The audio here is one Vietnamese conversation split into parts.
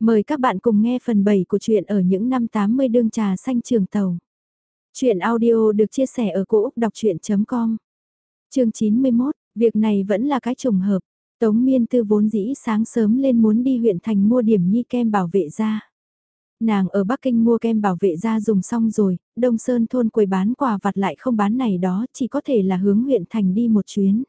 Mời các bạn cùng nghe phần 7 của truyện ở những năm 80 đương trà xanh trường tàu. Chuyện audio được chia sẻ ở cỗ đọc chuyện.com Chương 91, việc này vẫn là cái trùng hợp. Tống miên tư vốn dĩ sáng sớm lên muốn đi huyện thành mua điểm nhi kem bảo vệ da. Nàng ở Bắc Kinh mua kem bảo vệ da dùng xong rồi, Đông Sơn thôn quầy bán quà vặt lại không bán này đó, chỉ có thể là hướng huyện thành đi một chuyến.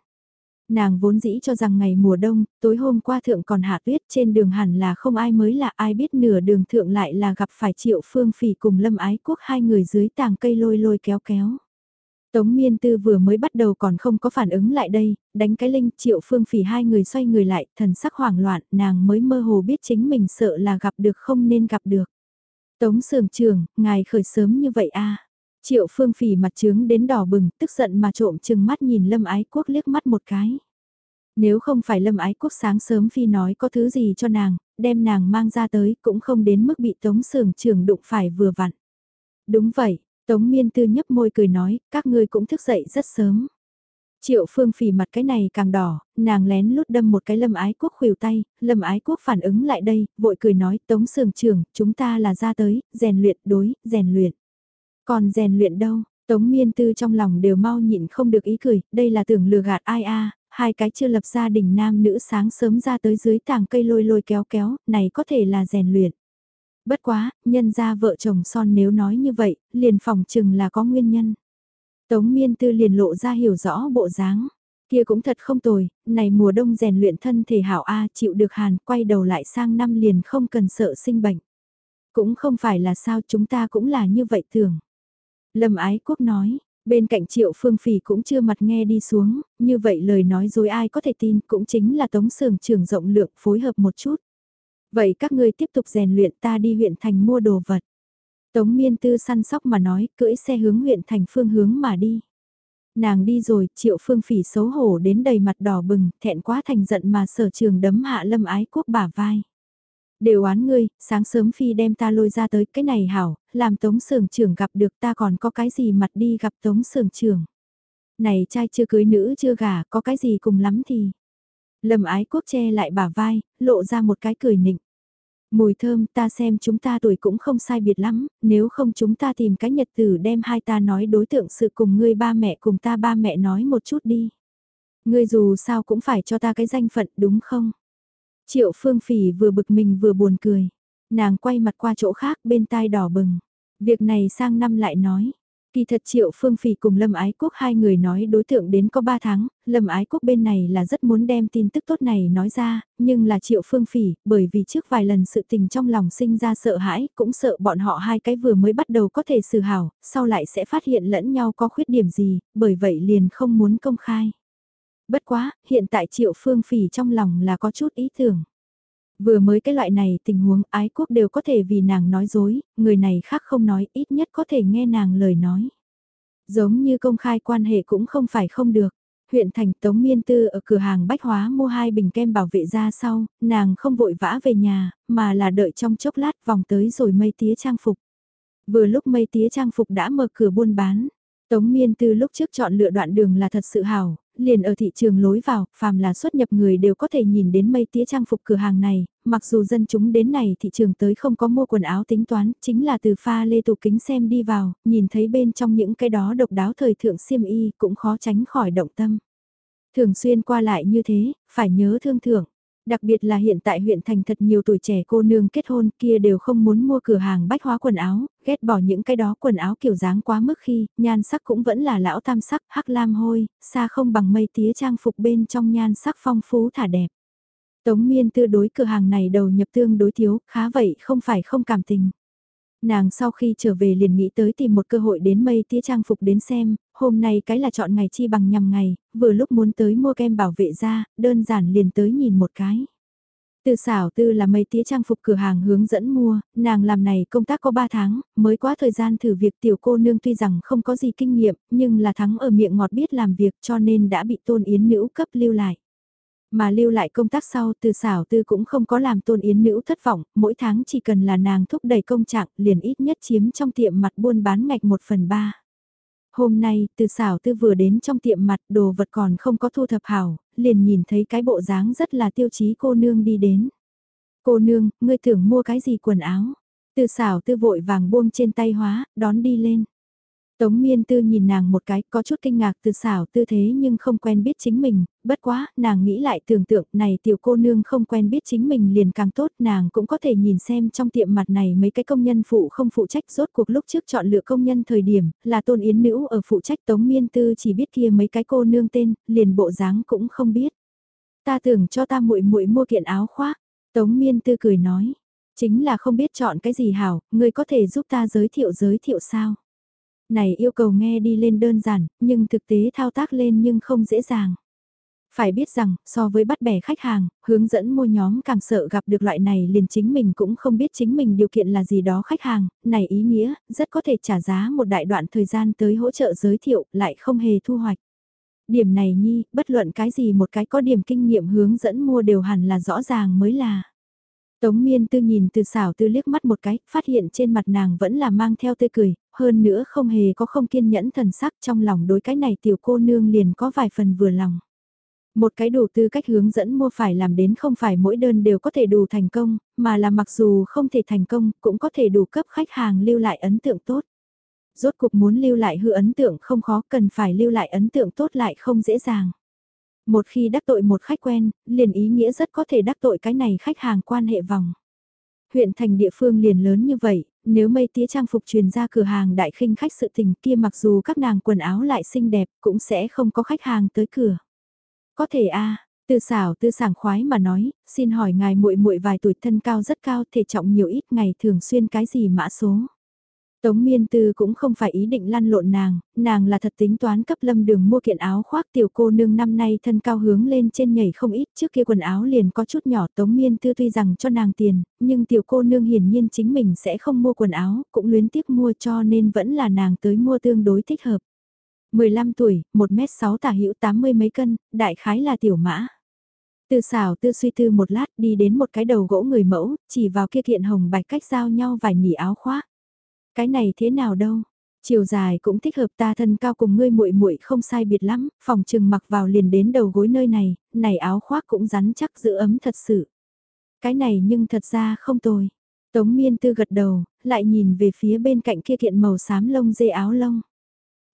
Nàng vốn dĩ cho rằng ngày mùa đông, tối hôm qua thượng còn hạ tuyết trên đường hẳn là không ai mới là ai biết nửa đường thượng lại là gặp phải triệu phương phỉ cùng lâm ái quốc hai người dưới tàng cây lôi lôi kéo kéo. Tống miên tư vừa mới bắt đầu còn không có phản ứng lại đây, đánh cái linh triệu phương phỉ hai người xoay người lại, thần sắc hoảng loạn, nàng mới mơ hồ biết chính mình sợ là gặp được không nên gặp được. Tống sường trường, ngài khởi sớm như vậy a Triệu phương phỉ mặt trướng đến đỏ bừng, tức giận mà trộm chừng mắt nhìn lâm ái quốc liếc mắt một cái. Nếu không phải lâm ái quốc sáng sớm phi nói có thứ gì cho nàng, đem nàng mang ra tới cũng không đến mức bị tống sưởng trường đụng phải vừa vặn. Đúng vậy, tống miên tư nhấp môi cười nói, các ngươi cũng thức dậy rất sớm. Triệu phương phỉ mặt cái này càng đỏ, nàng lén lút đâm một cái lâm ái quốc khuỷu tay, lâm ái quốc phản ứng lại đây, vội cười nói tống sưởng trường, chúng ta là ra tới, rèn luyện đối, rèn luyện. Còn rèn luyện đâu, Tống Miên Tư trong lòng đều mau nhịn không được ý cười, đây là tưởng lừa gạt ai a hai cái chưa lập gia đình nam nữ sáng sớm ra tới dưới tàng cây lôi lôi kéo kéo, này có thể là rèn luyện. Bất quá, nhân ra vợ chồng son nếu nói như vậy, liền phòng chừng là có nguyên nhân. Tống Miên Tư liền lộ ra hiểu rõ bộ dáng. Kia cũng thật không tồi, này mùa đông rèn luyện thân thể hảo A chịu được hàn, quay đầu lại sang năm liền không cần sợ sinh bệnh. Cũng không phải là sao chúng ta cũng là như vậy thường. Lâm Ái Quốc nói, bên cạnh Triệu Phương Phỉ cũng chưa mặt nghe đi xuống, như vậy lời nói dối ai có thể tin cũng chính là Tống Sường trưởng rộng lượng phối hợp một chút. Vậy các ngươi tiếp tục rèn luyện ta đi huyện thành mua đồ vật. Tống Miên Tư săn sóc mà nói, cưỡi xe hướng huyện thành phương hướng mà đi. Nàng đi rồi, Triệu Phương Phỉ xấu hổ đến đầy mặt đỏ bừng, thẹn quá thành giận mà sở trường đấm hạ Lâm Ái Quốc bả vai. Đều oán ngươi, sáng sớm phi đem ta lôi ra tới cái này hảo, làm tống sưởng trưởng gặp được ta còn có cái gì mặt đi gặp tống sưởng trưởng. Này trai chưa cưới nữ chưa gả, có cái gì cùng lắm thì. Lâm ái quốc che lại bả vai, lộ ra một cái cười nịnh. Mùi thơm ta xem chúng ta tuổi cũng không sai biệt lắm, nếu không chúng ta tìm cái nhật tử đem hai ta nói đối tượng sự cùng ngươi ba mẹ cùng ta ba mẹ nói một chút đi. Ngươi dù sao cũng phải cho ta cái danh phận đúng không? Triệu Phương Phỉ vừa bực mình vừa buồn cười. Nàng quay mặt qua chỗ khác bên tai đỏ bừng. Việc này sang năm lại nói. Kỳ thật Triệu Phương Phỉ cùng Lâm Ái Quốc hai người nói đối tượng đến có 3 tháng, Lâm Ái Quốc bên này là rất muốn đem tin tức tốt này nói ra, nhưng là Triệu Phương Phỉ, bởi vì trước vài lần sự tình trong lòng sinh ra sợ hãi, cũng sợ bọn họ hai cái vừa mới bắt đầu có thể xử hảo, sau lại sẽ phát hiện lẫn nhau có khuyết điểm gì, bởi vậy liền không muốn công khai. Bất quá, hiện tại triệu phương phỉ trong lòng là có chút ý tưởng. Vừa mới cái loại này tình huống ái quốc đều có thể vì nàng nói dối, người này khác không nói ít nhất có thể nghe nàng lời nói. Giống như công khai quan hệ cũng không phải không được. Huyện thành Tống Miên Tư ở cửa hàng bách hóa mua hai bình kem bảo vệ ra sau, nàng không vội vã về nhà, mà là đợi trong chốc lát vòng tới rồi mây tía trang phục. Vừa lúc mây tía trang phục đã mở cửa buôn bán, Tống Miên Tư lúc trước chọn lựa đoạn đường là thật sự hảo, liền ở thị trường lối vào, phàm là xuất nhập người đều có thể nhìn đến mây tía trang phục cửa hàng này, mặc dù dân chúng đến này thị trường tới không có mua quần áo tính toán, chính là từ pha lê tủ kính xem đi vào, nhìn thấy bên trong những cái đó độc đáo thời thượng xiêm y cũng khó tránh khỏi động tâm. Thường xuyên qua lại như thế, phải nhớ thương thưởng. Đặc biệt là hiện tại huyện thành thật nhiều tuổi trẻ cô nương kết hôn kia đều không muốn mua cửa hàng bách hóa quần áo, ghét bỏ những cái đó quần áo kiểu dáng quá mức khi, nhan sắc cũng vẫn là lão tam sắc, hắc lam hôi, xa không bằng mây tía trang phục bên trong nhan sắc phong phú thả đẹp. Tống miên tư đối cửa hàng này đầu nhập tương đối thiếu, khá vậy không phải không cảm tình. Nàng sau khi trở về liền nghĩ tới tìm một cơ hội đến mây tía trang phục đến xem, hôm nay cái là chọn ngày chi bằng nhằm ngày, vừa lúc muốn tới mua kem bảo vệ da, đơn giản liền tới nhìn một cái. Từ xảo tư là mây tía trang phục cửa hàng hướng dẫn mua, nàng làm này công tác có 3 tháng, mới quá thời gian thử việc tiểu cô nương tuy rằng không có gì kinh nghiệm, nhưng là thắng ở miệng ngọt biết làm việc cho nên đã bị tôn yến nữ cấp lưu lại. Mà lưu lại công tác sau từ xảo tư cũng không có làm tôn yến nữ thất vọng, mỗi tháng chỉ cần là nàng thúc đẩy công trạng liền ít nhất chiếm trong tiệm mặt buôn bán ngạch 1 phần 3. Hôm nay, từ xảo tư vừa đến trong tiệm mặt đồ vật còn không có thu thập hảo, liền nhìn thấy cái bộ dáng rất là tiêu chí cô nương đi đến. Cô nương, ngươi tưởng mua cái gì quần áo? Từ xảo tư vội vàng buông trên tay hóa, đón đi lên. Tống miên tư nhìn nàng một cái, có chút kinh ngạc từ xảo tư thế nhưng không quen biết chính mình, bất quá, nàng nghĩ lại tưởng tượng này tiểu cô nương không quen biết chính mình liền càng tốt, nàng cũng có thể nhìn xem trong tiệm mặt này mấy cái công nhân phụ không phụ trách rốt cuộc lúc trước chọn lựa công nhân thời điểm, là tôn yến nữ ở phụ trách tống miên tư chỉ biết kia mấy cái cô nương tên, liền bộ dáng cũng không biết. Ta tưởng cho ta muội muội mua kiện áo khoác, tống miên tư cười nói, chính là không biết chọn cái gì hảo, người có thể giúp ta giới thiệu giới thiệu sao? Này yêu cầu nghe đi lên đơn giản, nhưng thực tế thao tác lên nhưng không dễ dàng. Phải biết rằng, so với bắt bẻ khách hàng, hướng dẫn mua nhóm càng sợ gặp được loại này liền chính mình cũng không biết chính mình điều kiện là gì đó khách hàng, này ý nghĩa, rất có thể trả giá một đại đoạn thời gian tới hỗ trợ giới thiệu, lại không hề thu hoạch. Điểm này nhi, bất luận cái gì một cái có điểm kinh nghiệm hướng dẫn mua đều hẳn là rõ ràng mới là. Tống miên tư nhìn từ xảo tư liếc mắt một cái, phát hiện trên mặt nàng vẫn là mang theo tươi cười, hơn nữa không hề có không kiên nhẫn thần sắc trong lòng đối cái này tiểu cô nương liền có vài phần vừa lòng. Một cái đủ tư cách hướng dẫn mua phải làm đến không phải mỗi đơn đều có thể đủ thành công, mà là mặc dù không thể thành công cũng có thể đủ cấp khách hàng lưu lại ấn tượng tốt. Rốt cuộc muốn lưu lại hư ấn tượng không khó cần phải lưu lại ấn tượng tốt lại không dễ dàng. Một khi đắc tội một khách quen, liền ý nghĩa rất có thể đắc tội cái này khách hàng quan hệ vòng. Huyện thành địa phương liền lớn như vậy, nếu mây tía trang phục truyền ra cửa hàng đại khinh khách sự tình kia mặc dù các nàng quần áo lại xinh đẹp cũng sẽ không có khách hàng tới cửa. Có thể a tư xảo tư sảng khoái mà nói, xin hỏi ngài muội muội vài tuổi thân cao rất cao thể trọng nhiều ít ngày thường xuyên cái gì mã số. Tống miên tư cũng không phải ý định lăn lộn nàng, nàng là thật tính toán cấp lâm đường mua kiện áo khoác tiểu cô nương năm nay thân cao hướng lên trên nhảy không ít trước kia quần áo liền có chút nhỏ tống miên tư tuy rằng cho nàng tiền, nhưng tiểu cô nương hiển nhiên chính mình sẽ không mua quần áo, cũng luyến tiếc mua cho nên vẫn là nàng tới mua tương đối thích hợp. 15 tuổi, 1m6 tả hữu 80 mấy cân, đại khái là tiểu mã. Tư xảo tư suy tư một lát đi đến một cái đầu gỗ người mẫu, chỉ vào kia kiện hồng bạch cách giao nhau vài nỉ áo khoác. Cái này thế nào đâu? Chiều dài cũng thích hợp ta thân cao cùng ngươi muội muội không sai biệt lắm, phòng trừng mặc vào liền đến đầu gối nơi này, này áo khoác cũng rắn chắc giữ ấm thật sự. Cái này nhưng thật ra không tồi. Tống miên tư gật đầu, lại nhìn về phía bên cạnh kia kiện màu xám lông dê áo lông.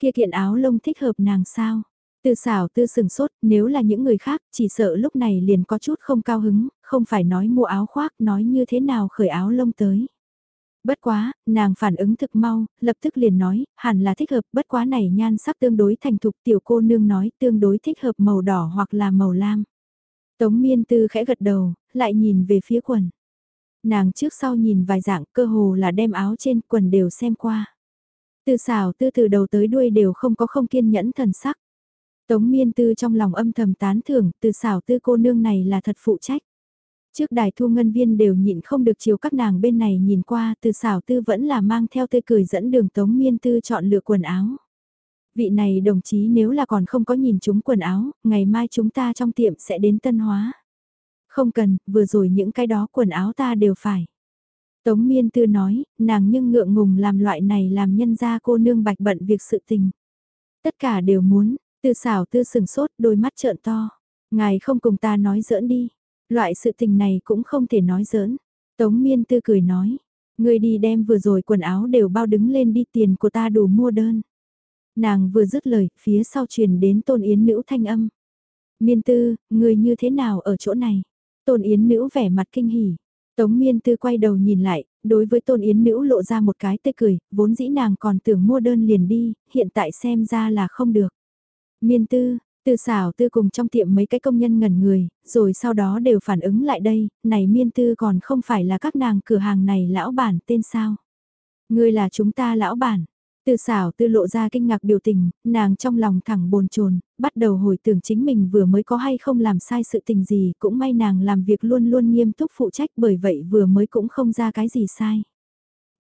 Kia kiện áo lông thích hợp nàng sao? Tư xảo tư sừng sốt, nếu là những người khác, chỉ sợ lúc này liền có chút không cao hứng, không phải nói mua áo khoác, nói như thế nào khởi áo lông tới. Bất quá, nàng phản ứng thực mau, lập tức liền nói, hẳn là thích hợp, bất quá này nhan sắc tương đối thành thục tiểu cô nương nói tương đối thích hợp màu đỏ hoặc là màu lam. Tống miên tư khẽ gật đầu, lại nhìn về phía quần. Nàng trước sau nhìn vài dạng cơ hồ là đem áo trên quần đều xem qua. Từ xảo tư từ đầu tới đuôi đều không có không kiên nhẫn thần sắc. Tống miên tư trong lòng âm thầm tán thưởng, từ xảo tư cô nương này là thật phụ trách. Trước đài thu ngân viên đều nhịn không được chiều các nàng bên này nhìn qua từ xảo tư vẫn là mang theo tươi cười dẫn đường tống miên tư chọn lựa quần áo. Vị này đồng chí nếu là còn không có nhìn chúng quần áo, ngày mai chúng ta trong tiệm sẽ đến tân hóa. Không cần, vừa rồi những cái đó quần áo ta đều phải. Tống miên tư nói, nàng nhưng ngượng ngùng làm loại này làm nhân ra cô nương bạch bận việc sự tình. Tất cả đều muốn, từ xảo tư sừng sốt đôi mắt trợn to. Ngài không cùng ta nói giỡn đi. Loại sự tình này cũng không thể nói giỡn. Tống miên tư cười nói. Người đi đem vừa rồi quần áo đều bao đứng lên đi tiền của ta đủ mua đơn. Nàng vừa dứt lời, phía sau truyền đến tôn yến nữ thanh âm. Miên tư, người như thế nào ở chỗ này? Tôn yến nữ vẻ mặt kinh hỉ. Tống miên tư quay đầu nhìn lại, đối với tôn yến nữ lộ ra một cái tê cười, vốn dĩ nàng còn tưởng mua đơn liền đi, hiện tại xem ra là không được. Miên tư, từ xảo tư cùng trong tiệm mấy cái công nhân ngẩn người, rồi sau đó đều phản ứng lại đây, này miên tư còn không phải là các nàng cửa hàng này lão bản tên sao. Ngươi là chúng ta lão bản. Từ xảo tư lộ ra kinh ngạc biểu tình, nàng trong lòng thẳng bồn chồn bắt đầu hồi tưởng chính mình vừa mới có hay không làm sai sự tình gì, cũng may nàng làm việc luôn luôn nghiêm túc phụ trách bởi vậy vừa mới cũng không ra cái gì sai.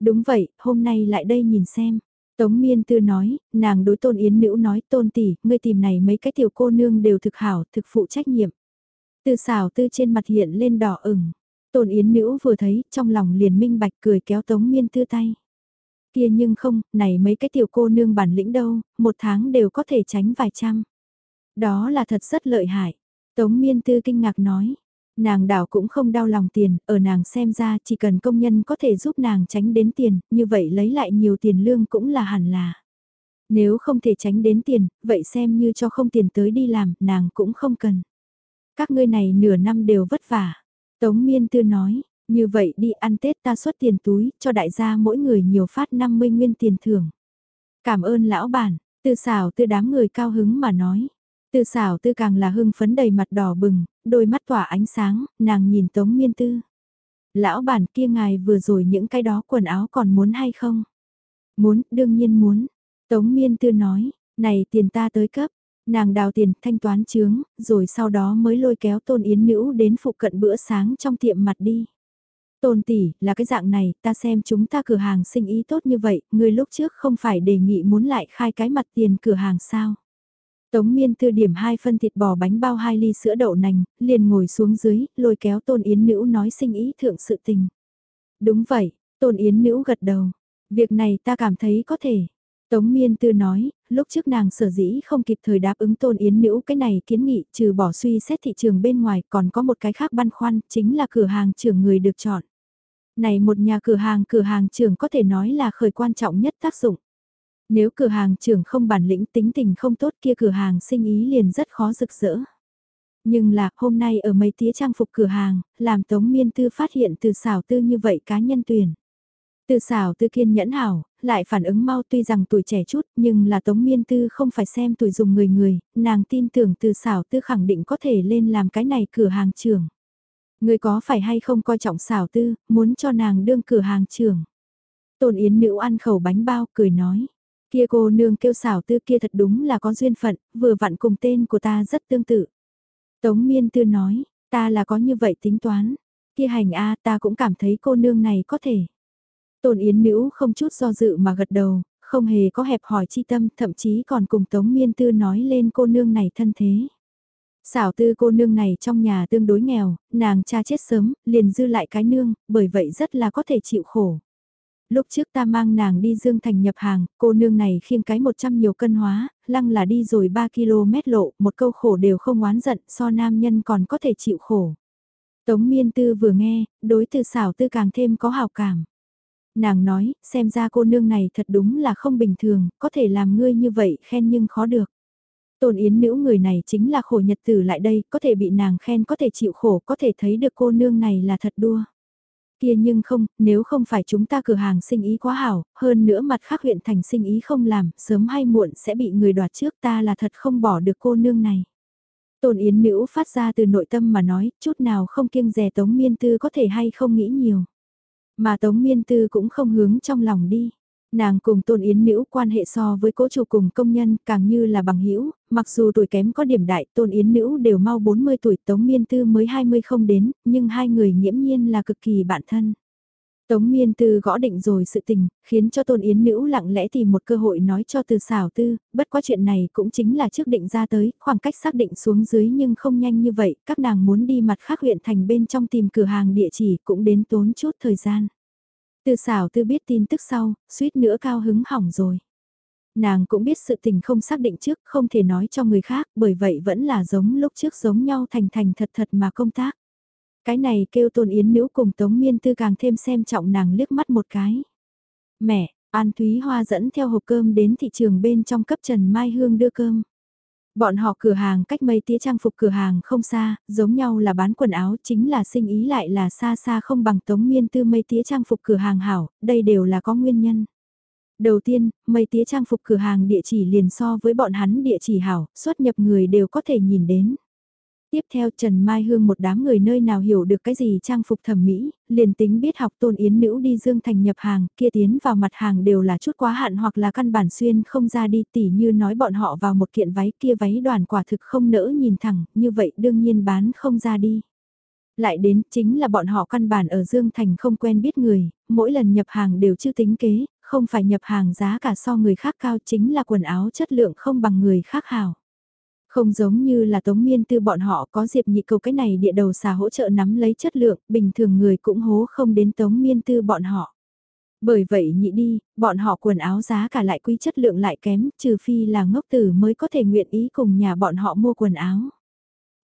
Đúng vậy, hôm nay lại đây nhìn xem. Tống miên tư nói, nàng đối tôn yến nữ nói tôn tỷ, ngươi tìm này mấy cái tiểu cô nương đều thực hảo, thực phụ trách nhiệm. Tư xảo tư trên mặt hiện lên đỏ ửng. Tôn yến nữ vừa thấy, trong lòng liền minh bạch cười kéo tống miên tư tay. Kia nhưng không, này mấy cái tiểu cô nương bản lĩnh đâu, một tháng đều có thể tránh vài trăm. Đó là thật rất lợi hại. Tống miên tư kinh ngạc nói. Nàng đảo cũng không đau lòng tiền, ở nàng xem ra chỉ cần công nhân có thể giúp nàng tránh đến tiền, như vậy lấy lại nhiều tiền lương cũng là hẳn là. Nếu không thể tránh đến tiền, vậy xem như cho không tiền tới đi làm, nàng cũng không cần. Các ngươi này nửa năm đều vất vả. Tống Miên Tư nói, như vậy đi ăn Tết ta xuất tiền túi, cho đại gia mỗi người nhiều phát 50 nguyên tiền thưởng. Cảm ơn lão bản, tư xảo tư đám người cao hứng mà nói. Tư xảo tư càng là hưng phấn đầy mặt đỏ bừng, đôi mắt tỏa ánh sáng, nàng nhìn Tống Miên Tư. Lão bản kia ngài vừa rồi những cái đó quần áo còn muốn hay không? Muốn, đương nhiên muốn. Tống Miên Tư nói, này tiền ta tới cấp. Nàng đào tiền thanh toán chướng, rồi sau đó mới lôi kéo Tôn Yến Nữ đến phụ cận bữa sáng trong tiệm mặt đi. Tôn tỷ, là cái dạng này, ta xem chúng ta cửa hàng sinh ý tốt như vậy, người lúc trước không phải đề nghị muốn lại khai cái mặt tiền cửa hàng sao? Tống miên tư điểm hai phân thịt bò bánh bao hai ly sữa đậu nành, liền ngồi xuống dưới, lôi kéo tôn yến nữ nói sinh ý thượng sự tình. Đúng vậy, tôn yến nữ gật đầu. Việc này ta cảm thấy có thể. Tống miên tư nói, lúc trước nàng sở dĩ không kịp thời đáp ứng tôn yến nữ cái này kiến nghị trừ bỏ suy xét thị trường bên ngoài còn có một cái khác băn khoăn chính là cửa hàng trưởng người được chọn. Này một nhà cửa hàng cửa hàng trưởng có thể nói là khởi quan trọng nhất tác dụng. Nếu cửa hàng trưởng không bản lĩnh tính tình không tốt kia cửa hàng sinh ý liền rất khó rực rỡ. Nhưng là hôm nay ở mấy tía trang phục cửa hàng, làm Tống Miên Tư phát hiện từ xảo tư như vậy cá nhân tuyển. Từ xảo tư kiên nhẫn hảo, lại phản ứng mau tuy rằng tuổi trẻ chút nhưng là Tống Miên Tư không phải xem tuổi dùng người người, nàng tin tưởng từ xảo tư khẳng định có thể lên làm cái này cửa hàng trưởng. Người có phải hay không coi trọng xảo tư, muốn cho nàng đương cửa hàng trưởng. Tôn Yến Nữ ăn khẩu bánh bao, cười nói. Kia cô nương kêu xảo tư kia thật đúng là có duyên phận, vừa vặn cùng tên của ta rất tương tự. Tống Miên Tư nói, ta là có như vậy tính toán. Kia hành a ta cũng cảm thấy cô nương này có thể. Tôn Yến Nữ không chút do dự mà gật đầu, không hề có hẹp hỏi chi tâm, thậm chí còn cùng Tống Miên Tư nói lên cô nương này thân thế. Xảo tư cô nương này trong nhà tương đối nghèo, nàng cha chết sớm, liền dư lại cái nương, bởi vậy rất là có thể chịu khổ. Lúc trước ta mang nàng đi Dương Thành nhập hàng, cô nương này khiêng cái 100 nhiều cân hóa, lăng là đi rồi 3 km lộ, một câu khổ đều không oán giận, so nam nhân còn có thể chịu khổ. Tống miên tư vừa nghe, đối từ xảo tư càng thêm có hào cảm. Nàng nói, xem ra cô nương này thật đúng là không bình thường, có thể làm ngươi như vậy khen nhưng khó được. Tôn Yến nữ người này chính là khổ nhật tử lại đây, có thể bị nàng khen có thể chịu khổ, có thể thấy được cô nương này là thật đua. Kia nhưng không, nếu không phải chúng ta cửa hàng sinh ý quá hảo, hơn nữa mặt khác huyện thành sinh ý không làm, sớm hay muộn sẽ bị người đoạt trước ta là thật không bỏ được cô nương này. Tôn Yến nữ phát ra từ nội tâm mà nói, chút nào không kiêng rè Tống Miên Tư có thể hay không nghĩ nhiều. Mà Tống Miên Tư cũng không hướng trong lòng đi. Nàng cùng Tôn Yến Nữ quan hệ so với cố chủ cùng công nhân càng như là bằng hữu mặc dù tuổi kém có điểm đại Tôn Yến Nữ đều mau 40 tuổi Tống Miên Tư mới 20 không đến, nhưng hai người nghiễm nhiên là cực kỳ bạn thân. Tống Miên Tư gõ định rồi sự tình, khiến cho Tôn Yến Nữ lặng lẽ tìm một cơ hội nói cho từ xảo tư, bất quá chuyện này cũng chính là trước định ra tới, khoảng cách xác định xuống dưới nhưng không nhanh như vậy, các nàng muốn đi mặt khác huyện thành bên trong tìm cửa hàng địa chỉ cũng đến tốn chút thời gian. Từ xảo tư biết tin tức sau, suýt nữa cao hứng hỏng rồi. Nàng cũng biết sự tình không xác định trước, không thể nói cho người khác, bởi vậy vẫn là giống lúc trước giống nhau thành thành thật thật mà công tác. Cái này kêu tôn yến nữ cùng tống miên tư càng thêm xem trọng nàng liếc mắt một cái. Mẹ, An Thúy Hoa dẫn theo hộp cơm đến thị trường bên trong cấp Trần Mai Hương đưa cơm. Bọn họ cửa hàng cách mây tía trang phục cửa hàng không xa, giống nhau là bán quần áo chính là sinh ý lại là xa xa không bằng tống miên tư mây tía trang phục cửa hàng hảo, đây đều là có nguyên nhân. Đầu tiên, mây tía trang phục cửa hàng địa chỉ liền so với bọn hắn địa chỉ hảo, xuất nhập người đều có thể nhìn đến. Tiếp theo Trần Mai Hương một đám người nơi nào hiểu được cái gì trang phục thẩm mỹ, liền tính biết học tôn yến nữ đi Dương Thành nhập hàng, kia tiến vào mặt hàng đều là chút quá hạn hoặc là căn bản xuyên không ra đi tỉ như nói bọn họ vào một kiện váy kia váy đoàn quả thực không nỡ nhìn thẳng, như vậy đương nhiên bán không ra đi. Lại đến chính là bọn họ căn bản ở Dương Thành không quen biết người, mỗi lần nhập hàng đều chưa tính kế, không phải nhập hàng giá cả so người khác cao chính là quần áo chất lượng không bằng người khác hảo. Không giống như là tống miên tư bọn họ có diệp nhị cầu cái này địa đầu xà hỗ trợ nắm lấy chất lượng, bình thường người cũng hố không đến tống miên tư bọn họ. Bởi vậy nhị đi, bọn họ quần áo giá cả lại quý chất lượng lại kém, trừ phi là ngốc tử mới có thể nguyện ý cùng nhà bọn họ mua quần áo.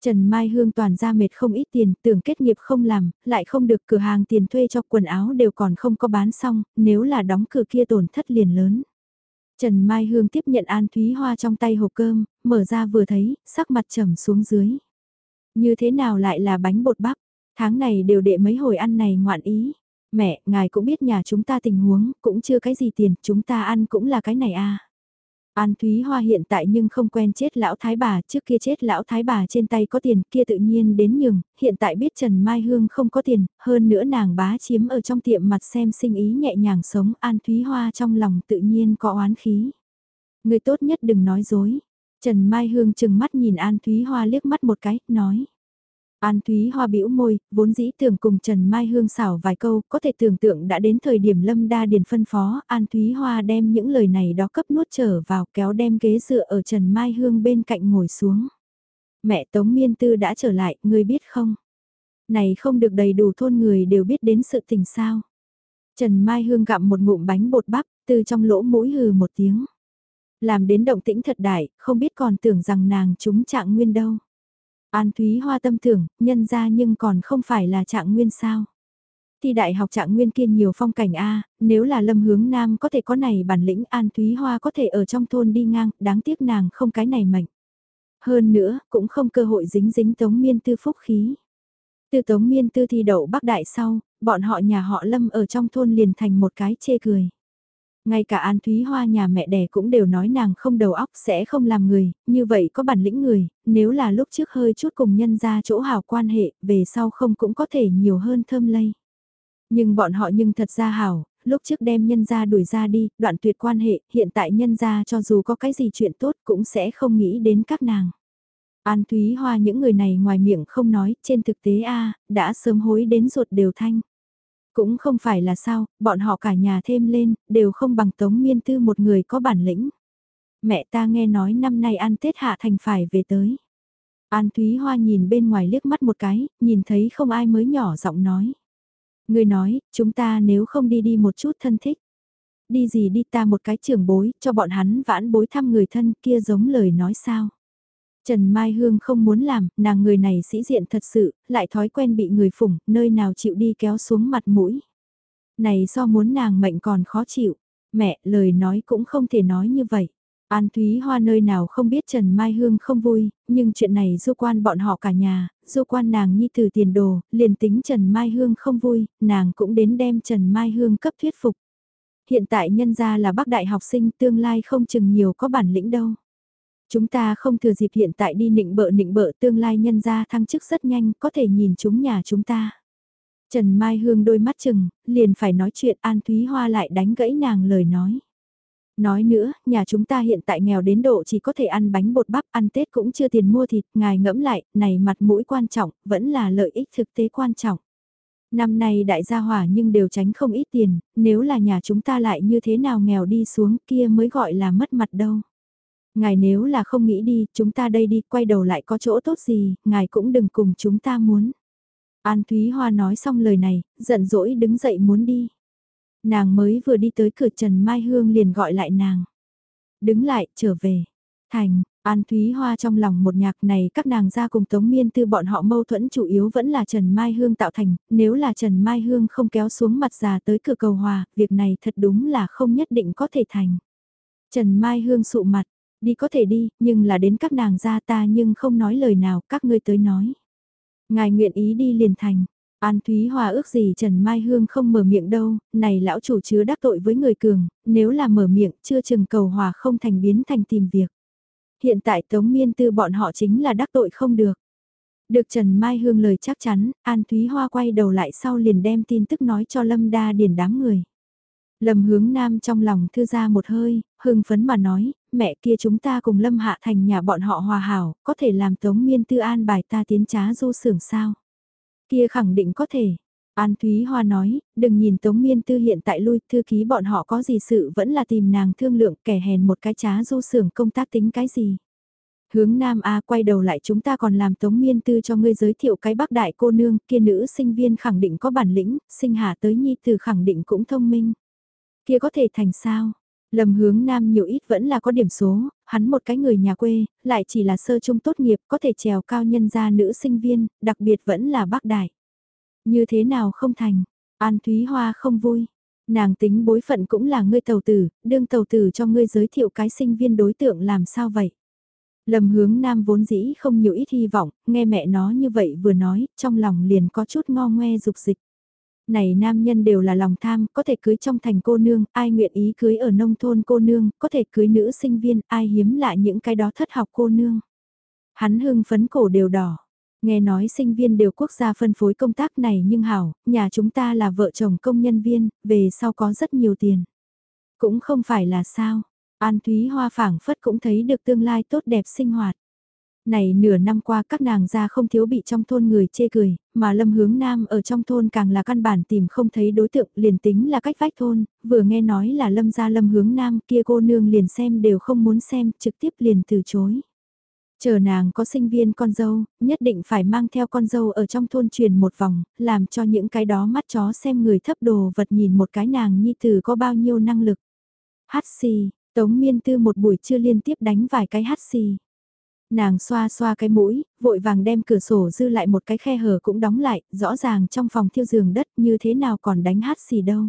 Trần Mai Hương toàn ra mệt không ít tiền, tưởng kết nghiệp không làm, lại không được cửa hàng tiền thuê cho quần áo đều còn không có bán xong, nếu là đóng cửa kia tổn thất liền lớn. Trần Mai Hương tiếp nhận An Thúy Hoa trong tay hộp cơm, mở ra vừa thấy, sắc mặt trầm xuống dưới. Như thế nào lại là bánh bột bắp, tháng này đều đệ mấy hồi ăn này ngoạn ý. Mẹ, ngài cũng biết nhà chúng ta tình huống, cũng chưa cái gì tiền, chúng ta ăn cũng là cái này à. An Thúy Hoa hiện tại nhưng không quen chết lão thái bà, trước kia chết lão thái bà trên tay có tiền kia tự nhiên đến nhường, hiện tại biết Trần Mai Hương không có tiền, hơn nữa nàng bá chiếm ở trong tiệm mặt xem sinh ý nhẹ nhàng sống An Thúy Hoa trong lòng tự nhiên có oán khí. Người tốt nhất đừng nói dối. Trần Mai Hương chừng mắt nhìn An Thúy Hoa liếc mắt một cái, nói. An Thúy Hoa bĩu môi, vốn dĩ tưởng cùng Trần Mai Hương xảo vài câu, có thể tưởng tượng đã đến thời điểm Lâm Đa Điền phân phó, An Thúy Hoa đem những lời này đó cấp nuốt trở vào kéo đem ghế dựa ở Trần Mai Hương bên cạnh ngồi xuống. Mẹ Tống Miên Tư đã trở lại, ngươi biết không? Này không được đầy đủ thôn người đều biết đến sự tình sao. Trần Mai Hương gặm một ngụm bánh bột bắp, từ trong lỗ mũi hừ một tiếng. Làm đến động tĩnh thật đại, không biết còn tưởng rằng nàng chúng trạng nguyên đâu. An Thúy Hoa tâm tưởng, nhân ra nhưng còn không phải là trạng nguyên sao. Thì đại học trạng nguyên kia nhiều phong cảnh A, nếu là lâm hướng nam có thể có này bản lĩnh An Thúy Hoa có thể ở trong thôn đi ngang, đáng tiếc nàng không cái này mệnh. Hơn nữa, cũng không cơ hội dính dính tống miên tư phúc khí. Từ tống miên tư thi đậu bắc đại sau, bọn họ nhà họ lâm ở trong thôn liền thành một cái chê cười. Ngay cả An Thúy Hoa nhà mẹ đẻ cũng đều nói nàng không đầu óc sẽ không làm người, như vậy có bản lĩnh người, nếu là lúc trước hơi chút cùng nhân ra chỗ hào quan hệ, về sau không cũng có thể nhiều hơn thơm lây. Nhưng bọn họ nhưng thật ra hảo, lúc trước đem nhân ra đuổi ra đi, đoạn tuyệt quan hệ, hiện tại nhân ra cho dù có cái gì chuyện tốt cũng sẽ không nghĩ đến các nàng. An Thúy Hoa những người này ngoài miệng không nói, trên thực tế a đã sớm hối đến ruột đều thanh. Cũng không phải là sao, bọn họ cả nhà thêm lên, đều không bằng Tống Miên Tư một người có bản lĩnh. Mẹ ta nghe nói năm nay ăn Tết Hạ Thành phải về tới. An Thúy Hoa nhìn bên ngoài liếc mắt một cái, nhìn thấy không ai mới nhỏ giọng nói. Người nói, chúng ta nếu không đi đi một chút thân thích. Đi gì đi ta một cái trưởng bối, cho bọn hắn vãn bối thăm người thân kia giống lời nói sao. Trần Mai Hương không muốn làm, nàng người này sĩ diện thật sự, lại thói quen bị người phủng, nơi nào chịu đi kéo xuống mặt mũi. Này do muốn nàng mệnh còn khó chịu, mẹ, lời nói cũng không thể nói như vậy. An Thúy Hoa nơi nào không biết Trần Mai Hương không vui, nhưng chuyện này du quan bọn họ cả nhà, du quan nàng nhi từ tiền đồ, liền tính Trần Mai Hương không vui, nàng cũng đến đem Trần Mai Hương cấp thuyết phục. Hiện tại nhân gia là bác đại học sinh tương lai không chừng nhiều có bản lĩnh đâu. Chúng ta không thừa dịp hiện tại đi nịnh bợ nịnh bợ tương lai nhân gia thăng chức rất nhanh, có thể nhìn chúng nhà chúng ta. Trần Mai Hương đôi mắt chừng, liền phải nói chuyện An Thúy Hoa lại đánh gãy nàng lời nói. Nói nữa, nhà chúng ta hiện tại nghèo đến độ chỉ có thể ăn bánh bột bắp, ăn Tết cũng chưa tiền mua thịt, ngài ngẫm lại, này mặt mũi quan trọng, vẫn là lợi ích thực tế quan trọng. Năm nay đại gia hỏa nhưng đều tránh không ít tiền, nếu là nhà chúng ta lại như thế nào nghèo đi xuống kia mới gọi là mất mặt đâu. Ngài nếu là không nghĩ đi, chúng ta đây đi, quay đầu lại có chỗ tốt gì, ngài cũng đừng cùng chúng ta muốn. An Thúy Hoa nói xong lời này, giận dỗi đứng dậy muốn đi. Nàng mới vừa đi tới cửa Trần Mai Hương liền gọi lại nàng. Đứng lại, trở về. Thành, An Thúy Hoa trong lòng một nhạc này các nàng ra cùng Tống Miên Tư bọn họ mâu thuẫn chủ yếu vẫn là Trần Mai Hương tạo thành, nếu là Trần Mai Hương không kéo xuống mặt già tới cửa cầu hòa, việc này thật đúng là không nhất định có thể thành. Trần Mai Hương sụ mặt, Đi có thể đi, nhưng là đến các nàng ra ta nhưng không nói lời nào, các ngươi tới nói. Ngài nguyện ý đi liền thành. An Thúy Hòa ước gì Trần Mai Hương không mở miệng đâu, này lão chủ chứa đắc tội với người cường, nếu là mở miệng chưa chừng cầu hòa không thành biến thành tìm việc. Hiện tại Tống Miên Tư bọn họ chính là đắc tội không được. Được Trần Mai Hương lời chắc chắn, An Thúy Hoa quay đầu lại sau liền đem tin tức nói cho Lâm Đa Điền đám người. Lâm hướng nam trong lòng thư ra một hơi, hưng phấn mà nói, mẹ kia chúng ta cùng Lâm Hạ Thành nhà bọn họ hòa hảo, có thể làm Tống Miên Tư an bài ta tiến trá du sưởng sao? Kia khẳng định có thể. An Thúy Hoa nói, đừng nhìn Tống Miên Tư hiện tại lui, thư ký bọn họ có gì sự vẫn là tìm nàng thương lượng kẻ hèn một cái trá du sưởng công tác tính cái gì. Hướng Nam A quay đầu lại chúng ta còn làm Tống Miên Tư cho ngươi giới thiệu cái bác đại cô nương kia nữ sinh viên khẳng định có bản lĩnh, sinh hạ tới nhi từ khẳng định cũng thông minh. Kia có thể thành sao? Lâm hướng nam nhiều ít vẫn là có điểm số, hắn một cái người nhà quê, lại chỉ là sơ trung tốt nghiệp có thể trèo cao nhân gia nữ sinh viên, đặc biệt vẫn là bác đại. Như thế nào không thành, An Thúy Hoa không vui. Nàng tính bối phận cũng là ngươi tàu tử, đương tàu tử cho ngươi giới thiệu cái sinh viên đối tượng làm sao vậy? lầm hướng nam vốn dĩ không nhiều ít hy vọng, nghe mẹ nó như vậy vừa nói, trong lòng liền có chút ngo ngoe dục dịch. Này nam nhân đều là lòng tham, có thể cưới trong thành cô nương, ai nguyện ý cưới ở nông thôn cô nương, có thể cưới nữ sinh viên, ai hiếm lại những cái đó thất học cô nương. Hắn hưng phấn cổ đều đỏ. Nghe nói sinh viên đều quốc gia phân phối công tác này nhưng hảo, nhà chúng ta là vợ chồng công nhân viên, về sau có rất nhiều tiền. Cũng không phải là sao, An Thúy Hoa phảng phất cũng thấy được tương lai tốt đẹp sinh hoạt. Này nửa năm qua các nàng ra không thiếu bị trong thôn người chê cười, mà lâm hướng nam ở trong thôn càng là căn bản tìm không thấy đối tượng liền tính là cách vách thôn, vừa nghe nói là lâm ra lâm hướng nam kia cô nương liền xem đều không muốn xem, trực tiếp liền từ chối. Chờ nàng có sinh viên con dâu, nhất định phải mang theo con dâu ở trong thôn truyền một vòng, làm cho những cái đó mắt chó xem người thấp đồ vật nhìn một cái nàng nhi tử có bao nhiêu năng lực. Hát xì, Tống miên tư một buổi trưa liên tiếp đánh vài cái hát xì. Nàng xoa xoa cái mũi, vội vàng đem cửa sổ dư lại một cái khe hở cũng đóng lại, rõ ràng trong phòng thiêu giường đất như thế nào còn đánh hát xì đâu.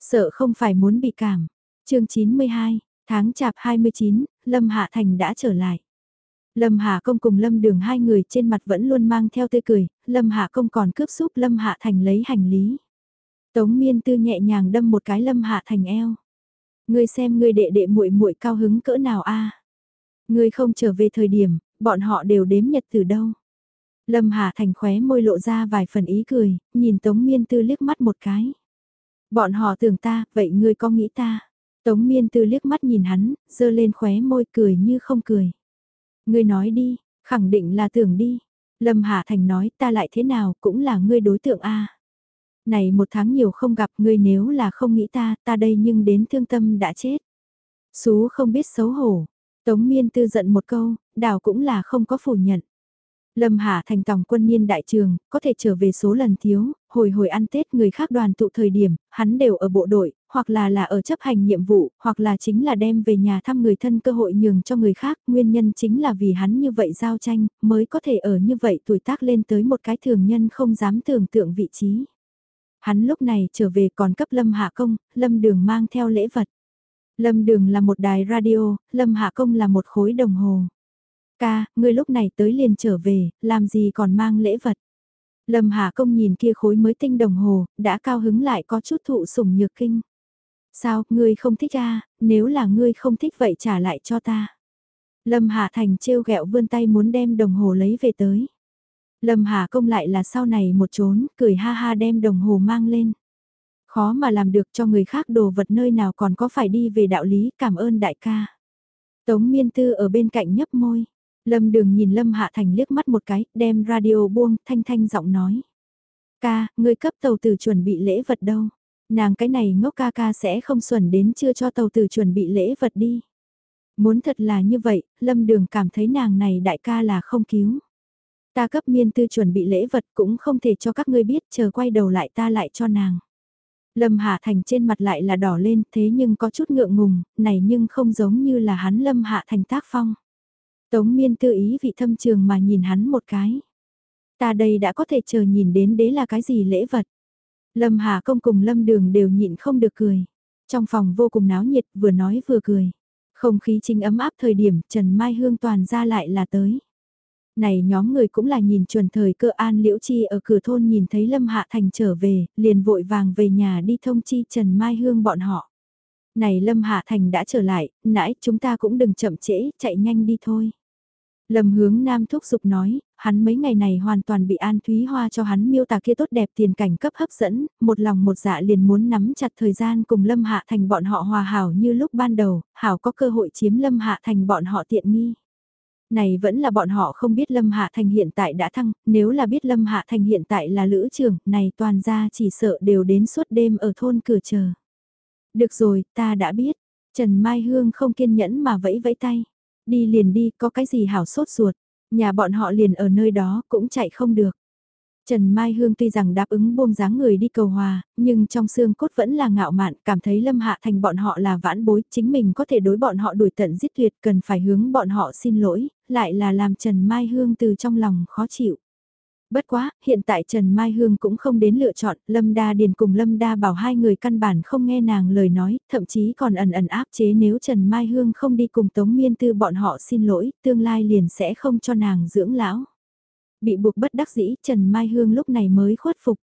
Sợ không phải muốn bị cảm. chương 92, tháng chạp 29, Lâm Hạ Thành đã trở lại. Lâm Hạ Công cùng Lâm Đường hai người trên mặt vẫn luôn mang theo tươi cười, Lâm Hạ Công còn cướp giúp Lâm Hạ Thành lấy hành lý. Tống Miên Tư nhẹ nhàng đâm một cái Lâm Hạ Thành eo. Ngươi xem ngươi đệ đệ muội muội cao hứng cỡ nào a? Ngươi không trở về thời điểm, bọn họ đều đếm nhật từ đâu. Lâm Hà Thành khóe môi lộ ra vài phần ý cười, nhìn Tống Miên Tư liếc mắt một cái. Bọn họ tưởng ta, vậy ngươi có nghĩ ta? Tống Miên Tư liếc mắt nhìn hắn, dơ lên khóe môi cười như không cười. Ngươi nói đi, khẳng định là tưởng đi. Lâm Hà Thành nói ta lại thế nào cũng là ngươi đối tượng a. Này một tháng nhiều không gặp ngươi nếu là không nghĩ ta, ta đây nhưng đến thương tâm đã chết. Sú không biết xấu hổ. Tống miên tư giận một câu, đào cũng là không có phủ nhận. Lâm Hà thành tổng quân niên đại trường, có thể trở về số lần thiếu, hồi hồi ăn Tết người khác đoàn tụ thời điểm, hắn đều ở bộ đội, hoặc là là ở chấp hành nhiệm vụ, hoặc là chính là đem về nhà thăm người thân cơ hội nhường cho người khác, nguyên nhân chính là vì hắn như vậy giao tranh, mới có thể ở như vậy tuổi tác lên tới một cái thường nhân không dám tưởng tượng vị trí. Hắn lúc này trở về còn cấp Lâm Hạ Công, Lâm Đường mang theo lễ vật. Lâm Đường là một đài radio, Lâm Hạ Công là một khối đồng hồ. Ca, ngươi lúc này tới liền trở về, làm gì còn mang lễ vật. Lâm Hạ Công nhìn kia khối mới tinh đồng hồ, đã cao hứng lại có chút thụ sủng nhược kinh. Sao, ngươi không thích a nếu là ngươi không thích vậy trả lại cho ta. Lâm Hạ Thành trêu ghẹo vươn tay muốn đem đồng hồ lấy về tới. Lâm Hà Công lại là sau này một trốn, cười ha ha đem đồng hồ mang lên. Khó mà làm được cho người khác đồ vật nơi nào còn có phải đi về đạo lý, cảm ơn đại ca. Tống miên tư ở bên cạnh nhấp môi. Lâm đường nhìn Lâm Hạ Thành liếc mắt một cái, đem radio buông, thanh thanh giọng nói. Ca, người cấp tàu tử chuẩn bị lễ vật đâu? Nàng cái này ngốc ca ca sẽ không xuẩn đến chưa cho tàu tử chuẩn bị lễ vật đi. Muốn thật là như vậy, Lâm đường cảm thấy nàng này đại ca là không cứu. Ta cấp miên tư chuẩn bị lễ vật cũng không thể cho các ngươi biết chờ quay đầu lại ta lại cho nàng. Lâm Hạ Thành trên mặt lại là đỏ lên thế nhưng có chút ngượng ngùng, này nhưng không giống như là hắn Lâm Hạ Thành tác phong. Tống miên tư ý vị thâm trường mà nhìn hắn một cái. Ta đây đã có thể chờ nhìn đến đế là cái gì lễ vật. Lâm Hà công cùng Lâm Đường đều nhịn không được cười. Trong phòng vô cùng náo nhiệt vừa nói vừa cười. Không khí chính ấm áp thời điểm Trần Mai Hương toàn ra lại là tới. Này nhóm người cũng là nhìn chuẩn thời cơ an liễu chi ở cửa thôn nhìn thấy Lâm Hạ Thành trở về, liền vội vàng về nhà đi thông chi Trần Mai Hương bọn họ. Này Lâm Hạ Thành đã trở lại, nãy chúng ta cũng đừng chậm trễ, chạy nhanh đi thôi. Lâm hướng Nam thúc giục nói, hắn mấy ngày này hoàn toàn bị An Thúy Hoa cho hắn miêu tả kia tốt đẹp tiền cảnh cấp hấp dẫn, một lòng một dạ liền muốn nắm chặt thời gian cùng Lâm Hạ Thành bọn họ hòa hảo như lúc ban đầu, hảo có cơ hội chiếm Lâm Hạ Thành bọn họ tiện nghi. Này vẫn là bọn họ không biết Lâm Hạ Thành hiện tại đã thăng, nếu là biết Lâm Hạ Thành hiện tại là lữ trưởng, này toàn ra chỉ sợ đều đến suốt đêm ở thôn cửa chờ. Được rồi, ta đã biết. Trần Mai Hương không kiên nhẫn mà vẫy vẫy tay. Đi liền đi, có cái gì hảo sốt ruột. Nhà bọn họ liền ở nơi đó cũng chạy không được. Trần Mai Hương tuy rằng đáp ứng buông dáng người đi cầu hòa, nhưng trong xương cốt vẫn là ngạo mạn, cảm thấy Lâm Hạ Thành bọn họ là vãn bối, chính mình có thể đối bọn họ đuổi tận giết tuyệt, cần phải hướng bọn họ xin lỗi, lại là làm Trần Mai Hương từ trong lòng khó chịu. Bất quá, hiện tại Trần Mai Hương cũng không đến lựa chọn, Lâm Đa Điền cùng Lâm Đa bảo hai người căn bản không nghe nàng lời nói, thậm chí còn ẩn ẩn áp chế nếu Trần Mai Hương không đi cùng Tống Miên Tư bọn họ xin lỗi, tương lai liền sẽ không cho nàng dưỡng lão. Bị buộc bất đắc dĩ, Trần Mai Hương lúc này mới khuất phục.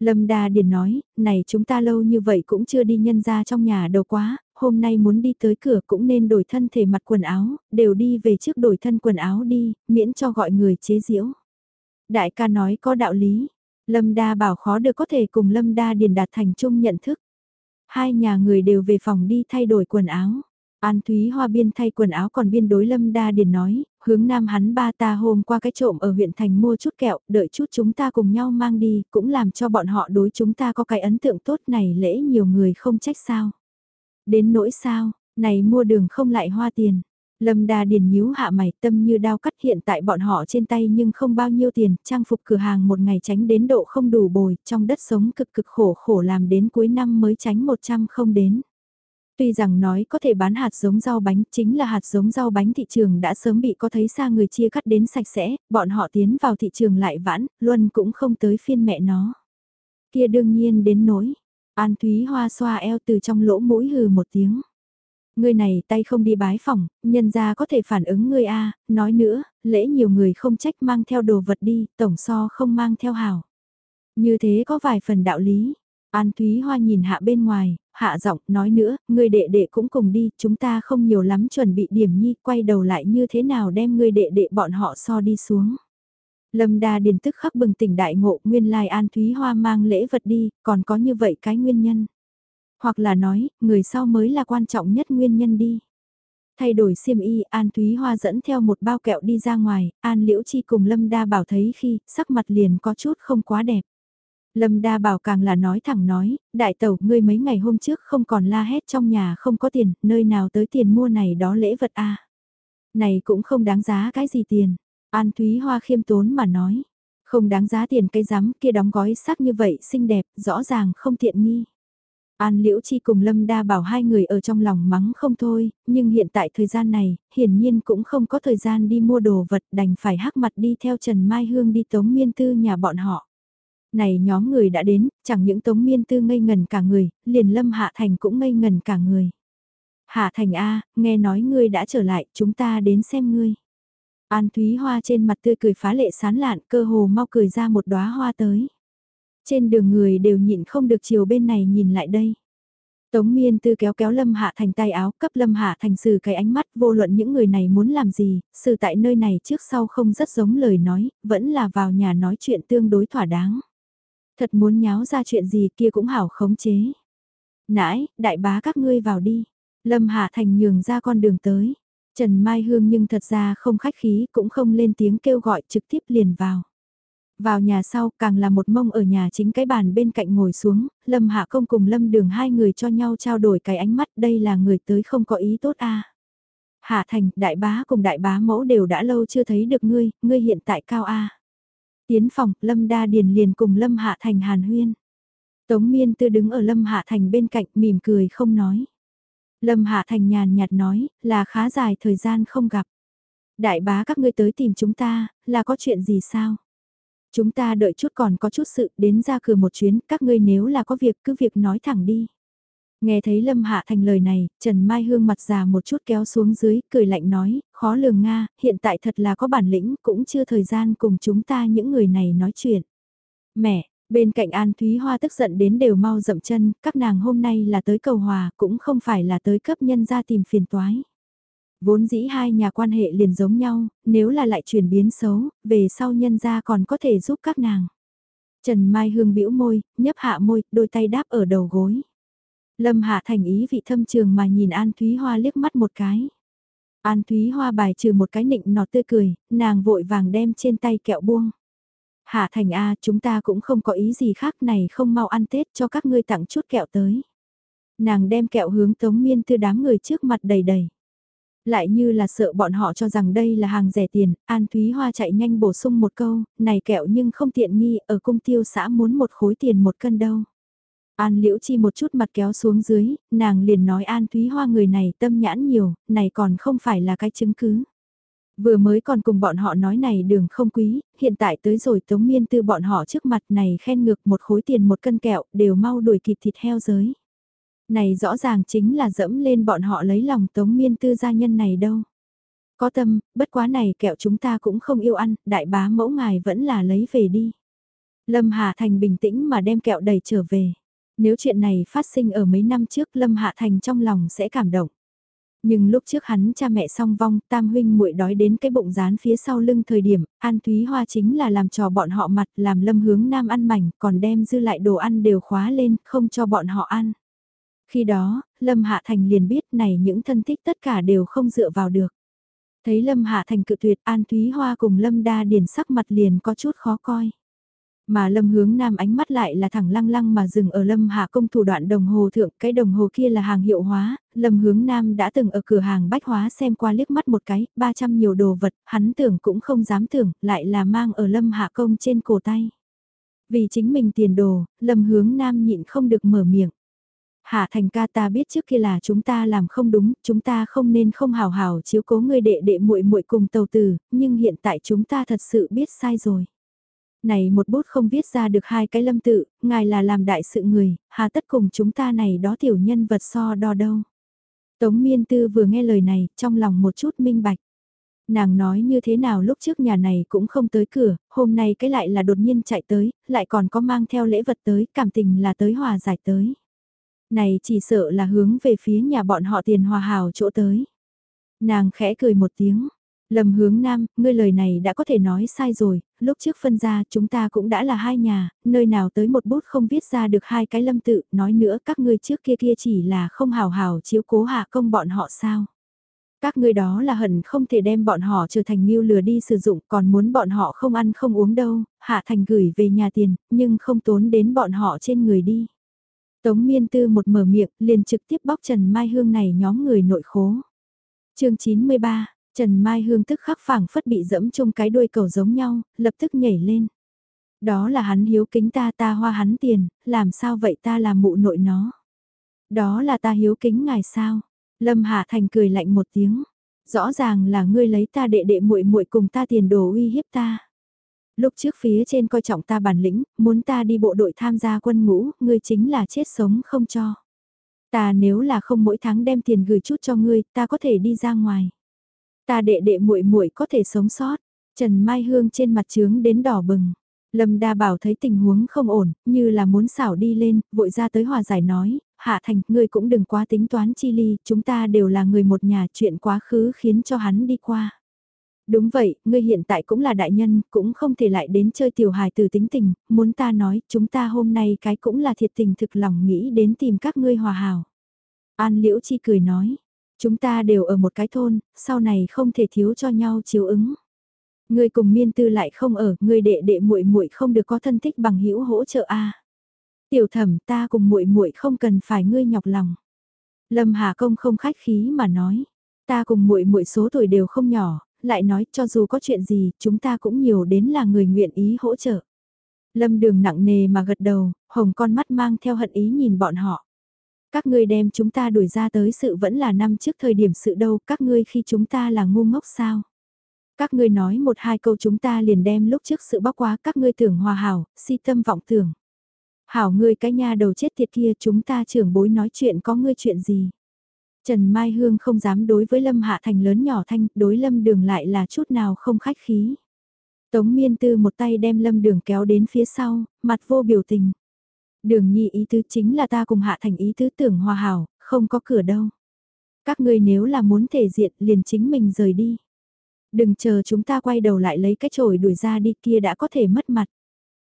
Lâm Đa Điền nói, này chúng ta lâu như vậy cũng chưa đi nhân ra trong nhà đầu quá, hôm nay muốn đi tới cửa cũng nên đổi thân thể mặt quần áo, đều đi về trước đổi thân quần áo đi, miễn cho gọi người chế giễu. Đại ca nói có đạo lý, Lâm Đa bảo khó được có thể cùng Lâm Đa Điền đạt thành chung nhận thức. Hai nhà người đều về phòng đi thay đổi quần áo. An Thúy Hoa biên thay quần áo còn biên đối Lâm Đa Điền nói, hướng nam hắn ba ta hôm qua cái trộm ở huyện thành mua chút kẹo, đợi chút chúng ta cùng nhau mang đi, cũng làm cho bọn họ đối chúng ta có cái ấn tượng tốt này lễ nhiều người không trách sao. Đến nỗi sao, này mua đường không lại hoa tiền. Lâm Đa Điền nhíu hạ mày tâm như đao cắt hiện tại bọn họ trên tay nhưng không bao nhiêu tiền, trang phục cửa hàng một ngày tránh đến độ không đủ bồi, trong đất sống cực cực khổ khổ làm đến cuối năm mới tránh 100 không đến. Tuy rằng nói có thể bán hạt giống rau bánh, chính là hạt giống rau bánh thị trường đã sớm bị có thấy xa người chia cắt đến sạch sẽ, bọn họ tiến vào thị trường lại vãn, luôn cũng không tới phiên mẹ nó. Kia đương nhiên đến nỗi, An Thúy Hoa xoa eo từ trong lỗ mũi hừ một tiếng. Ngươi này tay không đi bái phòng, nhân ra có thể phản ứng ngươi a nói nữa, lễ nhiều người không trách mang theo đồ vật đi, tổng so không mang theo hảo. Như thế có vài phần đạo lý. An Thúy Hoa nhìn hạ bên ngoài, hạ giọng nói nữa, người đệ đệ cũng cùng đi, chúng ta không nhiều lắm chuẩn bị điểm nhi, quay đầu lại như thế nào đem người đệ đệ bọn họ so đi xuống. Lâm Đa Điền tức khắc bừng tỉnh đại ngộ, nguyên lai An Thúy Hoa mang lễ vật đi, còn có như vậy cái nguyên nhân. Hoặc là nói, người sau mới là quan trọng nhất nguyên nhân đi. Thay đổi xiêm y, An Thúy Hoa dẫn theo một bao kẹo đi ra ngoài, An Liễu Chi cùng Lâm Đa bảo thấy khi, sắc mặt liền có chút không quá đẹp. Lâm Đa bảo càng là nói thẳng nói, đại tẩu ngươi mấy ngày hôm trước không còn la hét trong nhà không có tiền, nơi nào tới tiền mua này đó lễ vật a Này cũng không đáng giá cái gì tiền. An Thúy Hoa khiêm tốn mà nói, không đáng giá tiền cây rắm kia đóng gói sắc như vậy xinh đẹp, rõ ràng không tiện nghi. An Liễu Chi cùng Lâm Đa bảo hai người ở trong lòng mắng không thôi, nhưng hiện tại thời gian này, hiển nhiên cũng không có thời gian đi mua đồ vật đành phải hắc mặt đi theo Trần Mai Hương đi tống miên tư nhà bọn họ. Này nhóm người đã đến, chẳng những tống miên tư ngây ngần cả người, liền Lâm Hạ Thành cũng ngây ngần cả người. Hạ Thành A, nghe nói ngươi đã trở lại, chúng ta đến xem ngươi. An Thúy Hoa trên mặt tươi cười phá lệ sán lạn cơ hồ mau cười ra một đóa hoa tới. Trên đường người đều nhịn không được chiều bên này nhìn lại đây. Tống miên tư kéo kéo Lâm Hạ Thành tay áo cấp Lâm Hạ Thành xử cái ánh mắt vô luận những người này muốn làm gì, sự tại nơi này trước sau không rất giống lời nói, vẫn là vào nhà nói chuyện tương đối thỏa đáng. Thật muốn nháo ra chuyện gì kia cũng hảo khống chế. Nãi, đại bá các ngươi vào đi. Lâm Hạ Thành nhường ra con đường tới. Trần Mai Hương nhưng thật ra không khách khí cũng không lên tiếng kêu gọi trực tiếp liền vào. Vào nhà sau càng là một mông ở nhà chính cái bàn bên cạnh ngồi xuống, Lâm Hạ Công cùng Lâm Đường hai người cho nhau trao đổi cái ánh mắt đây là người tới không có ý tốt a Hạ Thành, đại bá cùng đại bá mẫu đều đã lâu chưa thấy được ngươi, ngươi hiện tại cao a Tiến phòng, Lâm Đa Điền liền cùng Lâm Hạ Thành hàn huyên. Tống Miên Tư đứng ở Lâm Hạ Thành bên cạnh mỉm cười không nói. Lâm Hạ Thành nhàn nhạt nói, là khá dài thời gian không gặp. Đại bá các ngươi tới tìm chúng ta, là có chuyện gì sao? Chúng ta đợi chút còn có chút sự, đến ra cửa một chuyến, các ngươi nếu là có việc cứ việc nói thẳng đi. Nghe thấy Lâm Hạ Thành lời này, Trần Mai Hương mặt già một chút kéo xuống dưới, cười lạnh nói, khó lường Nga, hiện tại thật là có bản lĩnh, cũng chưa thời gian cùng chúng ta những người này nói chuyện. Mẹ, bên cạnh An Thúy Hoa tức giận đến đều mau dậm chân, các nàng hôm nay là tới cầu hòa, cũng không phải là tới cấp nhân ra tìm phiền toái. Vốn dĩ hai nhà quan hệ liền giống nhau, nếu là lại chuyển biến xấu, về sau nhân ra còn có thể giúp các nàng. Trần Mai Hương bĩu môi, nhấp hạ môi, đôi tay đáp ở đầu gối. Lâm Hạ thành ý vị thâm trường mà nhìn An Thúy Hoa liếc mắt một cái. An Thúy Hoa bài trừ một cái nịnh nọt tươi cười, nàng vội vàng đem trên tay kẹo buông. Hạ thành A chúng ta cũng không có ý gì khác này không mau ăn Tết cho các ngươi tặng chút kẹo tới. Nàng đem kẹo hướng tống miên tư đám người trước mặt đầy đầy. Lại như là sợ bọn họ cho rằng đây là hàng rẻ tiền, An Thúy Hoa chạy nhanh bổ sung một câu, này kẹo nhưng không tiện nghi, ở cung tiêu xã muốn một khối tiền một cân đâu. An Liễu Chi một chút mặt kéo xuống dưới, nàng liền nói An Thúy Hoa người này tâm nhãn nhiều, này còn không phải là cái chứng cứ. Vừa mới còn cùng bọn họ nói này đường không quý, hiện tại tới rồi Tống Miên Tư bọn họ trước mặt này khen ngược một khối tiền một cân kẹo, đều mau đuổi kịp thịt heo giới. Này rõ ràng chính là dẫm lên bọn họ lấy lòng Tống Miên Tư gia nhân này đâu. Có tâm, bất quá này kẹo chúng ta cũng không yêu ăn, đại bá mẫu ngài vẫn là lấy về đi. Lâm Hà Thành bình tĩnh mà đem kẹo đầy trở về. Nếu chuyện này phát sinh ở mấy năm trước Lâm Hạ Thành trong lòng sẽ cảm động. Nhưng lúc trước hắn cha mẹ song vong, tam huynh muội đói đến cái bụng rán phía sau lưng thời điểm, An Thúy Hoa chính là làm trò bọn họ mặt, làm lâm hướng nam ăn mảnh, còn đem dư lại đồ ăn đều khóa lên, không cho bọn họ ăn. Khi đó, Lâm Hạ Thành liền biết này những thân thích tất cả đều không dựa vào được. Thấy Lâm Hạ Thành cự tuyệt An Thúy Hoa cùng Lâm Đa Điền sắc mặt liền có chút khó coi. Mà lâm hướng nam ánh mắt lại là thẳng lăng lăng mà dừng ở lâm hạ công thủ đoạn đồng hồ thượng, cái đồng hồ kia là hàng hiệu hóa, lâm hướng nam đã từng ở cửa hàng bách hóa xem qua liếc mắt một cái, 300 nhiều đồ vật, hắn tưởng cũng không dám tưởng, lại là mang ở lâm hạ công trên cổ tay. Vì chính mình tiền đồ, lâm hướng nam nhịn không được mở miệng. Hạ thành ca ta biết trước kia là chúng ta làm không đúng, chúng ta không nên không hào hào chiếu cố người đệ đệ muội muội cùng tàu tử, nhưng hiện tại chúng ta thật sự biết sai rồi này một bút không viết ra được hai cái lâm tự, ngài là làm đại sự người, hà tất cùng chúng ta này đó tiểu nhân vật so đo đâu. Tống miên tư vừa nghe lời này, trong lòng một chút minh bạch. Nàng nói như thế nào lúc trước nhà này cũng không tới cửa, hôm nay cái lại là đột nhiên chạy tới, lại còn có mang theo lễ vật tới, cảm tình là tới hòa giải tới. Này chỉ sợ là hướng về phía nhà bọn họ tiền hòa hào chỗ tới. Nàng khẽ cười một tiếng, Lâm hướng nam, ngươi lời này đã có thể nói sai rồi, lúc trước phân ra chúng ta cũng đã là hai nhà, nơi nào tới một bút không viết ra được hai cái lâm tự, nói nữa các ngươi trước kia kia chỉ là không hào hào chiếu cố hạ công bọn họ sao. Các ngươi đó là hận không thể đem bọn họ trở thành mưu lừa đi sử dụng còn muốn bọn họ không ăn không uống đâu, hạ thành gửi về nhà tiền, nhưng không tốn đến bọn họ trên người đi. Tống miên tư một mở miệng liền trực tiếp bóc Trần Mai Hương này nhóm người nội khố. chương 93 Trần Mai Hương tức khắc phảng phất bị dẫm chung cái đuôi cầu giống nhau, lập tức nhảy lên. Đó là hắn hiếu kính ta ta hoa hắn tiền, làm sao vậy ta là mụ nội nó. Đó là ta hiếu kính ngài sao. Lâm Hạ Thành cười lạnh một tiếng. Rõ ràng là ngươi lấy ta đệ đệ muội muội cùng ta tiền đồ uy hiếp ta. Lúc trước phía trên coi trọng ta bản lĩnh, muốn ta đi bộ đội tham gia quân ngũ, ngươi chính là chết sống không cho. Ta nếu là không mỗi tháng đem tiền gửi chút cho ngươi, ta có thể đi ra ngoài. Ta đệ đệ muội muội có thể sống sót. Trần Mai Hương trên mặt trướng đến đỏ bừng. Lâm Đa Bảo thấy tình huống không ổn, như là muốn xảo đi lên, vội ra tới hòa giải nói, Hạ Thành, ngươi cũng đừng quá tính toán chi ly, chúng ta đều là người một nhà chuyện quá khứ khiến cho hắn đi qua. Đúng vậy, ngươi hiện tại cũng là đại nhân, cũng không thể lại đến chơi tiểu hài từ tính tình, muốn ta nói, chúng ta hôm nay cái cũng là thiệt tình thực lòng nghĩ đến tìm các ngươi hòa hảo. An Liễu Chi cười nói, Chúng ta đều ở một cái thôn, sau này không thể thiếu cho nhau chiếu ứng. Người cùng miên tư lại không ở, người đệ đệ muội muội không được có thân thích bằng hữu hỗ trợ a. Tiểu thẩm ta cùng muội muội không cần phải ngươi nhọc lòng. Lâm Hà Công không khách khí mà nói, ta cùng muội muội số tuổi đều không nhỏ, lại nói cho dù có chuyện gì, chúng ta cũng nhiều đến là người nguyện ý hỗ trợ. Lâm Đường nặng nề mà gật đầu, hồng con mắt mang theo hận ý nhìn bọn họ. Các ngươi đem chúng ta đuổi ra tới sự vẫn là năm trước thời điểm sự đâu, các ngươi khi chúng ta là ngu ngốc sao? Các ngươi nói một hai câu chúng ta liền đem lúc trước sự bóc quá các ngươi tưởng hòa hảo, si tâm vọng tưởng. Hảo ngươi cái nha đầu chết tiệt kia chúng ta trưởng bối nói chuyện có ngươi chuyện gì? Trần Mai Hương không dám đối với Lâm Hạ Thành lớn nhỏ thanh, đối Lâm Đường lại là chút nào không khách khí. Tống Miên Tư một tay đem Lâm Đường kéo đến phía sau, mặt vô biểu tình. Đường nhi ý tứ chính là ta cùng hạ thành ý tứ tưởng hòa hảo, không có cửa đâu. Các ngươi nếu là muốn thể diện liền chính mình rời đi. Đừng chờ chúng ta quay đầu lại lấy cái chổi đuổi ra đi kia đã có thể mất mặt.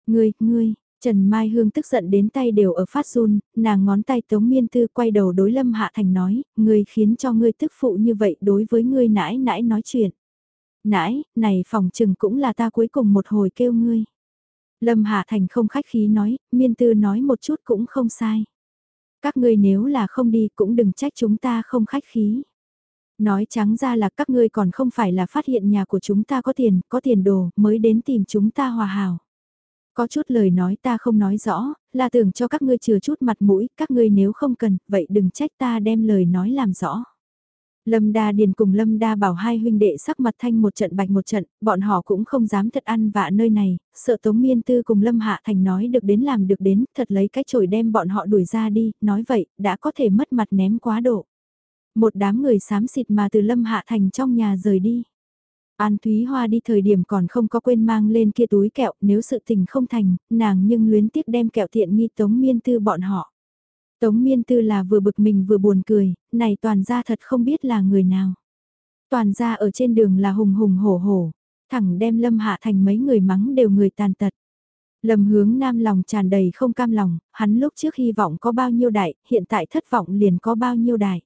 Ngươi, ngươi, Trần Mai Hương tức giận đến tay đều ở phát run, nàng ngón tay Tống Miên Tư quay đầu đối Lâm Hạ Thành nói, ngươi khiến cho ngươi tức phụ như vậy đối với ngươi nãi nãi nói chuyện. Nãi, này phòng trừng cũng là ta cuối cùng một hồi kêu ngươi. Lâm Hạ Thành không khách khí nói, miên tư nói một chút cũng không sai. Các ngươi nếu là không đi cũng đừng trách chúng ta không khách khí. Nói trắng ra là các ngươi còn không phải là phát hiện nhà của chúng ta có tiền, có tiền đồ, mới đến tìm chúng ta hòa hảo. Có chút lời nói ta không nói rõ, là tưởng cho các ngươi chừa chút mặt mũi, các ngươi nếu không cần, vậy đừng trách ta đem lời nói làm rõ. Lâm Đa Điền cùng Lâm Đa bảo hai huynh đệ sắc mặt thanh một trận bạch một trận, bọn họ cũng không dám thật ăn vạ nơi này, sợ Tống Miên Tư cùng Lâm Hạ Thành nói được đến làm được đến, thật lấy cái chổi đem bọn họ đuổi ra đi, nói vậy, đã có thể mất mặt ném quá độ. Một đám người xám xịt mà từ Lâm Hạ Thành trong nhà rời đi. An Thúy Hoa đi thời điểm còn không có quên mang lên kia túi kẹo, nếu sự tình không thành, nàng nhưng luyến tiếc đem kẹo thiện nghi Tống Miên Tư bọn họ. Tống Miên Tư là vừa bực mình vừa buồn cười, này toàn ra thật không biết là người nào. Toàn ra ở trên đường là hùng hùng hổ hổ, thẳng đem Lâm Hạ Thành mấy người mắng đều người tàn tật. Lâm hướng nam lòng tràn đầy không cam lòng, hắn lúc trước hy vọng có bao nhiêu đại, hiện tại thất vọng liền có bao nhiêu đại.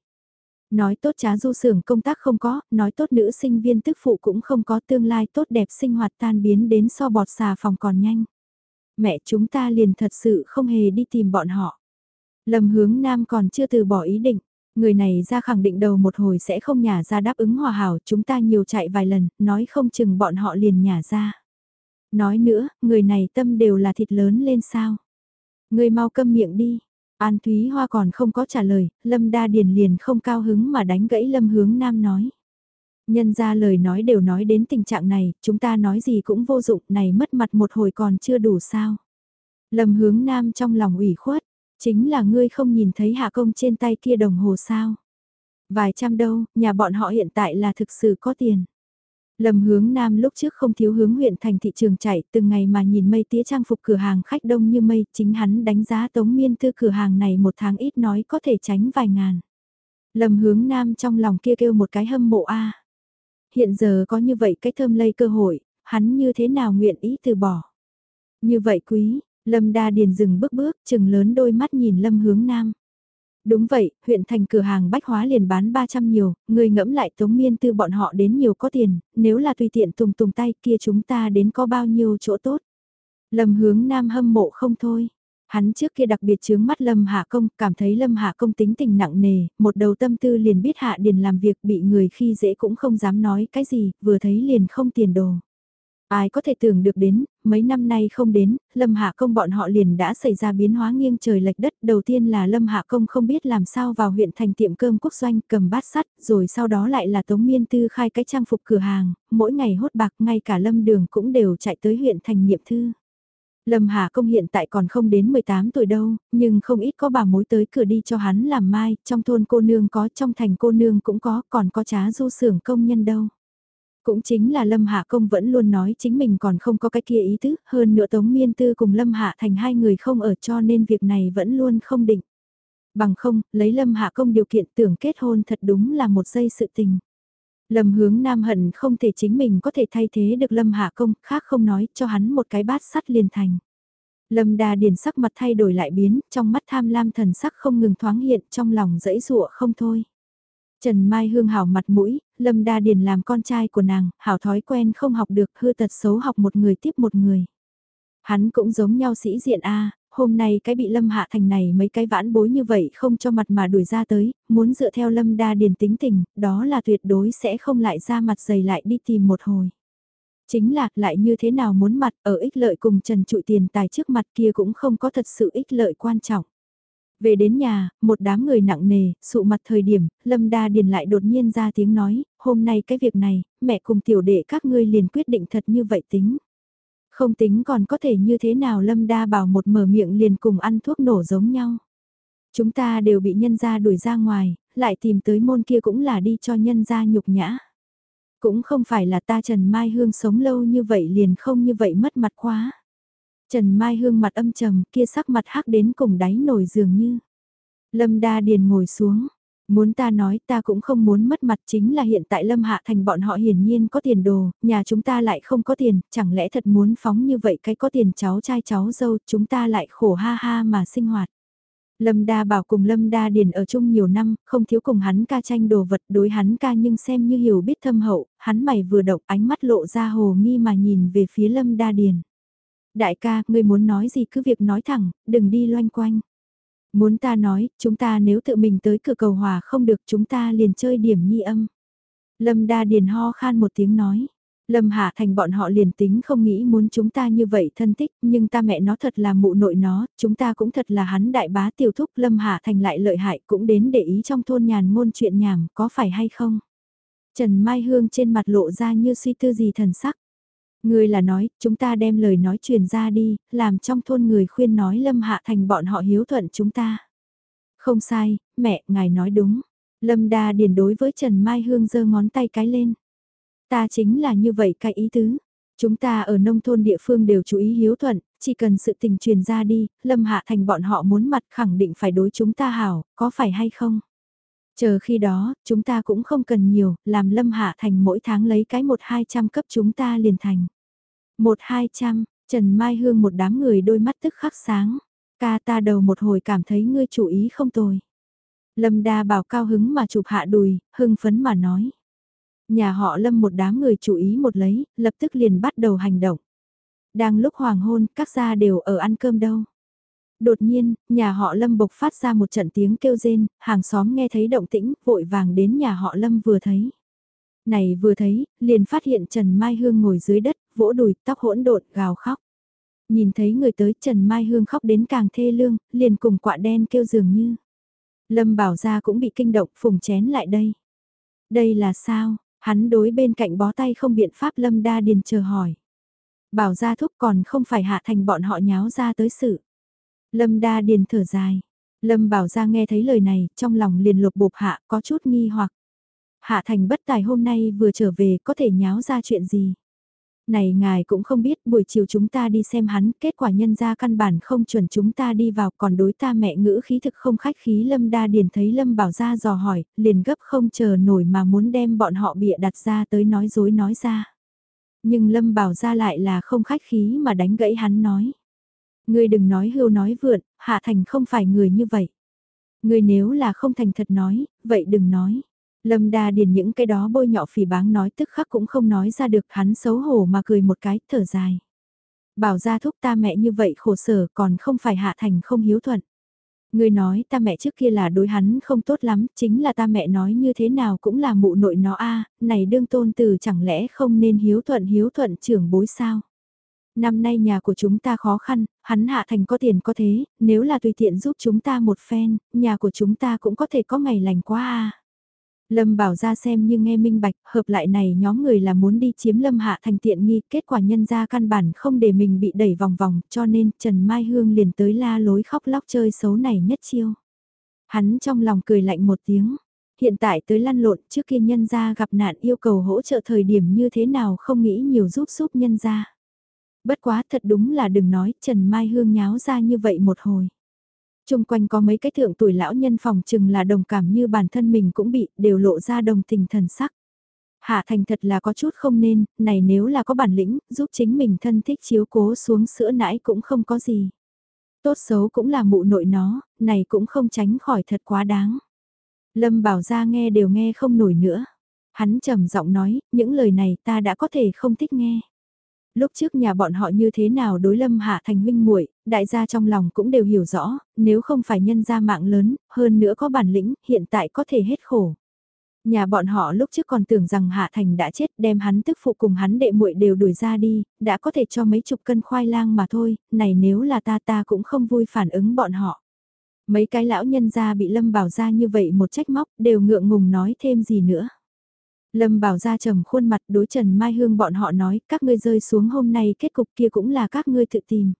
Nói tốt trá du xưởng công tác không có, nói tốt nữ sinh viên tức phụ cũng không có tương lai tốt đẹp sinh hoạt tan biến đến so bọt xà phòng còn nhanh. Mẹ chúng ta liền thật sự không hề đi tìm bọn họ. Lâm hướng nam còn chưa từ bỏ ý định. Người này ra khẳng định đầu một hồi sẽ không nhả ra đáp ứng hòa hảo, chúng ta nhiều chạy vài lần, nói không chừng bọn họ liền nhả ra. Nói nữa, người này tâm đều là thịt lớn lên sao. Người mau câm miệng đi, An Thúy Hoa còn không có trả lời, Lâm Đa Điền liền không cao hứng mà đánh gãy Lâm Hướng Nam nói. Nhân ra lời nói đều nói đến tình trạng này, chúng ta nói gì cũng vô dụng, này mất mặt một hồi còn chưa đủ sao. Lâm Hướng Nam trong lòng ủy khuất, chính là ngươi không nhìn thấy hạ công trên tay kia đồng hồ sao. Vài trăm đâu, nhà bọn họ hiện tại là thực sự có tiền. lầm hướng nam lúc trước không thiếu hướng huyện thành thị trường chạy, từng ngày mà nhìn mây tía trang phục cửa hàng khách đông như mây, chính hắn đánh giá tống miên thư cửa hàng này một tháng ít nói có thể tránh vài ngàn. lầm hướng nam trong lòng kia kêu một cái hâm mộ a Hiện giờ có như vậy cái thơm lây cơ hội, hắn như thế nào nguyện ý từ bỏ. Như vậy quý, Lâm đa điền dừng bước bước, chừng lớn đôi mắt nhìn lâm hướng nam. Đúng vậy, huyện thành cửa hàng bách hóa liền bán 300 nhiều, người ngẫm lại tống miên tư bọn họ đến nhiều có tiền, nếu là tùy tiện tùng tùng tay kia chúng ta đến có bao nhiêu chỗ tốt. Lâm hướng nam hâm mộ không thôi. Hắn trước kia đặc biệt chướng mắt Lâm Hạ Công, cảm thấy Lâm Hạ Công tính tình nặng nề, một đầu tâm tư liền biết Hạ Điền làm việc bị người khi dễ cũng không dám nói cái gì, vừa thấy liền không tiền đồ. Ai có thể tưởng được đến, mấy năm nay không đến, Lâm Hạ Công bọn họ liền đã xảy ra biến hóa nghiêng trời lệch đất. Đầu tiên là Lâm Hạ Công không biết làm sao vào huyện thành tiệm cơm quốc doanh cầm bát sắt, rồi sau đó lại là Tống Miên Tư khai cái trang phục cửa hàng, mỗi ngày hốt bạc ngay cả Lâm Đường cũng đều chạy tới huyện thành nhiệm thư. Lâm Hà Công hiện tại còn không đến 18 tuổi đâu, nhưng không ít có bà mối tới cửa đi cho hắn làm mai, trong thôn cô nương có, trong thành cô nương cũng có, còn có trá du xưởng công nhân đâu. Cũng chính là Lâm Hạ Công vẫn luôn nói chính mình còn không có cái kia ý tứ, hơn nữa Tống Miên Tư cùng Lâm Hạ thành hai người không ở cho nên việc này vẫn luôn không định. Bằng không, lấy Lâm Hạ Công điều kiện tưởng kết hôn thật đúng là một giây sự tình. Lâm hướng nam hận không thể chính mình có thể thay thế được Lâm Hạ Công, khác không nói, cho hắn một cái bát sắt liền thành. Lâm đà điền sắc mặt thay đổi lại biến, trong mắt tham lam thần sắc không ngừng thoáng hiện, trong lòng dẫy dụa không thôi. Trần Mai Hương hảo mặt mũi, Lâm Đa Điền làm con trai của nàng, hảo thói quen không học được hư tật xấu học một người tiếp một người. Hắn cũng giống nhau sĩ diện A, hôm nay cái bị Lâm Hạ Thành này mấy cái vãn bối như vậy không cho mặt mà đuổi ra tới, muốn dựa theo Lâm Đa Điền tính tình, đó là tuyệt đối sẽ không lại ra mặt dày lại đi tìm một hồi. Chính là, lại như thế nào muốn mặt ở ích lợi cùng Trần trụi tiền tài trước mặt kia cũng không có thật sự ích lợi quan trọng. Về đến nhà, một đám người nặng nề, sụ mặt thời điểm, Lâm Đa Điền lại đột nhiên ra tiếng nói, hôm nay cái việc này, mẹ cùng tiểu đệ các ngươi liền quyết định thật như vậy tính. Không tính còn có thể như thế nào Lâm Đa bảo một mở miệng liền cùng ăn thuốc nổ giống nhau. Chúng ta đều bị nhân gia đuổi ra ngoài, lại tìm tới môn kia cũng là đi cho nhân gia nhục nhã. Cũng không phải là ta Trần Mai Hương sống lâu như vậy liền không như vậy mất mặt quá. Trần Mai Hương mặt âm trầm, kia sắc mặt hắc đến cùng đáy nổi dường như. Lâm Đa Điền ngồi xuống, muốn ta nói ta cũng không muốn mất mặt chính là hiện tại Lâm Hạ Thành bọn họ hiển nhiên có tiền đồ, nhà chúng ta lại không có tiền, chẳng lẽ thật muốn phóng như vậy cái có tiền cháu trai cháu dâu chúng ta lại khổ ha ha mà sinh hoạt. Lâm Đa bảo cùng Lâm Đa Điền ở chung nhiều năm, không thiếu cùng hắn ca tranh đồ vật đối hắn ca nhưng xem như hiểu biết thâm hậu, hắn mày vừa động ánh mắt lộ ra hồ nghi mà nhìn về phía Lâm Đa Điền. Đại ca, ngươi muốn nói gì cứ việc nói thẳng, đừng đi loanh quanh. Muốn ta nói, chúng ta nếu tự mình tới cửa cầu hòa không được chúng ta liền chơi điểm nhi âm. Lâm Đa Điền ho khan một tiếng nói. Lâm Hạ Thành bọn họ liền tính không nghĩ muốn chúng ta như vậy thân tích nhưng ta mẹ nó thật là mụ nội nó, chúng ta cũng thật là hắn đại bá tiểu thúc Lâm Hạ Thành lại lợi hại cũng đến để ý trong thôn nhàn ngôn chuyện nhảm, có phải hay không? Trần Mai Hương trên mặt lộ ra như suy tư gì thần sắc. Người là nói, chúng ta đem lời nói truyền ra đi, làm trong thôn người khuyên nói Lâm Hạ Thành bọn họ hiếu thuận chúng ta. Không sai, mẹ, ngài nói đúng. Lâm Đa Điền đối với Trần Mai Hương giơ ngón tay cái lên. Ta chính là như vậy cái ý tứ. Chúng ta ở nông thôn địa phương đều chú ý hiếu thuận, chỉ cần sự tình truyền ra đi, Lâm Hạ Thành bọn họ muốn mặt khẳng định phải đối chúng ta hảo, có phải hay không? Chờ khi đó, chúng ta cũng không cần nhiều, làm Lâm Hạ Thành mỗi tháng lấy cái một hai trăm cấp chúng ta liền thành. Một hai trăm, Trần Mai Hương một đám người đôi mắt tức khắc sáng. Ca ta đầu một hồi cảm thấy ngươi chủ ý không tồi. Lâm đa bảo cao hứng mà chụp hạ đùi, hưng phấn mà nói. Nhà họ Lâm một đám người chú ý một lấy, lập tức liền bắt đầu hành động. Đang lúc hoàng hôn, các gia đều ở ăn cơm đâu. Đột nhiên, nhà họ Lâm bộc phát ra một trận tiếng kêu rên, hàng xóm nghe thấy động tĩnh, vội vàng đến nhà họ Lâm vừa thấy. Này vừa thấy, liền phát hiện Trần Mai Hương ngồi dưới đất, vỗ đùi, tóc hỗn độn, gào khóc. Nhìn thấy người tới Trần Mai Hương khóc đến càng thê lương, liền cùng quạ đen kêu dường như. Lâm bảo ra cũng bị kinh động, phùng chén lại đây. Đây là sao, hắn đối bên cạnh bó tay không biện pháp Lâm đa điền chờ hỏi. Bảo ra thúc còn không phải hạ thành bọn họ nháo ra tới sự. Lâm đa điền thở dài. Lâm bảo ra nghe thấy lời này, trong lòng liền lục bộp hạ, có chút nghi hoặc. Hạ thành bất tài hôm nay vừa trở về có thể nháo ra chuyện gì. Này ngài cũng không biết buổi chiều chúng ta đi xem hắn, kết quả nhân ra căn bản không chuẩn chúng ta đi vào còn đối ta mẹ ngữ khí thực không khách khí Lâm Đa Điền thấy Lâm Bảo ra dò hỏi, liền gấp không chờ nổi mà muốn đem bọn họ bịa đặt ra tới nói dối nói ra. Nhưng Lâm Bảo ra lại là không khách khí mà đánh gãy hắn nói. Ngươi đừng nói hưu nói vượn, Hạ Thành không phải người như vậy. Ngươi nếu là không thành thật nói, vậy đừng nói. Lâm đa điền những cái đó bôi nhọ phỉ báng nói tức khắc cũng không nói ra được hắn xấu hổ mà cười một cái, thở dài. Bảo ra thúc ta mẹ như vậy khổ sở còn không phải hạ thành không hiếu thuận. ngươi nói ta mẹ trước kia là đối hắn không tốt lắm, chính là ta mẹ nói như thế nào cũng là mụ nội nó a à, này đương tôn từ chẳng lẽ không nên hiếu thuận hiếu thuận trưởng bối sao. Năm nay nhà của chúng ta khó khăn, hắn hạ thành có tiền có thế, nếu là tùy tiện giúp chúng ta một phen, nhà của chúng ta cũng có thể có ngày lành quá à? Lâm bảo ra xem như nghe minh bạch, hợp lại này nhóm người là muốn đi chiếm Lâm Hạ thành tiện nghi, kết quả nhân ra căn bản không để mình bị đẩy vòng vòng, cho nên Trần Mai Hương liền tới la lối khóc lóc chơi xấu này nhất chiêu. Hắn trong lòng cười lạnh một tiếng, hiện tại tới lăn lộn trước kia nhân ra gặp nạn yêu cầu hỗ trợ thời điểm như thế nào không nghĩ nhiều giúp giúp nhân ra. Bất quá thật đúng là đừng nói Trần Mai Hương nháo ra như vậy một hồi chung quanh có mấy cái thượng tuổi lão nhân phòng chừng là đồng cảm như bản thân mình cũng bị, đều lộ ra đồng tình thần sắc. Hạ thành thật là có chút không nên, này nếu là có bản lĩnh, giúp chính mình thân thích chiếu cố xuống sữa nãi cũng không có gì. Tốt xấu cũng là mụ nội nó, này cũng không tránh khỏi thật quá đáng. Lâm bảo ra nghe đều nghe không nổi nữa. Hắn trầm giọng nói, những lời này ta đã có thể không thích nghe. Lúc trước nhà bọn họ như thế nào đối Lâm Hạ Thành huynh muội, đại gia trong lòng cũng đều hiểu rõ, nếu không phải nhân gia mạng lớn, hơn nữa có bản lĩnh, hiện tại có thể hết khổ. Nhà bọn họ lúc trước còn tưởng rằng Hạ Thành đã chết, đem hắn tức phụ cùng hắn đệ muội đều đuổi ra đi, đã có thể cho mấy chục cân khoai lang mà thôi, này nếu là ta ta cũng không vui phản ứng bọn họ. Mấy cái lão nhân gia bị Lâm bảo ra như vậy một trách móc, đều ngượng ngùng nói thêm gì nữa. Lâm bảo ra trầm khuôn mặt đối Trần Mai Hương bọn họ nói các ngươi rơi xuống hôm nay kết cục kia cũng là các ngươi tự tìm.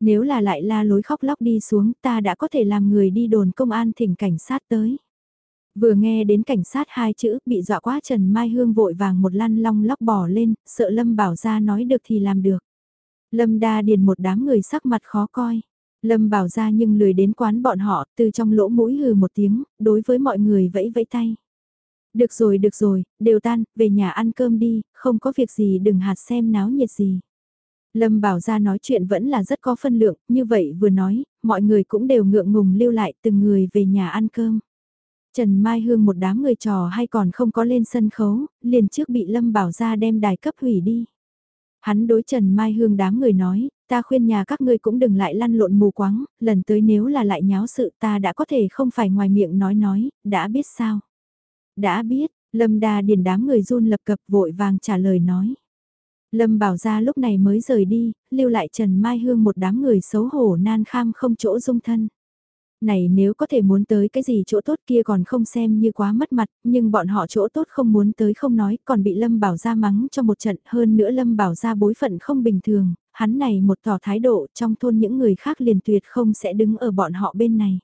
Nếu là lại la lối khóc lóc đi xuống ta đã có thể làm người đi đồn công an thỉnh cảnh sát tới. Vừa nghe đến cảnh sát hai chữ bị dọa quá Trần Mai Hương vội vàng một lăn long lóc bỏ lên, sợ Lâm bảo ra nói được thì làm được. Lâm đa điền một đám người sắc mặt khó coi. Lâm bảo ra nhưng lười đến quán bọn họ từ trong lỗ mũi hừ một tiếng, đối với mọi người vẫy vẫy tay. Được rồi được rồi, đều tan, về nhà ăn cơm đi, không có việc gì đừng hạt xem náo nhiệt gì. Lâm Bảo ra nói chuyện vẫn là rất có phân lượng, như vậy vừa nói, mọi người cũng đều ngượng ngùng lưu lại từng người về nhà ăn cơm. Trần Mai Hương một đám người trò hay còn không có lên sân khấu, liền trước bị Lâm Bảo ra đem đài cấp hủy đi. Hắn đối Trần Mai Hương đám người nói, ta khuyên nhà các ngươi cũng đừng lại lăn lộn mù quáng, lần tới nếu là lại nháo sự ta đã có thể không phải ngoài miệng nói nói, đã biết sao. Đã biết, Lâm đa điền đám người run lập cập vội vàng trả lời nói. Lâm bảo Gia lúc này mới rời đi, lưu lại Trần Mai Hương một đám người xấu hổ nan kham không chỗ dung thân. Này nếu có thể muốn tới cái gì chỗ tốt kia còn không xem như quá mất mặt, nhưng bọn họ chỗ tốt không muốn tới không nói, còn bị Lâm bảo Gia mắng cho một trận hơn nữa Lâm bảo Gia bối phận không bình thường, hắn này một tỏ thái độ trong thôn những người khác liền tuyệt không sẽ đứng ở bọn họ bên này.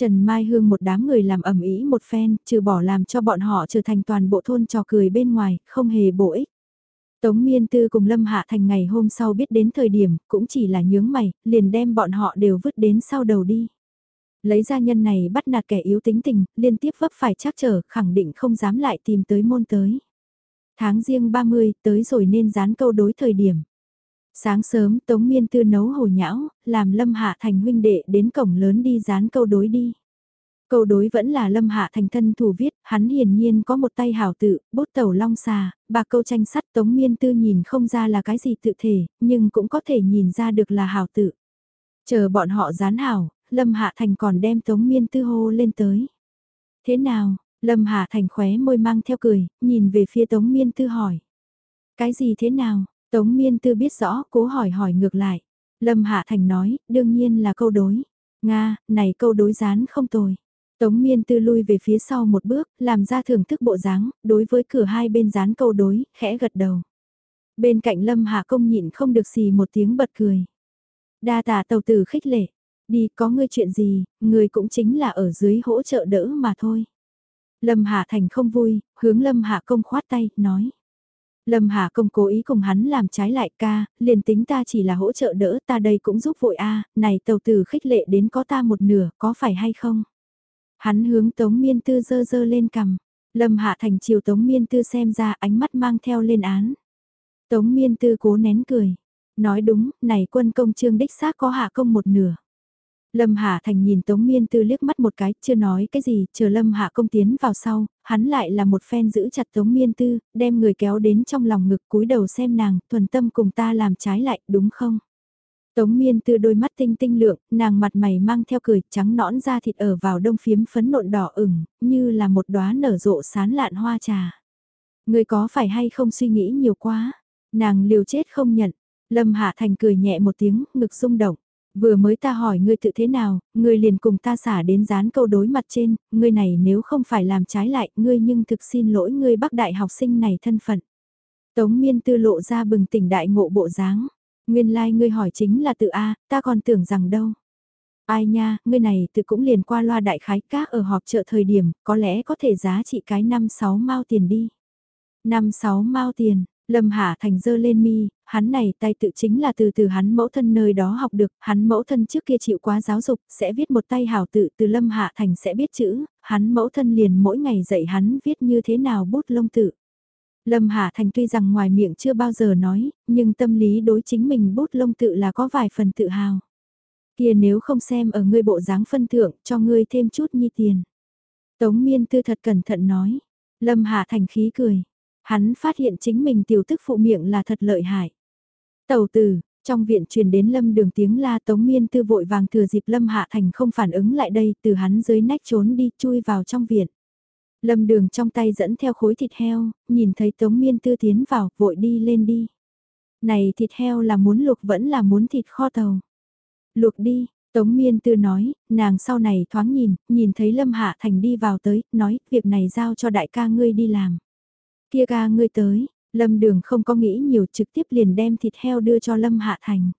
Trần Mai Hương một đám người làm ẩm ý một phen, trừ bỏ làm cho bọn họ trở thành toàn bộ thôn trò cười bên ngoài, không hề bổ ích. Tống Miên Tư cùng Lâm Hạ Thành ngày hôm sau biết đến thời điểm, cũng chỉ là nhướng mày, liền đem bọn họ đều vứt đến sau đầu đi. Lấy ra nhân này bắt nạt kẻ yếu tính tình, liên tiếp vấp phải chắc trở, khẳng định không dám lại tìm tới môn tới. Tháng riêng 30, tới rồi nên dán câu đối thời điểm. Sáng sớm Tống Miên Tư nấu hồ nhão, làm Lâm Hạ Thành huynh đệ đến cổng lớn đi dán câu đối đi. Câu đối vẫn là Lâm Hạ Thành thân thủ viết, hắn hiển nhiên có một tay hảo tự, bút tẩu long xà, bà câu tranh sắt Tống Miên Tư nhìn không ra là cái gì tự thể, nhưng cũng có thể nhìn ra được là hảo tự. Chờ bọn họ dán hảo, Lâm Hạ Thành còn đem Tống Miên Tư hô lên tới. Thế nào, Lâm Hạ Thành khóe môi mang theo cười, nhìn về phía Tống Miên Tư hỏi. Cái gì thế nào, Tống Miên Tư biết rõ, cố hỏi hỏi ngược lại. Lâm Hạ Thành nói, đương nhiên là câu đối. Nga, này câu đối rán không tồi. Tống Miên Tư lui về phía sau một bước, làm ra thưởng thức bộ dáng, đối với cửa hai bên dán câu đối, khẽ gật đầu. Bên cạnh Lâm Hạ Công nhịn không được xì một tiếng bật cười. Đa tả tàu tử khích lệ, đi có ngươi chuyện gì, Ngươi cũng chính là ở dưới hỗ trợ đỡ mà thôi. Lâm Hạ Thành không vui, hướng Lâm Hạ Công khoát tay, nói. Lâm Hà công cố ý cùng hắn làm trái lại ca, liền tính ta chỉ là hỗ trợ đỡ ta đây cũng giúp vội a này tàu tử khích lệ đến có ta một nửa, có phải hay không? Hắn hướng Tống Miên Tư dơ dơ lên cầm, Lâm Hạ Thành chiều Tống Miên Tư xem ra ánh mắt mang theo lên án. Tống Miên Tư cố nén cười, nói đúng, này quân công trương đích xác có hạ công một nửa. Lâm Hạ Thành nhìn Tống Miên Tư liếc mắt một cái, chưa nói cái gì, chờ Lâm Hạ công tiến vào sau, hắn lại là một phen giữ chặt Tống Miên Tư, đem người kéo đến trong lòng ngực cúi đầu xem nàng, thuần tâm cùng ta làm trái lại, đúng không? Tống Miên Tư đôi mắt tinh tinh lượng, nàng mặt mày mang theo cười, trắng nõn da thịt ở vào đông phiếm phấn nộn đỏ ửng, như là một đóa nở rộ sán lạn hoa trà. Người có phải hay không suy nghĩ nhiều quá? Nàng liều chết không nhận. Lâm Hạ Thành cười nhẹ một tiếng, ngực rung động. Vừa mới ta hỏi ngươi tự thế nào, ngươi liền cùng ta xả đến dán câu đối mặt trên, ngươi này nếu không phải làm trái lại, ngươi nhưng thực xin lỗi ngươi bác đại học sinh này thân phận. Tống miên tư lộ ra bừng tỉnh đại ngộ bộ dáng. Nguyên lai like ngươi hỏi chính là tự A, ta còn tưởng rằng đâu. Ai nha, ngươi này tự cũng liền qua loa đại khái cá ở họp chợ thời điểm, có lẽ có thể giá trị cái 5-6 mao tiền đi. 5-6 mao tiền, Lâm Hạ Thành dơ lên mi, hắn này tay tự chính là từ từ hắn mẫu thân nơi đó học được, hắn mẫu thân trước kia chịu quá giáo dục, sẽ viết một tay hảo tự từ Lâm Hạ Thành sẽ biết chữ, hắn mẫu thân liền mỗi ngày dạy hắn viết như thế nào bút lông tự. Lâm Hạ Thành tuy rằng ngoài miệng chưa bao giờ nói, nhưng tâm lý đối chính mình bút lông tự là có vài phần tự hào. Kia nếu không xem ở ngươi bộ dáng phân thượng, cho ngươi thêm chút nhi tiền. Tống miên tư thật cẩn thận nói. Lâm Hạ Thành khí cười. Hắn phát hiện chính mình tiểu tức phụ miệng là thật lợi hại. Tầu tử, trong viện truyền đến lâm đường tiếng la tống miên tư vội vàng thừa dịp lâm hạ thành không phản ứng lại đây từ hắn dưới nách trốn đi chui vào trong viện. Lâm đường trong tay dẫn theo khối thịt heo, nhìn thấy tống miên tư tiến vào, vội đi lên đi. Này thịt heo là muốn luộc vẫn là muốn thịt kho tàu. Luộc đi, Tống Miên Tư nói, nàng sau này thoáng nhìn, nhìn thấy Lâm Hạ Thành đi vào tới, nói, việc này giao cho đại ca ngươi đi làm. Kia ca ngươi tới, Lâm Đường không có nghĩ nhiều trực tiếp liền đem thịt heo đưa cho Lâm Hạ Thành.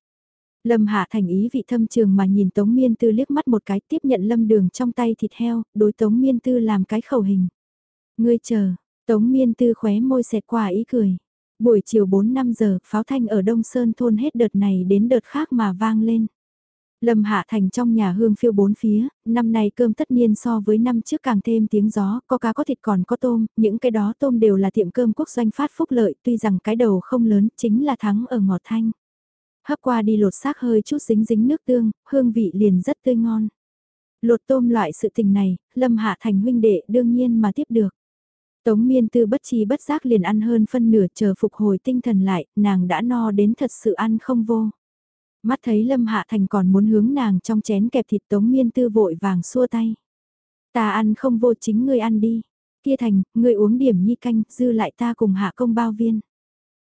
Lâm Hạ Thành ý vị thâm trường mà nhìn Tống Miên Tư liếc mắt một cái tiếp nhận Lâm Đường trong tay thịt heo, đối Tống Miên Tư làm cái khẩu hình. Ngươi chờ, Tống Miên Tư khóe môi xẹt qua ý cười. Buổi chiều 4-5 giờ, pháo thanh ở Đông Sơn thôn hết đợt này đến đợt khác mà vang lên. Lâm Hạ Thành trong nhà hương phiêu bốn phía, năm nay cơm tất niên so với năm trước càng thêm tiếng gió, có cá có thịt còn có tôm, những cái đó tôm đều là tiệm cơm quốc doanh phát phúc lợi, tuy rằng cái đầu không lớn, chính là thắng ở ngọt thanh. Hấp qua đi lột xác hơi chút dính dính nước tương, hương vị liền rất tươi ngon. Lột tôm loại sự tình này, Lâm Hạ Thành huynh đệ đương nhiên mà tiếp được. Tống miên tư bất chi bất giác liền ăn hơn phân nửa chờ phục hồi tinh thần lại, nàng đã no đến thật sự ăn không vô. Mắt thấy Lâm Hạ Thành còn muốn hướng nàng trong chén kẹp thịt tống miên tư vội vàng xua tay. Ta ăn không vô chính ngươi ăn đi. Kia thành, ngươi uống điểm nhi canh, dư lại ta cùng hạ công bao viên.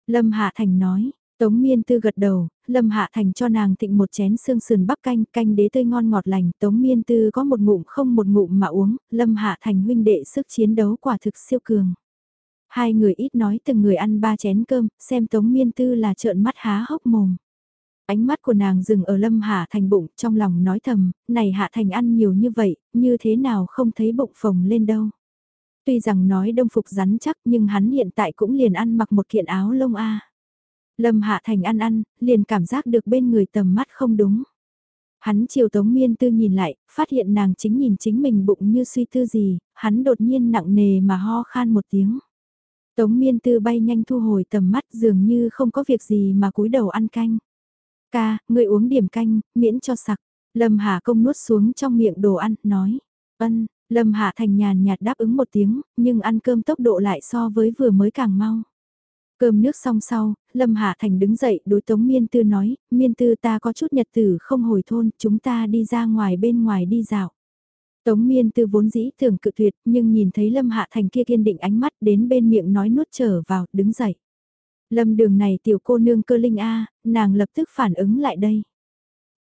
Lâm Hạ Thành nói, Tống Miên Tư gật đầu, Lâm Hạ Thành cho nàng thịnh một chén xương sườn bắp canh, canh đế tươi ngon ngọt lành, Tống Miên Tư có một ngụm không một ngụm mà uống, Lâm Hạ Thành huynh đệ sức chiến đấu quả thực siêu cường. Hai người ít nói từng người ăn ba chén cơm, xem Tống Miên Tư là trợn mắt há hốc mồm. Ánh mắt của nàng dừng ở Lâm Hạ Thành bụng, trong lòng nói thầm, này Hạ Thành ăn nhiều như vậy, như thế nào không thấy bụng phồng lên đâu. Tuy rằng nói đông phục rắn chắc nhưng hắn hiện tại cũng liền ăn mặc một kiện áo lông A. Lâm Hạ Thành ăn ăn, liền cảm giác được bên người tầm mắt không đúng. Hắn chiều Tống Miên Tư nhìn lại, phát hiện nàng chính nhìn chính mình bụng như suy tư gì, hắn đột nhiên nặng nề mà ho khan một tiếng. Tống Miên Tư bay nhanh thu hồi tầm mắt dường như không có việc gì mà cúi đầu ăn canh. Ca, người uống điểm canh, miễn cho sặc. Lâm Hà Công nuốt xuống trong miệng đồ ăn, nói. Ân, Lâm Hạ Thành nhàn nhạt đáp ứng một tiếng, nhưng ăn cơm tốc độ lại so với vừa mới càng mau. Cơm nước xong sau, Lâm Hạ Thành đứng dậy đối Tống Miên Tư nói, Miên Tư ta có chút nhật tử không hồi thôn, chúng ta đi ra ngoài bên ngoài đi dạo. Tống Miên Tư vốn dĩ thường cự tuyệt, nhưng nhìn thấy Lâm Hạ Thành kia kiên định ánh mắt đến bên miệng nói nuốt trở vào, đứng dậy. Lâm đường này tiểu cô nương cơ linh A, nàng lập tức phản ứng lại đây.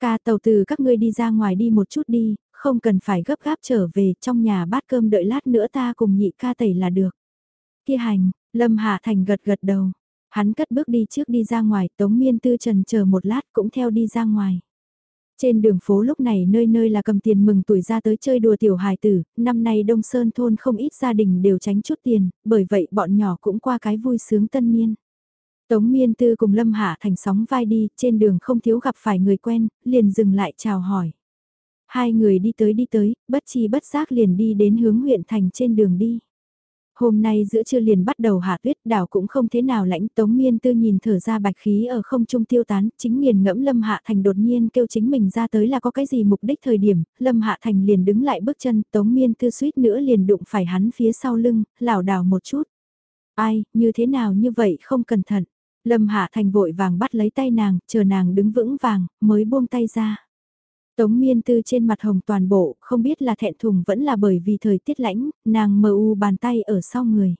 Ca tàu từ các ngươi đi ra ngoài đi một chút đi, không cần phải gấp gáp trở về trong nhà bát cơm đợi lát nữa ta cùng nhị ca tẩy là được. Kia hành, Lâm Hạ Thành gật gật đầu. Hắn cất bước đi trước đi ra ngoài, Tống Miên Tư trần chờ một lát cũng theo đi ra ngoài. Trên đường phố lúc này nơi nơi là cầm tiền mừng tuổi ra tới chơi đùa tiểu hài tử, năm nay Đông Sơn thôn không ít gia đình đều tránh chút tiền, bởi vậy bọn nhỏ cũng qua cái vui sướng tân niên. Tống Miên Tư cùng Lâm Hạ Thành sóng vai đi, trên đường không thiếu gặp phải người quen, liền dừng lại chào hỏi. Hai người đi tới đi tới, bất chi bất giác liền đi đến hướng huyện thành trên đường đi. Hôm nay giữa trưa liền bắt đầu hạ tuyết đảo cũng không thế nào lãnh tống miên tư nhìn thở ra bạch khí ở không trung tiêu tán, chính nghiền ngẫm Lâm Hạ Thành đột nhiên kêu chính mình ra tới là có cái gì mục đích thời điểm, Lâm Hạ Thành liền đứng lại bước chân, tống miên tư suýt nữa liền đụng phải hắn phía sau lưng, lảo đảo một chút. Ai, như thế nào như vậy không cẩn thận. Lâm Hạ Thành vội vàng bắt lấy tay nàng, chờ nàng đứng vững vàng, mới buông tay ra. Tống miên tư trên mặt hồng toàn bộ, không biết là thẹn thùng vẫn là bởi vì thời tiết lãnh, nàng mờ u bàn tay ở sau người.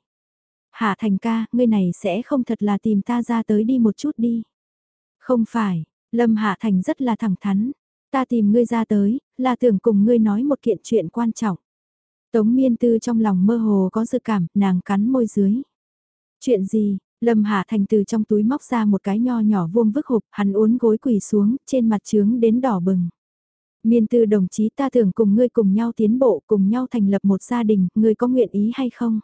Hạ thành ca, ngươi này sẽ không thật là tìm ta ra tới đi một chút đi. Không phải, Lâm Hạ Thành rất là thẳng thắn. Ta tìm ngươi ra tới, là tưởng cùng ngươi nói một kiện chuyện quan trọng. Tống miên tư trong lòng mơ hồ có dự cảm, nàng cắn môi dưới. Chuyện gì, Lâm Hạ Thành từ trong túi móc ra một cái nho nhỏ vuông vức hộp, hắn uốn gối quỳ xuống, trên mặt trướng đến đỏ bừng. Miên tư đồng chí ta tưởng cùng ngươi cùng nhau tiến bộ, cùng nhau thành lập một gia đình, ngươi có nguyện ý hay không?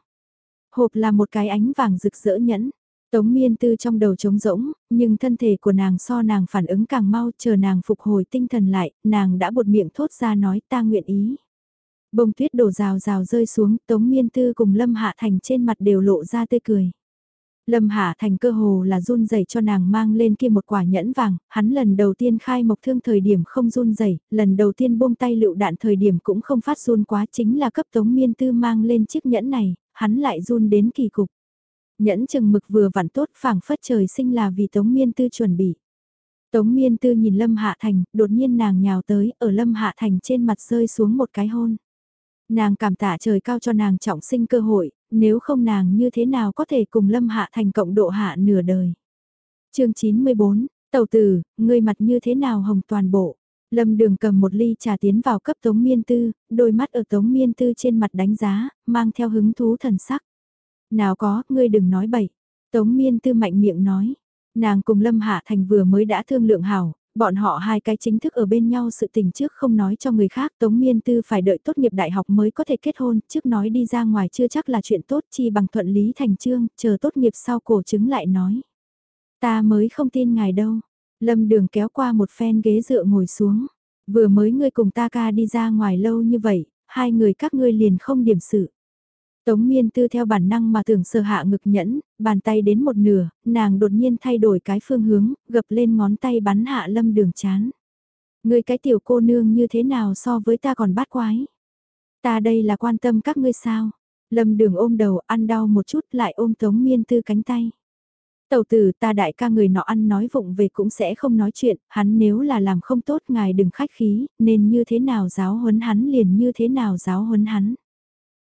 Hộp là một cái ánh vàng rực rỡ nhẫn. Tống miên tư trong đầu trống rỗng, nhưng thân thể của nàng so nàng phản ứng càng mau, chờ nàng phục hồi tinh thần lại, nàng đã buột miệng thốt ra nói ta nguyện ý. Bông tuyết đổ rào rào rơi xuống, tống miên tư cùng lâm hạ thành trên mặt đều lộ ra tươi cười. Lâm Hạ Thành cơ hồ là run rẩy cho nàng mang lên kia một quả nhẫn vàng, hắn lần đầu tiên khai mộc thương thời điểm không run rẩy, lần đầu tiên buông tay lựu đạn thời điểm cũng không phát run quá chính là cấp tống miên tư mang lên chiếc nhẫn này, hắn lại run đến kỳ cục. Nhẫn chừng mực vừa vặn tốt phảng phất trời sinh là vì tống miên tư chuẩn bị. Tống miên tư nhìn Lâm Hạ Thành, đột nhiên nàng nhào tới, ở Lâm Hạ Thành trên mặt rơi xuống một cái hôn. Nàng cảm tạ trời cao cho nàng trọng sinh cơ hội, nếu không nàng như thế nào có thể cùng Lâm Hạ thành cộng độ hạ nửa đời. chương 94, tàu tử, ngươi mặt như thế nào hồng toàn bộ. Lâm đường cầm một ly trà tiến vào cấp tống miên tư, đôi mắt ở tống miên tư trên mặt đánh giá, mang theo hứng thú thần sắc. Nào có, ngươi đừng nói bậy. Tống miên tư mạnh miệng nói. Nàng cùng Lâm Hạ Thành vừa mới đã thương lượng hảo, Bọn họ hai cái chính thức ở bên nhau sự tình trước không nói cho người khác Tống Miên Tư phải đợi tốt nghiệp đại học mới có thể kết hôn, trước nói đi ra ngoài chưa chắc là chuyện tốt chi bằng thuận lý thành trương, chờ tốt nghiệp sau cổ chứng lại nói. Ta mới không tin ngài đâu. Lâm đường kéo qua một phen ghế dựa ngồi xuống. Vừa mới ngươi cùng ta ca đi ra ngoài lâu như vậy, hai người các ngươi liền không điểm sự. Tống miên tư theo bản năng mà tưởng sờ hạ ngực nhẫn, bàn tay đến một nửa, nàng đột nhiên thay đổi cái phương hướng, gập lên ngón tay bắn hạ lâm đường chán. Người cái tiểu cô nương như thế nào so với ta còn bát quái. Ta đây là quan tâm các ngươi sao. Lâm đường ôm đầu ăn đau một chút lại ôm tống miên tư cánh tay. Tầu tử ta đại ca người nọ ăn nói vụng về cũng sẽ không nói chuyện, hắn nếu là làm không tốt ngài đừng khách khí, nên như thế nào giáo huấn hắn liền như thế nào giáo huấn hắn.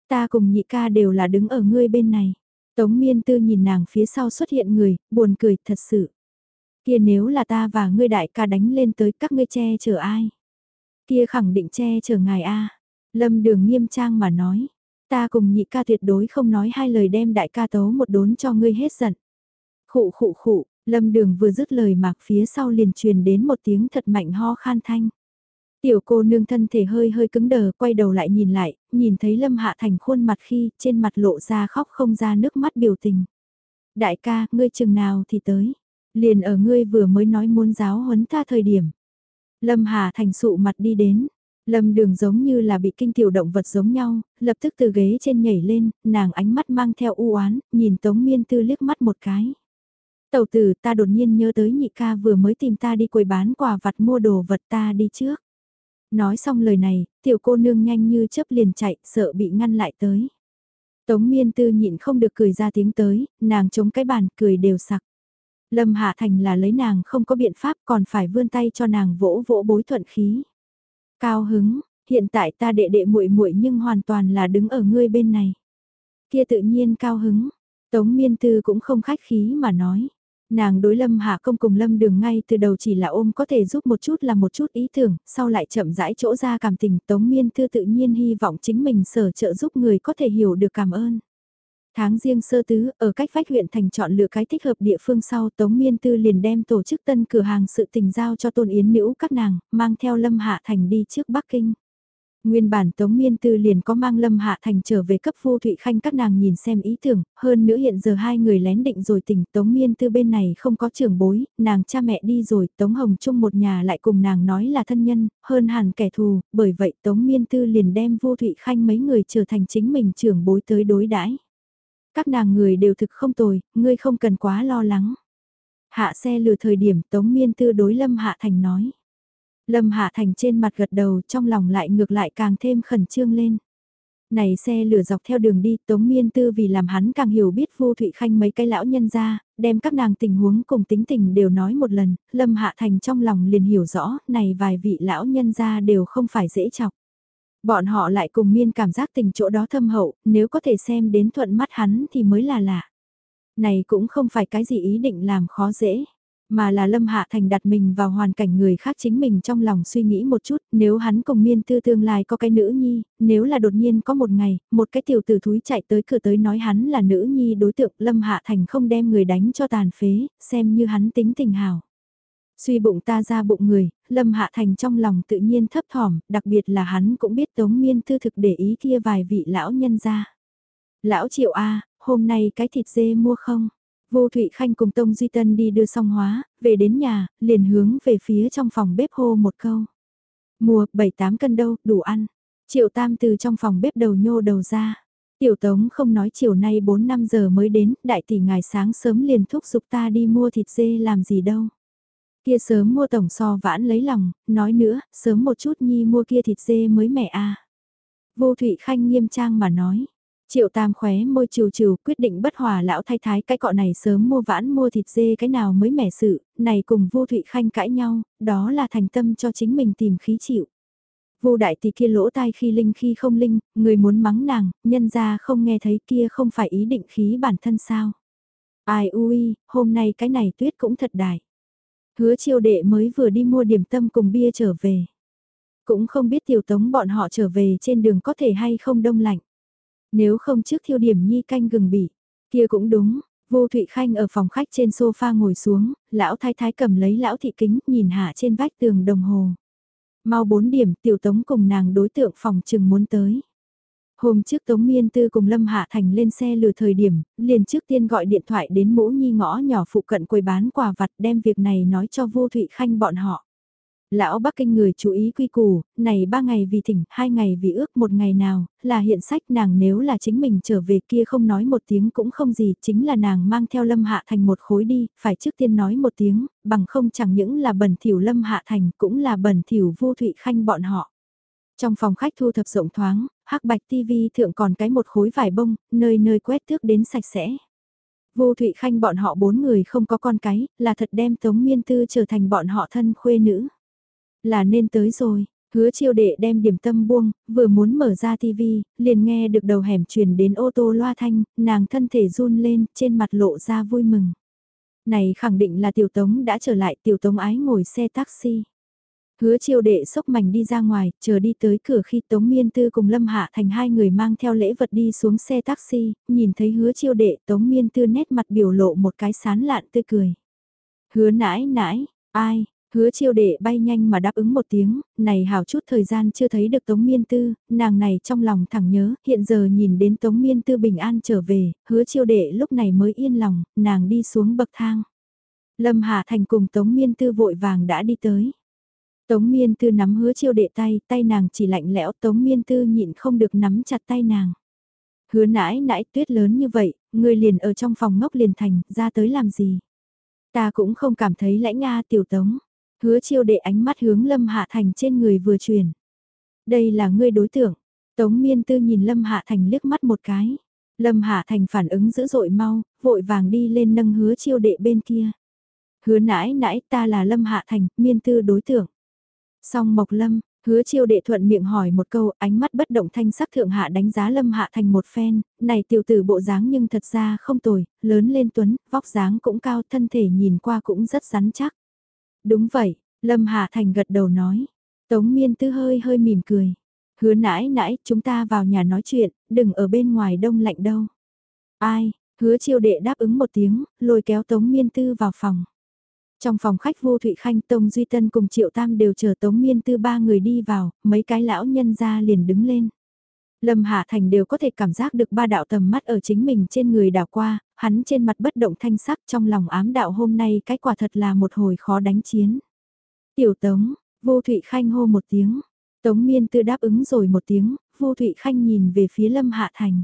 Ta cùng nhị ca đều là đứng ở ngươi bên này. Tống miên tư nhìn nàng phía sau xuất hiện người, buồn cười thật sự. Kia nếu là ta và ngươi đại ca đánh lên tới các ngươi che chở ai? Kia khẳng định che chở ngài A. Lâm đường nghiêm trang mà nói. Ta cùng nhị ca tuyệt đối không nói hai lời đem đại ca tấu một đốn cho ngươi hết giận. Khụ khụ khụ, lâm đường vừa dứt lời mạc phía sau liền truyền đến một tiếng thật mạnh ho khan thanh. Tiểu cô nương thân thể hơi hơi cứng đờ, quay đầu lại nhìn lại, nhìn thấy Lâm Hạ Thành khuôn mặt khi trên mặt lộ ra khóc không ra nước mắt biểu tình. Đại ca, ngươi chừng nào thì tới. Liền ở ngươi vừa mới nói muốn giáo huấn ta thời điểm. Lâm hạ Thành sụ mặt đi đến. Lâm đường giống như là bị kinh tiểu động vật giống nhau, lập tức từ ghế trên nhảy lên, nàng ánh mắt mang theo u oán nhìn Tống Miên Tư liếc mắt một cái. Tầu tử ta đột nhiên nhớ tới nhị ca vừa mới tìm ta đi quầy bán quà vặt mua đồ vật ta đi trước. Nói xong lời này, tiểu cô nương nhanh như chớp liền chạy, sợ bị ngăn lại tới. Tống miên tư nhịn không được cười ra tiếng tới, nàng chống cái bàn cười đều sặc. Lâm Hạ Thành là lấy nàng không có biện pháp còn phải vươn tay cho nàng vỗ vỗ bối thuận khí. Cao hứng, hiện tại ta đệ đệ muội muội nhưng hoàn toàn là đứng ở ngươi bên này. Kia tự nhiên cao hứng, Tống Miên Tư cũng không khách khí mà nói. Nàng đối Lâm Hạ công cùng Lâm Đường ngay từ đầu chỉ là ôm có thể giúp một chút là một chút ý tưởng, sau lại chậm rãi chỗ ra cảm tình Tống Miên Thư tự nhiên hy vọng chính mình sở trợ giúp người có thể hiểu được cảm ơn. Tháng riêng sơ tứ, ở cách vách huyện thành chọn lựa cái thích hợp địa phương sau Tống Miên Tư liền đem tổ chức tân cửa hàng sự tình giao cho Tôn Yến Nữ các nàng, mang theo Lâm Hạ Thành đi trước Bắc Kinh. Nguyên bản Tống Miên Tư liền có mang Lâm Hạ Thành trở về cấp Phu Thụy Khanh các nàng nhìn xem ý tưởng, hơn nữa hiện giờ hai người lén định rồi tỉnh Tống Miên Tư bên này không có trưởng bối, nàng cha mẹ đi rồi, Tống Hồng chung một nhà lại cùng nàng nói là thân nhân, hơn hẳn kẻ thù, bởi vậy Tống Miên Tư liền đem Vu Thụy Khanh mấy người trở thành chính mình trưởng bối tới đối đãi. Các nàng người đều thực không tồi, ngươi không cần quá lo lắng. Hạ xe lừa thời điểm Tống Miên Tư đối Lâm Hạ Thành nói. Lâm Hạ Thành trên mặt gật đầu trong lòng lại ngược lại càng thêm khẩn trương lên. Này xe lửa dọc theo đường đi Tống Miên Tư vì làm hắn càng hiểu biết Vu Thụy Khanh mấy cái lão nhân ra, đem các nàng tình huống cùng tính tình đều nói một lần, Lâm Hạ Thành trong lòng liền hiểu rõ, này vài vị lão nhân ra đều không phải dễ chọc. Bọn họ lại cùng miên cảm giác tình chỗ đó thâm hậu, nếu có thể xem đến thuận mắt hắn thì mới là lạ. Này cũng không phải cái gì ý định làm khó dễ. Mà là Lâm Hạ Thành đặt mình vào hoàn cảnh người khác chính mình trong lòng suy nghĩ một chút, nếu hắn cùng miên tư tương lai có cái nữ nhi, nếu là đột nhiên có một ngày, một cái tiểu tử thúi chạy tới cửa tới nói hắn là nữ nhi đối tượng Lâm Hạ Thành không đem người đánh cho tàn phế, xem như hắn tính tình hào. Suy bụng ta ra bụng người, Lâm Hạ Thành trong lòng tự nhiên thấp thỏm, đặc biệt là hắn cũng biết Tống Miên Tư thực để ý kia vài vị lão nhân ra. Lão Triệu A, hôm nay cái thịt dê mua không? Vô Thụy Khanh cùng Tông Duy Tân đi đưa xong hóa, về đến nhà, liền hướng về phía trong phòng bếp hô một câu. Mùa 7-8 cân đâu, đủ ăn. Triệu Tam từ trong phòng bếp đầu nhô đầu ra. Tiểu Tống không nói chiều nay 4-5 giờ mới đến, đại tỷ ngài sáng sớm liền thúc giục ta đi mua thịt dê làm gì đâu. Kia sớm mua tổng so vãn lấy lòng, nói nữa, sớm một chút nhi mua kia thịt dê mới mẻ a. Vô Thụy Khanh nghiêm trang mà nói, Triệu Tam khóe môi trừ trừ quyết định bất hòa lão thay thái cái cọ này sớm mua vãn mua thịt dê cái nào mới mẻ sự, này cùng Vu Thụy Khanh cãi nhau, đó là thành tâm cho chính mình tìm khí chịu. Vu đại tỷ kia lỗ tai khi linh khi không linh, người muốn mắng nàng, nhân ra không nghe thấy kia không phải ý định khí bản thân sao. Ai ui, hôm nay cái này tuyết cũng thật đại. Hứa chiêu đệ mới vừa đi mua điểm tâm cùng bia trở về. Cũng không biết tiểu tống bọn họ trở về trên đường có thể hay không đông lạnh. Nếu không trước thiêu điểm nhi canh gừng bỉ, kia cũng đúng, vô Thụy Khanh ở phòng khách trên sofa ngồi xuống, lão thái thái cầm lấy lão thị kính nhìn hạ trên vách tường đồng hồ. Mau bốn điểm tiểu tống cùng nàng đối tượng phòng trừng muốn tới. Hôm trước Tống Miên Tư cùng Lâm Hạ Thành lên xe lừa thời điểm, liền trước tiên gọi điện thoại đến mũ nhi ngõ nhỏ phụ cận quầy bán quà vặt đem việc này nói cho vô Thụy Khanh bọn họ. Lão Bắc Kinh người chú ý quy củ, này ba ngày vì thỉnh, hai ngày vì ước một ngày nào, là hiện sách nàng nếu là chính mình trở về kia không nói một tiếng cũng không gì, chính là nàng mang theo Lâm Hạ Thành một khối đi, phải trước tiên nói một tiếng, bằng không chẳng những là bẩn thỉu Lâm Hạ Thành cũng là bẩn thỉu vô thụy khanh bọn họ. Trong phòng khách thu thập rộng thoáng, hắc bạch tivi thượng còn cái một khối vải bông, nơi nơi quét tước đến sạch sẽ. Vô Thụy Khanh bọn họ bốn người không có con cái, là thật đem Tống Miên Tư trở thành bọn họ thân khuê nữ. Là nên tới rồi, Hứa chiêu đệ đem điểm tâm buông, vừa muốn mở ra tivi, liền nghe được đầu hẻm truyền đến ô tô loa thanh, nàng thân thể run lên, trên mặt lộ ra vui mừng. Này khẳng định là tiểu tống đã trở lại, tiểu tống ái ngồi xe taxi. Hứa chiêu đệ sốc mảnh đi ra ngoài, chờ đi tới cửa khi Tống Miên Tư cùng Lâm Hạ Thành hai người mang theo lễ vật đi xuống xe taxi, nhìn thấy hứa chiêu đệ Tống Miên Tư nét mặt biểu lộ một cái sán lạn tươi cười. Hứa nãi nãi, ai, hứa chiêu đệ bay nhanh mà đáp ứng một tiếng, này hảo chút thời gian chưa thấy được Tống Miên Tư, nàng này trong lòng thẳng nhớ, hiện giờ nhìn đến Tống Miên Tư bình an trở về, hứa chiêu đệ lúc này mới yên lòng, nàng đi xuống bậc thang. Lâm Hạ Thành cùng Tống Miên Tư vội vàng đã đi tới. Tống miên tư nắm hứa chiêu đệ tay, tay nàng chỉ lạnh lẽo tống miên tư nhịn không được nắm chặt tay nàng. Hứa nãi nãi tuyết lớn như vậy, người liền ở trong phòng ngốc liền thành, ra tới làm gì. Ta cũng không cảm thấy lãnh nga tiểu tống. Hứa chiêu đệ ánh mắt hướng lâm hạ thành trên người vừa truyền. Đây là ngươi đối tượng. Tống miên tư nhìn lâm hạ thành liếc mắt một cái. Lâm hạ thành phản ứng dữ dội mau, vội vàng đi lên nâng hứa chiêu đệ bên kia. Hứa nãi nãi ta là lâm hạ thành, miên tư đối tượng. Song Mộc Lâm, hứa chiêu đệ thuận miệng hỏi một câu, ánh mắt bất động thanh sắc thượng hạ đánh giá Lâm Hạ thành một phen, này tiểu tử bộ dáng nhưng thật ra không tồi, lớn lên tuấn, vóc dáng cũng cao, thân thể nhìn qua cũng rất rắn chắc. Đúng vậy, Lâm hà Thành gật đầu nói. Tống miên tư hơi hơi mỉm cười. Hứa nãi nãi, chúng ta vào nhà nói chuyện, đừng ở bên ngoài đông lạnh đâu. Ai, hứa chiêu đệ đáp ứng một tiếng, lôi kéo Tống miên tư vào phòng. Trong phòng khách vô Thụy Khanh Tông Duy Tân cùng Triệu Tam đều chờ Tống Miên Tư ba người đi vào, mấy cái lão nhân ra liền đứng lên. Lâm Hạ Thành đều có thể cảm giác được ba đạo tầm mắt ở chính mình trên người đảo qua, hắn trên mặt bất động thanh sắc trong lòng ám đạo hôm nay cái quả thật là một hồi khó đánh chiến. Tiểu Tống, Vô Thụy Khanh hô một tiếng, Tống Miên Tư đáp ứng rồi một tiếng, Vô Thụy Khanh nhìn về phía Lâm Hạ Thành.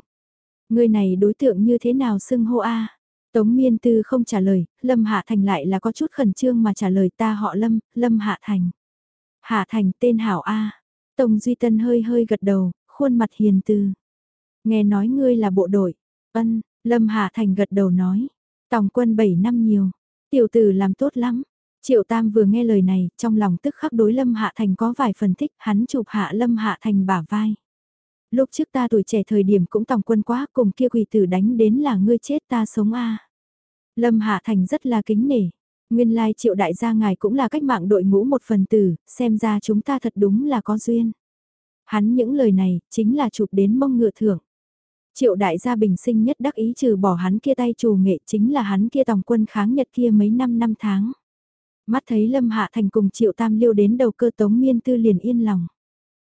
Người này đối tượng như thế nào xưng hô a? Tống miên tư không trả lời, Lâm Hạ Thành lại là có chút khẩn trương mà trả lời ta họ Lâm, Lâm Hạ Thành. Hạ Thành tên Hảo A. Tống Duy Tân hơi hơi gật đầu, khuôn mặt hiền từ. Nghe nói ngươi là bộ đội. Ân, Lâm Hạ Thành gật đầu nói. Tòng quân 7 năm nhiều. Tiểu tử làm tốt lắm. Triệu Tam vừa nghe lời này, trong lòng tức khắc đối Lâm Hạ Thành có vài phần thích, hắn chụp hạ Lâm Hạ Thành bả vai. Lúc trước ta tuổi trẻ thời điểm cũng tòng quân quá cùng kia quỷ tử đánh đến là ngươi chết ta sống a Lâm Hạ Thành rất là kính nể. Nguyên lai triệu đại gia ngài cũng là cách mạng đội ngũ một phần tử, xem ra chúng ta thật đúng là có duyên. Hắn những lời này, chính là chụp đến mông ngựa thưởng. Triệu đại gia bình sinh nhất đắc ý trừ bỏ hắn kia tay trù nghệ chính là hắn kia tòng quân kháng nhật kia mấy năm năm tháng. Mắt thấy Lâm Hạ Thành cùng Triệu Tam Liêu đến đầu cơ tống miên tư liền yên lòng.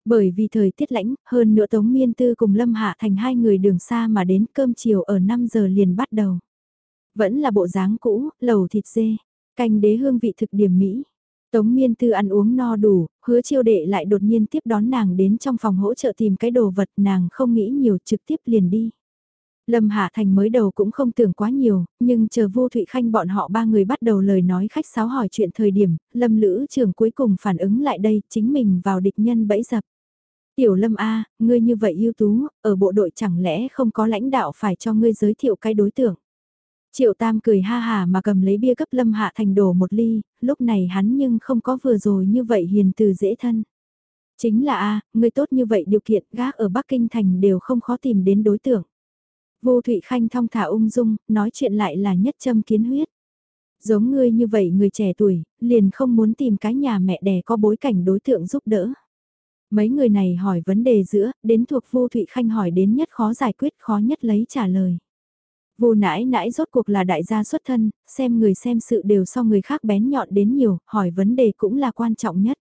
Bởi vì thời tiết lãnh, hơn nữa Tống Miên Tư cùng Lâm Hạ Thành hai người đường xa mà đến cơm chiều ở 5 giờ liền bắt đầu. Vẫn là bộ dáng cũ, lầu thịt dê, canh đế hương vị thực điểm Mỹ. Tống Miên Tư ăn uống no đủ, hứa chiêu đệ lại đột nhiên tiếp đón nàng đến trong phòng hỗ trợ tìm cái đồ vật nàng không nghĩ nhiều trực tiếp liền đi. Lâm Hạ Thành mới đầu cũng không tưởng quá nhiều, nhưng chờ Vu Thụy Khanh bọn họ ba người bắt đầu lời nói khách sáo hỏi chuyện thời điểm, Lâm Lữ trưởng cuối cùng phản ứng lại đây, chính mình vào địch nhân bẫy dập. Tiểu Lâm A, ngươi như vậy ưu tú, ở bộ đội chẳng lẽ không có lãnh đạo phải cho ngươi giới thiệu cái đối tượng. Triệu Tam cười ha hà mà cầm lấy bia cấp Lâm Hạ Thành đổ một ly, lúc này hắn nhưng không có vừa rồi như vậy hiền từ dễ thân. Chính là A, người tốt như vậy điều kiện gác ở Bắc Kinh Thành đều không khó tìm đến đối tượng. Vô Thụy Khanh thong thả ung dung, nói chuyện lại là nhất châm kiến huyết. Giống ngươi như vậy người trẻ tuổi, liền không muốn tìm cái nhà mẹ đẻ có bối cảnh đối tượng giúp đỡ. Mấy người này hỏi vấn đề giữa, đến thuộc Vô Thụy Khanh hỏi đến nhất khó giải quyết khó nhất lấy trả lời. Vô nãi nãi rốt cuộc là đại gia xuất thân, xem người xem sự đều so người khác bén nhọn đến nhiều, hỏi vấn đề cũng là quan trọng nhất.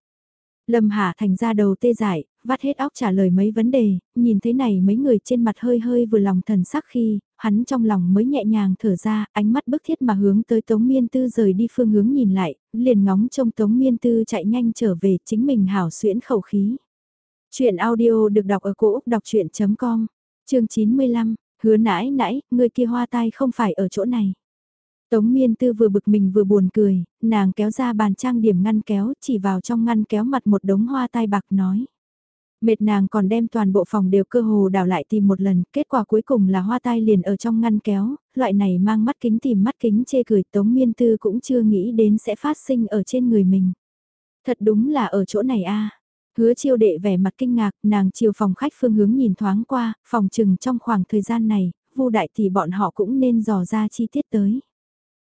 Lâm Hà thành ra đầu tê dại, vắt hết óc trả lời mấy vấn đề, nhìn thế này mấy người trên mặt hơi hơi vừa lòng thần sắc khi, hắn trong lòng mới nhẹ nhàng thở ra, ánh mắt bức thiết mà hướng tới Tống Miên Tư rời đi phương hướng nhìn lại, liền ngóng trông Tống Miên Tư chạy nhanh trở về chính mình hảo xuyễn khẩu khí. Chuyện audio được đọc ở cổ Úc đọc chuyện.com, chương 95, hứa nãi nãi, người kia hoa tai không phải ở chỗ này. Tống miên tư vừa bực mình vừa buồn cười, nàng kéo ra bàn trang điểm ngăn kéo, chỉ vào trong ngăn kéo mặt một đống hoa tai bạc nói. Mệt nàng còn đem toàn bộ phòng đều cơ hồ đảo lại tìm một lần, kết quả cuối cùng là hoa tai liền ở trong ngăn kéo, loại này mang mắt kính tìm mắt kính chê cười tống miên tư cũng chưa nghĩ đến sẽ phát sinh ở trên người mình. Thật đúng là ở chỗ này a Hứa chiêu đệ vẻ mặt kinh ngạc, nàng chiều phòng khách phương hướng nhìn thoáng qua, phòng trừng trong khoảng thời gian này, vu đại thì bọn họ cũng nên dò ra chi tiết tới.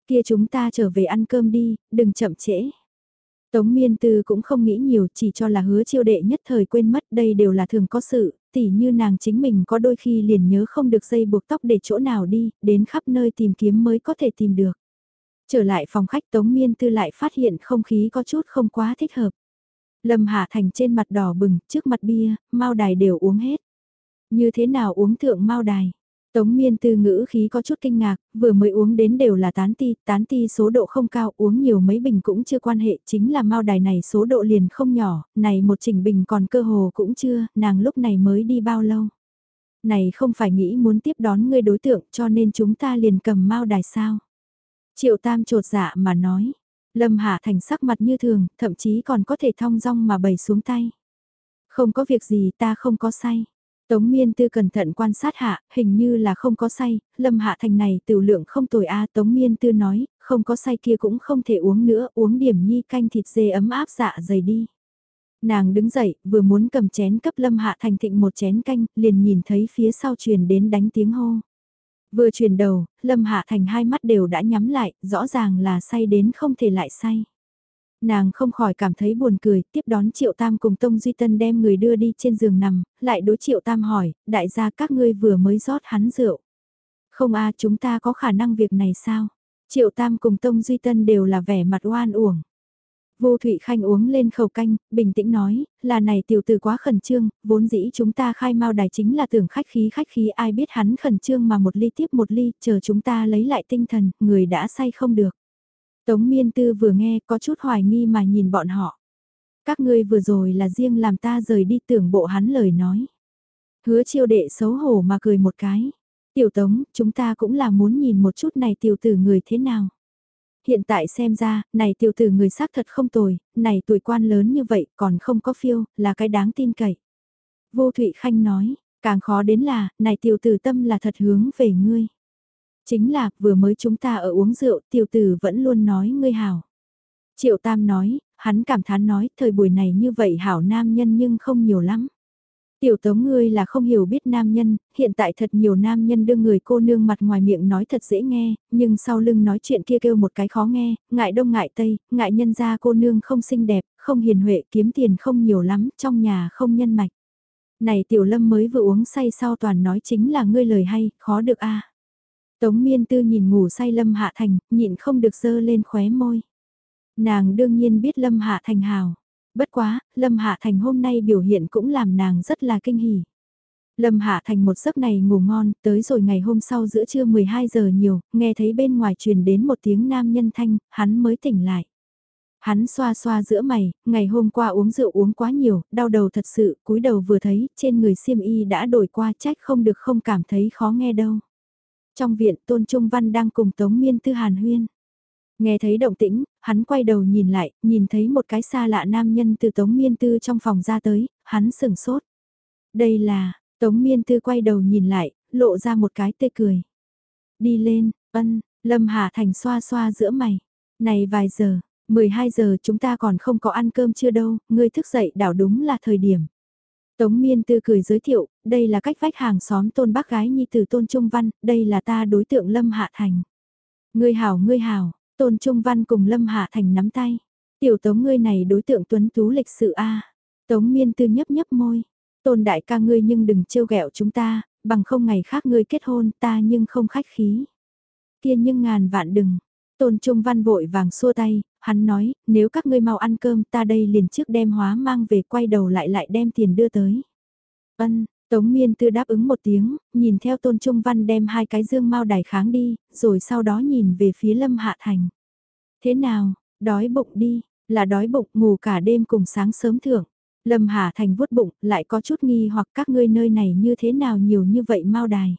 Kia chúng ta trở về ăn cơm đi, đừng chậm trễ. Tống miên tư cũng không nghĩ nhiều chỉ cho là hứa chiêu đệ nhất thời quên mất đây đều là thường có sự, tỉ như nàng chính mình có đôi khi liền nhớ không được dây buộc tóc để chỗ nào đi, đến khắp nơi tìm kiếm mới có thể tìm được. Trở lại phòng khách Tống Miên Tư lại phát hiện không khí có chút không quá thích hợp. Lâm Hạ Thành trên mặt đỏ bừng, trước mặt bia, Mao Đài đều uống hết. Như thế nào uống thượng Mao Đài? Tống miên tư ngữ khí có chút kinh ngạc, vừa mới uống đến đều là tán ti, tán ti số độ không cao, uống nhiều mấy bình cũng chưa quan hệ, chính là Mao Đài này số độ liền không nhỏ, này một chỉnh bình còn cơ hồ cũng chưa, nàng lúc này mới đi bao lâu. Này không phải nghĩ muốn tiếp đón người đối tượng cho nên chúng ta liền cầm Mao Đài sao. Triệu Tam trột dạ mà nói, Lâm Hạ Thành sắc mặt như thường, thậm chí còn có thể thong dong mà bày xuống tay. Không có việc gì ta không có say. Tống Miên Tư cẩn thận quan sát hạ, hình như là không có say, Lâm Hạ Thành này tiểu lượng không tồi a Tống Miên Tư nói, không có say kia cũng không thể uống nữa, uống điểm nhi canh thịt dê ấm áp dạ dày đi. Nàng đứng dậy, vừa muốn cầm chén cấp Lâm Hạ Thành thịnh một chén canh, liền nhìn thấy phía sau truyền đến đánh tiếng hô. Vừa chuyển đầu, Lâm Hạ Thành hai mắt đều đã nhắm lại, rõ ràng là say đến không thể lại say. Nàng không khỏi cảm thấy buồn cười, tiếp đón Triệu Tam cùng Tông Duy Tân đem người đưa đi trên giường nằm, lại đối Triệu Tam hỏi, đại gia các ngươi vừa mới rót hắn rượu. Không a chúng ta có khả năng việc này sao? Triệu Tam cùng Tông Duy Tân đều là vẻ mặt oan uổng. Vô Thụy Khanh uống lên khẩu canh, bình tĩnh nói, là này tiểu tử quá khẩn trương, vốn dĩ chúng ta khai mau đài chính là tưởng khách khí khách khí ai biết hắn khẩn trương mà một ly tiếp một ly, chờ chúng ta lấy lại tinh thần, người đã say không được. Tống miên tư vừa nghe có chút hoài nghi mà nhìn bọn họ. Các ngươi vừa rồi là riêng làm ta rời đi tưởng bộ hắn lời nói. Hứa chiêu đệ xấu hổ mà cười một cái. Tiểu tống, chúng ta cũng là muốn nhìn một chút này tiểu tử người thế nào. Hiện tại xem ra, này tiểu tử người xác thật không tồi, này tuổi quan lớn như vậy còn không có phiêu, là cái đáng tin cậy. Vô Thụy Khanh nói, càng khó đến là, này tiểu tử tâm là thật hướng về ngươi. Chính là, vừa mới chúng ta ở uống rượu, tiểu tử vẫn luôn nói ngươi hảo. Triệu Tam nói, hắn cảm thán nói, thời buổi này như vậy hảo nam nhân nhưng không nhiều lắm. Tiểu tống ngươi là không hiểu biết nam nhân, hiện tại thật nhiều nam nhân đưa người cô nương mặt ngoài miệng nói thật dễ nghe, nhưng sau lưng nói chuyện kia kêu một cái khó nghe, ngại đông ngại tây, ngại nhân ra cô nương không xinh đẹp, không hiền huệ, kiếm tiền không nhiều lắm, trong nhà không nhân mạch. Này tiểu lâm mới vừa uống say sau toàn nói chính là ngươi lời hay, khó được a Tống miên tư nhìn ngủ say lâm hạ thành, nhịn không được dơ lên khóe môi. Nàng đương nhiên biết lâm hạ thành hào Bất quá, Lâm Hạ Thành hôm nay biểu hiện cũng làm nàng rất là kinh hỉ. Lâm Hạ Thành một giấc này ngủ ngon, tới rồi ngày hôm sau giữa trưa 12 giờ nhiều, nghe thấy bên ngoài truyền đến một tiếng nam nhân thanh, hắn mới tỉnh lại. Hắn xoa xoa giữa mày, ngày hôm qua uống rượu uống quá nhiều, đau đầu thật sự, cúi đầu vừa thấy, trên người xiêm y đã đổi qua trách không được không cảm thấy khó nghe đâu. Trong viện Tôn Trung Văn đang cùng Tống Miên Tư Hàn Huyên. Nghe thấy động tĩnh, hắn quay đầu nhìn lại, nhìn thấy một cái xa lạ nam nhân từ Tống Miên Tư trong phòng ra tới, hắn sừng sốt. Đây là, Tống Miên Tư quay đầu nhìn lại, lộ ra một cái tê cười. Đi lên, ân, Lâm Hà Thành xoa xoa giữa mày. Này vài giờ, 12 giờ chúng ta còn không có ăn cơm chưa đâu, ngươi thức dậy đảo đúng là thời điểm. Tống Miên Tư cười giới thiệu, đây là cách vách hàng xóm tôn bác gái nhi từ tôn Trung Văn, đây là ta đối tượng Lâm Hạ Thành. Ngươi hảo ngươi hảo, Tôn Trung Văn cùng Lâm Hạ Thành nắm tay. Tiểu tống ngươi này đối tượng tuấn tú lịch sự a Tống miên tư nhấp nhấp môi. Tôn đại ca ngươi nhưng đừng trêu ghẹo chúng ta, bằng không ngày khác ngươi kết hôn ta nhưng không khách khí. Kia nhưng ngàn vạn đừng. Tôn Trung Văn vội vàng xua tay, hắn nói, nếu các ngươi mau ăn cơm ta đây liền trước đem hóa mang về quay đầu lại lại đem tiền đưa tới. Ân, Tống miên tư đáp ứng một tiếng, nhìn theo tôn trung văn đem hai cái dương mau đài kháng đi, rồi sau đó nhìn về phía lâm hạ thành. Thế nào, đói bụng đi, là đói bụng ngủ cả đêm cùng sáng sớm thưởng. Lâm Hạ Thành vuốt bụng, lại có chút nghi hoặc các ngươi nơi này như thế nào nhiều như vậy mau đài.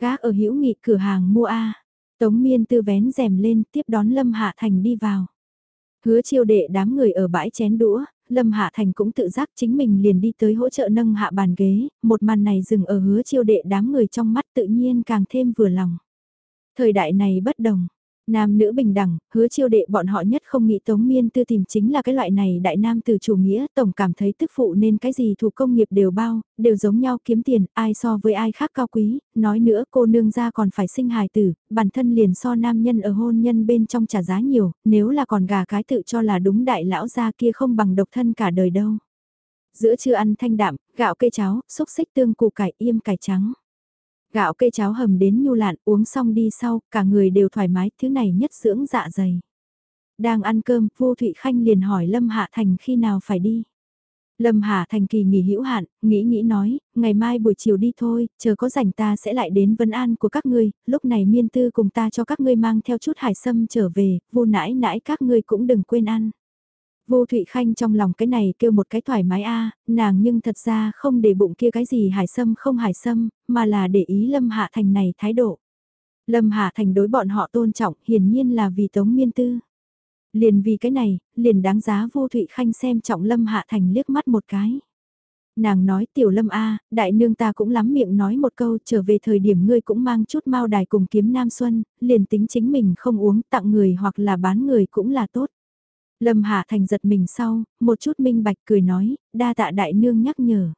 Gác ở hữu nghị cửa hàng mua A. Tống miên tư vén rèm lên tiếp đón Lâm Hạ Thành đi vào. Hứa chiêu đệ đám người ở bãi chén đũa, Lâm Hạ Thành cũng tự giác chính mình liền đi tới hỗ trợ nâng hạ bàn ghế, một màn này dừng ở hứa chiêu đệ đám người trong mắt tự nhiên càng thêm vừa lòng. Thời đại này bất đồng, Nam nữ bình đẳng, hứa chiêu đệ bọn họ nhất không nghĩ Tống Miên Tư tìm chính là cái loại này đại nam từ chủ nghĩa, tổng cảm thấy tức phụ nên cái gì thủ công nghiệp đều bao, đều giống nhau kiếm tiền, ai so với ai khác cao quý, nói nữa cô nương gia còn phải sinh hài tử, bản thân liền so nam nhân ở hôn nhân bên trong trả giá nhiều, nếu là còn gà cái tự cho là đúng đại lão gia kia không bằng độc thân cả đời đâu. Giữa trưa ăn thanh đạm, gạo cây cháo, xúc xích tương củ cải im cải trắng. Gạo cây cháo hầm đến nhu lạn uống xong đi sau, cả người đều thoải mái, thứ này nhất dưỡng dạ dày. Đang ăn cơm, Vô Thụy Khanh liền hỏi Lâm Hạ Thành khi nào phải đi. Lâm Hạ Thành kỳ nghỉ hữu hạn, nghĩ nghĩ nói, ngày mai buổi chiều đi thôi, chờ có rảnh ta sẽ lại đến vấn an của các ngươi, lúc này miên tư cùng ta cho các ngươi mang theo chút hải sâm trở về, vô nãi nãi các ngươi cũng đừng quên ăn. Vô Thụy Khanh trong lòng cái này kêu một cái thoải mái a, nàng nhưng thật ra không để bụng kia cái gì hải sâm không hải sâm, mà là để ý Lâm Hạ Thành này thái độ. Lâm Hạ Thành đối bọn họ tôn trọng, hiển nhiên là vì Tống Miên Tư. Liền vì cái này, liền đáng giá Vô Thụy Khanh xem trọng Lâm Hạ Thành liếc mắt một cái. Nàng nói tiểu lâm a, đại nương ta cũng lắm miệng nói một câu trở về thời điểm ngươi cũng mang chút mau đài cùng kiếm nam xuân, liền tính chính mình không uống tặng người hoặc là bán người cũng là tốt. Lâm Hạ Thành giật mình sau, một chút minh bạch cười nói, đa tạ đại nương nhắc nhở.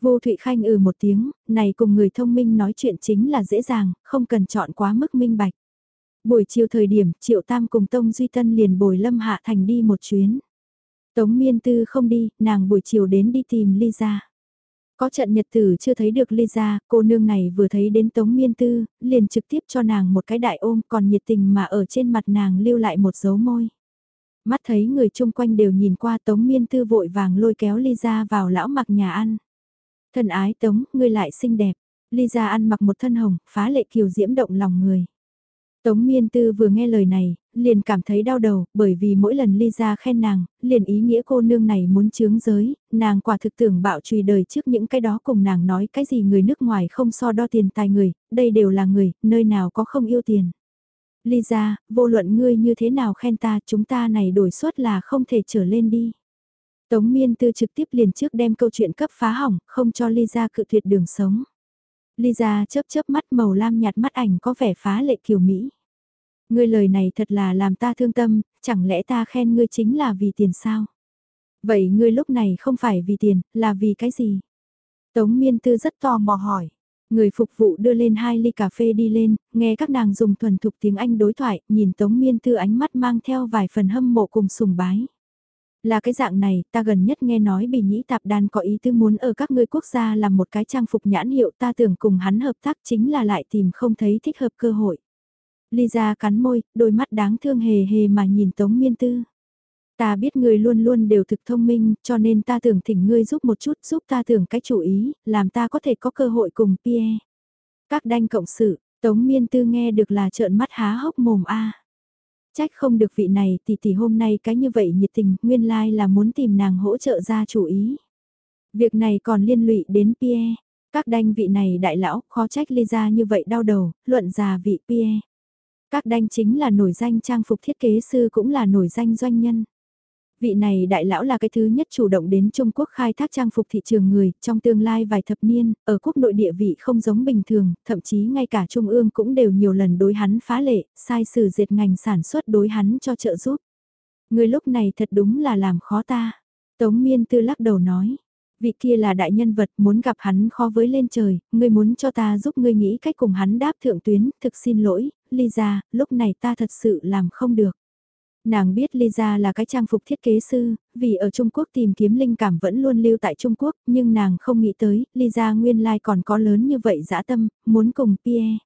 Vô Thụy Khanh ừ một tiếng, này cùng người thông minh nói chuyện chính là dễ dàng, không cần chọn quá mức minh bạch. Buổi chiều thời điểm, Triệu Tam cùng Tông Duy Tân liền bồi Lâm Hạ Thành đi một chuyến. Tống Miên Tư không đi, nàng buổi chiều đến đi tìm Lisa. Có trận nhật tử chưa thấy được Lisa, cô nương này vừa thấy đến Tống Miên Tư, liền trực tiếp cho nàng một cái đại ôm còn nhiệt tình mà ở trên mặt nàng lưu lại một dấu môi. Mắt thấy người chung quanh đều nhìn qua Tống Miên Tư vội vàng lôi kéo Ly ra vào lão mặc nhà ăn. Thân ái Tống, ngươi lại xinh đẹp. Ly ra ăn mặc một thân hồng, phá lệ kiều diễm động lòng người. Tống Miên Tư vừa nghe lời này, liền cảm thấy đau đầu, bởi vì mỗi lần Ly ra khen nàng, liền ý nghĩa cô nương này muốn chướng giới, nàng quả thực tưởng bạo trùy đời trước những cái đó cùng nàng nói cái gì người nước ngoài không so đo tiền tài người, đây đều là người, nơi nào có không yêu tiền. Lisa, vô luận ngươi như thế nào khen ta, chúng ta này đổi suất là không thể trở lên đi. Tống miên tư trực tiếp liền trước đem câu chuyện cấp phá hỏng, không cho Lisa cự tuyệt đường sống. Lisa chớp chớp mắt màu lam nhạt mắt ảnh có vẻ phá lệ kiều Mỹ. Ngươi lời này thật là làm ta thương tâm, chẳng lẽ ta khen ngươi chính là vì tiền sao? Vậy ngươi lúc này không phải vì tiền, là vì cái gì? Tống miên tư rất tò mò hỏi. Người phục vụ đưa lên hai ly cà phê đi lên, nghe các nàng dùng thuần thục tiếng Anh đối thoại, nhìn Tống Miên Tư ánh mắt mang theo vài phần hâm mộ cùng sùng bái. Là cái dạng này, ta gần nhất nghe nói bị nhĩ tạp đàn có ý tư muốn ở các ngươi quốc gia làm một cái trang phục nhãn hiệu ta tưởng cùng hắn hợp tác chính là lại tìm không thấy thích hợp cơ hội. Lisa cắn môi, đôi mắt đáng thương hề hề mà nhìn Tống Miên Tư. Ta biết ngươi luôn luôn đều thực thông minh, cho nên ta tưởng thỉnh ngươi giúp một chút, giúp ta tưởng cái chủ ý, làm ta có thể có cơ hội cùng Pierre. Các đanh cộng sự, Tống Miên Tư nghe được là trợn mắt há hốc mồm a. Trách không được vị này tỷ tỷ hôm nay cái như vậy nhiệt tình, nguyên lai like là muốn tìm nàng hỗ trợ ra chủ ý. Việc này còn liên lụy đến Pierre. Các đanh vị này đại lão, khó trách ly ra như vậy đau đầu, luận già vị Pierre. Các đanh chính là nổi danh trang phục thiết kế sư cũng là nổi danh doanh nhân. Vị này đại lão là cái thứ nhất chủ động đến Trung Quốc khai thác trang phục thị trường người, trong tương lai vài thập niên, ở quốc nội địa vị không giống bình thường, thậm chí ngay cả Trung ương cũng đều nhiều lần đối hắn phá lệ, sai sử diệt ngành sản xuất đối hắn cho trợ giúp. Người lúc này thật đúng là làm khó ta. Tống miên tư lắc đầu nói. Vị kia là đại nhân vật muốn gặp hắn khó với lên trời, ngươi muốn cho ta giúp ngươi nghĩ cách cùng hắn đáp thượng tuyến, thực xin lỗi, Lisa, lúc này ta thật sự làm không được. Nàng biết Lisa là cái trang phục thiết kế sư, vì ở Trung Quốc tìm kiếm linh cảm vẫn luôn lưu tại Trung Quốc, nhưng nàng không nghĩ tới, Lisa nguyên lai còn có lớn như vậy dã tâm, muốn cùng Pierre.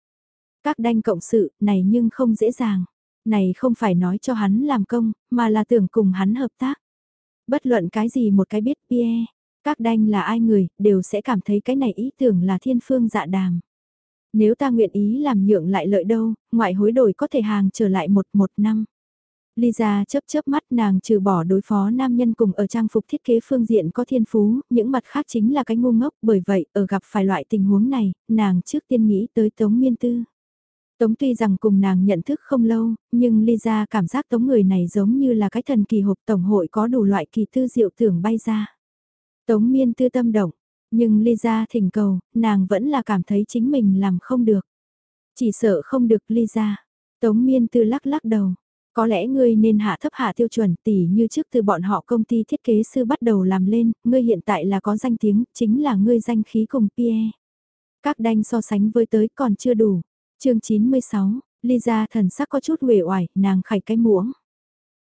Các đanh cộng sự, này nhưng không dễ dàng. Này không phải nói cho hắn làm công, mà là tưởng cùng hắn hợp tác. Bất luận cái gì một cái biết Pierre, các đanh là ai người, đều sẽ cảm thấy cái này ý tưởng là thiên phương dạ đàm. Nếu ta nguyện ý làm nhượng lại lợi đâu, ngoại hối đổi có thể hàng trở lại một một năm. Lisa chớp chớp mắt nàng trừ bỏ đối phó nam nhân cùng ở trang phục thiết kế phương diện có thiên phú, những mặt khác chính là cái ngu ngốc, bởi vậy ở gặp phải loại tình huống này, nàng trước tiên nghĩ tới Tống Miên Tư. Tống tuy rằng cùng nàng nhận thức không lâu, nhưng Lisa cảm giác Tống người này giống như là cái thần kỳ hộp tổng hội có đủ loại kỳ tư diệu tưởng bay ra. Tống Miên Tư tâm động, nhưng Lisa thỉnh cầu, nàng vẫn là cảm thấy chính mình làm không được. Chỉ sợ không được Lisa. Tống miên tư lắc lắc đầu. Có lẽ ngươi nên hạ thấp hạ tiêu chuẩn tỷ như trước từ bọn họ công ty thiết kế sư bắt đầu làm lên, ngươi hiện tại là có danh tiếng, chính là ngươi danh khí cùng Pierre. Các đanh so sánh với tới còn chưa đủ. chương 96, Lisa thần sắc có chút uể oải, nàng khải cái muỗng.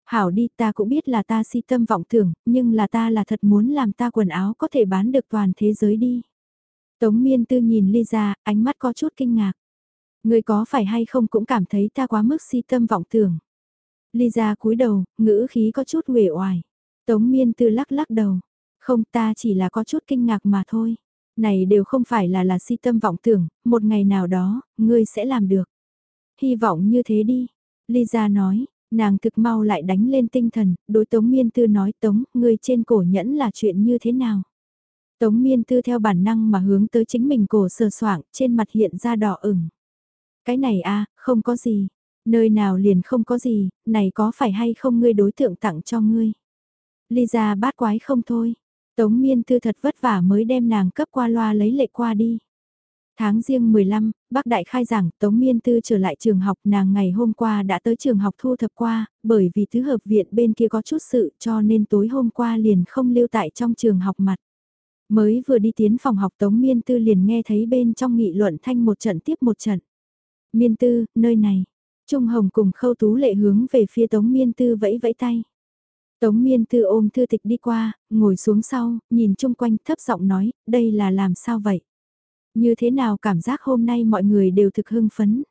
Hảo đi ta cũng biết là ta si tâm vọng tưởng, nhưng là ta là thật muốn làm ta quần áo có thể bán được toàn thế giới đi. Tống miên tư nhìn Lisa, ánh mắt có chút kinh ngạc. Người có phải hay không cũng cảm thấy ta quá mức si tâm vọng tưởng. Lisa cúi đầu, ngữ khí có chút uể oải. Tống miên tư lắc lắc đầu. Không ta chỉ là có chút kinh ngạc mà thôi. Này đều không phải là là si tâm vọng tưởng, một ngày nào đó, ngươi sẽ làm được. Hy vọng như thế đi. Lisa nói, nàng thực mau lại đánh lên tinh thần, đối Tống Miên Tư nói Tống, ngươi trên cổ nhẫn là chuyện như thế nào? Tống Miên Tư theo bản năng mà hướng tới chính mình cổ sờ soạng, trên mặt hiện ra đỏ ửng. Cái này a không có gì. Nơi nào liền không có gì, này có phải hay không ngươi đối tượng tặng cho ngươi? Lisa bát quái không thôi. Tống Miên Tư thật vất vả mới đem nàng cấp qua loa lấy lệ qua đi. Tháng riêng 15, bác đại khai giảng, Tống Miên Tư trở lại trường học nàng ngày hôm qua đã tới trường học thu thập qua, bởi vì thứ hợp viện bên kia có chút sự cho nên tối hôm qua liền không lưu tại trong trường học mặt. Mới vừa đi tiến phòng học Tống Miên Tư liền nghe thấy bên trong nghị luận thanh một trận tiếp một trận. Miên Tư, nơi này. Trung Hồng cùng khâu tú lệ hướng về phía Tống Miên Tư vẫy vẫy tay. Tống Miên Tư ôm thư tịch đi qua, ngồi xuống sau, nhìn chung quanh thấp giọng nói, đây là làm sao vậy? Như thế nào cảm giác hôm nay mọi người đều thực hưng phấn?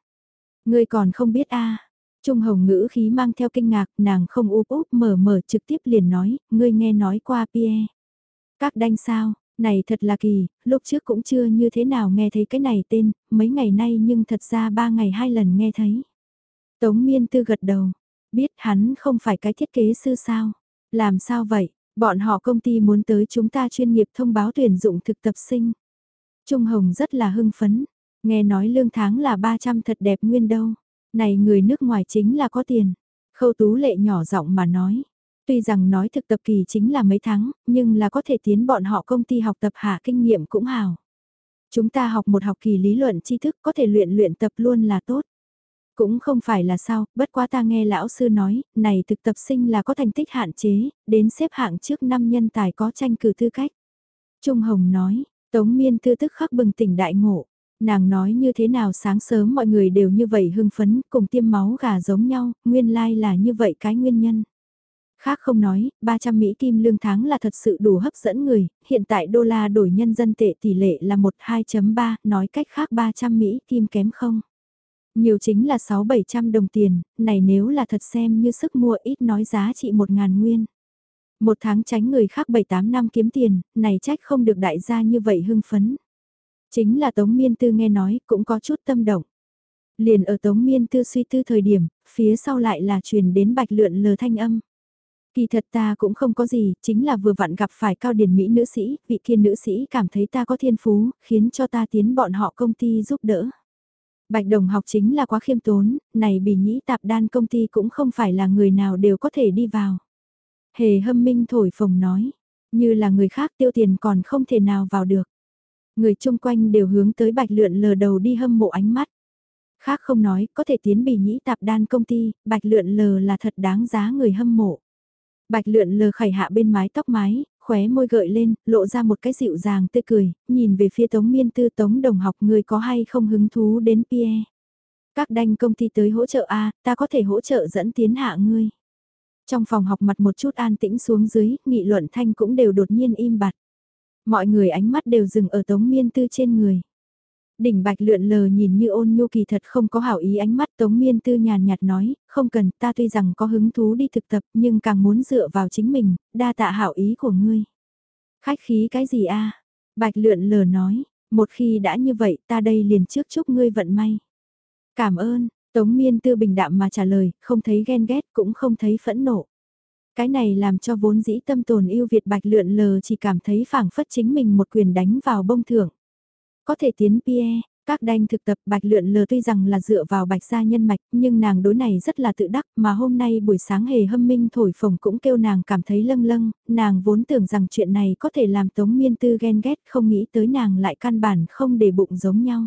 Ngươi còn không biết a Trung Hồng ngữ khí mang theo kinh ngạc, nàng không úp úp mở mở trực tiếp liền nói, ngươi nghe nói qua Pierre. Các đanh sao, này thật là kỳ, lúc trước cũng chưa như thế nào nghe thấy cái này tên, mấy ngày nay nhưng thật ra ba ngày hai lần nghe thấy. Tống miên tư gật đầu, biết hắn không phải cái thiết kế sư sao. Làm sao vậy, bọn họ công ty muốn tới chúng ta chuyên nghiệp thông báo tuyển dụng thực tập sinh. Trung Hồng rất là hưng phấn, nghe nói lương tháng là 300 thật đẹp nguyên đâu. Này người nước ngoài chính là có tiền. Khâu tú lệ nhỏ giọng mà nói. Tuy rằng nói thực tập kỳ chính là mấy tháng, nhưng là có thể tiến bọn họ công ty học tập hạ kinh nghiệm cũng hào. Chúng ta học một học kỳ lý luận tri thức có thể luyện luyện tập luôn là tốt. Cũng không phải là sao, bất quá ta nghe lão sư nói, này thực tập sinh là có thành tích hạn chế, đến xếp hạng trước năm nhân tài có tranh cử tư cách. Trung Hồng nói, Tống Miên tư tức khắc bừng tỉnh đại ngộ. Nàng nói như thế nào sáng sớm mọi người đều như vậy hưng phấn, cùng tiêm máu gà giống nhau, nguyên lai like là như vậy cái nguyên nhân. Khác không nói, 300 Mỹ Kim lương tháng là thật sự đủ hấp dẫn người, hiện tại đô la đổi nhân dân tệ tỷ lệ là 12.3, nói cách khác 300 Mỹ Kim kém không. Nhiều chính là 6-700 đồng tiền, này nếu là thật xem như sức mua ít nói giá trị 1.000 nguyên. Một tháng tránh người khác 7-8 năm kiếm tiền, này trách không được đại gia như vậy hưng phấn. Chính là Tống Miên Tư nghe nói cũng có chút tâm động. Liền ở Tống Miên Tư suy tư thời điểm, phía sau lại là truyền đến bạch lượn lờ thanh âm. Kỳ thật ta cũng không có gì, chính là vừa vặn gặp phải cao điển Mỹ nữ sĩ, vị kia nữ sĩ cảm thấy ta có thiên phú, khiến cho ta tiến bọn họ công ty giúp đỡ. Bạch đồng học chính là quá khiêm tốn, này bỉ nhĩ tạp đan công ty cũng không phải là người nào đều có thể đi vào. Hề hâm minh thổi phồng nói, như là người khác tiêu tiền còn không thể nào vào được. Người chung quanh đều hướng tới bạch lượn lờ đầu đi hâm mộ ánh mắt. Khác không nói, có thể tiến bỉ nhĩ tạp đan công ty, bạch lượn lờ là thật đáng giá người hâm mộ. Bạch lượn lờ khải hạ bên mái tóc mái, khóe môi gợi lên, lộ ra một cái dịu dàng tươi cười, nhìn về phía tống miên tư tống đồng học người có hay không hứng thú đến Pierre. Các đanh công ty tới hỗ trợ A, ta có thể hỗ trợ dẫn tiến hạ ngươi. Trong phòng học mặt một chút an tĩnh xuống dưới, nghị luận thanh cũng đều đột nhiên im bặt. Mọi người ánh mắt đều dừng ở tống miên tư trên người. Đỉnh bạch lượn lờ nhìn như ôn nhu kỳ thật không có hảo ý ánh mắt tống miên tư nhàn nhạt nói, không cần ta tuy rằng có hứng thú đi thực tập nhưng càng muốn dựa vào chính mình, đa tạ hảo ý của ngươi. Khách khí cái gì a Bạch lượn lờ nói, một khi đã như vậy ta đây liền trước chúc ngươi vận may. Cảm ơn, Tống miên tư bình đạm mà trả lời, không thấy ghen ghét cũng không thấy phẫn nộ. Cái này làm cho vốn dĩ tâm tồn yêu Việt bạch lượn lờ chỉ cảm thấy phảng phất chính mình một quyền đánh vào bông thưởng. Có thể tiến Pierre, các đanh thực tập bạch lượn lờ tuy rằng là dựa vào bạch gia nhân mạch, nhưng nàng đối này rất là tự đắc mà hôm nay buổi sáng hề hâm minh thổi phồng cũng kêu nàng cảm thấy lâng lâng, nàng vốn tưởng rằng chuyện này có thể làm tống miên tư ghen ghét không nghĩ tới nàng lại căn bản không để bụng giống nhau.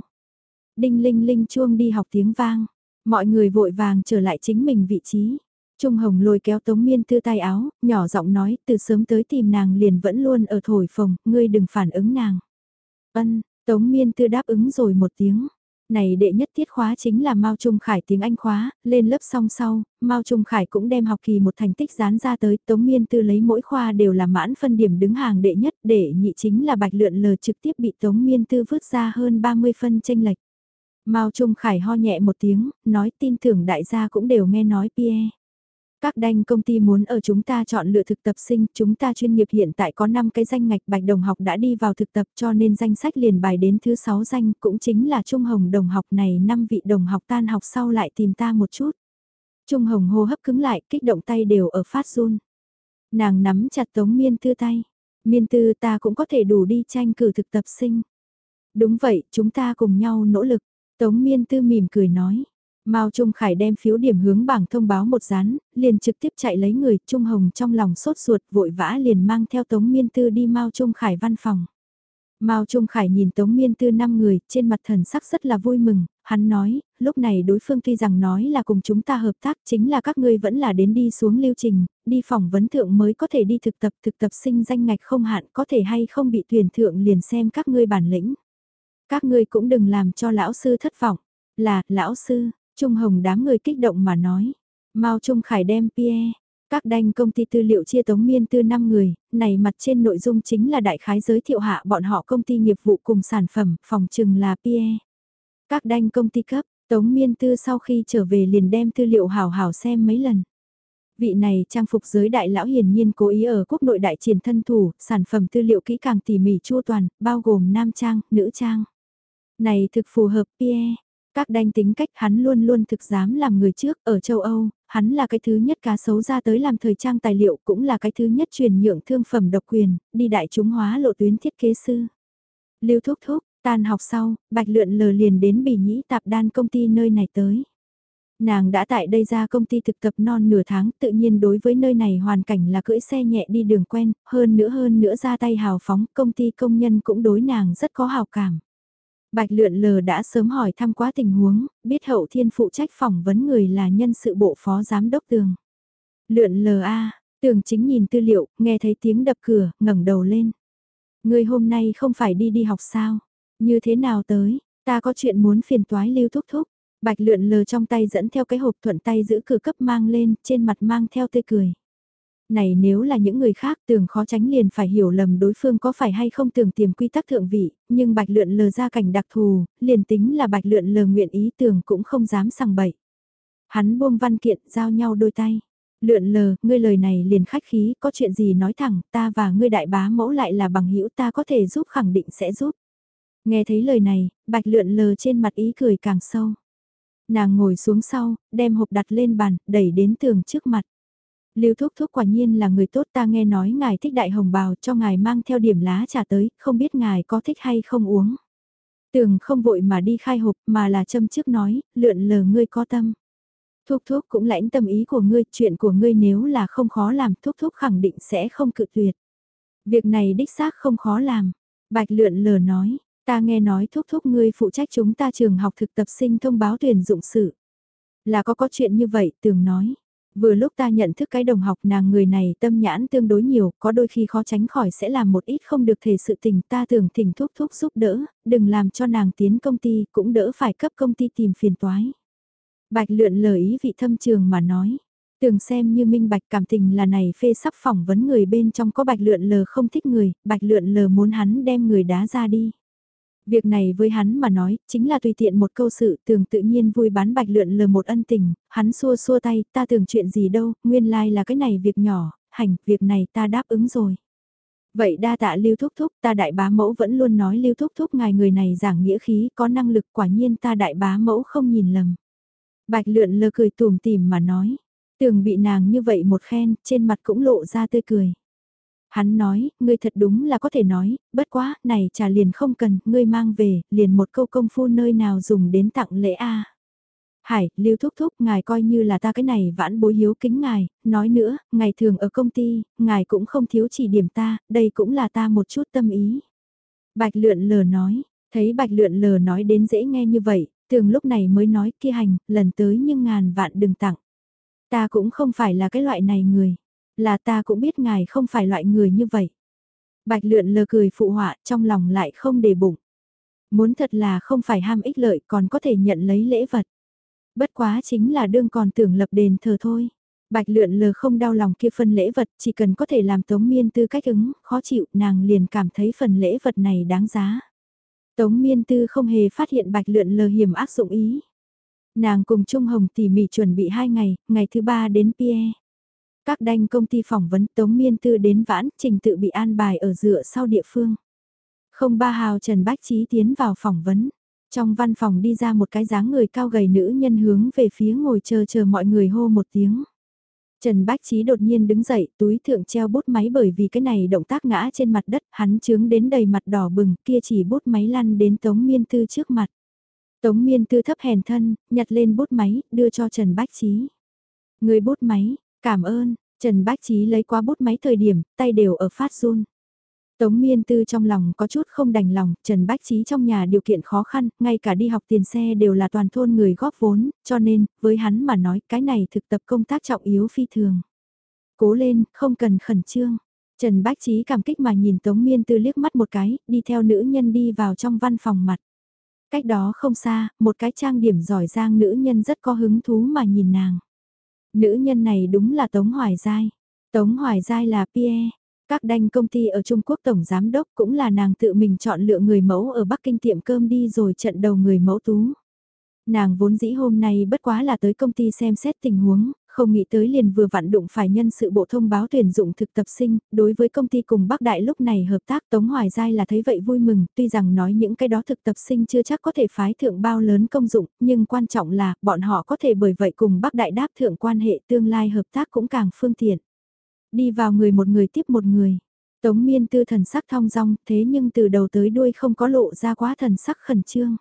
Đinh linh linh chuông đi học tiếng vang, Mọi người vội vàng trở lại chính mình vị trí. Trung Hồng lôi kéo Tống Miên Tư tay áo, nhỏ giọng nói, từ sớm tới tìm nàng liền vẫn luôn ở thổi phồng, ngươi đừng phản ứng nàng. Ân, Tống Miên Tư đáp ứng rồi một tiếng. Này đệ nhất tiết khóa chính là Mao Trung Khải tiếng Anh khóa, lên lớp song sau, Mao Trung Khải cũng đem học kỳ một thành tích dán ra tới, Tống Miên Tư lấy mỗi khoa đều là mãn phân điểm đứng hàng đệ nhất, để nhị chính là Bạch Lượn lờ trực tiếp bị Tống Miên Tư vứt ra hơn 30 phân tranh lệch. Mao Trung Khải ho nhẹ một tiếng, nói tin tưởng đại gia cũng đều nghe nói Pierre. Các đanh công ty muốn ở chúng ta chọn lựa thực tập sinh, chúng ta chuyên nghiệp hiện tại có 5 cái danh ngạch bạch đồng học đã đi vào thực tập cho nên danh sách liền bài đến thứ 6 danh cũng chính là Trung Hồng đồng học này 5 vị đồng học tan học sau lại tìm ta một chút. Trung Hồng hô hấp cứng lại, kích động tay đều ở phát run. Nàng nắm chặt tống miên tư tay. Miên tư ta cũng có thể đủ đi tranh cử thực tập sinh. Đúng vậy, chúng ta cùng nhau nỗ lực. Tống miên tư mỉm cười nói. Mao Trung Khải đem phiếu điểm hướng bảng thông báo một dán, liền trực tiếp chạy lấy người, Trung Hồng trong lòng sốt ruột vội vã liền mang theo Tống Miên Tư đi Mao Trung Khải văn phòng. Mao Trung Khải nhìn Tống Miên Tư năm người, trên mặt thần sắc rất là vui mừng, hắn nói, lúc này đối phương tuy rằng nói là cùng chúng ta hợp tác chính là các ngươi vẫn là đến đi xuống lưu trình, đi phỏng vấn thượng mới có thể đi thực tập, thực tập sinh danh ngạch không hạn có thể hay không bị tuyển thượng liền xem các ngươi bản lĩnh. Các ngươi cũng đừng làm cho lão sư thất vọng, là, lão sư, Trung Hồng đám người kích động mà nói. Mao Trung Khải đem Pierre, các đanh công ty tư liệu chia tống miên tư 5 người, này mặt trên nội dung chính là đại khái giới thiệu hạ bọn họ công ty nghiệp vụ cùng sản phẩm, phòng trừng là Pierre. Các đanh công ty cấp, tống miên tư sau khi trở về liền đem tư liệu hào hào xem mấy lần. Vị này trang phục giới đại lão hiển nhiên cố ý ở quốc nội đại triển thân thủ, sản phẩm tư liệu kỹ càng tỉ mỉ chua toàn, bao gồm nam trang, nữ trang. Này thực phù hợp Pierre, các đanh tính cách hắn luôn luôn thực dám làm người trước ở châu Âu, hắn là cái thứ nhất cá sấu ra tới làm thời trang tài liệu cũng là cái thứ nhất truyền nhượng thương phẩm độc quyền, đi đại chúng hóa lộ tuyến thiết kế sư. Lưu thúc thúc, tan học sau, bạch lượn lờ liền đến bỉ nhĩ tạp đan công ty nơi này tới. Nàng đã tại đây ra công ty thực tập non nửa tháng tự nhiên đối với nơi này hoàn cảnh là cưỡi xe nhẹ đi đường quen, hơn nữa hơn nữa ra tay hào phóng công ty công nhân cũng đối nàng rất có hào cảm. Bạch lượn lờ đã sớm hỏi thăm quá tình huống, biết hậu thiên phụ trách phỏng vấn người là nhân sự bộ phó giám đốc tường. Lượn lờ a tường chính nhìn tư liệu, nghe thấy tiếng đập cửa, ngẩng đầu lên. Người hôm nay không phải đi đi học sao? Như thế nào tới? Ta có chuyện muốn phiền toái lưu thúc thúc. Bạch lượn lờ trong tay dẫn theo cái hộp thuận tay giữ cửa cấp mang lên, trên mặt mang theo tươi cười này nếu là những người khác tưởng khó tránh liền phải hiểu lầm đối phương có phải hay không tưởng tìm quy tắc thượng vị, nhưng bạch lượn lờ ra cảnh đặc thù, liền tính là bạch lượn lờ nguyện ý tưởng cũng không dám sằng bậy. Hắn buông văn kiện giao nhau đôi tay. Lượn lờ, ngươi lời này liền khách khí, có chuyện gì nói thẳng, ta và ngươi đại bá mẫu lại là bằng hữu ta có thể giúp khẳng định sẽ giúp. Nghe thấy lời này, bạch lượn lờ trên mặt ý cười càng sâu. Nàng ngồi xuống sau, đem hộp đặt lên bàn, đẩy đến tường trước mặt. Lưu Thúc Thúc quả nhiên là người tốt ta nghe nói ngài thích đại hồng bào cho ngài mang theo điểm lá trà tới, không biết ngài có thích hay không uống. Tường không vội mà đi khai hộp mà là châm trước nói, lượn lờ ngươi có tâm. Thúc Thúc cũng lãnh tâm ý của ngươi, chuyện của ngươi nếu là không khó làm Thúc Thúc khẳng định sẽ không cự tuyệt. Việc này đích xác không khó làm. Bạch lượn lờ nói, ta nghe nói Thúc Thúc ngươi phụ trách chúng ta trường học thực tập sinh thông báo tuyển dụng sự. Là có có chuyện như vậy, tường nói. Vừa lúc ta nhận thức cái đồng học nàng người này tâm nhãn tương đối nhiều, có đôi khi khó tránh khỏi sẽ làm một ít không được thể sự tình ta thường thỉnh thúc thúc giúp đỡ, đừng làm cho nàng tiến công ty, cũng đỡ phải cấp công ty tìm phiền toái. Bạch lượn lời ý vị thâm trường mà nói, tưởng xem như minh bạch cảm tình là này phê sắp phỏng vấn người bên trong có bạch lượn lờ không thích người, bạch lượn lờ muốn hắn đem người đá ra đi. Việc này với hắn mà nói, chính là tùy tiện một câu sự tưởng tự nhiên vui bán bạch lượn lờ một ân tình, hắn xua xua tay, ta tưởng chuyện gì đâu, nguyên lai like là cái này việc nhỏ, hành, việc này ta đáp ứng rồi. Vậy đa tạ lưu thúc thúc, ta đại bá mẫu vẫn luôn nói lưu thúc thúc ngài người này giảng nghĩa khí, có năng lực quả nhiên ta đại bá mẫu không nhìn lầm. Bạch lượn lờ cười tùm tìm mà nói, tưởng bị nàng như vậy một khen, trên mặt cũng lộ ra tươi cười. Hắn nói, ngươi thật đúng là có thể nói, bất quá, này trà liền không cần, ngươi mang về, liền một câu công phu nơi nào dùng đến tặng lễ a. Hải, lưu thúc thúc, ngài coi như là ta cái này vãn bối hiếu kính ngài, nói nữa, ngài thường ở công ty, ngài cũng không thiếu chỉ điểm ta, đây cũng là ta một chút tâm ý. Bạch lượn lờ nói, thấy bạch lượn lờ nói đến dễ nghe như vậy, thường lúc này mới nói kia hành, lần tới nhưng ngàn vạn đừng tặng. Ta cũng không phải là cái loại này người, là ta cũng biết ngài không phải loại người như vậy. Bạch lượn lờ cười phụ họa trong lòng lại không để bụng. Muốn thật là không phải ham ích lợi còn có thể nhận lấy lễ vật. Bất quá chính là đương còn tưởng lập đền thờ thôi. Bạch lượn lờ không đau lòng kia phần lễ vật, chỉ cần có thể làm Tống Miên Tư cách ứng, khó chịu, nàng liền cảm thấy phần lễ vật này đáng giá. Tống Miên Tư không hề phát hiện bạch lượn lờ hiểm ác dụng ý. Nàng cùng Trung Hồng tỉ mỉ chuẩn bị hai ngày, ngày thứ ba đến Pierre. Các đanh công ty phỏng vấn Tống Miên Tư đến vãn, trình tự bị an bài ở dựa sau địa phương. Không ba hào Trần Bách Trí tiến vào phỏng vấn. Trong văn phòng đi ra một cái dáng người cao gầy nữ nhân hướng về phía ngồi chờ chờ mọi người hô một tiếng. Trần Bách Trí đột nhiên đứng dậy, túi thượng treo bút máy bởi vì cái này động tác ngã trên mặt đất, hắn chướng đến đầy mặt đỏ bừng, kia chỉ bút máy lăn đến Tống Miên Tư trước mặt. Tống Miên Tư thấp hèn thân, nhặt lên bút máy, đưa cho Trần Bách Trí. Người bút máy, cảm ơn, Trần Bách Trí lấy qua bút máy thời điểm, tay đều ở phát run. Tống Miên Tư trong lòng có chút không đành lòng, Trần Bách Trí trong nhà điều kiện khó khăn, ngay cả đi học tiền xe đều là toàn thôn người góp vốn, cho nên, với hắn mà nói cái này thực tập công tác trọng yếu phi thường. Cố lên, không cần khẩn trương. Trần Bách Trí cảm kích mà nhìn Tống Miên Tư liếc mắt một cái, đi theo nữ nhân đi vào trong văn phòng mặt. Cách đó không xa, một cái trang điểm giỏi giang nữ nhân rất có hứng thú mà nhìn nàng. Nữ nhân này đúng là Tống Hoài Giai. Tống Hoài Giai là Pierre. Các đanh công ty ở Trung Quốc Tổng Giám Đốc cũng là nàng tự mình chọn lựa người mẫu ở Bắc Kinh tiệm cơm đi rồi trận đầu người mẫu tú. Nàng vốn dĩ hôm nay bất quá là tới công ty xem xét tình huống, không nghĩ tới liền vừa vặn đụng phải nhân sự bộ thông báo tuyển dụng thực tập sinh, đối với công ty cùng Bắc Đại lúc này hợp tác Tống Hoài Giai là thấy vậy vui mừng, tuy rằng nói những cái đó thực tập sinh chưa chắc có thể phái thượng bao lớn công dụng, nhưng quan trọng là bọn họ có thể bởi vậy cùng Bắc Đại đáp thượng quan hệ tương lai hợp tác cũng càng phương tiện. Đi vào người một người tiếp một người. Tống miên tư thần sắc thong dong thế nhưng từ đầu tới đuôi không có lộ ra quá thần sắc khẩn trương.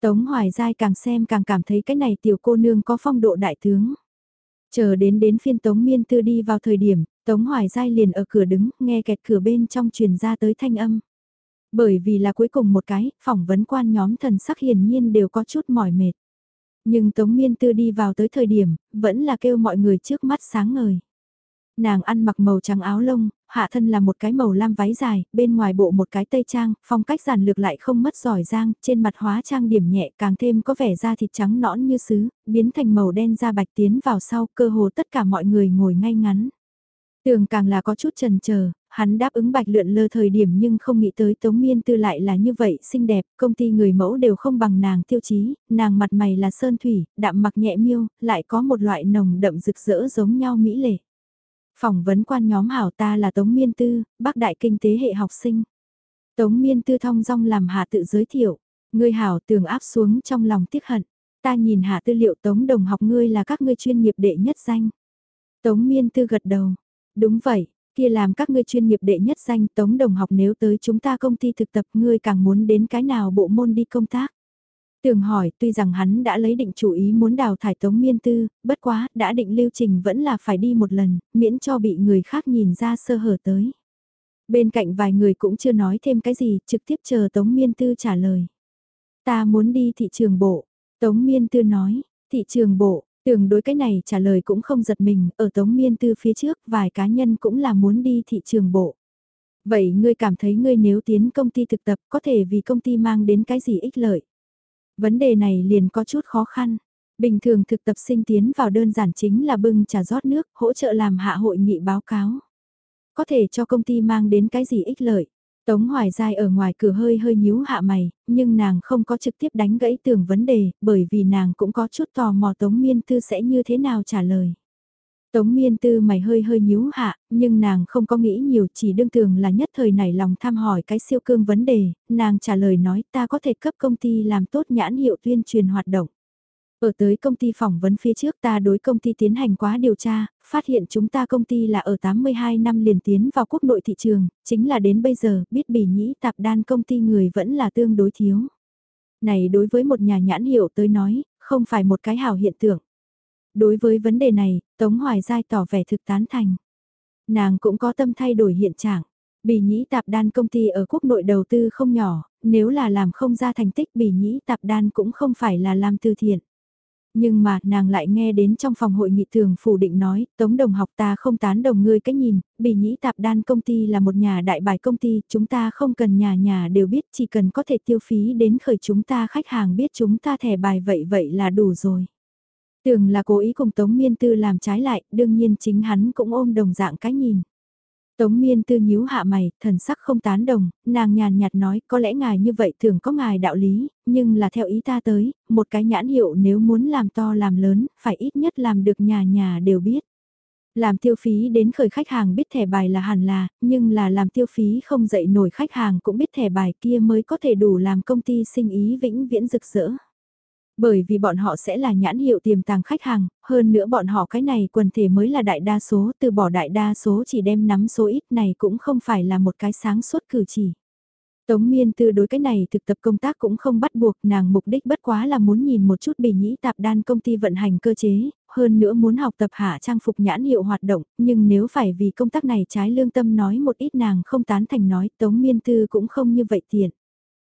Tống hoài Giai càng xem càng cảm thấy cái này tiểu cô nương có phong độ đại tướng. Chờ đến đến phiên Tống Miên Tư đi vào thời điểm, Tống Hoài Giai liền ở cửa đứng, nghe kẹt cửa bên trong truyền ra tới thanh âm. Bởi vì là cuối cùng một cái, phỏng vấn quan nhóm thần sắc hiển nhiên đều có chút mỏi mệt. Nhưng Tống Miên Tư đi vào tới thời điểm, vẫn là kêu mọi người trước mắt sáng ngời. Nàng ăn mặc màu trắng áo lông, hạ thân là một cái màu lam váy dài, bên ngoài bộ một cái tây trang, phong cách giản lược lại không mất giỏi giang, trên mặt hóa trang điểm nhẹ càng thêm có vẻ da thịt trắng nõn như sứ, biến thành màu đen da bạch tiến vào sau, cơ hồ tất cả mọi người ngồi ngay ngắn. Tường càng là có chút trần chờ hắn đáp ứng bạch lượn lơ thời điểm nhưng không nghĩ tới Tống Miên Tư lại là như vậy, xinh đẹp, công ty người mẫu đều không bằng nàng tiêu chí, nàng mặt mày là sơn thủy, đạm mặc nhẹ miêu, lại có một loại nồng đậm rực rỡ giống nhau mỹ lệ. Phỏng vấn quan nhóm hảo ta là Tống Miên Tư, bác đại kinh tế hệ học sinh. Tống Miên Tư thong dong làm hạ tự giới thiệu, ngươi hảo tường áp xuống trong lòng tiếc hận. Ta nhìn hạ tư liệu Tống đồng học ngươi là các ngươi chuyên nghiệp đệ nhất danh. Tống Miên Tư gật đầu, đúng vậy, kia làm các ngươi chuyên nghiệp đệ nhất danh Tống đồng học nếu tới chúng ta công ty thực tập ngươi càng muốn đến cái nào bộ môn đi công tác. Tường hỏi tuy rằng hắn đã lấy định chủ ý muốn đào thải Tống Miên Tư, bất quá, đã định lưu trình vẫn là phải đi một lần, miễn cho bị người khác nhìn ra sơ hở tới. Bên cạnh vài người cũng chưa nói thêm cái gì, trực tiếp chờ Tống Miên Tư trả lời. Ta muốn đi thị trường bộ, Tống Miên Tư nói, thị trường bộ, Tường đối cái này trả lời cũng không giật mình, ở Tống Miên Tư phía trước vài cá nhân cũng là muốn đi thị trường bộ. Vậy ngươi cảm thấy ngươi nếu tiến công ty thực tập có thể vì công ty mang đến cái gì ích lợi? Vấn đề này liền có chút khó khăn. Bình thường thực tập sinh tiến vào đơn giản chính là bưng trà rót nước, hỗ trợ làm hạ hội nghị báo cáo. Có thể cho công ty mang đến cái gì ích lợi. Tống Hoài Giai ở ngoài cửa hơi hơi nhíu hạ mày, nhưng nàng không có trực tiếp đánh gãy tường vấn đề, bởi vì nàng cũng có chút tò mò Tống Miên Tư sẽ như thế nào trả lời. Tống miên tư mày hơi hơi nhíu hạ, nhưng nàng không có nghĩ nhiều chỉ đương thường là nhất thời này lòng tham hỏi cái siêu cương vấn đề, nàng trả lời nói ta có thể cấp công ty làm tốt nhãn hiệu tuyên truyền hoạt động. Ở tới công ty phỏng vấn phía trước ta đối công ty tiến hành quá điều tra, phát hiện chúng ta công ty là ở 82 năm liền tiến vào quốc nội thị trường, chính là đến bây giờ biết bỉ nhĩ tạp đan công ty người vẫn là tương đối thiếu. Này đối với một nhà nhãn hiệu tới nói, không phải một cái hảo hiện tượng. Đối với vấn đề này, Tống Hoài Giai tỏ vẻ thực tán thành. Nàng cũng có tâm thay đổi hiện trạng. bỉ nhĩ tạp đan công ty ở quốc nội đầu tư không nhỏ, nếu là làm không ra thành tích bỉ nhĩ tạp đan cũng không phải là làm từ thiện. Nhưng mà, nàng lại nghe đến trong phòng hội nghị thường phủ định nói, Tống Đồng học ta không tán đồng ngươi cách nhìn, bỉ nhĩ tạp đan công ty là một nhà đại bài công ty, chúng ta không cần nhà nhà đều biết, chỉ cần có thể tiêu phí đến khởi chúng ta khách hàng biết chúng ta thẻ bài vậy vậy là đủ rồi. Tưởng là cố ý cùng Tống Miên Tư làm trái lại, đương nhiên chính hắn cũng ôm đồng dạng cái nhìn. Tống miên tư nhíu hạ mày, thần sắc không tán đồng, nàng nhàn nhạt nói có lẽ ngài như vậy thường có ngài đạo lý, nhưng là theo ý ta tới, một cái nhãn hiệu nếu muốn làm to làm lớn, phải ít nhất làm được nhà nhà đều biết. Làm tiêu phí đến khởi khách hàng biết thẻ bài là hẳn là, nhưng là làm tiêu phí không dậy nổi khách hàng cũng biết thẻ bài kia mới có thể đủ làm công ty sinh ý vĩnh viễn rực rỡ. Bởi vì bọn họ sẽ là nhãn hiệu tiềm tàng khách hàng, hơn nữa bọn họ cái này quần thể mới là đại đa số, từ bỏ đại đa số chỉ đem nắm số ít này cũng không phải là một cái sáng suốt cử chỉ. Tống miên tư đối cái này thực tập công tác cũng không bắt buộc nàng mục đích bất quá là muốn nhìn một chút bì nhĩ tạp đan công ty vận hành cơ chế, hơn nữa muốn học tập hạ trang phục nhãn hiệu hoạt động, nhưng nếu phải vì công tác này trái lương tâm nói một ít nàng không tán thành nói tống miên tư cũng không như vậy tiện.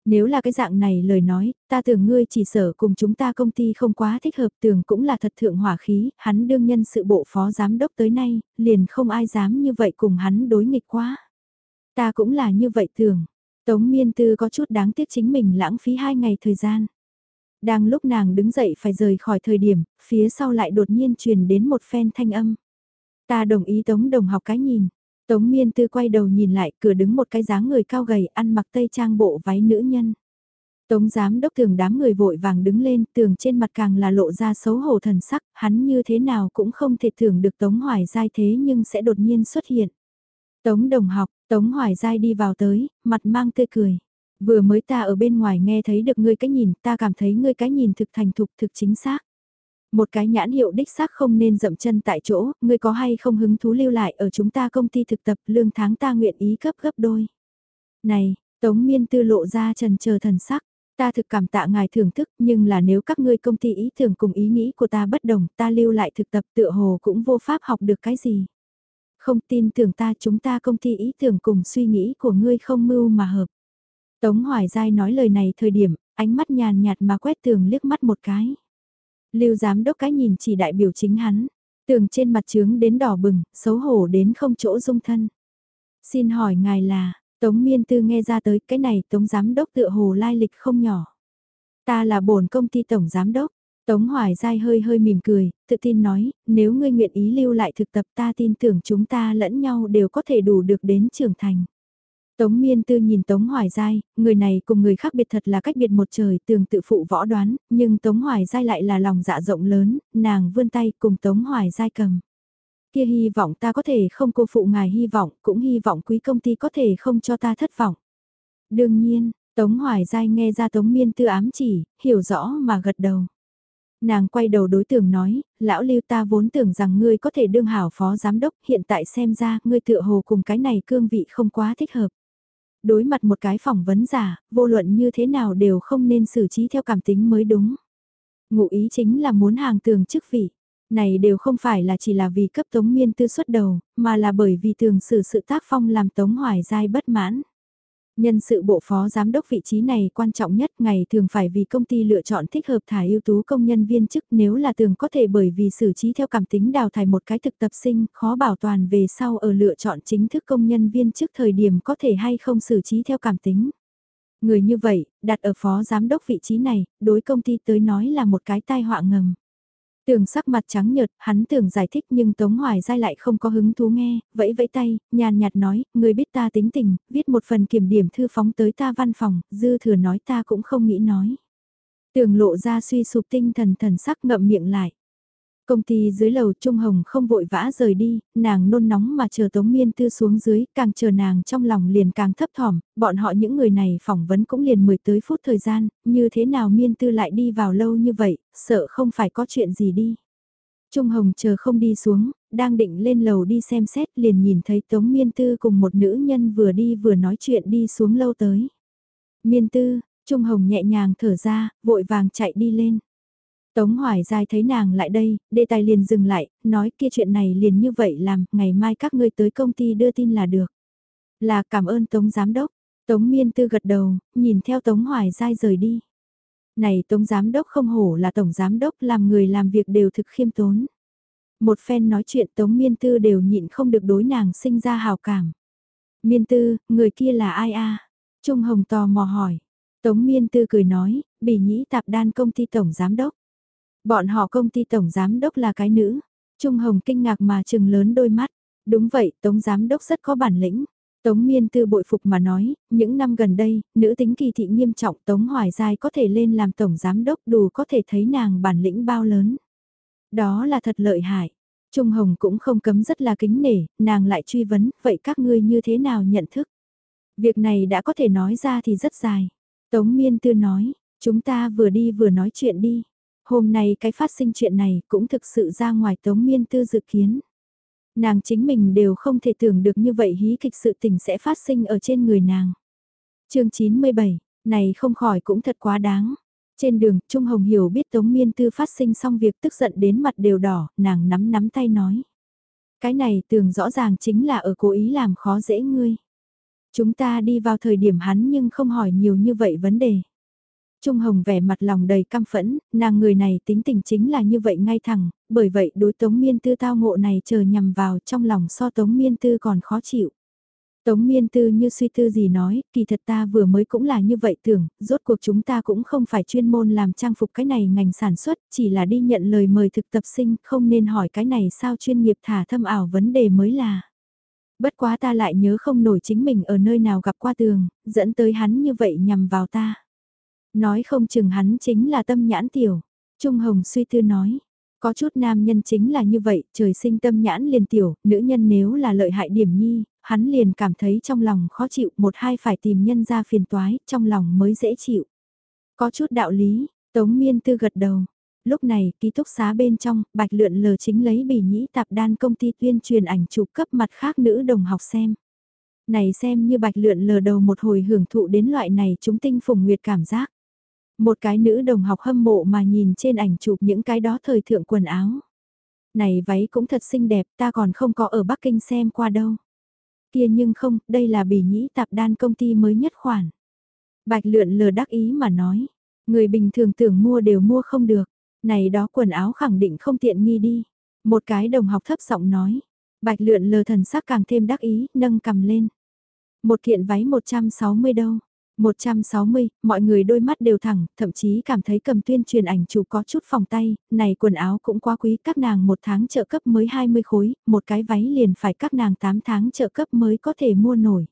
Nếu là cái dạng này lời nói, ta tưởng ngươi chỉ sở cùng chúng ta công ty không quá thích hợp tưởng cũng là thật thượng hỏa khí, hắn đương nhân sự bộ phó giám đốc tới nay, liền không ai dám như vậy cùng hắn đối nghịch quá. Ta cũng là như vậy tưởng, Tống Miên Tư có chút đáng tiếc chính mình lãng phí hai ngày thời gian. Đang lúc nàng đứng dậy phải rời khỏi thời điểm, phía sau lại đột nhiên truyền đến một phen thanh âm. Ta đồng ý Tống đồng học cái nhìn. Tống miên tư quay đầu nhìn lại cửa đứng một cái dáng người cao gầy ăn mặc tây trang bộ váy nữ nhân. Tống giám đốc thường đám người vội vàng đứng lên tường trên mặt càng là lộ ra xấu hổ thần sắc, hắn như thế nào cũng không thể thưởng được Tống Hoài Giai thế nhưng sẽ đột nhiên xuất hiện. Tống đồng học, Tống Hoài Giai đi vào tới, mặt mang tươi cười. Vừa mới ta ở bên ngoài nghe thấy được ngươi cái nhìn, ta cảm thấy ngươi cái nhìn thực thành thục thực chính xác. Một cái nhãn hiệu đích xác không nên dậm chân tại chỗ, ngươi có hay không hứng thú lưu lại ở chúng ta công ty thực tập lương tháng ta nguyện ý cấp gấp đôi. Này, Tống Miên Tư lộ ra trần chờ thần sắc, ta thực cảm tạ ngài thưởng thức nhưng là nếu các ngươi công ty ý tưởng cùng ý nghĩ của ta bất đồng ta lưu lại thực tập tựa hồ cũng vô pháp học được cái gì. Không tin tưởng ta chúng ta công ty ý tưởng cùng suy nghĩ của ngươi không mưu mà hợp. Tống Hoài Giai nói lời này thời điểm, ánh mắt nhàn nhạt mà quét tường liếc mắt một cái. Lưu giám đốc cái nhìn chỉ đại biểu chính hắn, tường trên mặt trướng đến đỏ bừng, xấu hổ đến không chỗ dung thân. Xin hỏi ngài là, Tống Miên Tư nghe ra tới cái này Tống giám đốc tựa hồ lai lịch không nhỏ. Ta là bổn công ty tổng giám đốc. Tống Hoài Giai hơi hơi mỉm cười, tự tin nói, nếu ngươi nguyện ý lưu lại thực tập ta tin tưởng chúng ta lẫn nhau đều có thể đủ được đến trưởng thành. Tống Miên Tư nhìn Tống Hoài Giai, người này cùng người khác biệt thật là cách biệt một trời tường tự phụ võ đoán, nhưng Tống Hoài Giai lại là lòng dạ rộng lớn, nàng vươn tay cùng Tống Hoài Giai cầm. Kia hy vọng ta có thể không cô phụ ngài hy vọng, cũng hy vọng quý công ty có thể không cho ta thất vọng. Đương nhiên, Tống Hoài Giai nghe ra Tống Miên Tư ám chỉ, hiểu rõ mà gật đầu. Nàng quay đầu đối tượng nói, lão lưu ta vốn tưởng rằng ngươi có thể đương hảo phó giám đốc, hiện tại xem ra ngươi tựa hồ cùng cái này cương vị không quá thích hợp. Đối mặt một cái phỏng vấn giả, vô luận như thế nào đều không nên xử trí theo cảm tính mới đúng. Ngụ ý chính là muốn hàng tường chức vị. Này đều không phải là chỉ là vì cấp tống miên tư xuất đầu, mà là bởi vì thường xử sự tác phong làm tống hoài giai bất mãn. Nhân sự bộ phó giám đốc vị trí này quan trọng nhất ngày thường phải vì công ty lựa chọn thích hợp thải ưu tú công nhân viên chức nếu là thường có thể bởi vì xử trí theo cảm tính đào thải một cái thực tập sinh khó bảo toàn về sau ở lựa chọn chính thức công nhân viên chức thời điểm có thể hay không xử trí theo cảm tính. Người như vậy, đặt ở phó giám đốc vị trí này, đối công ty tới nói là một cái tai họa ngầm. Tường sắc mặt trắng nhợt, hắn tưởng giải thích nhưng Tống Hoài Giai lại không có hứng thú nghe, vẫy vẫy tay, nhàn nhạt nói, người biết ta tính tình, viết một phần kiểm điểm thư phóng tới ta văn phòng, dư thừa nói ta cũng không nghĩ nói. Tường lộ ra suy sụp tinh thần thần sắc ngậm miệng lại. Công ty dưới lầu Trung Hồng không vội vã rời đi, nàng nôn nóng mà chờ Tống Miên Tư xuống dưới, càng chờ nàng trong lòng liền càng thấp thỏm, bọn họ những người này phỏng vấn cũng liền 10 tới phút thời gian, như thế nào Miên Tư lại đi vào lâu như vậy, sợ không phải có chuyện gì đi. Trung Hồng chờ không đi xuống, đang định lên lầu đi xem xét liền nhìn thấy Tống Miên Tư cùng một nữ nhân vừa đi vừa nói chuyện đi xuống lâu tới. Miên Tư, Trung Hồng nhẹ nhàng thở ra, vội vàng chạy đi lên. Tống Hoài Giai thấy nàng lại đây, đề tài liền dừng lại, nói kia chuyện này liền như vậy làm, ngày mai các ngươi tới công ty đưa tin là được. Là cảm ơn Tống Giám Đốc. Tống Miên Tư gật đầu, nhìn theo Tống Hoài Giai rời đi. Này Tống Giám Đốc không hổ là Tổng Giám Đốc làm người làm việc đều thực khiêm tốn. Một phen nói chuyện Tống Miên Tư đều nhịn không được đối nàng sinh ra hào cảm. Miên Tư, người kia là ai a? Trung Hồng tò mò hỏi. Tống Miên Tư cười nói, bỉ nhĩ tạp đan công ty Tổng Giám Đốc. Bọn họ công ty Tổng Giám Đốc là cái nữ. Trung Hồng kinh ngạc mà trừng lớn đôi mắt. Đúng vậy, Tống Giám Đốc rất có bản lĩnh. Tống Miên Tư bội phục mà nói, những năm gần đây, nữ tính kỳ thị nghiêm trọng Tống Hoài Giai có thể lên làm Tổng Giám Đốc đủ có thể thấy nàng bản lĩnh bao lớn. Đó là thật lợi hại. Trung Hồng cũng không cấm rất là kính nể, nàng lại truy vấn, vậy các ngươi như thế nào nhận thức? Việc này đã có thể nói ra thì rất dài. Tống Miên Tư nói, chúng ta vừa đi vừa nói chuyện đi. Hôm nay cái phát sinh chuyện này cũng thực sự ra ngoài Tống Miên Tư dự kiến. Nàng chính mình đều không thể tưởng được như vậy hí kịch sự tình sẽ phát sinh ở trên người nàng. chương 97, này không khỏi cũng thật quá đáng. Trên đường, Trung Hồng hiểu biết Tống Miên Tư phát sinh xong việc tức giận đến mặt đều đỏ, nàng nắm nắm tay nói. Cái này tưởng rõ ràng chính là ở cố ý làm khó dễ ngươi. Chúng ta đi vào thời điểm hắn nhưng không hỏi nhiều như vậy vấn đề. Trung Hồng vẻ mặt lòng đầy căm phẫn, nàng người này tính tình chính là như vậy ngay thẳng, bởi vậy đối Tống Miên Tư tao ngộ này chờ nhằm vào trong lòng so Tống Miên Tư còn khó chịu. Tống miên tư như suy tư gì nói, kỳ thật ta vừa mới cũng là như vậy tưởng, rốt cuộc chúng ta cũng không phải chuyên môn làm trang phục cái này ngành sản xuất, chỉ là đi nhận lời mời thực tập sinh, không nên hỏi cái này sao chuyên nghiệp thả thâm ảo vấn đề mới là. Bất quá ta lại nhớ không nổi chính mình ở nơi nào gặp qua tường, dẫn tới hắn như vậy nhằm vào ta. Nói không chừng hắn chính là tâm nhãn tiểu. Trung Hồng suy tư nói. Có chút nam nhân chính là như vậy, trời sinh tâm nhãn liền tiểu, nữ nhân nếu là lợi hại điểm nhi, hắn liền cảm thấy trong lòng khó chịu, một hai phải tìm nhân ra phiền toái, trong lòng mới dễ chịu. Có chút đạo lý, Tống Miên Tư gật đầu. Lúc này, ký túc xá bên trong, Bạch Lượn lờ chính lấy bỉ nhĩ tạp đan công ty tuyên truyền ảnh chụp cấp mặt khác nữ đồng học xem. Này xem như Bạch Lượn lờ đầu một hồi hưởng thụ đến loại này chúng tinh phùng nguyệt cảm giác. Một cái nữ đồng học hâm mộ mà nhìn trên ảnh chụp những cái đó thời thượng quần áo. Này váy cũng thật xinh đẹp ta còn không có ở Bắc Kinh xem qua đâu. Kia nhưng không, đây là bỉ nhĩ tạp đan công ty mới nhất khoản. Bạch lượn lờ đắc ý mà nói, người bình thường tưởng mua đều mua không được, này đó quần áo khẳng định không tiện nghi đi. Một cái đồng học thấp giọng nói, bạch lượn lờ thần sắc càng thêm đắc ý, nâng cầm lên. Một kiện váy 160 đâu, 160, mọi người đôi mắt đều thẳng, thậm chí cảm thấy cầm tuyên truyền ảnh chụp có chút phòng tay, này quần áo cũng quá quý, các nàng một tháng trợ cấp mới 20 khối, một cái váy liền phải các nàng 8 tháng trợ cấp mới có thể mua nổi.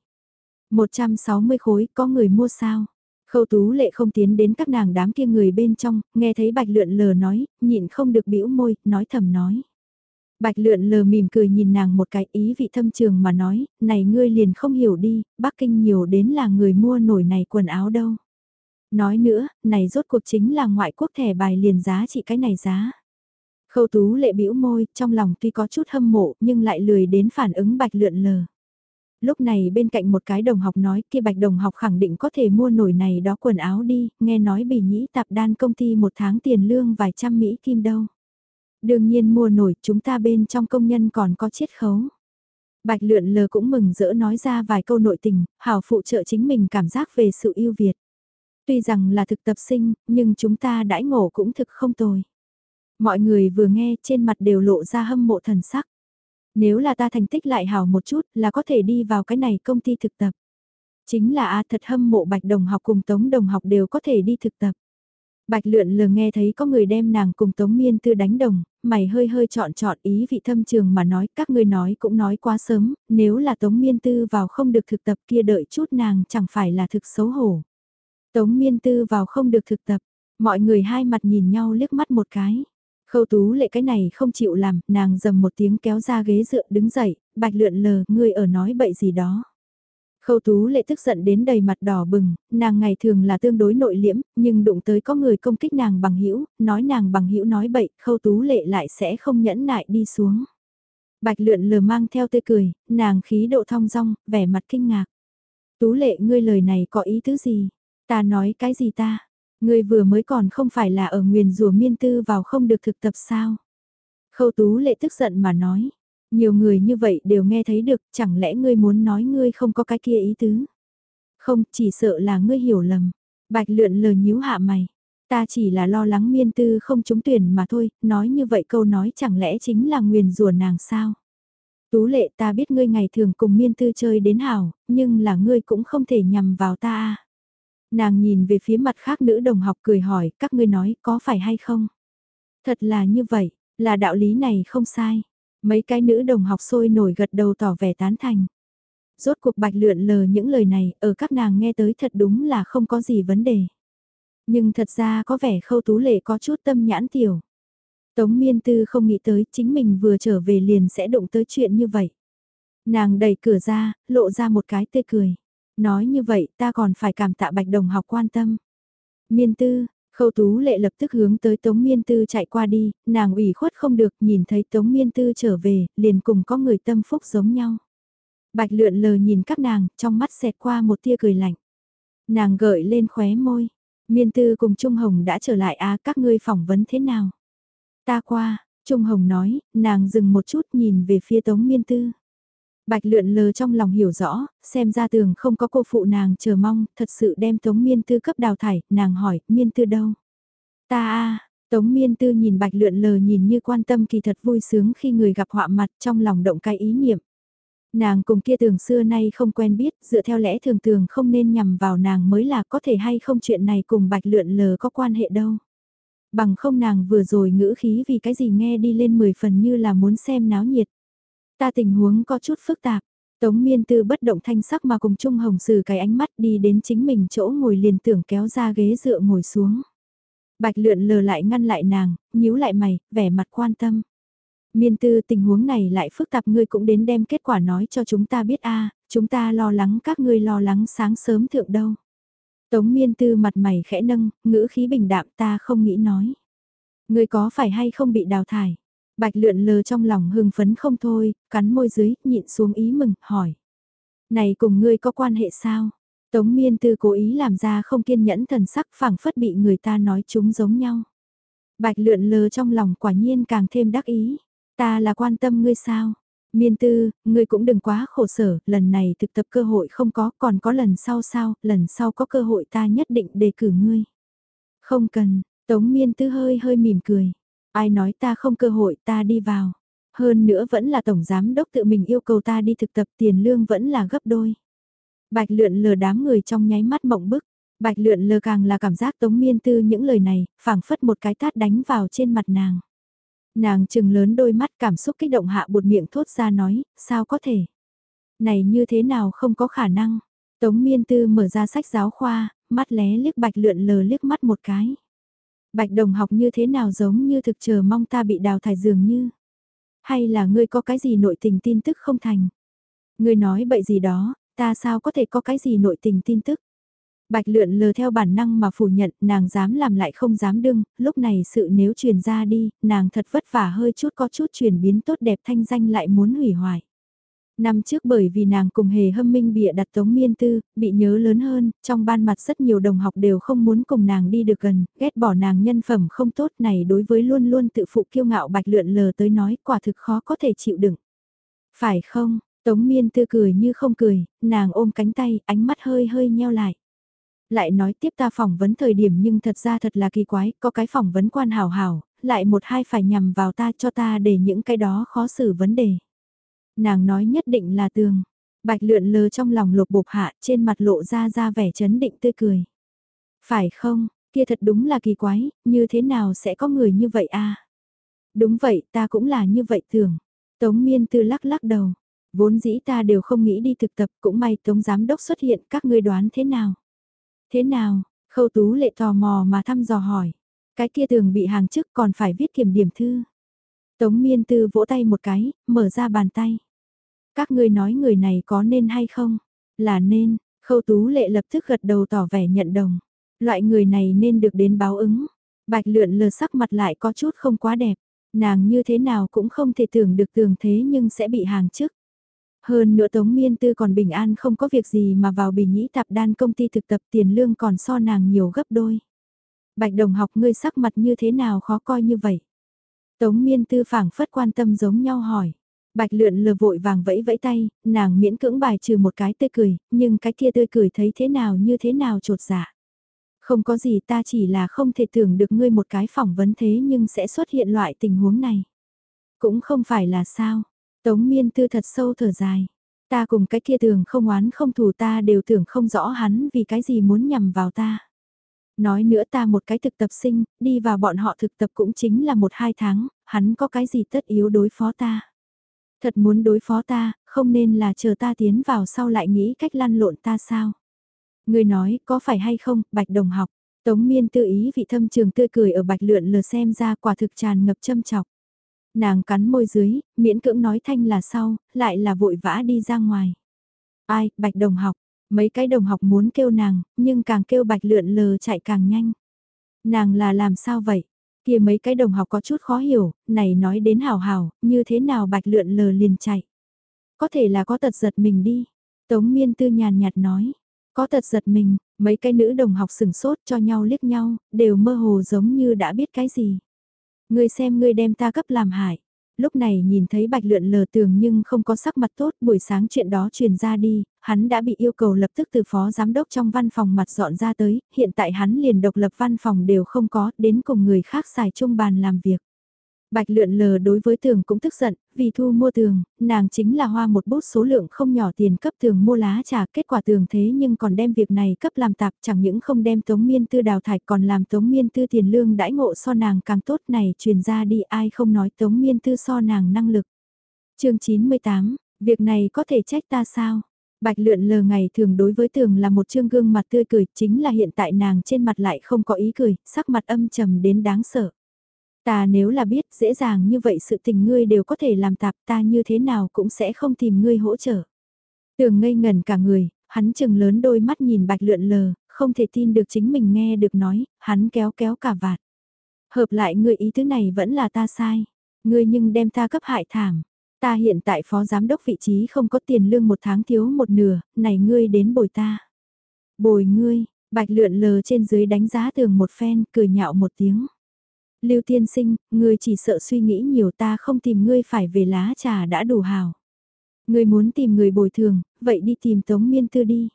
160 khối, có người mua sao? Khâu tú lệ không tiến đến các nàng đám kia người bên trong, nghe thấy bạch lượn lờ nói, nhịn không được bĩu môi, nói thầm nói. Bạch lượn lờ mỉm cười nhìn nàng một cái ý vị thâm trường mà nói, này ngươi liền không hiểu đi, Bắc Kinh nhiều đến là người mua nổi này quần áo đâu. Nói nữa, này rốt cuộc chính là ngoại quốc thẻ bài liền giá trị cái này giá. Khâu tú lệ bĩu môi, trong lòng tuy có chút hâm mộ nhưng lại lười đến phản ứng bạch lượn lờ. Lúc này bên cạnh một cái đồng học nói kia bạch đồng học khẳng định có thể mua nổi này đó quần áo đi, nghe nói bỉ nhĩ tạp đan công ty một tháng tiền lương vài trăm Mỹ kim đâu. Đương nhiên mua nổi chúng ta bên trong công nhân còn có chiết khấu. Bạch lượn lờ cũng mừng rỡ nói ra vài câu nội tình, hảo phụ trợ chính mình cảm giác về sự yêu Việt. Tuy rằng là thực tập sinh, nhưng chúng ta đãi ngộ cũng thực không tồi. Mọi người vừa nghe trên mặt đều lộ ra hâm mộ thần sắc. Nếu là ta thành tích lại hảo một chút là có thể đi vào cái này công ty thực tập. Chính là a thật hâm mộ bạch đồng học cùng tống đồng học đều có thể đi thực tập. Bạch lượn lờ nghe thấy có người đem nàng cùng Tống Miên Tư đánh đồng, mày hơi hơi chọn chọn ý vị thâm trường mà nói các ngươi nói cũng nói quá sớm, nếu là Tống Miên Tư vào không được thực tập kia đợi chút nàng chẳng phải là thực xấu hổ. Tống Miên Tư vào không được thực tập, mọi người hai mặt nhìn nhau liếc mắt một cái. Khâu tú lệ cái này không chịu làm, nàng dầm một tiếng kéo ra ghế dựa đứng dậy, bạch lượn lờ, ngươi ở nói bậy gì đó. Khâu Tú Lệ tức giận đến đầy mặt đỏ bừng, nàng ngày thường là tương đối nội liễm, nhưng đụng tới có người công kích nàng bằng hữu, nói nàng bằng hữu nói bậy, Khâu Tú Lệ lại sẽ không nhẫn nại đi xuống. Bạch lượn lờ mang theo tươi cười, nàng khí độ thong dong, vẻ mặt kinh ngạc. Tú Lệ ngươi lời này có ý tứ gì? Ta nói cái gì ta? Ngươi vừa mới còn không phải là ở nguyền rùa miên tư vào không được thực tập sao? Khâu Tú Lệ tức giận mà nói. Nhiều người như vậy đều nghe thấy được, chẳng lẽ ngươi muốn nói ngươi không có cái kia ý tứ? Không, chỉ sợ là ngươi hiểu lầm. Bạch lượn lờ nhíu hạ mày. Ta chỉ là lo lắng miên tư không trúng tuyển mà thôi, nói như vậy câu nói chẳng lẽ chính là nguyền rủa nàng sao? Tú lệ ta biết ngươi ngày thường cùng miên tư chơi đến hảo, nhưng là ngươi cũng không thể nhầm vào ta. À. Nàng nhìn về phía mặt khác nữ đồng học cười hỏi, các ngươi nói có phải hay không? Thật là như vậy, là đạo lý này không sai. Mấy cái nữ đồng học sôi nổi gật đầu tỏ vẻ tán thành. Rốt cuộc bạch lượn lờ những lời này, ở các nàng nghe tới thật đúng là không có gì vấn đề. Nhưng thật ra có vẻ khâu tú lệ có chút tâm nhãn tiểu. Tống miên tư không nghĩ tới chính mình vừa trở về liền sẽ đụng tới chuyện như vậy. Nàng đẩy cửa ra, lộ ra một cái tươi cười. Nói như vậy ta còn phải cảm tạ bạch đồng học quan tâm. Miên tư, khâu tú lệ lập tức hướng tới Tống Miên Tư chạy qua đi, nàng ủy khuất không được nhìn thấy Tống Miên Tư trở về, liền cùng có người tâm phúc giống nhau. Bạch lượn lờ nhìn các nàng, trong mắt xẹt qua một tia cười lạnh. Nàng gợi lên khóe môi, Miên Tư cùng Trung Hồng đã trở lại à các ngươi phỏng vấn thế nào? Ta qua, Trung Hồng nói, nàng dừng một chút nhìn về phía Tống Miên Tư. Bạch lượn lờ trong lòng hiểu rõ, xem ra tường không có cô phụ nàng chờ mong, thật sự đem Tống Miên Tư cấp đào thải, nàng hỏi, Miên Tư đâu? Ta a Tống Miên Tư nhìn Bạch lượn lờ nhìn như quan tâm kỳ thật vui sướng khi người gặp họa mặt trong lòng động cái ý niệm. Nàng cùng kia tường xưa nay không quen biết, dựa theo lẽ thường tường không nên nhằm vào nàng mới là có thể hay không chuyện này cùng bạch lượn lờ có quan hệ đâu. Bằng không nàng vừa rồi ngữ khí vì cái gì nghe đi lên 10 phần như là muốn xem náo nhiệt. Ta tình huống có chút phức tạp, Tống miên tư bất động thanh sắc mà cùng Trung Hồng Sử cái ánh mắt đi đến chính mình chỗ ngồi liền tưởng kéo ra ghế dựa ngồi xuống. Bạch lượn lờ lại ngăn lại nàng, nhíu lại mày, vẻ mặt quan tâm. Miên tư tình huống này lại phức tạp ngươi cũng đến đem kết quả nói cho chúng ta biết a chúng ta lo lắng các ngươi lo lắng sáng sớm thượng đâu. Tống miên tư mặt mày khẽ nâng, ngữ khí bình đạm ta không nghĩ nói. Ngươi có phải hay không bị đào thải? Bạch lượn lờ trong lòng hưng phấn không thôi, cắn môi dưới, nhịn xuống ý mừng, hỏi. Này cùng ngươi có quan hệ sao? Tống miên tư cố ý làm ra không kiên nhẫn thần sắc phảng phất bị người ta nói chúng giống nhau. Bạch lượn lờ trong lòng quả nhiên càng thêm đắc ý. Ta là quan tâm ngươi sao? Miên tư, ngươi cũng đừng quá khổ sở, lần này thực tập cơ hội không có, còn có lần sau sao, lần sau có cơ hội ta nhất định đề cử ngươi. Không cần, Tống miên tư hơi hơi mỉm cười. Ai nói ta không cơ hội ta đi vào. Hơn nữa vẫn là tổng giám đốc tự mình yêu cầu ta đi thực tập tiền lương vẫn là gấp đôi. Bạch lượn lờ đám người trong nháy mắt mộng bức. Bạch lượn lờ càng là cảm giác tống miên tư những lời này, phảng phất một cái tát đánh vào trên mặt nàng. Nàng chừng lớn đôi mắt cảm xúc kích động hạ buột miệng thốt ra nói, sao có thể? Này như thế nào không có khả năng? Tống miên tư mở ra sách giáo khoa, mắt lé liếc bạch lượn lờ liếc mắt một cái. Bạch đồng học như thế nào giống như thực chờ mong ta bị đào thải dường như. Hay là ngươi có cái gì nội tình tin tức không thành? Ngươi nói bậy gì đó, ta sao có thể có cái gì nội tình tin tức? Bạch lượn lờ theo bản năng mà phủ nhận, nàng dám làm lại không dám đương, lúc này sự nếu truyền ra đi, nàng thật vất vả hơi chút có chút chuyển biến tốt đẹp thanh danh lại muốn hủy hoại. Năm trước bởi vì nàng cùng hề hâm minh bịa đặt tống miên tư, bị nhớ lớn hơn, trong ban mặt rất nhiều đồng học đều không muốn cùng nàng đi được gần, ghét bỏ nàng nhân phẩm không tốt này đối với luôn luôn tự phụ kiêu ngạo bạch lượn lờ tới nói quả thực khó có thể chịu đựng. Phải không, tống miên tư cười như không cười, nàng ôm cánh tay, ánh mắt hơi hơi nheo lại. Lại nói tiếp ta phỏng vấn thời điểm nhưng thật ra thật là kỳ quái, có cái phỏng vấn quan hảo hảo, lại một hai phải nhằm vào ta cho ta để những cái đó khó xử vấn đề. Nàng nói nhất định là tường. Bạch lượn lờ trong lòng lột bột hạ trên mặt lộ ra ra vẻ chấn định tươi cười. Phải không, kia thật đúng là kỳ quái, như thế nào sẽ có người như vậy a Đúng vậy, ta cũng là như vậy thường. Tống miên tư lắc lắc đầu. Vốn dĩ ta đều không nghĩ đi thực tập, cũng may Tống Giám Đốc xuất hiện, các ngươi đoán thế nào? Thế nào, khâu tú lệ tò mò mà thăm dò hỏi. Cái kia tường bị hàng chức còn phải viết kiểm điểm thư. Tống miên tư vỗ tay một cái, mở ra bàn tay. Các ngươi nói người này có nên hay không? Là nên, khâu tú lệ lập tức gật đầu tỏ vẻ nhận đồng. Loại người này nên được đến báo ứng. Bạch lượn lờ sắc mặt lại có chút không quá đẹp. Nàng như thế nào cũng không thể tưởng được tường thế nhưng sẽ bị hàng chức. Hơn nữa Tống Miên Tư còn bình an không có việc gì mà vào bỉ nhĩ tạp đan công ty thực tập tiền lương còn so nàng nhiều gấp đôi. Bạch đồng học ngươi sắc mặt như thế nào khó coi như vậy? Tống Miên Tư phảng phất quan tâm giống nhau hỏi. Bạch lượn lờ vội vàng vẫy vẫy tay, nàng miễn cưỡng bài trừ một cái tươi cười, nhưng cái kia tươi cười thấy thế nào như thế nào trột dạ. Không có gì ta chỉ là không thể tưởng được ngươi một cái phỏng vấn thế nhưng sẽ xuất hiện loại tình huống này. Cũng không phải là sao, Tống miên tư thật sâu thở dài. Ta cùng cái kia tưởng không oán không thù ta đều tưởng không rõ hắn vì cái gì muốn nhằm vào ta. Nói nữa ta một cái thực tập sinh, đi vào bọn họ thực tập cũng chính là một hai tháng, hắn có cái gì tất yếu đối phó ta. Thật muốn đối phó ta, không nên là chờ ta tiến vào sau lại nghĩ cách lăn lộn ta sao. Người nói, có phải hay không, bạch đồng học. Tống miên tự ý vị thâm trường tươi cười ở bạch lượn lờ xem ra quả thực tràn ngập châm chọc. Nàng cắn môi dưới, miễn cưỡng nói thanh là sau, lại là vội vã đi ra ngoài. Ai, bạch đồng học, mấy cái đồng học muốn kêu nàng, nhưng càng kêu bạch lượn lờ chạy càng nhanh. Nàng là làm sao vậy? Kia mấy cái đồng học có chút khó hiểu, này nói đến hào hào, như thế nào bạch lượn lờ liền chạy. Có thể là có tật giật mình đi. Tống miên tư nhàn nhạt nói, có tật giật mình, mấy cái nữ đồng học sừng sốt cho nhau liếc nhau, đều mơ hồ giống như đã biết cái gì. Ngươi xem ngươi đem ta cấp làm hại. Lúc này nhìn thấy bạch lượn lờ tường nhưng không có sắc mặt tốt buổi sáng chuyện đó truyền ra đi, hắn đã bị yêu cầu lập tức từ phó giám đốc trong văn phòng mặt dọn ra tới, hiện tại hắn liền độc lập văn phòng đều không có, đến cùng người khác xài chung bàn làm việc. Bạch lượn lờ đối với tường cũng tức giận, vì thu mua tường, nàng chính là hoa một bút số lượng không nhỏ tiền cấp tường mua lá trà, kết quả tường thế nhưng còn đem việc này cấp làm tạp chẳng những không đem tống miên tư đào thải còn làm tống miên tư tiền lương đãi ngộ so nàng càng tốt này truyền ra đi ai không nói tống miên tư so nàng năng lực. chương 98, việc này có thể trách ta sao? Bạch lượn lờ ngày thường đối với tường là một trương gương mặt tươi cười chính là hiện tại nàng trên mặt lại không có ý cười, sắc mặt âm trầm đến đáng sợ. Ta nếu là biết dễ dàng như vậy sự tình ngươi đều có thể làm tạp ta như thế nào cũng sẽ không tìm ngươi hỗ trợ. Tường ngây ngần cả người, hắn chừng lớn đôi mắt nhìn bạch lượn lờ, không thể tin được chính mình nghe được nói, hắn kéo kéo cả vạt. Hợp lại ngươi ý thứ này vẫn là ta sai. Ngươi nhưng đem ta cấp hại thảm. Ta hiện tại phó giám đốc vị trí không có tiền lương một tháng thiếu một nửa, này ngươi đến bồi ta. Bồi ngươi, bạch lượn lờ trên dưới đánh giá tường một phen, cười nhạo một tiếng. Lưu tiên sinh, ngươi chỉ sợ suy nghĩ nhiều ta không tìm ngươi phải về lá trà đã đủ hào. Ngươi muốn tìm người bồi thường, vậy đi tìm Tống Miên Tư đi.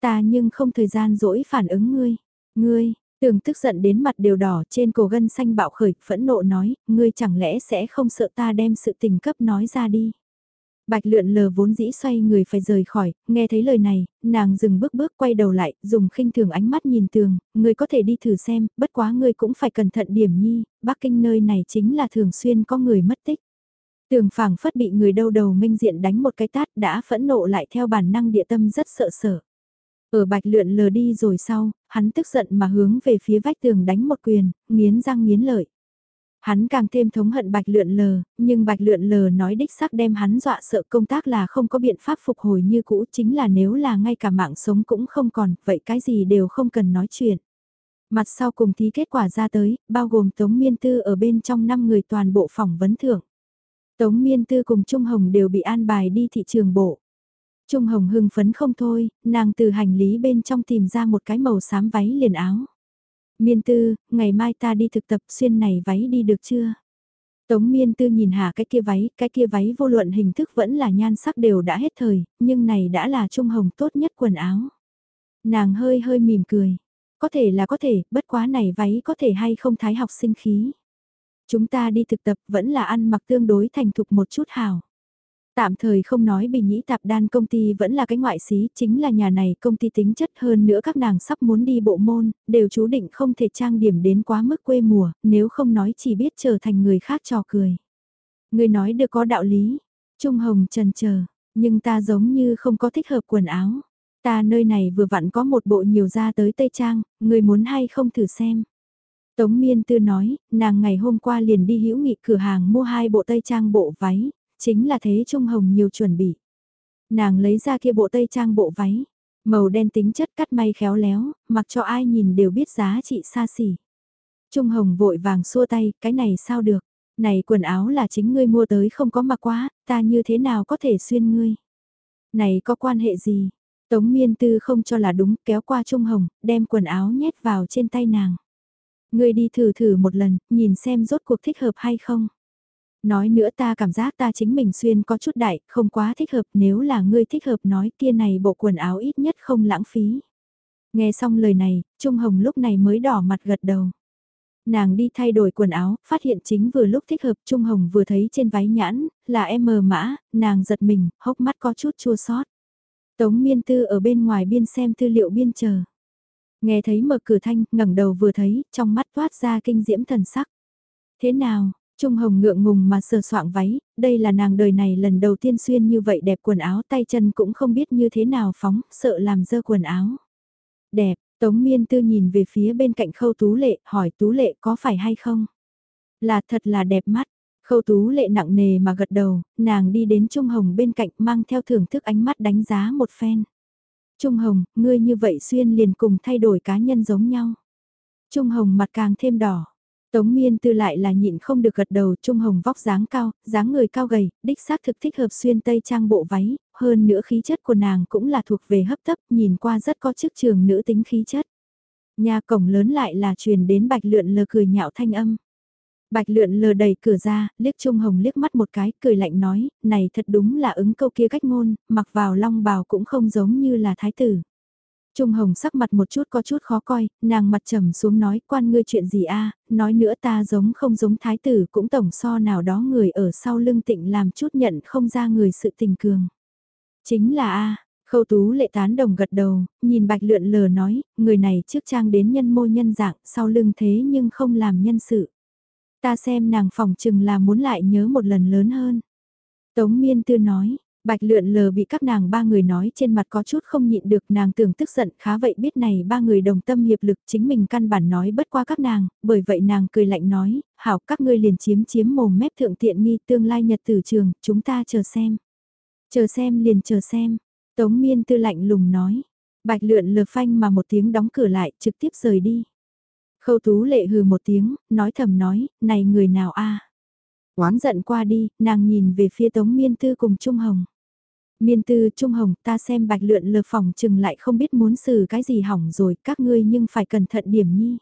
Ta nhưng không thời gian dỗi phản ứng ngươi. Ngươi, tưởng tức giận đến mặt đều đỏ trên cổ gân xanh bạo khởi, phẫn nộ nói, ngươi chẳng lẽ sẽ không sợ ta đem sự tình cấp nói ra đi. Bạch lượn lờ vốn dĩ xoay người phải rời khỏi, nghe thấy lời này, nàng dừng bước bước quay đầu lại, dùng khinh thường ánh mắt nhìn tường, người có thể đi thử xem, bất quá ngươi cũng phải cẩn thận điểm nhi, Bắc Kinh nơi này chính là thường xuyên có người mất tích. Tường phảng phất bị người đâu đầu minh diện đánh một cái tát đã phẫn nộ lại theo bản năng địa tâm rất sợ sợ. Ở bạch lượn lờ đi rồi sau, hắn tức giận mà hướng về phía vách tường đánh một quyền, nghiến răng nghiến lợi. Hắn càng thêm thống hận bạch lượn lờ, nhưng bạch lượn lờ nói đích xác đem hắn dọa sợ công tác là không có biện pháp phục hồi như cũ chính là nếu là ngay cả mạng sống cũng không còn, vậy cái gì đều không cần nói chuyện. Mặt sau cùng thí kết quả ra tới, bao gồm Tống Miên Tư ở bên trong 5 người toàn bộ phỏng vấn thưởng. Tống Miên Tư cùng Trung Hồng đều bị an bài đi thị trường bộ. Trung Hồng hưng phấn không thôi, nàng từ hành lý bên trong tìm ra một cái màu xám váy liền áo. Miên tư, ngày mai ta đi thực tập xuyên này váy đi được chưa? Tống miên tư nhìn hạ cái kia váy, cái kia váy vô luận hình thức vẫn là nhan sắc đều đã hết thời, nhưng này đã là trung hồng tốt nhất quần áo. Nàng hơi hơi mỉm cười. Có thể là có thể, bất quá này váy có thể hay không thái học sinh khí. Chúng ta đi thực tập vẫn là ăn mặc tương đối thành thục một chút hào. Tạm thời không nói bình nhĩ tạp đan công ty vẫn là cái ngoại xí, chính là nhà này công ty tính chất hơn nữa các nàng sắp muốn đi bộ môn, đều chú định không thể trang điểm đến quá mức quê mùa, nếu không nói chỉ biết trở thành người khác trò cười. Người nói được có đạo lý, Trung Hồng trần chờ nhưng ta giống như không có thích hợp quần áo. Ta nơi này vừa vặn có một bộ nhiều ra tới Tây Trang, người muốn hay không thử xem. Tống Miên Tư nói, nàng ngày hôm qua liền đi hữu nghị cửa hàng mua hai bộ Tây Trang bộ váy, chính là thế Trung Hồng nhiều chuẩn bị. Nàng lấy ra kia bộ tây trang bộ váy, màu đen tính chất cắt may khéo léo, mặc cho ai nhìn đều biết giá trị xa xỉ. Trung Hồng vội vàng xua tay, cái này sao được, này quần áo là chính ngươi mua tới không có mặc quá, ta như thế nào có thể xuyên ngươi. Này có quan hệ gì? Tống miên tư không cho là đúng, kéo qua Trung Hồng, đem quần áo nhét vào trên tay nàng. Ngươi đi thử thử một lần, nhìn xem rốt cuộc thích hợp hay không. Nói nữa ta cảm giác ta chính mình xuyên có chút đại, không quá thích hợp nếu là ngươi thích hợp nói kia này bộ quần áo ít nhất không lãng phí. Nghe xong lời này, Trung Hồng lúc này mới đỏ mặt gật đầu. Nàng đi thay đổi quần áo, phát hiện chính vừa lúc thích hợp Trung Hồng vừa thấy trên váy nhãn, là em mờ mã, nàng giật mình, hốc mắt có chút chua sót. Tống miên tư ở bên ngoài biên xem tư liệu biên chờ. Nghe thấy mở cửa thanh, ngẩng đầu vừa thấy, trong mắt toát ra kinh diễm thần sắc. Thế nào, Trung Hồng ngượng ngùng mà sờ soạng váy, đây là nàng đời này lần đầu tiên xuyên như vậy đẹp quần áo tay chân cũng không biết như thế nào phóng, sợ làm dơ quần áo. Đẹp, Tống Miên Tư nhìn về phía bên cạnh khâu tú lệ, hỏi tú lệ có phải hay không? Là thật là đẹp mắt. Khâu tú lệ nặng nề mà gật đầu, nàng đi đến Trung Hồng bên cạnh mang theo thưởng thức ánh mắt đánh giá một phen. Trung Hồng, ngươi như vậy xuyên liền cùng thay đổi cá nhân giống nhau. Trung Hồng mặt càng thêm đỏ. Tống Miên Tư lại là nhịn không được gật đầu Trung Hồng vóc dáng cao, dáng người cao gầy, đích xác thực thích hợp xuyên tây trang bộ váy, hơn nữa khí chất của nàng cũng là thuộc về hấp tấp, nhìn qua rất có chức trường nữ tính khí chất. Nhà cổng lớn lại là truyền đến bạch lượn lờ cười nhạo thanh âm. Bạch lượn lờ đẩy cửa ra, liếc Trung Hồng liếc mắt một cái, cười lạnh nói, này thật đúng là ứng câu kia cách ngôn, mặc vào long bào cũng không giống như là thái tử. Trung Hồng sắc mặt một chút có chút khó coi, nàng mặt trầm xuống nói quan ngươi chuyện gì a nói nữa ta giống không giống thái tử cũng tổng so nào đó người ở sau lưng tịnh làm chút nhận không ra người sự tình cường. Chính là a khâu tú lệ tán đồng gật đầu, nhìn bạch lượn lờ nói, người này trước trang đến nhân mô nhân dạng, sau lưng thế nhưng không làm nhân sự. Ta xem nàng phòng chừng là muốn lại nhớ một lần lớn hơn. Tống miên tư nói, Bạch lượn lờ bị các nàng ba người nói trên mặt có chút không nhịn được nàng tưởng tức giận khá vậy biết này ba người đồng tâm hiệp lực chính mình căn bản nói bất qua các nàng, bởi vậy nàng cười lạnh nói, hảo các ngươi liền chiếm chiếm mồm mép thượng tiện nghi tương lai nhật tử trường, chúng ta chờ xem. Chờ xem liền chờ xem, tống miên tư lạnh lùng nói, bạch lượn lờ phanh mà một tiếng đóng cửa lại trực tiếp rời đi. Khâu tú lệ hừ một tiếng, nói thầm nói, này người nào a Oán giận qua đi, nàng nhìn về phía tống miên tư cùng Trung Hồng. Miên tư Trung Hồng ta xem bạch lượn lờ phòng chừng lại không biết muốn xử cái gì hỏng rồi các ngươi nhưng phải cẩn thận điểm nhi.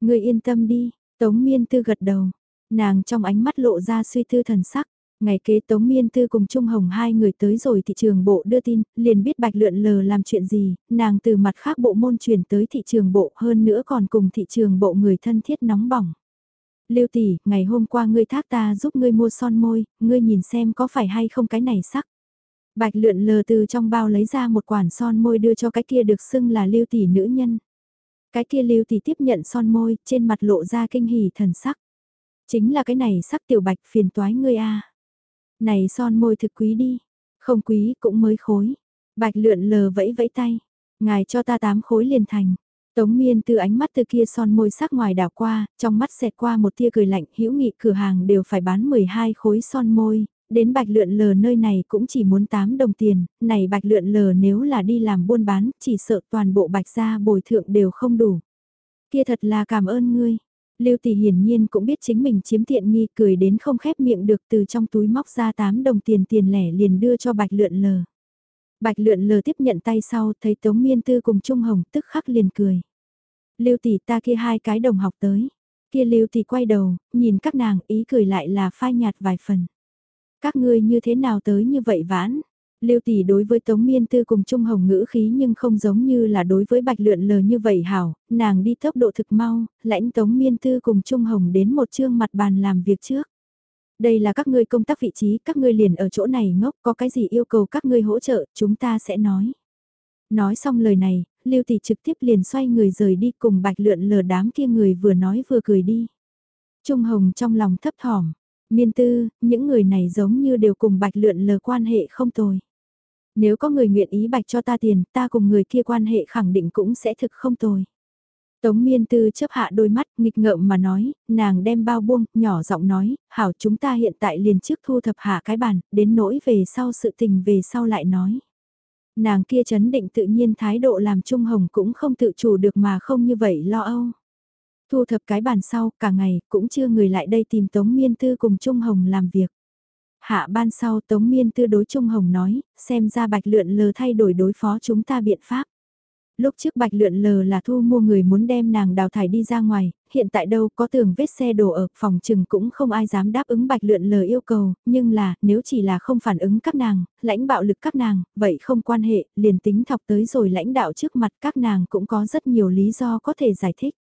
Ngươi yên tâm đi, Tống Miên tư gật đầu, nàng trong ánh mắt lộ ra suy tư thần sắc. Ngày kế Tống Miên Tư cùng Trung Hồng hai người tới rồi thị trường bộ đưa tin, liền biết Bạch Lượn Lờ làm chuyện gì, nàng từ mặt khác bộ môn chuyển tới thị trường bộ hơn nữa còn cùng thị trường bộ người thân thiết nóng bỏng. Lưu tỷ, ngày hôm qua ngươi thác ta giúp ngươi mua son môi, ngươi nhìn xem có phải hay không cái này sắc. Bạch lượn lờ từ trong bao lấy ra một quản son môi đưa cho cái kia được xưng là lưu tỷ nữ nhân. Cái kia lưu tỷ tiếp nhận son môi, trên mặt lộ ra kinh hỉ thần sắc. Chính là cái này sắc tiểu bạch phiền toái ngươi a. Này son môi thực quý đi, không quý cũng mới khối. Bạch lượn lờ vẫy vẫy tay, ngài cho ta tám khối liền thành. Tống miên từ ánh mắt từ kia son môi sắc ngoài đảo qua, trong mắt xẹt qua một tia cười lạnh hữu nghị cửa hàng đều phải bán 12 khối son môi, đến bạch lượn lờ nơi này cũng chỉ muốn 8 đồng tiền, này bạch lượn lờ nếu là đi làm buôn bán, chỉ sợ toàn bộ bạch gia bồi thượng đều không đủ. Kia thật là cảm ơn ngươi. Lưu tỷ hiển nhiên cũng biết chính mình chiếm tiện nghi cười đến không khép miệng được từ trong túi móc ra 8 đồng tiền tiền lẻ liền đưa cho bạch lượn lờ. Bạch lượn lờ tiếp nhận tay sau thấy Tống Miên Tư cùng Trung Hồng tức khắc liền cười. Lưu tỷ ta kia hai cái đồng học tới. Kia Lưu tỷ quay đầu, nhìn các nàng ý cười lại là phai nhạt vài phần. Các ngươi như thế nào tới như vậy vãn? Lưu tỷ đối với Tống Miên Tư cùng Trung Hồng ngữ khí nhưng không giống như là đối với Bạch Lượn lờ như vậy hảo, nàng đi tốc độ thực mau, lãnh Tống Miên Tư cùng Trung Hồng đến một chương mặt bàn làm việc trước. Đây là các ngươi công tác vị trí, các ngươi liền ở chỗ này ngốc, có cái gì yêu cầu các ngươi hỗ trợ, chúng ta sẽ nói. Nói xong lời này, Lưu tỷ trực tiếp liền xoay người rời đi cùng Bạch Lượn lờ đám kia người vừa nói vừa cười đi. Trung Hồng trong lòng thấp thỏm, Miên tư, những người này giống như đều cùng bạch lượn lờ quan hệ không tồi. Nếu có người nguyện ý bạch cho ta tiền, ta cùng người kia quan hệ khẳng định cũng sẽ thực không tồi. Tống miên tư chấp hạ đôi mắt, nghịch ngợm mà nói, nàng đem bao buông, nhỏ giọng nói, hảo chúng ta hiện tại liền trước thu thập hạ cái bàn, đến nỗi về sau sự tình về sau lại nói. Nàng kia chấn định tự nhiên thái độ làm Trung Hồng cũng không tự chủ được mà không như vậy lo âu. Thu thập cái bàn sau, cả ngày, cũng chưa người lại đây tìm Tống Miên Tư cùng Trung Hồng làm việc. Hạ ban sau Tống Miên Tư đối Trung Hồng nói, xem ra bạch lượn lờ thay đổi đối phó chúng ta biện pháp. Lúc trước bạch lượn lờ là thu mua người muốn đem nàng đào thải đi ra ngoài, hiện tại đâu có tường vết xe đổ ở phòng trừng cũng không ai dám đáp ứng bạch lượn lời yêu cầu, nhưng là nếu chỉ là không phản ứng các nàng, lãnh bạo lực các nàng, vậy không quan hệ, liền tính thọc tới rồi lãnh đạo trước mặt các nàng cũng có rất nhiều lý do có thể giải thích.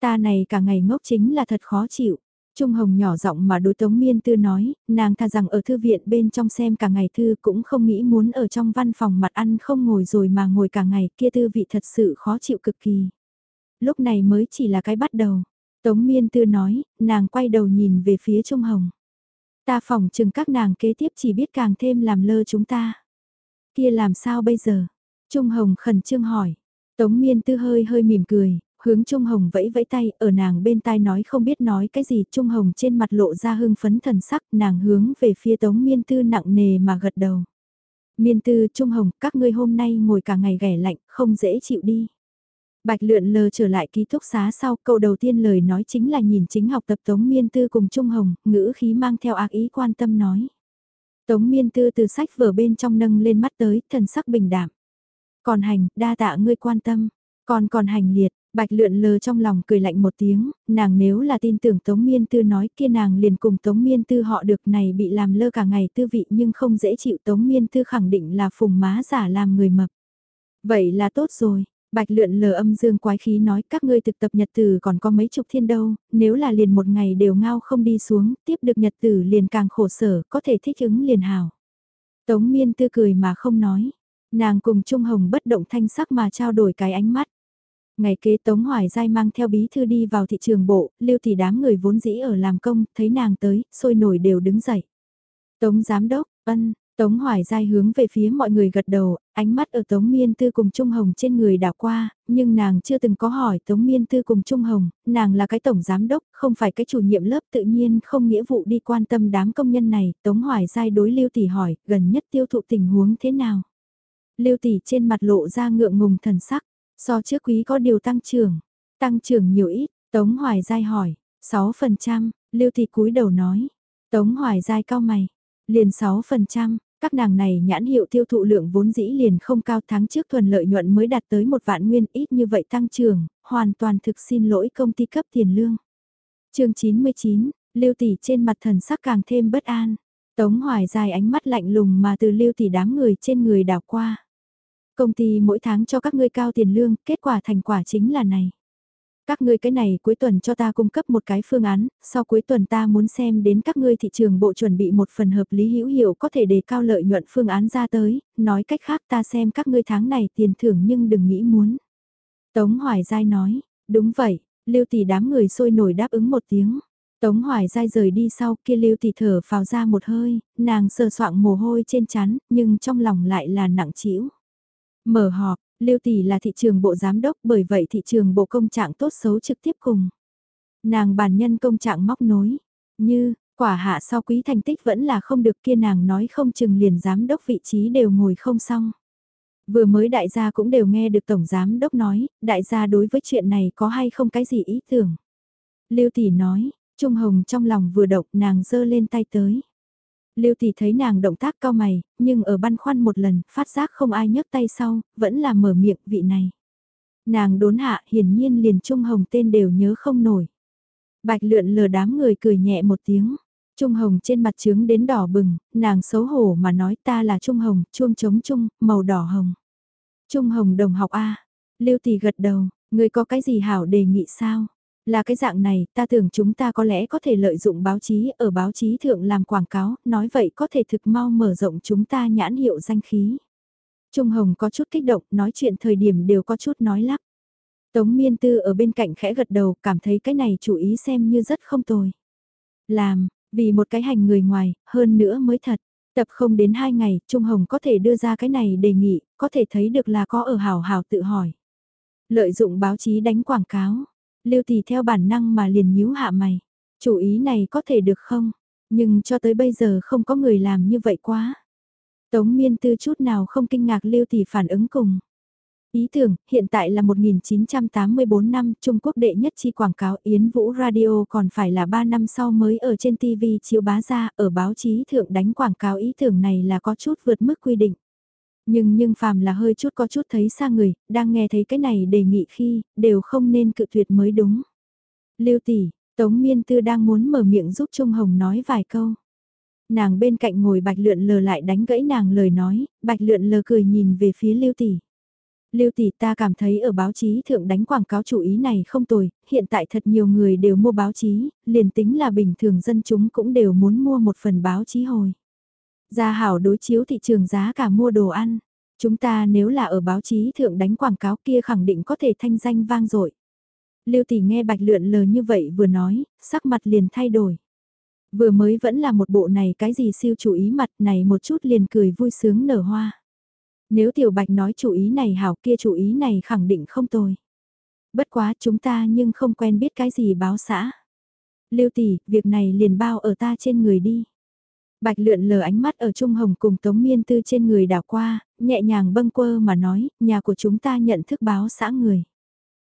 Ta này cả ngày ngốc chính là thật khó chịu. Trung Hồng nhỏ giọng mà đối Tống Miên Tư nói, nàng thà rằng ở thư viện bên trong xem cả ngày thư cũng không nghĩ muốn ở trong văn phòng mặt ăn không ngồi rồi mà ngồi cả ngày kia tư vị thật sự khó chịu cực kỳ. Lúc này mới chỉ là cái bắt đầu. Tống Miên Tư nói, nàng quay đầu nhìn về phía Trung Hồng. Ta phòng chừng các nàng kế tiếp chỉ biết càng thêm làm lơ chúng ta. Kia làm sao bây giờ? Trung Hồng khẩn trương hỏi. Tống Miên Tư hơi hơi mỉm cười, hướng Trung Hồng vẫy vẫy tay, ở nàng bên tai nói không biết nói cái gì, Trung Hồng trên mặt lộ ra hưng phấn thần sắc, nàng hướng về phía Tống Miên Tư nặng nề mà gật đầu. Miên Tư, Trung Hồng, các ngươi hôm nay ngồi cả ngày ghẻ lạnh, không dễ chịu đi. Bạch lượn lờ trở lại ký túc xá sau, câu đầu tiên lời nói chính là nhìn chính học tập Tống Miên Tư cùng Trung Hồng, ngữ khí mang theo ác ý quan tâm nói. Tống Miên Tư từ sách vở bên trong nâng lên mắt tới, thần sắc bình đạm. Còn hành, đa tạ ngươi quan tâm, còn còn hành liệt, Bạch lượn lờ trong lòng cười lạnh một tiếng, nàng nếu là tin tưởng Tống Miên Tư nói kia nàng liền cùng Tống Miên Tư họ được này bị làm lơ cả ngày tư vị nhưng không dễ chịu Tống Miên Tư khẳng định là phùng má giả làm người mập. Vậy là tốt rồi, Bạch lượn lờ âm dương quái khí nói các ngươi thực tập nhật tử còn có mấy chục thiên đâu, nếu là liền một ngày đều ngao không đi xuống, tiếp được nhật tử liền càng khổ sở, có thể thích ứng liền hào. Tống miên tư cười mà không nói, nàng cùng Trung Hồng bất động thanh sắc mà trao đổi cái ánh mắt. Ngày kế Tống Hoài Giai mang theo bí thư đi vào thị trường bộ, lưu thì đám người vốn dĩ ở làm công, thấy nàng tới, sôi nổi đều đứng dậy. Tống Giám Đốc, ân, Tống Hoài Giai hướng về phía mọi người gật đầu, ánh mắt ở Tống Miên Tư cùng Trung Hồng trên người đảo qua, nhưng nàng chưa từng có hỏi Tống Miên Tư cùng Trung Hồng, nàng là cái tổng giám đốc, không phải cái chủ nhiệm lớp tự nhiên không nghĩa vụ đi quan tâm đám công nhân này, Tống Hoài Giai đối Lưu Tỷ hỏi, gần nhất tiêu thụ tình huống thế nào? Lưu Tỷ trên mặt lộ ra ngượng ngùng thần sắc, so trước quý có điều tăng trưởng, tăng trưởng nhiều ít, Tống Hoài Giai hỏi, 6%, Lưu Tỷ cúi đầu nói, Tống Hoài Giai cao mày, liền 6%, các nàng này nhãn hiệu tiêu thụ lượng vốn dĩ liền không cao tháng trước thuần lợi nhuận mới đạt tới một vạn nguyên ít như vậy tăng trưởng, hoàn toàn thực xin lỗi công ty cấp tiền lương. chương 99, Lưu Tỷ trên mặt thần sắc càng thêm bất an. Tống Hoài dài ánh mắt lạnh lùng mà từ Lưu Tỷ đám người trên người đảo qua. Công ty mỗi tháng cho các ngươi cao tiền lương, kết quả thành quả chính là này. Các ngươi cái này cuối tuần cho ta cung cấp một cái phương án, sau cuối tuần ta muốn xem đến các ngươi thị trường bộ chuẩn bị một phần hợp lý hữu hiệu có thể đề cao lợi nhuận phương án ra tới, nói cách khác ta xem các ngươi tháng này tiền thưởng nhưng đừng nghĩ muốn. Tống Hoài Giai nói, đúng vậy, lưu tỷ đám người sôi nổi đáp ứng một tiếng. Tống Hoài Giai rời đi sau kia lưu tỷ thở vào ra một hơi, nàng sờ soạng mồ hôi trên chắn, nhưng trong lòng lại là nặng trĩu. Mở họp, Lưu Tỷ là thị trường bộ giám đốc bởi vậy thị trường bộ công trạng tốt xấu trực tiếp cùng. Nàng bản nhân công trạng móc nối, như, quả hạ sau quý thành tích vẫn là không được kia nàng nói không chừng liền giám đốc vị trí đều ngồi không xong. Vừa mới đại gia cũng đều nghe được tổng giám đốc nói, đại gia đối với chuyện này có hay không cái gì ý tưởng. Lưu Tỷ nói, Trung Hồng trong lòng vừa động nàng giơ lên tay tới. Lưu Tỷ thấy nàng động tác cao mày, nhưng ở băn khoăn một lần, phát giác không ai nhấc tay sau, vẫn là mở miệng vị này. Nàng đốn hạ hiển nhiên liền Trung Hồng tên đều nhớ không nổi. Bạch lượn lờ đám người cười nhẹ một tiếng. Trung Hồng trên mặt trướng đến đỏ bừng, nàng xấu hổ mà nói ta là Trung Hồng, chuông chống Trung, màu đỏ hồng. Trung Hồng đồng học A. Lưu Tỷ gật đầu, người có cái gì hảo đề nghị sao? Là cái dạng này, ta tưởng chúng ta có lẽ có thể lợi dụng báo chí ở báo chí thượng làm quảng cáo, nói vậy có thể thực mau mở rộng chúng ta nhãn hiệu danh khí. Trung Hồng có chút kích động, nói chuyện thời điểm đều có chút nói lắp. Tống Miên Tư ở bên cạnh khẽ gật đầu, cảm thấy cái này chủ ý xem như rất không tồi. Làm, vì một cái hành người ngoài, hơn nữa mới thật. Tập không đến hai ngày, Trung Hồng có thể đưa ra cái này đề nghị, có thể thấy được là có ở hào hào tự hỏi. Lợi dụng báo chí đánh quảng cáo, Lưu Tỷ theo bản năng mà liền nhíu hạ mày. Chủ ý này có thể được không? Nhưng cho tới bây giờ không có người làm như vậy quá. Tống miên tư chút nào không kinh ngạc Lưu Tỷ phản ứng cùng. Ý tưởng, hiện tại là 1984 năm, Trung Quốc đệ nhất chi quảng cáo Yến Vũ Radio còn phải là 3 năm sau mới ở trên TV chiếu bá ra, ở báo chí thượng đánh quảng cáo ý tưởng này là có chút vượt mức quy định. Nhưng nhưng phàm là hơi chút có chút thấy xa người, đang nghe thấy cái này đề nghị khi, đều không nên cự tuyệt mới đúng. Lưu tỷ, Tống Miên Tư đang muốn mở miệng giúp Trung Hồng nói vài câu. Nàng bên cạnh ngồi Bạch Lượn lờ lại đánh gãy nàng lời nói, Bạch Lượn lờ cười nhìn về phía Lưu tỷ. Lưu tỷ ta cảm thấy ở báo chí thượng đánh quảng cáo chủ ý này không tồi, hiện tại thật nhiều người đều mua báo chí, liền tính là bình thường dân chúng cũng đều muốn mua một phần báo chí hồi. Gia hảo đối chiếu thị trường giá cả mua đồ ăn. Chúng ta nếu là ở báo chí thượng đánh quảng cáo kia khẳng định có thể thanh danh vang dội. Lưu tỷ nghe bạch lượn lờ như vậy vừa nói, sắc mặt liền thay đổi. Vừa mới vẫn là một bộ này cái gì siêu chủ ý mặt này một chút liền cười vui sướng nở hoa. Nếu tiểu bạch nói chủ ý này hảo kia chủ ý này khẳng định không tồi. Bất quá chúng ta nhưng không quen biết cái gì báo xã. Lưu tỷ, việc này liền bao ở ta trên người đi. Bạch lượn lờ ánh mắt ở Trung Hồng cùng Tống Miên Tư trên người đảo qua, nhẹ nhàng bâng quơ mà nói, nhà của chúng ta nhận thức báo xã người.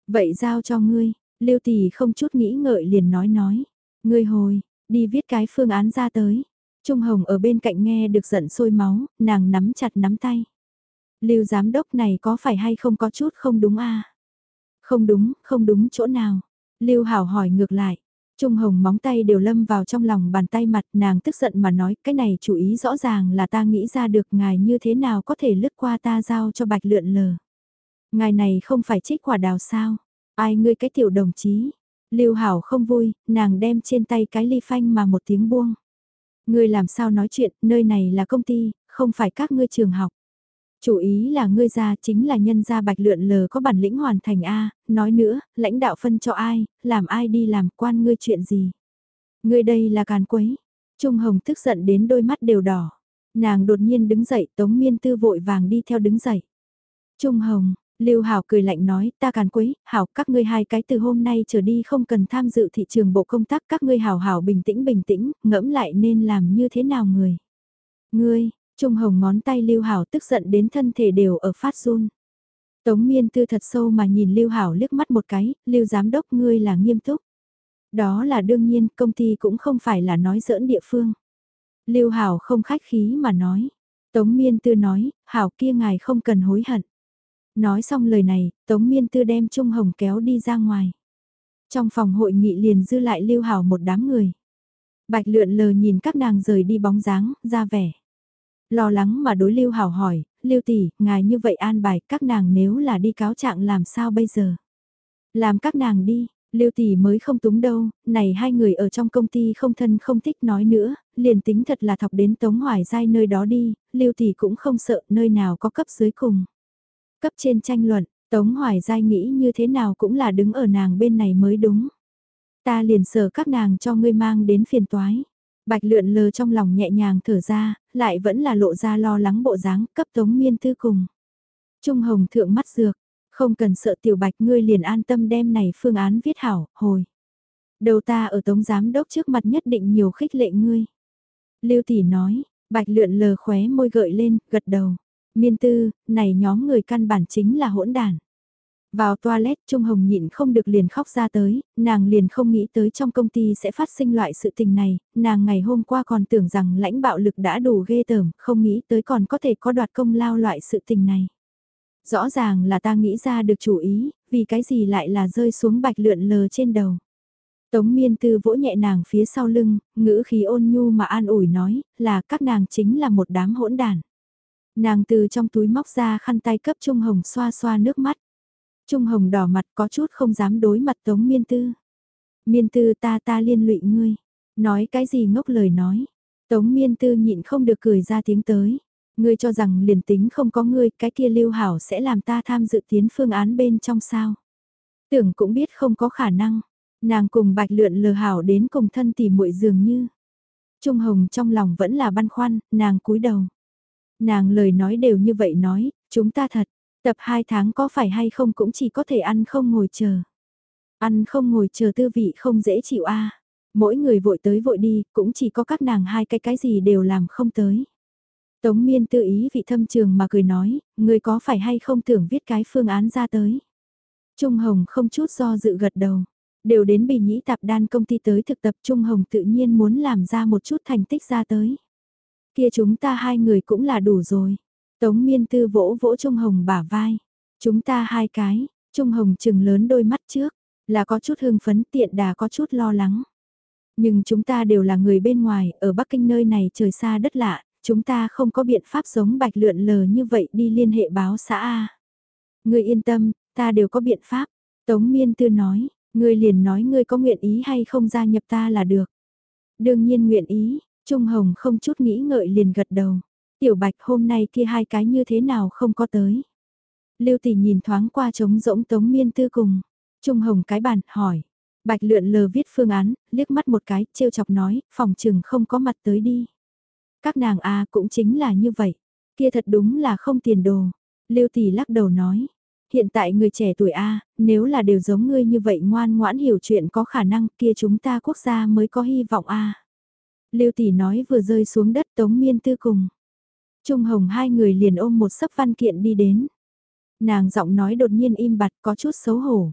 Vậy giao cho ngươi, Lưu Tỷ không chút nghĩ ngợi liền nói nói. Ngươi hồi, đi viết cái phương án ra tới. Trung Hồng ở bên cạnh nghe được giận sôi máu, nàng nắm chặt nắm tay. Lưu giám đốc này có phải hay không có chút không đúng a? Không đúng, không đúng chỗ nào. Lưu Hảo hỏi ngược lại. Trung Hồng móng tay đều lâm vào trong lòng bàn tay mặt nàng tức giận mà nói cái này chủ ý rõ ràng là ta nghĩ ra được ngài như thế nào có thể lướt qua ta giao cho bạch lượn lờ. Ngài này không phải trích quả đào sao, ai ngươi cái tiểu đồng chí. Lưu Hảo không vui, nàng đem trên tay cái ly phanh mà một tiếng buông. Ngươi làm sao nói chuyện, nơi này là công ty, không phải các ngươi trường học. Chủ ý là ngươi ra chính là nhân gia bạch lượn lờ có bản lĩnh hoàn thành A, nói nữa, lãnh đạo phân cho ai, làm ai đi làm quan ngươi chuyện gì. Ngươi đây là càn quấy. Trung Hồng tức giận đến đôi mắt đều đỏ. Nàng đột nhiên đứng dậy, Tống Miên Tư vội vàng đi theo đứng dậy. Trung Hồng, Lưu Hảo cười lạnh nói, ta càn quấy, Hảo, các ngươi hai cái từ hôm nay trở đi không cần tham dự thị trường bộ công tác, các ngươi hảo hảo bình tĩnh bình tĩnh, ngẫm lại nên làm như thế nào người. Ngươi, Trung Hồng ngón tay Lưu Hảo tức giận đến thân thể đều ở phát run. Tống Miên Tư thật sâu mà nhìn Lưu Hảo liếc mắt một cái, Lưu Giám Đốc ngươi là nghiêm túc. Đó là đương nhiên, công ty cũng không phải là nói giỡn địa phương. Lưu Hảo không khách khí mà nói. Tống Miên Tư nói, Hảo kia ngài không cần hối hận. Nói xong lời này, Tống Miên Tư đem Trung Hồng kéo đi ra ngoài. Trong phòng hội nghị liền dư lại Lưu Hảo một đám người. Bạch lượn lờ nhìn các nàng rời đi bóng dáng, ra vẻ. Lo lắng mà đối Lưu Hảo hỏi, Lưu tỷ, ngài như vậy an bài các nàng nếu là đi cáo trạng làm sao bây giờ? Làm các nàng đi, Lưu tỷ mới không túng đâu, này hai người ở trong công ty không thân không thích nói nữa, liền tính thật là thọc đến Tống Hoài Giai nơi đó đi, Lưu tỷ cũng không sợ nơi nào có cấp dưới cùng. Cấp trên tranh luận, Tống Hoài Giai nghĩ như thế nào cũng là đứng ở nàng bên này mới đúng. Ta liền sợ các nàng cho ngươi mang đến phiền toái. Bạch lượn lờ trong lòng nhẹ nhàng thở ra, lại vẫn là lộ ra lo lắng bộ dáng cấp tống miên tư cùng. Trung hồng thượng mắt dược, không cần sợ tiểu bạch ngươi liền an tâm đem này phương án viết hảo, hồi. Đầu ta ở tống giám đốc trước mặt nhất định nhiều khích lệ ngươi. Lưu tỷ nói, bạch lượn lờ khóe môi gợi lên, gật đầu. Miên tư, này nhóm người căn bản chính là hỗn đàn. Vào toilet Trung Hồng nhịn không được liền khóc ra tới, nàng liền không nghĩ tới trong công ty sẽ phát sinh loại sự tình này, nàng ngày hôm qua còn tưởng rằng lãnh bạo lực đã đủ ghê tởm, không nghĩ tới còn có thể có đoạt công lao loại sự tình này. Rõ ràng là ta nghĩ ra được chủ ý, vì cái gì lại là rơi xuống bạch lượn lờ trên đầu. Tống miên tư vỗ nhẹ nàng phía sau lưng, ngữ khí ôn nhu mà an ủi nói, là các nàng chính là một đám hỗn đàn. Nàng từ trong túi móc ra khăn tay cấp Trung Hồng xoa xoa nước mắt. Trung Hồng đỏ mặt có chút không dám đối mặt Tống Miên Tư. Miên Tư ta ta liên lụy ngươi. Nói cái gì ngốc lời nói. Tống Miên Tư nhịn không được cười ra tiếng tới. Ngươi cho rằng liền tính không có ngươi, cái kia lưu hảo sẽ làm ta tham dự tiến phương án bên trong sao. Tưởng cũng biết không có khả năng. Nàng cùng bạch lượn lờ hảo đến cùng thân tỉ muội dường như. Trung Hồng trong lòng vẫn là băn khoăn, nàng cúi đầu. Nàng lời nói đều như vậy nói, chúng ta thật, Tập 2 tháng có phải hay không cũng chỉ có thể ăn không ngồi chờ. Ăn không ngồi chờ tư vị không dễ chịu a. Mỗi người vội tới vội đi, cũng chỉ có các nàng hai cái cái gì đều làm không tới. Tống miên tự ý vị thâm trường mà cười nói, người có phải hay không tưởng viết cái phương án ra tới. Trung Hồng không chút do dự gật đầu. Đều đến bì nhĩ tạp đan công ty tới thực tập Trung Hồng tự nhiên muốn làm ra một chút thành tích ra tới. Kia chúng ta hai người cũng là đủ rồi. Tống miên tư vỗ vỗ Trung Hồng bả vai. Chúng ta hai cái, Trung Hồng chừng lớn đôi mắt trước. Là có chút hưng phấn tiện đà có chút lo lắng. Nhưng chúng ta đều là người bên ngoài, ở Bắc Kinh nơi này trời xa đất lạ, chúng ta không có biện pháp giống bạch lượn lờ như vậy đi liên hệ báo xã A. Người yên tâm, ta đều có biện pháp. Tống Miên Tư nói, người liền nói ngươi có nguyện ý hay không gia nhập ta là được. Đương nhiên nguyện ý, Trung Hồng không chút nghĩ ngợi liền gật đầu. Tiểu Bạch hôm nay kia hai cái như thế nào không có tới. Lưu Tỷ nhìn thoáng qua trống rỗng Tống Miên Tư cùng. Trung Hồng cái bàn, hỏi. Bạch lượn lờ viết phương án, liếc mắt một cái, trêu chọc nói, phòng trừng không có mặt tới đi. Các nàng a cũng chính là như vậy. Kia thật đúng là không tiền đồ. Lưu Tỷ lắc đầu nói. Hiện tại người trẻ tuổi A, nếu là đều giống ngươi như vậy ngoan ngoãn hiểu chuyện có khả năng kia chúng ta quốc gia mới có hy vọng A. Lưu Tỷ nói vừa rơi xuống đất Tống Miên Tư cùng. Trung Hồng hai người liền ôm một sấp văn kiện đi đến. Nàng giọng nói đột nhiên im bặt có chút xấu hổ.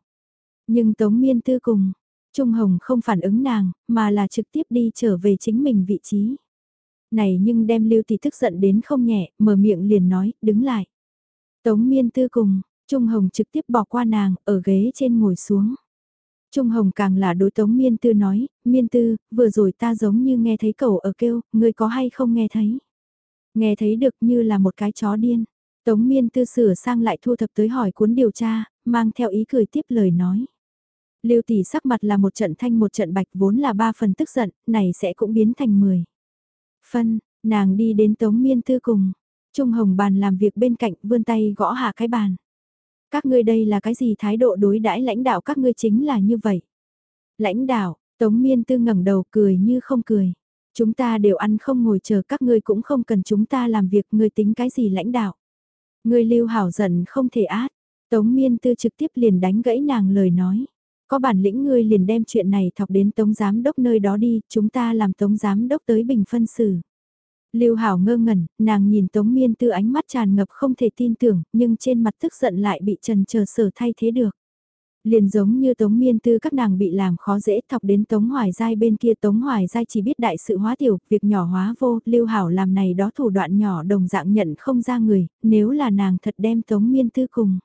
Nhưng Tống Miên Tư cùng, Trung Hồng không phản ứng nàng, mà là trực tiếp đi trở về chính mình vị trí. Này nhưng đem Lưu Tỷ tức giận đến không nhẹ, mở miệng liền nói, đứng lại. Tống Miên Tư cùng, Trung Hồng trực tiếp bỏ qua nàng, ở ghế trên ngồi xuống. Trung Hồng càng là đối Tống Miên Tư nói, Miên Tư, vừa rồi ta giống như nghe thấy cậu ở kêu, ngươi có hay không nghe thấy? Nghe thấy được như là một cái chó điên. Tống Miên Tư sửa sang lại thu thập tới hỏi cuốn điều tra, mang theo ý cười tiếp lời nói. Lưu tỷ sắc mặt là một trận thanh một trận bạch vốn là ba phần tức giận, này sẽ cũng biến thành mười. Phân, nàng đi đến Tống Miên Tư cùng. Trung Hồng bàn làm việc bên cạnh vươn tay gõ hạ cái bàn. Các ngươi đây là cái gì thái độ đối đãi lãnh đạo các ngươi chính là như vậy. Lãnh đạo, Tống Miên Tư ngẩng đầu cười như không cười. Chúng ta đều ăn không ngồi chờ các ngươi cũng không cần chúng ta làm việc ngươi tính cái gì lãnh đạo. Ngươi lưu hảo giận không thể át. Tống Miên Tư trực tiếp liền đánh gãy nàng lời nói. Có bản lĩnh ngươi liền đem chuyện này thọc đến Tống Giám Đốc nơi đó đi, chúng ta làm Tống Giám Đốc tới bình phân xử. Lưu Hảo ngơ ngẩn, nàng nhìn Tống Miên Tư ánh mắt tràn ngập không thể tin tưởng, nhưng trên mặt tức giận lại bị trần chờ sở thay thế được. Liền giống như Tống Miên Tư các nàng bị làm khó dễ thọc đến Tống Hoài Giai bên kia Tống Hoài Giai chỉ biết đại sự hóa tiểu, việc nhỏ hóa vô, Lưu Hảo làm này đó thủ đoạn nhỏ đồng dạng nhận không ra người, nếu là nàng thật đem Tống Miên Tư cùng.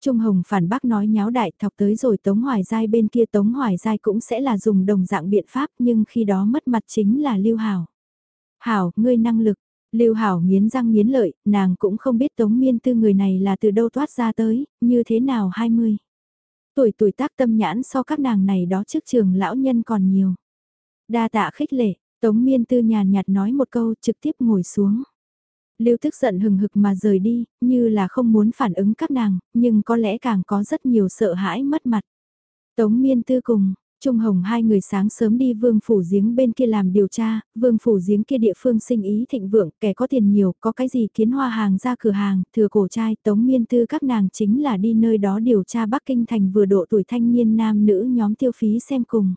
Trung Hồng phản bác nói nháo đại thọc tới rồi Tống Hoài Giai bên kia Tống Hoài Giai cũng sẽ là dùng đồng dạng biện pháp nhưng khi đó mất mặt chính là Lưu Hảo. Hảo, ngươi năng lực. Lưu Hảo nghiến răng nghiến lợi, nàng cũng không biết Tống Miên Tư người này là từ đâu toát ra tới, như thế nào 20. Tuổi tuổi tác tâm nhãn so các nàng này đó trước trường lão nhân còn nhiều. Đa tạ khích lệ, Tống Miên Tư nhàn nhạt nói một câu trực tiếp ngồi xuống. Lưu tức giận hừng hực mà rời đi, như là không muốn phản ứng các nàng, nhưng có lẽ càng có rất nhiều sợ hãi mất mặt. Tống Miên Tư cùng, Trung Hồng hai người sáng sớm đi vương phủ giếng bên kia làm điều tra, vương phủ giếng kia địa phương sinh ý thịnh vượng, kẻ có tiền nhiều, có cái gì kiến hoa hàng ra cửa hàng, thừa cổ trai, tống miên tư các nàng chính là đi nơi đó điều tra Bắc Kinh thành vừa độ tuổi thanh niên nam nữ nhóm tiêu phí xem cùng.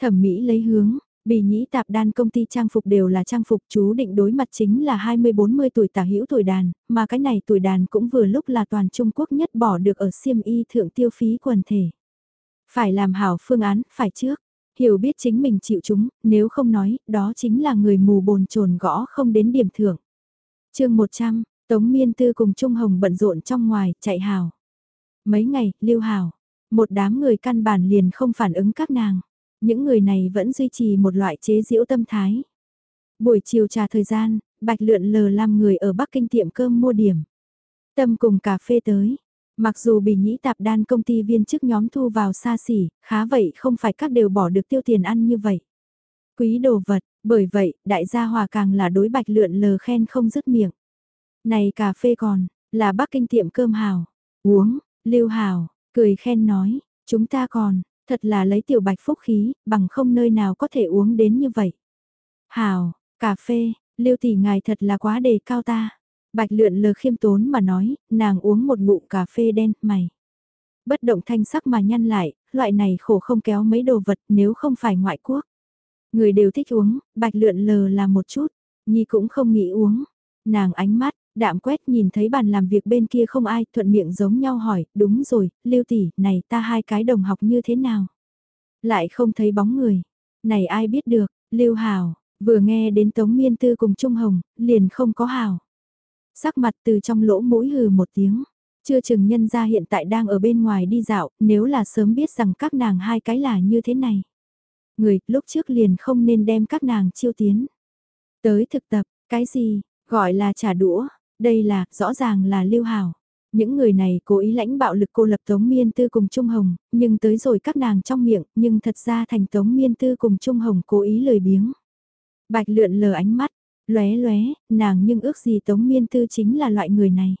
Thẩm mỹ lấy hướng, Bì nhĩ tạp đan công ty trang phục đều là trang phục chú định đối mặt chính là 20-40 tuổi tả hữu tuổi đàn, mà cái này tuổi đàn cũng vừa lúc là toàn Trung Quốc nhất bỏ được ở siêm y thượng tiêu phí quần thể. Phải làm hảo phương án, phải trước. Hiểu biết chính mình chịu chúng, nếu không nói, đó chính là người mù bồn chồn gõ không đến điểm thưởng. chương 100, Tống Miên Tư cùng Trung Hồng bận rộn trong ngoài, chạy hào. Mấy ngày, lưu hào. Một đám người căn bản liền không phản ứng các nàng. Những người này vẫn duy trì một loại chế diễu tâm thái. Buổi chiều trà thời gian, Bạch Lượn lờ làm người ở Bắc Kinh tiệm cơm mua điểm. Tâm cùng cà phê tới, Mặc dù bị nhĩ tạp đan công ty viên chức nhóm thu vào xa xỉ, khá vậy không phải các đều bỏ được tiêu tiền ăn như vậy. Quý đồ vật, bởi vậy, đại gia hòa càng là đối bạch lượn lờ khen không dứt miệng. Này cà phê còn, là Bắc Kinh tiệm cơm hào, uống, lưu hào, cười khen nói, chúng ta còn, thật là lấy tiểu bạch phúc khí, bằng không nơi nào có thể uống đến như vậy. Hào, cà phê, lưu tỷ ngài thật là quá đề cao ta. Bạch lượn lờ khiêm tốn mà nói, nàng uống một ngụm cà phê đen, mày. Bất động thanh sắc mà nhăn lại, loại này khổ không kéo mấy đồ vật nếu không phải ngoại quốc. Người đều thích uống, bạch lượn lờ là một chút, nhi cũng không nghĩ uống. Nàng ánh mắt, đạm quét nhìn thấy bàn làm việc bên kia không ai, thuận miệng giống nhau hỏi, đúng rồi, lưu tỷ, này ta hai cái đồng học như thế nào? Lại không thấy bóng người. Này ai biết được, lưu hào, vừa nghe đến Tống Miên Tư cùng Trung Hồng, liền không có hào. Sắc mặt từ trong lỗ mũi hừ một tiếng. Chưa chừng nhân ra hiện tại đang ở bên ngoài đi dạo, nếu là sớm biết rằng các nàng hai cái là như thế này. Người, lúc trước liền không nên đem các nàng chiêu tiến. Tới thực tập, cái gì, gọi là trả đũa, đây là, rõ ràng là lưu hảo. Những người này cố ý lãnh bạo lực cô lập Tống Miên Tư cùng Trung Hồng, nhưng tới rồi các nàng trong miệng, nhưng thật ra thành Tống Miên Tư cùng Trung Hồng cố ý lời biếng. Bạch lượn lờ ánh mắt, lóe lóe, nàng nhưng ước gì Tống Miên Tư chính là loại người này.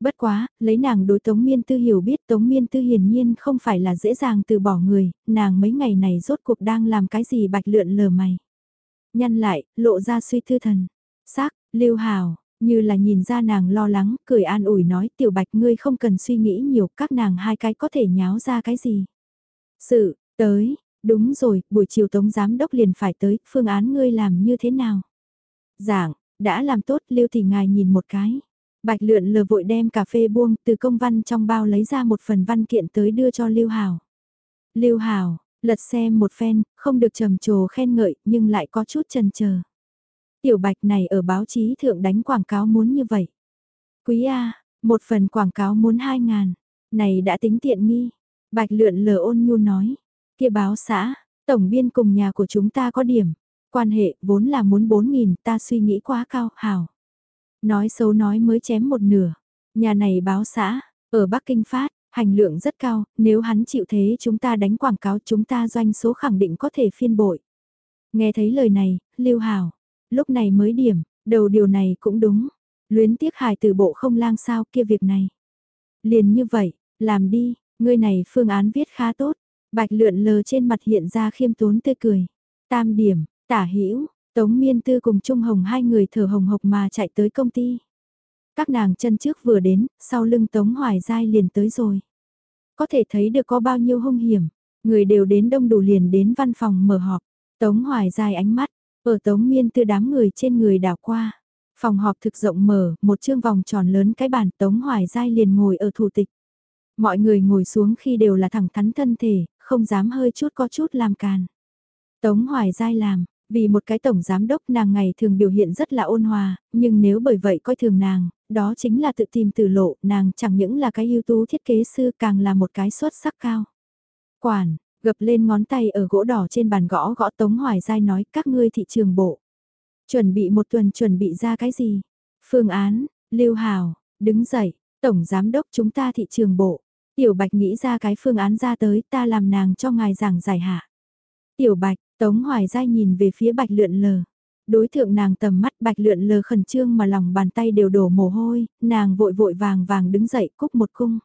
Bất quá, lấy nàng đối Tống Miên Tư hiểu biết Tống Miên Tư hiển nhiên không phải là dễ dàng từ bỏ người, nàng mấy ngày này rốt cuộc đang làm cái gì bạch lượn lờ mày. Nhăn lại, lộ ra suy thư thần. Xác, lưu hào, như là nhìn ra nàng lo lắng, cười an ủi nói tiểu bạch ngươi không cần suy nghĩ nhiều, các nàng hai cái có thể nháo ra cái gì. Sự, tới, đúng rồi, buổi chiều tống giám đốc liền phải tới, phương án ngươi làm như thế nào? Giảng, đã làm tốt, lưu thì ngài nhìn một cái. Bạch lượn lờ vội đem cà phê buông từ công văn trong bao lấy ra một phần văn kiện tới đưa cho Lưu Hào. Lưu Hào, lật xem một phen, không được trầm trồ khen ngợi nhưng lại có chút chần chờ. Tiểu bạch này ở báo chí thượng đánh quảng cáo muốn như vậy. Quý A, một phần quảng cáo muốn hai ngàn, này đã tính tiện nghi. Bạch lượn lờ ôn nhu nói, kia báo xã, tổng biên cùng nhà của chúng ta có điểm, quan hệ vốn là muốn bốn nghìn ta suy nghĩ quá cao, hảo. Nói xấu nói mới chém một nửa. Nhà này báo xã, ở Bắc Kinh phát, hành lượng rất cao, nếu hắn chịu thế chúng ta đánh quảng cáo chúng ta doanh số khẳng định có thể phiên bội. Nghe thấy lời này, Lưu Hảo, lúc này mới điểm, đầu điều này cũng đúng. Luyến tiếc hài từ bộ không lang sao kia việc này. Liền như vậy, làm đi, ngươi này phương án viết khá tốt. Bạch lượn lờ trên mặt hiện ra khiêm tốn tươi cười. Tam điểm, tả hữu Tống Miên Tư cùng Trung Hồng hai người thở hồng hộc mà chạy tới công ty. Các nàng chân trước vừa đến, sau lưng Tống Hoài Giai liền tới rồi. Có thể thấy được có bao nhiêu hung hiểm, người đều đến đông đủ liền đến văn phòng mở họp. Tống Hoài Giai ánh mắt, ở Tống Miên Tư đám người trên người đảo qua. Phòng họp thực rộng mở, một chương vòng tròn lớn cái bàn Tống Hoài Giai liền ngồi ở thủ tịch. Mọi người ngồi xuống khi đều là thẳng thắn thân thể, không dám hơi chút có chút làm càn. Tống Hoài Giai làm, vì một cái tổng giám đốc nàng ngày thường biểu hiện rất là ôn hòa, nhưng nếu bởi vậy coi thường nàng, đó chính là tự tìm từ lộ, nàng chẳng những là cái ưu tú thiết kế sư càng là một cái xuất sắc cao. Quản, gập lên ngón tay ở gỗ đỏ trên bàn gõ gõ Tống Hoài Giai nói các ngươi thị trường bộ. Chuẩn bị một tuần chuẩn bị ra cái gì? Phương án, Lưu Hào, đứng dậy, Tổng Giám đốc chúng ta thị trường bộ. Tiểu Bạch nghĩ ra cái phương án ra tới ta làm nàng cho ngài giảng giải hạ. Tiểu Bạch, Tống Hoài Giai nhìn về phía bạch lượn lờ. Đối thượng nàng tầm mắt bạch lượn lờ khẩn trương mà lòng bàn tay đều đổ mồ hôi, nàng vội vội vàng vàng đứng dậy cúc một cung.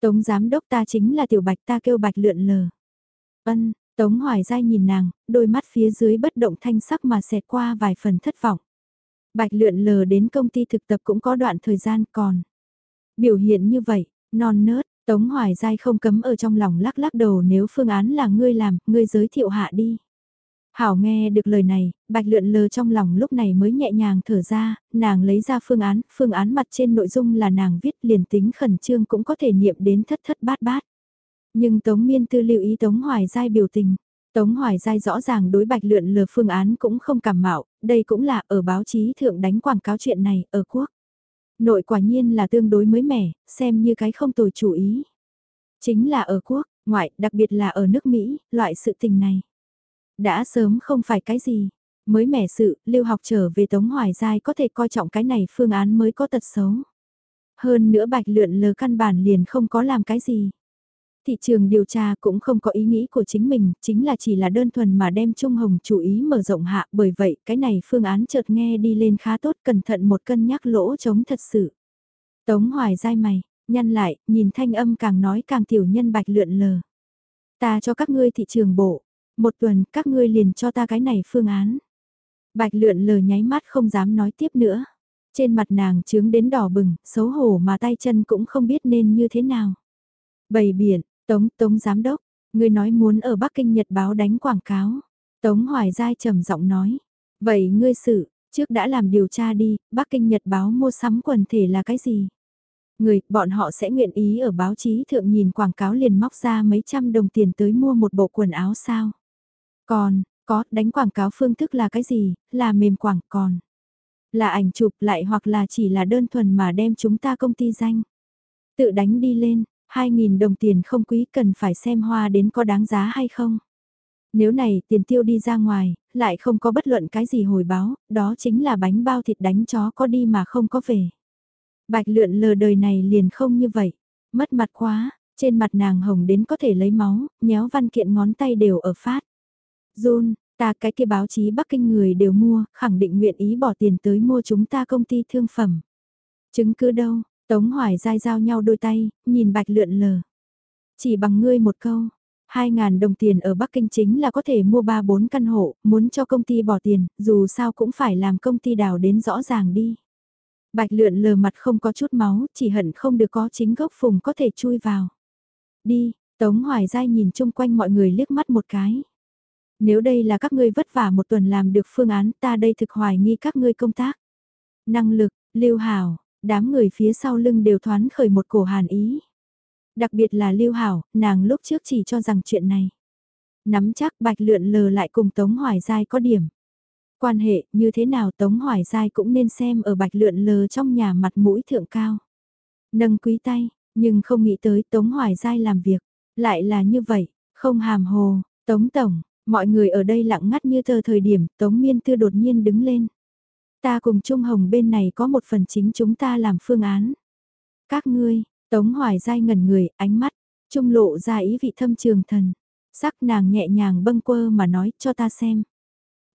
Tống giám đốc ta chính là tiểu bạch ta kêu bạch lượn lờ. Ân, Tống Hoài Giai nhìn nàng, đôi mắt phía dưới bất động thanh sắc mà xẹt qua vài phần thất vọng. Bạch lượn lờ đến công ty thực tập cũng có đoạn thời gian còn. Biểu hiện như vậy, non nớt, Tống Hoài Giai không cấm ở trong lòng lắc lắc đầu nếu phương án là ngươi làm, ngươi giới thiệu hạ đi. Hảo nghe được lời này, bạch lượn lờ trong lòng lúc này mới nhẹ nhàng thở ra, nàng lấy ra phương án, phương án mặt trên nội dung là nàng viết liền tính khẩn trương cũng có thể niệm đến thất thất bát bát. Nhưng Tống Miên Tư lưu ý Tống Hoài Giai biểu tình. Tống Hoài Giai rõ ràng đối bạch lượn lờ phương án cũng không cảm mạo, đây cũng là ở báo chí thượng đánh quảng cáo chuyện này ở quốc. Nội quả nhiên là tương đối mới mẻ, xem như cái không tồi chủ ý. Chính là ở quốc, ngoại, đặc biệt là ở nước Mỹ, loại sự tình này. Đã sớm không phải cái gì. Mới mẻ sự, lưu học trở về Tống Hoài Giai có thể coi trọng cái này phương án mới có tật xấu. Hơn nữa bạch lượn lờ căn bản liền không có làm cái gì. Thị trường điều tra cũng không có ý nghĩ của chính mình, chính là chỉ là đơn thuần mà đem Trung Hồng chú ý mở rộng hạ, bởi vậy cái này phương án chợt nghe đi lên khá tốt, cẩn thận một cân nhắc lỗ chống thật sự. Tống Hoài giai mày, nhăn lại, nhìn thanh âm càng nói càng tiểu nhân bạch lượn lờ. Ta cho các ngươi thị trường bộ, một tuần các ngươi liền cho ta cái này phương án. Bạch lượn lờ nháy mắt không dám nói tiếp nữa. Trên mặt nàng trướng đến đỏ bừng, xấu hổ mà tay chân cũng không biết nên như thế nào. Bầy biển, Tống, Tống Giám Đốc, ngươi nói muốn ở Bắc Kinh Nhật Báo đánh quảng cáo. Tống Hoài Giai trầm giọng nói. Vậy ngươi xử, trước đã làm điều tra đi, Bắc Kinh Nhật Báo mua sắm quần thể là cái gì? Người, bọn họ sẽ nguyện ý ở báo chí thượng nhìn quảng cáo liền móc ra mấy trăm đồng tiền tới mua một bộ quần áo sao? Còn, có, đánh quảng cáo phương thức là cái gì, là mềm quảng còn. Là ảnh chụp lại hoặc là chỉ là đơn thuần mà đem chúng ta công ty danh. Tự đánh đi lên, 2.000 đồng tiền không quý cần phải xem hoa đến có đáng giá hay không. Nếu này tiền tiêu đi ra ngoài, lại không có bất luận cái gì hồi báo, đó chính là bánh bao thịt đánh chó có đi mà không có về. Bạch lượn lờ đời này liền không như vậy, mất mặt quá, trên mặt nàng hồng đến có thể lấy máu, nhéo văn kiện ngón tay đều ở phát. Jun, ta cái kia báo chí Bắc Kinh người đều mua, khẳng định nguyện ý bỏ tiền tới mua chúng ta công ty thương phẩm. Chứng cứ đâu, Tống Hoài dai giao nhau đôi tay, nhìn bạch lượn lờ. Chỉ bằng ngươi một câu, 2.000 đồng tiền ở Bắc Kinh chính là có thể mua 3-4 căn hộ, muốn cho công ty bỏ tiền, dù sao cũng phải làm công ty đào đến rõ ràng đi. Bạch lượn lờ mặt không có chút máu, chỉ hận không được có chính gốc phùng có thể chui vào. Đi, Tống Hoài Giai nhìn chung quanh mọi người liếc mắt một cái. Nếu đây là các ngươi vất vả một tuần làm được phương án ta đây thực hoài nghi các ngươi công tác. Năng lực, lưu hảo, đám người phía sau lưng đều thoán khởi một cổ hàn ý. Đặc biệt là lưu hảo, nàng lúc trước chỉ cho rằng chuyện này. Nắm chắc bạch lượn lờ lại cùng Tống Hoài Giai có điểm. Quan hệ như thế nào Tống Hoài Giai cũng nên xem ở bạch lượn lờ trong nhà mặt mũi thượng cao. Nâng quý tay, nhưng không nghĩ tới Tống Hoài Giai làm việc, lại là như vậy, không hàm hồ, Tống Tổng, mọi người ở đây lặng ngắt như tờ thời điểm Tống Miên Tư đột nhiên đứng lên. Ta cùng Trung Hồng bên này có một phần chính chúng ta làm phương án. Các ngươi, Tống Hoài dai ngẩn người, ánh mắt, Trung lộ ra ý vị thâm trường thần. Sắc nàng nhẹ nhàng bâng quơ mà nói cho ta xem.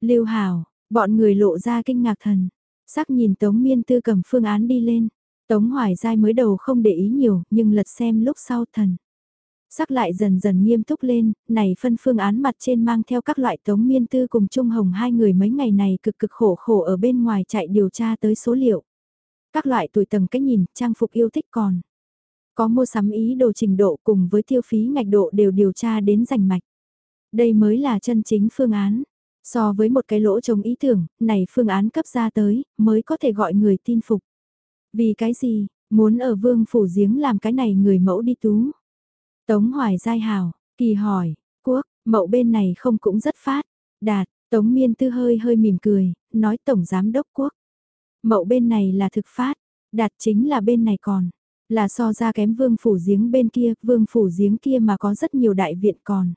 Lưu Hảo, bọn người lộ ra kinh ngạc thần. Sắc nhìn Tống Miên Tư cầm phương án đi lên. Tống Hoài Giai mới đầu không để ý nhiều, nhưng lật xem lúc sau thần. Sắc lại dần dần nghiêm túc lên, này phân phương án mặt trên mang theo các loại Tống Miên Tư cùng Trung Hồng hai người mấy ngày này cực cực khổ khổ ở bên ngoài chạy điều tra tới số liệu. Các loại tuổi tầng cách nhìn, trang phục yêu thích còn. Có mua sắm ý đồ trình độ cùng với tiêu phí ngạch độ đều điều tra đến rành mạch. Đây mới là chân chính phương án. So với một cái lỗ trống ý tưởng, này phương án cấp ra tới, mới có thể gọi người tin phục. Vì cái gì, muốn ở vương phủ giếng làm cái này người mẫu đi tú. Tống Hoài Giai Hào, kỳ hỏi, quốc, mậu bên này không cũng rất phát, đạt, Tống Miên Tư hơi hơi mỉm cười, nói Tổng Giám Đốc Quốc. Mậu bên này là thực phát, đạt chính là bên này còn, là so ra kém vương phủ giếng bên kia, vương phủ giếng kia mà có rất nhiều đại viện còn.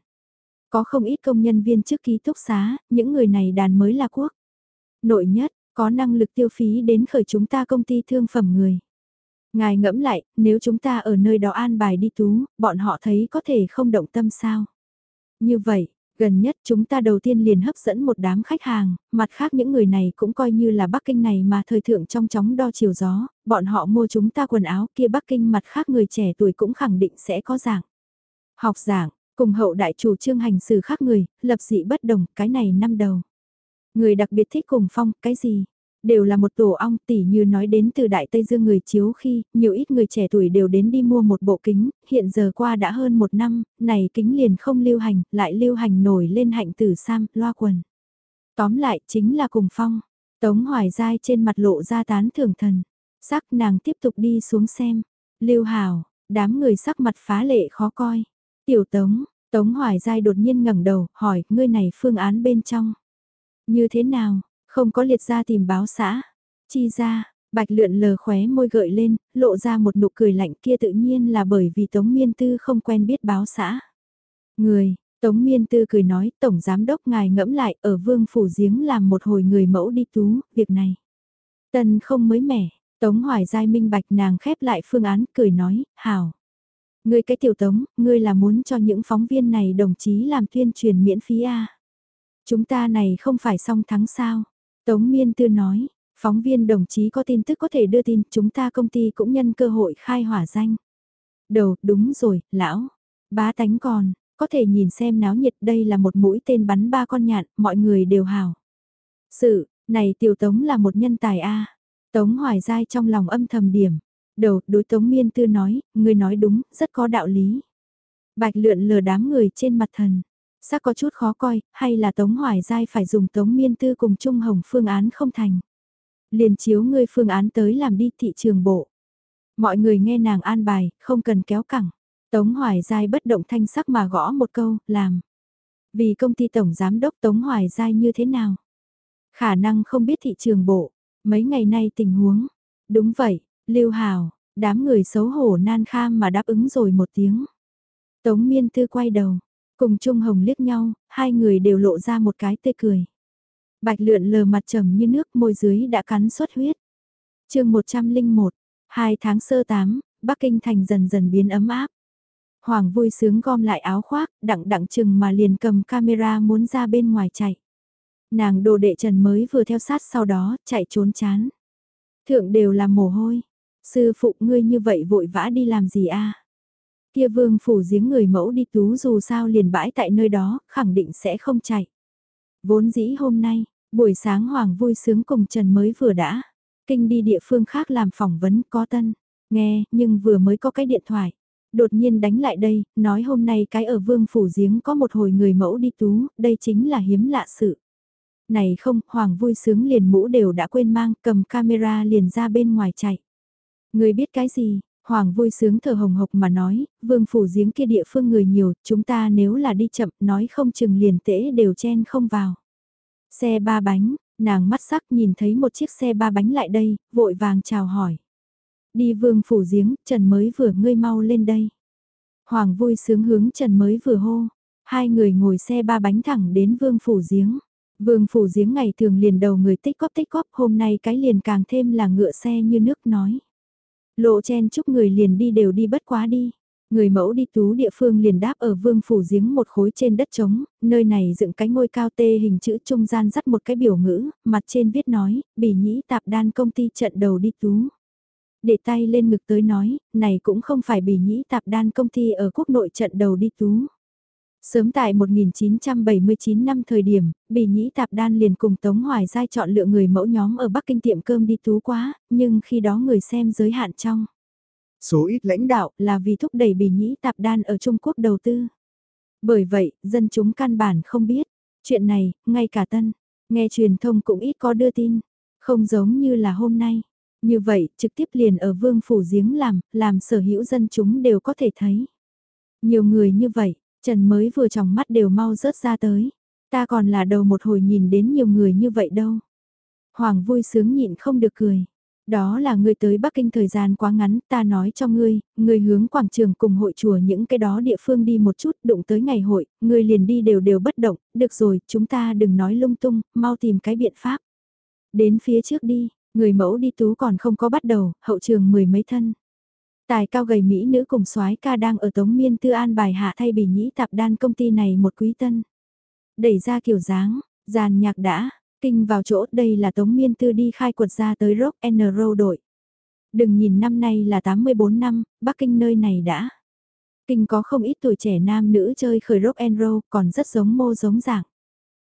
Có không ít công nhân viên trước ký túc xá, những người này đàn mới là quốc. Nội nhất, có năng lực tiêu phí đến khởi chúng ta công ty thương phẩm người. Ngài ngẫm lại, nếu chúng ta ở nơi đó an bài đi tú, bọn họ thấy có thể không động tâm sao. Như vậy, gần nhất chúng ta đầu tiên liền hấp dẫn một đám khách hàng, mặt khác những người này cũng coi như là Bắc Kinh này mà thời thượng trong chóng đo chiều gió, bọn họ mua chúng ta quần áo kia Bắc Kinh mặt khác người trẻ tuổi cũng khẳng định sẽ có giảng. Học giảng, cùng hậu đại chủ trương hành xử khác người, lập dị bất đồng, cái này năm đầu. Người đặc biệt thích cùng phong, cái gì? Đều là một tổ ong tỉ như nói đến từ Đại Tây Dương người chiếu khi, nhiều ít người trẻ tuổi đều đến đi mua một bộ kính, hiện giờ qua đã hơn một năm, này kính liền không lưu hành, lại lưu hành nổi lên hạnh tử sam, loa quần. Tóm lại chính là cùng phong, Tống Hoài Giai trên mặt lộ ra tán thưởng thần, sắc nàng tiếp tục đi xuống xem, lưu hào, đám người sắc mặt phá lệ khó coi. Tiểu Tống, Tống Hoài Giai đột nhiên ngẩng đầu, hỏi, ngươi này phương án bên trong. Như thế nào, không có liệt ra tìm báo xã. Chi ra, bạch lượn lờ khóe môi gợi lên, lộ ra một nụ cười lạnh kia tự nhiên là bởi vì Tống Miên Tư không quen biết báo xã. Người, Tống Miên Tư cười nói, Tổng Giám Đốc ngài ngẫm lại ở Vương Phủ Giếng làm một hồi người mẫu đi tú, việc này. Tân không mới mẻ, Tống Hoài Giai minh bạch nàng khép lại phương án, cười nói, hảo. Ngươi cái tiểu tống, ngươi là muốn cho những phóng viên này đồng chí làm tuyên truyền miễn phí à? Chúng ta này không phải song thắng sao? Tống Miên Tư nói, phóng viên đồng chí có tin tức có thể đưa tin, chúng ta công ty cũng nhân cơ hội khai hỏa danh. Đầu, đúng rồi, lão, bá tánh còn, có thể nhìn xem náo nhiệt đây là một mũi tên bắn ba con nhạn, mọi người đều hào. Sự, này tiểu tống là một nhân tài a Tống hoài dai trong lòng âm thầm điểm. Đầu, đối tống miên tư nói, người nói đúng, rất có đạo lý. Bạch lượn lờ đám người trên mặt thần sắc có chút khó coi, hay là Tống Hoài Giai phải dùng Tống Miên Tư cùng Trung Hồng phương án không thành. Liền chiếu ngươi phương án tới làm đi thị trường bộ. Mọi người nghe nàng an bài, không cần kéo cẳng. Tống Hoài Giai bất động thanh sắc mà gõ một câu, làm. Vì công ty tổng giám đốc Tống Hoài Giai như thế nào? Khả năng không biết thị trường bộ, mấy ngày nay tình huống. Đúng vậy, Lưu Hào, Đám người xấu hổ nan kham mà đáp ứng rồi một tiếng. Tống miên tư quay đầu, cùng Trung Hồng liếc nhau, hai người đều lộ ra một cái tê cười. Bạch lượn lờ mặt trầm như nước môi dưới đã cắn xuất huyết. chương 101, hai tháng sơ tám, Bắc Kinh thành dần dần biến ấm áp. Hoàng vui sướng gom lại áo khoác, đặng đặng chừng mà liền cầm camera muốn ra bên ngoài chạy. Nàng đồ đệ trần mới vừa theo sát sau đó, chạy trốn chán. Thượng đều là mồ hôi. Sư phụ ngươi như vậy vội vã đi làm gì a? Kia vương phủ giếng người mẫu đi tú dù sao liền bãi tại nơi đó, khẳng định sẽ không chạy. Vốn dĩ hôm nay, buổi sáng Hoàng vui sướng cùng Trần mới vừa đã. Kinh đi địa phương khác làm phỏng vấn có tân. Nghe, nhưng vừa mới có cái điện thoại. Đột nhiên đánh lại đây, nói hôm nay cái ở vương phủ giếng có một hồi người mẫu đi tú, đây chính là hiếm lạ sự. Này không, Hoàng vui sướng liền mũ đều đã quên mang, cầm camera liền ra bên ngoài chạy. Người biết cái gì, Hoàng vui sướng thở hồng hộc mà nói, vương phủ giếng kia địa phương người nhiều, chúng ta nếu là đi chậm nói không chừng liền tễ đều chen không vào. Xe ba bánh, nàng mắt sắc nhìn thấy một chiếc xe ba bánh lại đây, vội vàng chào hỏi. Đi vương phủ giếng, Trần mới vừa ngươi mau lên đây. Hoàng vui sướng hướng Trần mới vừa hô, hai người ngồi xe ba bánh thẳng đến vương phủ giếng. Vương phủ giếng ngày thường liền đầu người tích góp tích góp hôm nay cái liền càng thêm là ngựa xe như nước nói. Lộ chen chúc người liền đi đều đi bất quá đi. Người mẫu đi tú địa phương liền đáp ở vương phủ giếng một khối trên đất trống, nơi này dựng cái ngôi cao tê hình chữ trung gian dắt một cái biểu ngữ, mặt trên viết nói, bỉ nhĩ tạp đan công ty trận đầu đi tú. Để tay lên ngực tới nói, này cũng không phải bỉ nhĩ tạp đan công ty ở quốc nội trận đầu đi tú. Sớm tại 1979 năm thời điểm, Bỉ Nhĩ Tạp Đan liền cùng Tống Hoài Giai chọn lựa người mẫu nhóm ở Bắc Kinh tiệm cơm đi tú quá, nhưng khi đó người xem giới hạn trong. Số ít lãnh đạo là vì thúc đẩy Bỉ Nhĩ Tạp Đan ở Trung Quốc đầu tư. Bởi vậy, dân chúng căn bản không biết. Chuyện này, ngay cả tân, nghe truyền thông cũng ít có đưa tin. Không giống như là hôm nay. Như vậy, trực tiếp liền ở vương phủ giếng làm, làm sở hữu dân chúng đều có thể thấy. Nhiều người như vậy, Trần mới vừa trong mắt đều mau rớt ra tới. Ta còn là đầu một hồi nhìn đến nhiều người như vậy đâu. Hoàng vui sướng nhịn không được cười. Đó là ngươi tới Bắc Kinh thời gian quá ngắn, ta nói cho ngươi, ngươi hướng quảng trường cùng hội chùa những cái đó địa phương đi một chút, đụng tới ngày hội, ngươi liền đi đều đều bất động, được rồi, chúng ta đừng nói lung tung, mau tìm cái biện pháp. Đến phía trước đi, người mẫu đi tú còn không có bắt đầu, hậu trường mười mấy thân. Tài cao gầy Mỹ nữ cùng soái ca đang ở Tống Miên Tư An bài hạ thay bỉ nhĩ tạp đan công ty này một quý tân. Đẩy ra kiểu dáng, giàn nhạc đã, kinh vào chỗ đây là Tống Miên Tư đi khai quật ra tới Rock and Roll đội. Đừng nhìn năm nay là 84 năm, Bắc Kinh nơi này đã. Kinh có không ít tuổi trẻ nam nữ chơi khởi rock and roll còn rất giống mô giống dạng.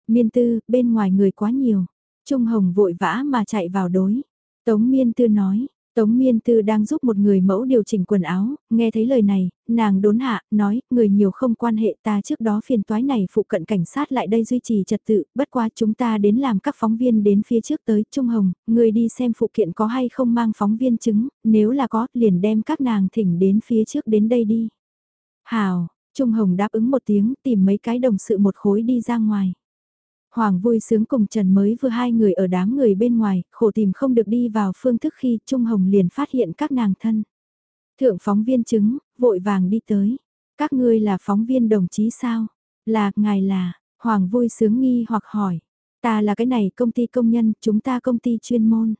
Miên Tư, bên ngoài người quá nhiều. Trung Hồng vội vã mà chạy vào đối. Tống Miên Tư nói, Tống Miên Tư đang giúp một người mẫu điều chỉnh quần áo, nghe thấy lời này, nàng đốn hạ, nói, người nhiều không quan hệ ta trước đó phiền toái này phụ cận cảnh sát lại đây duy trì trật tự, bất quá chúng ta đến làm các phóng viên đến phía trước tới Trung Hồng, người đi xem phụ kiện có hay không mang phóng viên chứng, nếu là có, liền đem các nàng thỉnh đến phía trước đến đây đi. Hào, Trung Hồng đáp ứng một tiếng tìm mấy cái đồng sự một khối đi ra ngoài. Hoàng vui sướng cùng Trần mới vừa hai người ở đám người bên ngoài, khổ tìm không được đi vào phương thức khi Trung Hồng liền phát hiện các nàng thân. Thượng phóng viên chứng, vội vàng đi tới. Các ngươi là phóng viên đồng chí sao? Là, ngài là, Hoàng vui sướng nghi hoặc hỏi. Ta là cái này công ty công nhân, chúng ta công ty chuyên môn.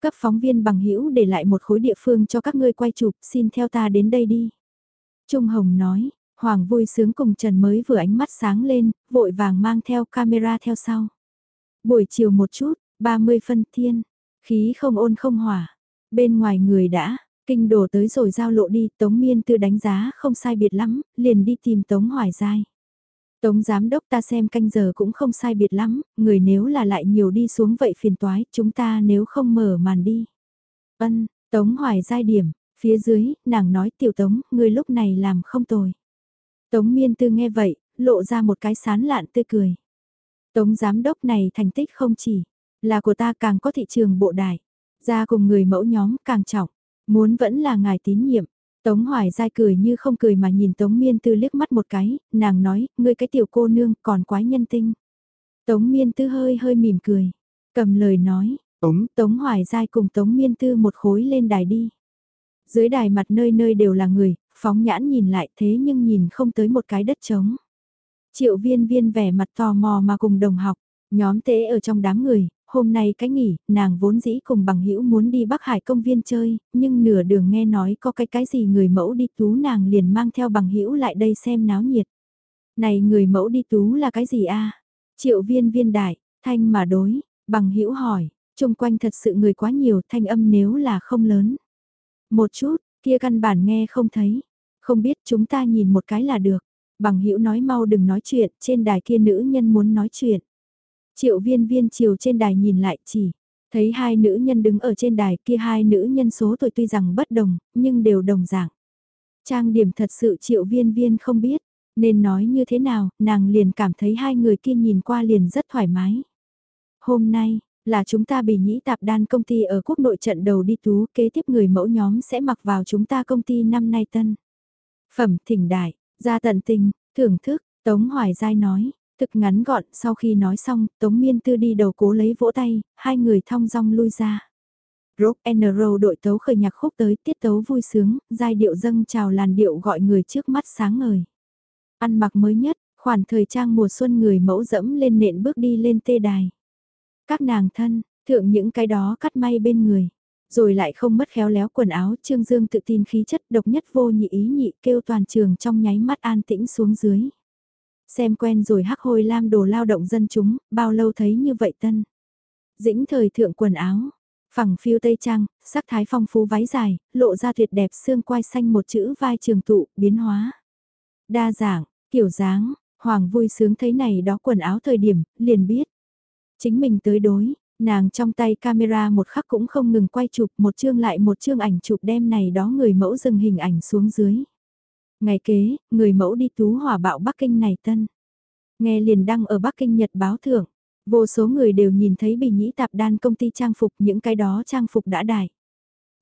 Cấp phóng viên bằng hữu để lại một khối địa phương cho các ngươi quay chụp, xin theo ta đến đây đi. Trung Hồng nói, Hoàng vui sướng cùng Trần mới vừa ánh mắt sáng lên, vội vàng mang theo camera theo sau. Buổi chiều một chút, 30 phân thiên, khí không ôn không hỏa. Bên ngoài người đã, kinh đổ tới rồi giao lộ đi, Tống Miên Tư đánh giá không sai biệt lắm, liền đi tìm Tống Hoài Giai. Tống giám đốc ta xem canh giờ cũng không sai biệt lắm, người nếu là lại nhiều đi xuống vậy phiền toái, chúng ta nếu không mở màn đi. Ân, Tống Hoài Giai điểm, phía dưới, nàng nói tiểu Tống, người lúc này làm không tồi. Tống miên tư nghe vậy, lộ ra một cái sán lạn tươi cười. Tống giám đốc này thành tích không chỉ là của ta càng có thị trường bộ đại, ra cùng người mẫu nhóm càng trọng, muốn vẫn là ngài tín nhiệm. Tống Hoài dai cười như không cười mà nhìn Tống Miên Tư liếc mắt một cái, nàng nói, ngươi cái tiểu cô nương còn quái nhân tinh. Tống Miên Tư hơi hơi mỉm cười, cầm lời nói, Tống, Tống Hoài dai cùng Tống Miên Tư một khối lên đài đi. Dưới đài mặt nơi nơi đều là người, phóng nhãn nhìn lại thế nhưng nhìn không tới một cái đất trống. Triệu viên viên vẻ mặt tò mò mà cùng đồng học, nhóm tế ở trong đám người, hôm nay cái nghỉ, nàng vốn dĩ cùng bằng hữu muốn đi Bắc Hải công viên chơi, nhưng nửa đường nghe nói có cái cái gì người mẫu đi tú nàng liền mang theo bằng hữu lại đây xem náo nhiệt. Này người mẫu đi tú là cái gì a? Triệu viên viên đại, thanh mà đối, bằng hữu hỏi, chung quanh thật sự người quá nhiều thanh âm nếu là không lớn. Một chút, kia căn bản nghe không thấy, không biết chúng ta nhìn một cái là được. Bằng hữu nói mau đừng nói chuyện, trên đài kia nữ nhân muốn nói chuyện. Triệu viên viên chiều trên đài nhìn lại chỉ, thấy hai nữ nhân đứng ở trên đài kia hai nữ nhân số tuổi tuy rằng bất đồng, nhưng đều đồng dạng. Trang điểm thật sự triệu viên viên không biết, nên nói như thế nào, nàng liền cảm thấy hai người kia nhìn qua liền rất thoải mái. Hôm nay, là chúng ta bị nhĩ tạp đan công ty ở quốc nội trận đầu đi tú, kế tiếp người mẫu nhóm sẽ mặc vào chúng ta công ty năm nay tân. Phẩm thỉnh đại, ra tận tình, thưởng thức, Tống Hoài Giai nói, thực ngắn gọn, sau khi nói xong, Tống Miên Tư đi đầu cố lấy vỗ tay, hai người thong dong lui ra. Rock and roll đội tấu khởi nhạc khúc tới, tiết tấu vui sướng, giai điệu dâng chào làn điệu gọi người trước mắt sáng ngời. Ăn mặc mới nhất, khoản thời trang mùa xuân người mẫu dẫm lên nện bước đi lên tê đài. Các nàng thân, thượng những cái đó cắt may bên người. Rồi lại không mất khéo léo quần áo, Trương Dương tự tin khí chất độc nhất vô nhị ý nhị kêu toàn trường trong nháy mắt an tĩnh xuống dưới. Xem quen rồi hắc hôi lam đồ lao động dân chúng, bao lâu thấy như vậy tân. Dĩnh thời thượng quần áo, phẳng phiêu tây trang, sắc thái phong phú váy dài, lộ ra tuyệt đẹp xương quai xanh một chữ vai trường tụ, biến hóa. Đa dạng, kiểu dáng, Hoàng vui sướng thấy này đó quần áo thời điểm, liền biết. Chính mình tới đối, nàng trong tay camera một khắc cũng không ngừng quay chụp một chương lại một chương ảnh chụp đem này đó người mẫu dừng hình ảnh xuống dưới. Ngày kế, người mẫu đi tú hỏa bạo Bắc Kinh này tân. Nghe liền đăng ở Bắc Kinh Nhật báo thưởng. Vô số người đều nhìn thấy bị nhĩ tạp đan công ty trang phục những cái đó trang phục đã đài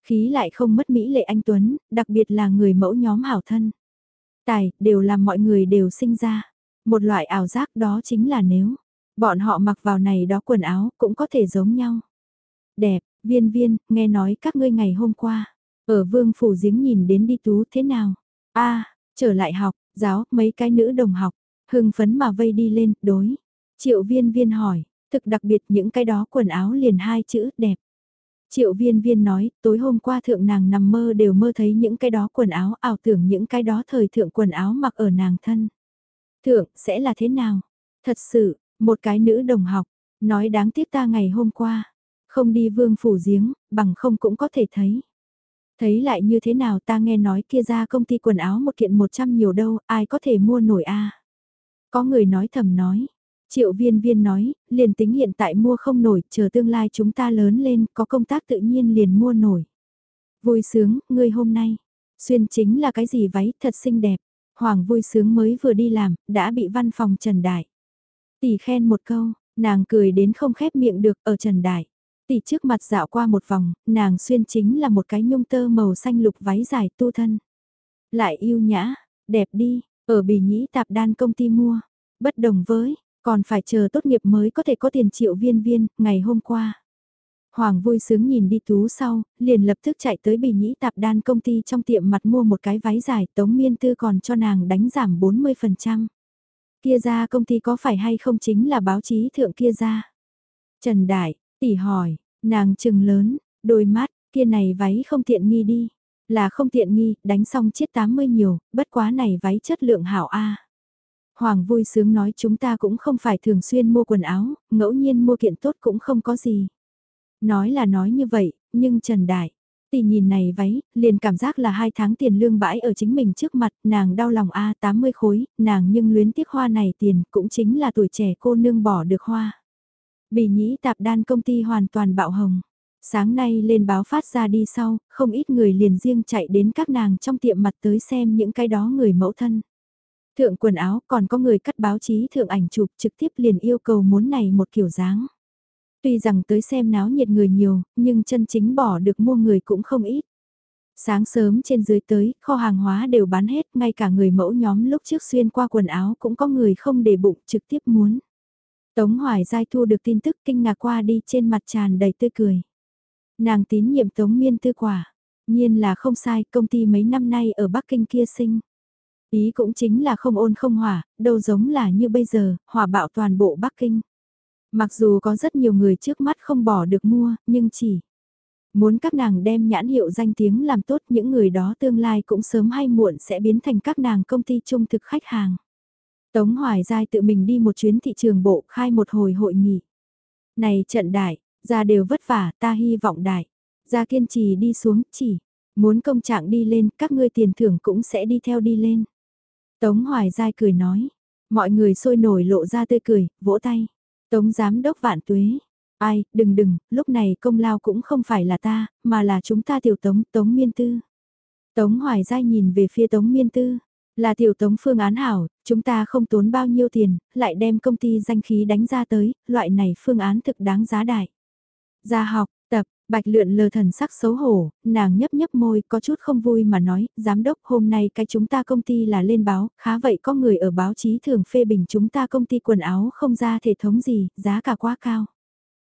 Khí lại không mất Mỹ lệ anh Tuấn, đặc biệt là người mẫu nhóm hảo thân. Tài, đều làm mọi người đều sinh ra. Một loại ảo giác đó chính là nếu Bọn họ mặc vào này đó quần áo cũng có thể giống nhau. Đẹp, viên viên, nghe nói các ngươi ngày hôm qua, ở vương phủ giếng nhìn đến đi tú thế nào? a trở lại học, giáo, mấy cái nữ đồng học, hưng phấn mà vây đi lên, đối. Triệu viên viên hỏi, thực đặc biệt những cái đó quần áo liền hai chữ, đẹp. Triệu viên viên nói, tối hôm qua thượng nàng nằm mơ đều mơ thấy những cái đó quần áo ảo tưởng những cái đó thời thượng quần áo mặc ở nàng thân. Thượng, sẽ là thế nào? Thật sự, một cái nữ đồng học, nói đáng tiếc ta ngày hôm qua, không đi vương phủ giếng, bằng không cũng có thể thấy. Thấy lại như thế nào ta nghe nói kia ra công ty quần áo một kiện 100 nhiều đâu, ai có thể mua nổi a Có người nói thầm nói. Triệu viên viên nói, liền tính hiện tại mua không nổi, chờ tương lai chúng ta lớn lên, có công tác tự nhiên liền mua nổi. Vui sướng, ngươi hôm nay, xuyên chính là cái gì váy thật xinh đẹp. Hoàng vui sướng mới vừa đi làm, đã bị văn phòng trần đại. Tỷ khen một câu, nàng cười đến không khép miệng được ở trần đại. Tỷ trước mặt dạo qua một vòng, nàng xuyên chính là một cái nhung tơ màu xanh lục váy dài tu thân. Lại yêu nhã, đẹp đi, ở bì nhĩ tạp đan công ty mua. Bất đồng với, còn phải chờ tốt nghiệp mới có thể có tiền triệu viên viên, ngày hôm qua. Hoàng vui sướng nhìn đi tú sau, liền lập tức chạy tới bì nhĩ tạp đan công ty trong tiệm mặt mua một cái váy dài tống miên tư còn cho nàng đánh giảm 40%. Kia ra công ty có phải hay không chính là báo chí thượng kia ra? Trần Đại, tỷ hỏi, nàng trừng lớn, đôi mắt, kia này váy không tiện nghi đi. Là không tiện nghi, đánh xong chiết 80 nhiều, bất quá này váy chất lượng hảo A. Hoàng vui sướng nói chúng ta cũng không phải thường xuyên mua quần áo, ngẫu nhiên mua kiện tốt cũng không có gì. Nói là nói như vậy, nhưng Trần Đại, tỷ nhìn này váy, liền cảm giác là hai tháng tiền lương bãi ở chính mình trước mặt, nàng đau lòng a 80 khối, nàng nhưng luyến tiếc hoa này tiền, cũng chính là tuổi trẻ cô nương bỏ được hoa. Bỉ nhĩ tạp đan công ty hoàn toàn bạo hồng. Sáng nay lên báo phát ra đi sau, không ít người liền riêng chạy đến các nàng trong tiệm mặt tới xem những cái đó người mẫu thân. Thượng quần áo còn có người cắt báo chí thượng ảnh chụp trực tiếp liền yêu cầu muốn này một kiểu dáng. Tuy rằng tới xem náo nhiệt người nhiều, nhưng chân chính bỏ được mua người cũng không ít. Sáng sớm trên dưới tới, kho hàng hóa đều bán hết, ngay cả người mẫu nhóm lúc trước xuyên qua quần áo cũng có người không để bụng trực tiếp muốn. Tống Hoài Giai thu được tin tức kinh ngạc qua đi trên mặt tràn đầy tươi cười. Nàng tín nhiệm Tống Miên tư quả. Nhiên là không sai, công ty mấy năm nay ở Bắc Kinh kia sinh. Ý cũng chính là không ôn không hỏa, đâu giống là như bây giờ, hỏa bạo toàn bộ Bắc Kinh. Mặc dù có rất nhiều người trước mắt không bỏ được mua, nhưng chỉ muốn các nàng đem nhãn hiệu danh tiếng làm tốt những người đó tương lai cũng sớm hay muộn sẽ biến thành các nàng công ty trung thực khách hàng. Tống Hoài Giai tự mình đi một chuyến thị trường bộ khai một hồi hội nghị. Này trận đại, ra đều vất vả, ta hy vọng đại. Ra kiên trì đi xuống, chỉ, muốn công trạng đi lên, các ngươi tiền thưởng cũng sẽ đi theo đi lên. Tống Hoài Giai cười nói, mọi người sôi nổi lộ ra tươi cười, vỗ tay. Tống Giám Đốc Vạn Tuế, ai, đừng đừng, lúc này công lao cũng không phải là ta, mà là chúng ta tiểu Tống, Tống Miên Tư. Tống Hoài Giai nhìn về phía Tống Miên Tư, là tiểu Tống phương án hảo, chúng ta không tốn bao nhiêu tiền, lại đem công ty danh khí đánh ra tới, loại này phương án thực đáng giá đại. Gia học, Bạch lượn lờ thần sắc xấu hổ, nàng nhấp nhấp môi có chút không vui mà nói, giám đốc hôm nay cái chúng ta công ty là lên báo, khá vậy có người ở báo chí thường phê bình chúng ta công ty quần áo không ra thể thống gì, giá cả quá cao.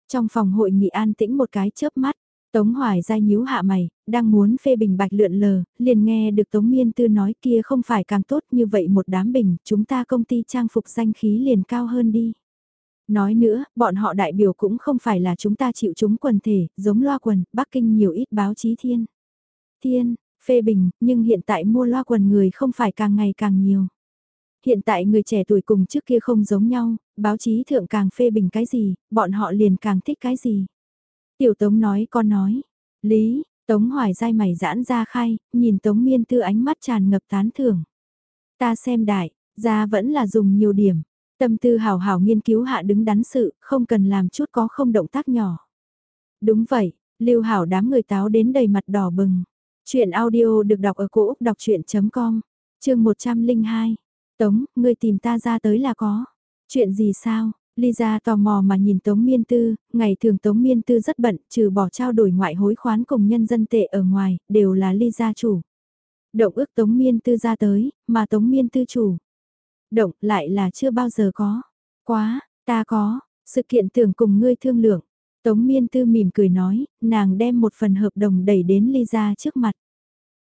Trong phòng hội nghị an tĩnh một cái chớp mắt, Tống Hoài dai nhíu hạ mày, đang muốn phê bình bạch lượn lờ, liền nghe được Tống Miên Tư nói kia không phải càng tốt như vậy một đám bình, chúng ta công ty trang phục danh khí liền cao hơn đi. Nói nữa, bọn họ đại biểu cũng không phải là chúng ta chịu chúng quần thể, giống loa quần, Bắc Kinh nhiều ít báo chí thiên. Thiên, phê bình, nhưng hiện tại mua loa quần người không phải càng ngày càng nhiều. Hiện tại người trẻ tuổi cùng trước kia không giống nhau, báo chí thượng càng phê bình cái gì, bọn họ liền càng thích cái gì. Tiểu Tống nói con nói, Lý, Tống hoài dai mày giãn ra khai, nhìn Tống miên tư ánh mắt tràn ngập tán thưởng. Ta xem đại, ra vẫn là dùng nhiều điểm, Tâm tư hào hào nghiên cứu hạ đứng đắn sự, không cần làm chút có không động tác nhỏ. Đúng vậy, lưu hảo đám người táo đến đầy mặt đỏ bừng. Chuyện audio được đọc ở cổ Úc đọc chuyện.com, chương 102. Tống, người tìm ta ra tới là có. Chuyện gì sao? Lisa tò mò mà nhìn Tống Miên Tư, ngày thường Tống Miên Tư rất bận, trừ bỏ trao đổi ngoại hối khoán cùng nhân dân tệ ở ngoài, đều là Lisa chủ. Động ước Tống Miên Tư ra tới, mà Tống Miên Tư chủ, Động lại là chưa bao giờ có. Quá, ta có, sự kiện tưởng cùng ngươi thương lượng. Tống miên tư mỉm cười nói, nàng đem một phần hợp đồng đẩy đến Lisa trước mặt.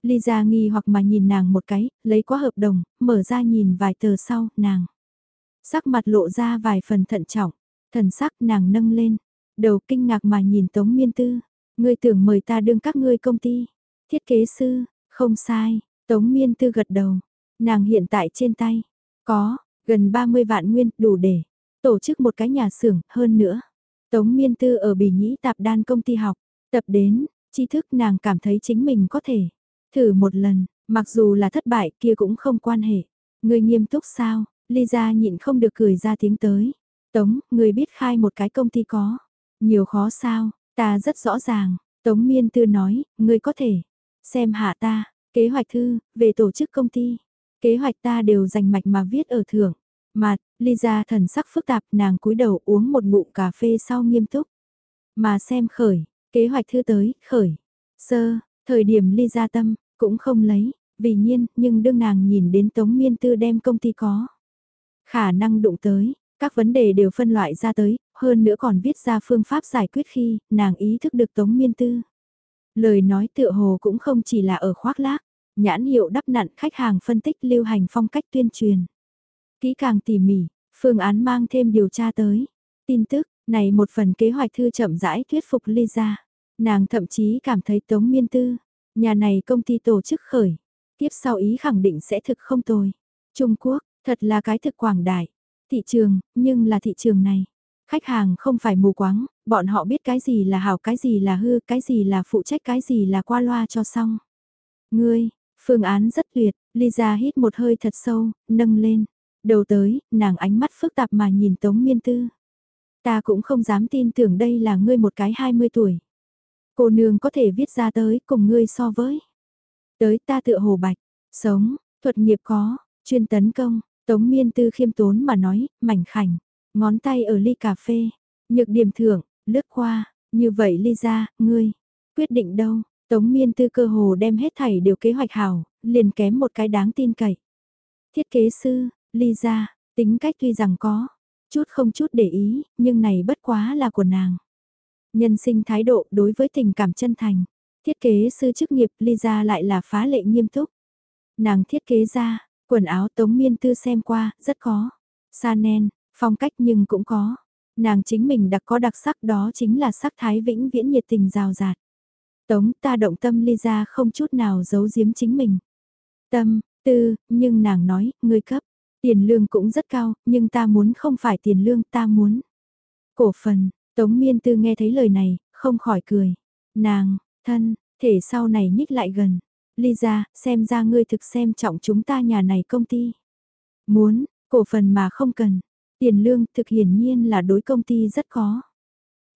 Lisa nghi hoặc mà nhìn nàng một cái, lấy qua hợp đồng, mở ra nhìn vài tờ sau, nàng. Sắc mặt lộ ra vài phần thận trọng, thần sắc nàng nâng lên, đầu kinh ngạc mà nhìn Tống Miên Tư. Ngươi tưởng mời ta đương các ngươi công ty, thiết kế sư, không sai, Tống Miên Tư gật đầu, nàng hiện tại trên tay, có, gần 30 vạn nguyên, đủ để tổ chức một cái nhà xưởng, hơn nữa. Tống Miên Tư ở Bỉ Nhĩ Tạp Đan công ty học, tập đến, tri thức nàng cảm thấy chính mình có thể. Thử một lần, mặc dù là thất bại kia cũng không quan hệ. Người nghiêm túc sao, Lisa nhịn không được cười ra tiếng tới. Tống, người biết khai một cái công ty có. Nhiều khó sao, ta rất rõ ràng. Tống Miên Tư nói, người có thể. Xem hạ ta, kế hoạch thư, về tổ chức công ty. Kế hoạch ta đều dành mạch mà viết ở thưởng. Mà, Lisa thần sắc phức tạp nàng cúi đầu uống một ngụm cà phê sau nghiêm túc. Mà xem khởi, kế hoạch thư tới, khởi. Sơ, thời điểm Lisa tâm, cũng không lấy, vì nhiên, nhưng đương nàng nhìn đến Tống Miên Tư đem công ty có. Khả năng đụng tới, các vấn đề đều phân loại ra tới, hơn nữa còn viết ra phương pháp giải quyết khi nàng ý thức được Tống Miên Tư. Lời nói tựa hồ cũng không chỉ là ở khoác lác, Nhãn hiệu đắp nặn khách hàng phân tích lưu hành phong cách tuyên truyền. Kỹ càng tỉ mỉ, phương án mang thêm điều tra tới. Tin tức, này một phần kế hoạch thư chậm rãi thuyết phục Lisa. Nàng thậm chí cảm thấy tống miên tư. Nhà này công ty tổ chức khởi. Tiếp sau ý khẳng định sẽ thực không tồi. Trung Quốc, thật là cái thực quảng đại. Thị trường, nhưng là thị trường này. Khách hàng không phải mù quáng, bọn họ biết cái gì là hảo cái gì là hư, cái gì là phụ trách cái gì là qua loa cho xong. Ngươi, Phương án rất tuyệt, Lisa hít một hơi thật sâu, nâng lên. Đầu tới, nàng ánh mắt phức tạp mà nhìn Tống Miên Tư. Ta cũng không dám tin tưởng đây là ngươi một cái 20 tuổi. Cô nương có thể viết ra tới cùng ngươi so với. Tới ta tựa hồ bạch, sống, thuật nghiệp có, chuyên tấn công, Tống Miên Tư khiêm tốn mà nói, mảnh khảnh, ngón tay ở ly cà phê, nhược điểm thưởng, lướt qua, như vậy Lisa, ngươi, quyết định đâu, Tống miên tư cơ hồ đem hết thảy đều kế hoạch hảo, liền kém một cái đáng tin cậy. Thiết kế sư, Ly Ra tính cách tuy rằng có, chút không chút để ý, nhưng này bất quá là của nàng. Nhân sinh thái độ đối với tình cảm chân thành, Thiết kế sư chức nghiệp Ly Ra lại là phá lệ nghiêm túc. Nàng thiết kế ra, quần áo tống miên tư xem qua, rất có. Sa nen, phong cách nhưng cũng có. Nàng chính mình đặc có đặc sắc đó chính là sắc thái vĩnh viễn nhiệt tình rào rạt. Tống ta động tâm ly ra không chút nào giấu giếm chính mình. Tâm, tư, nhưng nàng nói, ngươi cấp, tiền lương cũng rất cao, nhưng ta muốn không phải tiền lương ta muốn. Cổ phần, Tống Miên Tư nghe thấy lời này, không khỏi cười. Nàng, thân, thể sau này nhích lại gần. Ly ra, xem ra ngươi thực xem trọng chúng ta nhà này công ty. Muốn, cổ phần mà không cần. Tiền lương thực hiển nhiên là đối công ty rất khó.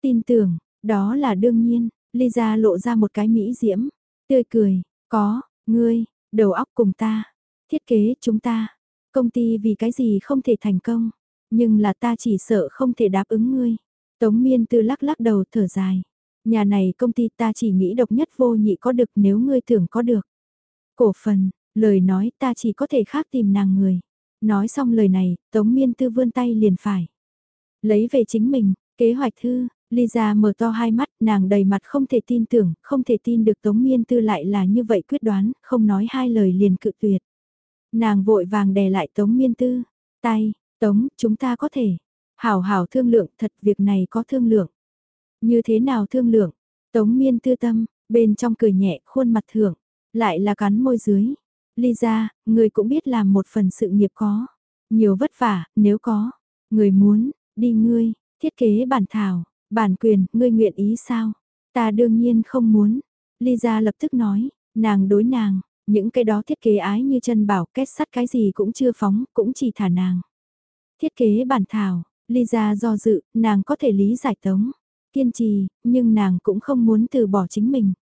Tin tưởng, đó là đương nhiên. Lisa lộ ra một cái mỹ diễm. Tươi cười, có, ngươi, đầu óc cùng ta. Thiết kế chúng ta. Công ty vì cái gì không thể thành công. Nhưng là ta chỉ sợ không thể đáp ứng ngươi. Tống miên tư lắc lắc đầu thở dài. Nhà này công ty ta chỉ nghĩ độc nhất vô nhị có được nếu ngươi tưởng có được. Cổ phần, lời nói ta chỉ có thể khác tìm nàng người. Nói xong lời này, Tống Miên Tư vươn tay liền phải. Lấy về chính mình, kế hoạch thư, Lisa mở to hai mắt, nàng đầy mặt không thể tin tưởng, không thể tin được Tống Miên Tư lại là như vậy quyết đoán, không nói hai lời liền cự tuyệt. Nàng vội vàng đè lại Tống Miên Tư, tay, Tống, chúng ta có thể, hảo hảo thương lượng, thật việc này có thương lượng. Như thế nào thương lượng? Tống Miên Tư tâm, bên trong cười nhẹ, khuôn mặt thưởng, lại là cắn môi dưới. Lisa, người cũng biết làm một phần sự nghiệp có. Nhiều vất vả, nếu có. Người muốn, đi ngươi, thiết kế bản thảo, bản quyền, ngươi nguyện ý sao? Ta đương nhiên không muốn. Lisa lập tức nói, nàng đối nàng, những cái đó thiết kế ái như chân bảo kết sắt cái gì cũng chưa phóng, cũng chỉ thả nàng. Thiết kế bản thảo, Lisa do dự, nàng có thể lý giải tống, kiên trì, nhưng nàng cũng không muốn từ bỏ chính mình.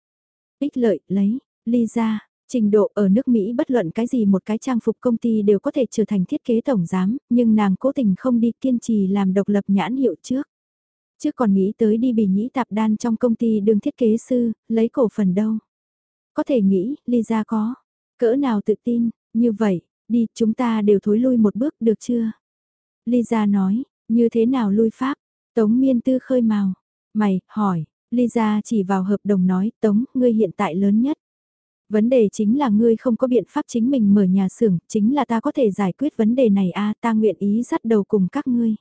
Ích lợi, lấy, Lisa, trình độ ở nước Mỹ bất luận cái gì một cái trang phục công ty đều có thể trở thành thiết kế tổng giám, nhưng nàng cố tình không đi kiên trì làm độc lập nhãn hiệu trước. Chứ còn nghĩ tới đi bì nhĩ tạp đan trong công ty đường thiết kế sư, lấy cổ phần đâu. Có thể nghĩ, Lisa có. Cỡ nào tự tin, như vậy, đi, chúng ta đều thối lui một bước được chưa? Lisa nói, như thế nào lui pháp? Tống miên tư khơi màu. Mày, hỏi, Lisa chỉ vào hợp đồng nói, Tống, ngươi hiện tại lớn nhất. Vấn đề chính là ngươi không có biện pháp chính mình mở nhà xưởng, chính là ta có thể giải quyết vấn đề này a ta nguyện ý dắt đầu cùng các ngươi.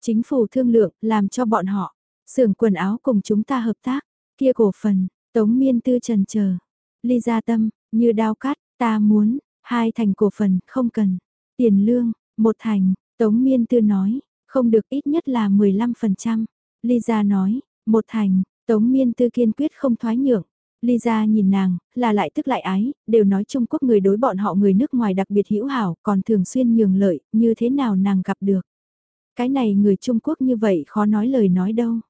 Chính phủ thương lượng, làm cho bọn họ, xưởng quần áo cùng chúng ta hợp tác, kia cổ phần, tống miên tư trần chờ. Ly gia tâm, như đao cắt, ta muốn, hai thành cổ phần, không cần, tiền lương, một thành, tống miên tư nói, không được ít nhất là 15%, ly gia nói, một thành, tống miên tư kiên quyết không thoái nhượng, Lisa nhìn nàng, là lại tức lại ái, đều nói Trung Quốc người đối bọn họ người nước ngoài đặc biệt hữu hảo, còn thường xuyên nhường lợi, như thế nào nàng gặp được. Cái này người Trung Quốc như vậy khó nói lời nói đâu.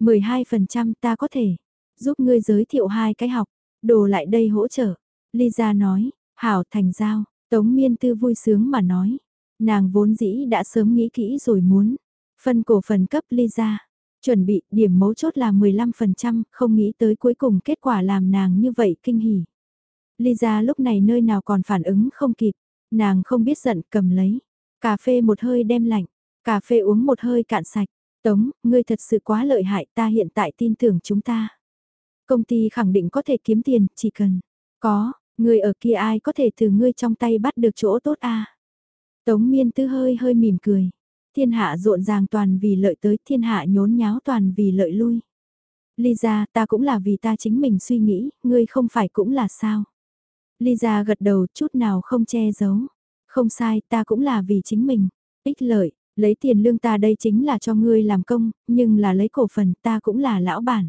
12% ta có thể giúp ngươi giới thiệu hai cái học, đồ lại đây hỗ trợ. Lisa nói, hảo thành giao, Tống Miên Tư vui sướng mà nói. Nàng vốn dĩ đã sớm nghĩ kỹ rồi muốn. Phân cổ phần cấp Lisa. Chuẩn bị điểm mấu chốt là 15%, không nghĩ tới cuối cùng kết quả làm nàng như vậy kinh hỉ. Lisa lúc này nơi nào còn phản ứng không kịp, nàng không biết giận cầm lấy. Cà phê một hơi đem lạnh, cà phê uống một hơi cạn sạch. Tống, ngươi thật sự quá lợi hại ta hiện tại tin tưởng chúng ta. Công ty khẳng định có thể kiếm tiền, chỉ cần có, Ngươi ở kia ai có thể từ ngươi trong tay bắt được chỗ tốt à? Tống miên tư hơi hơi mỉm cười thiên hạ rộn ràng toàn vì lợi tới, thiên hạ nhốn nháo toàn vì lợi lui. Lisa, ta cũng là vì ta chính mình suy nghĩ, ngươi không phải cũng là sao. Lisa gật đầu chút nào không che giấu. Không sai, ta cũng là vì chính mình. Ích lợi, lấy tiền lương ta đây chính là cho ngươi làm công, nhưng là lấy cổ phần ta cũng là lão bản.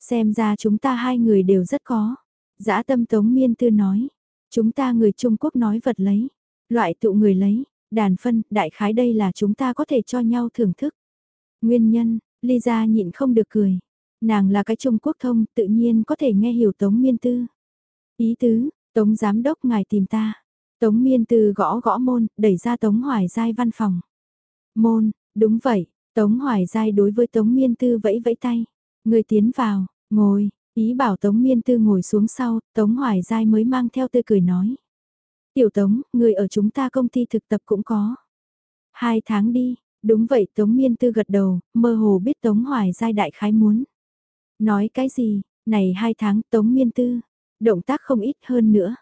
Xem ra chúng ta hai người đều rất có. Giã tâm tống miên tư nói. Chúng ta người Trung Quốc nói vật lấy. Loại tụ người lấy, Đàn phân, đại khái đây là chúng ta có thể cho nhau thưởng thức. Nguyên nhân, Lisa nhịn không được cười. Nàng là cái Trung Quốc thông, tự nhiên có thể nghe hiểu Tống Miên Tư. Ý tứ, Tống Giám Đốc ngài tìm ta. Tống Miên Tư gõ gõ môn, đẩy ra Tống Hoài Giai văn phòng. Môn, đúng vậy, Tống Hoài Giai đối với Tống Miên Tư vẫy vẫy tay. Người tiến vào, ngồi, ý bảo Tống Miên Tư ngồi xuống sau, Tống Hoài Giai mới mang theo tươi cười nói. Tiểu Tống, người ở chúng ta công ty thực tập cũng có. Hai tháng đi, đúng vậy Tống Miên Tư gật đầu, mơ hồ biết Tống Hoài giai đại khái muốn. Nói cái gì, Này hai tháng Tống Miên Tư, động tác không ít hơn nữa.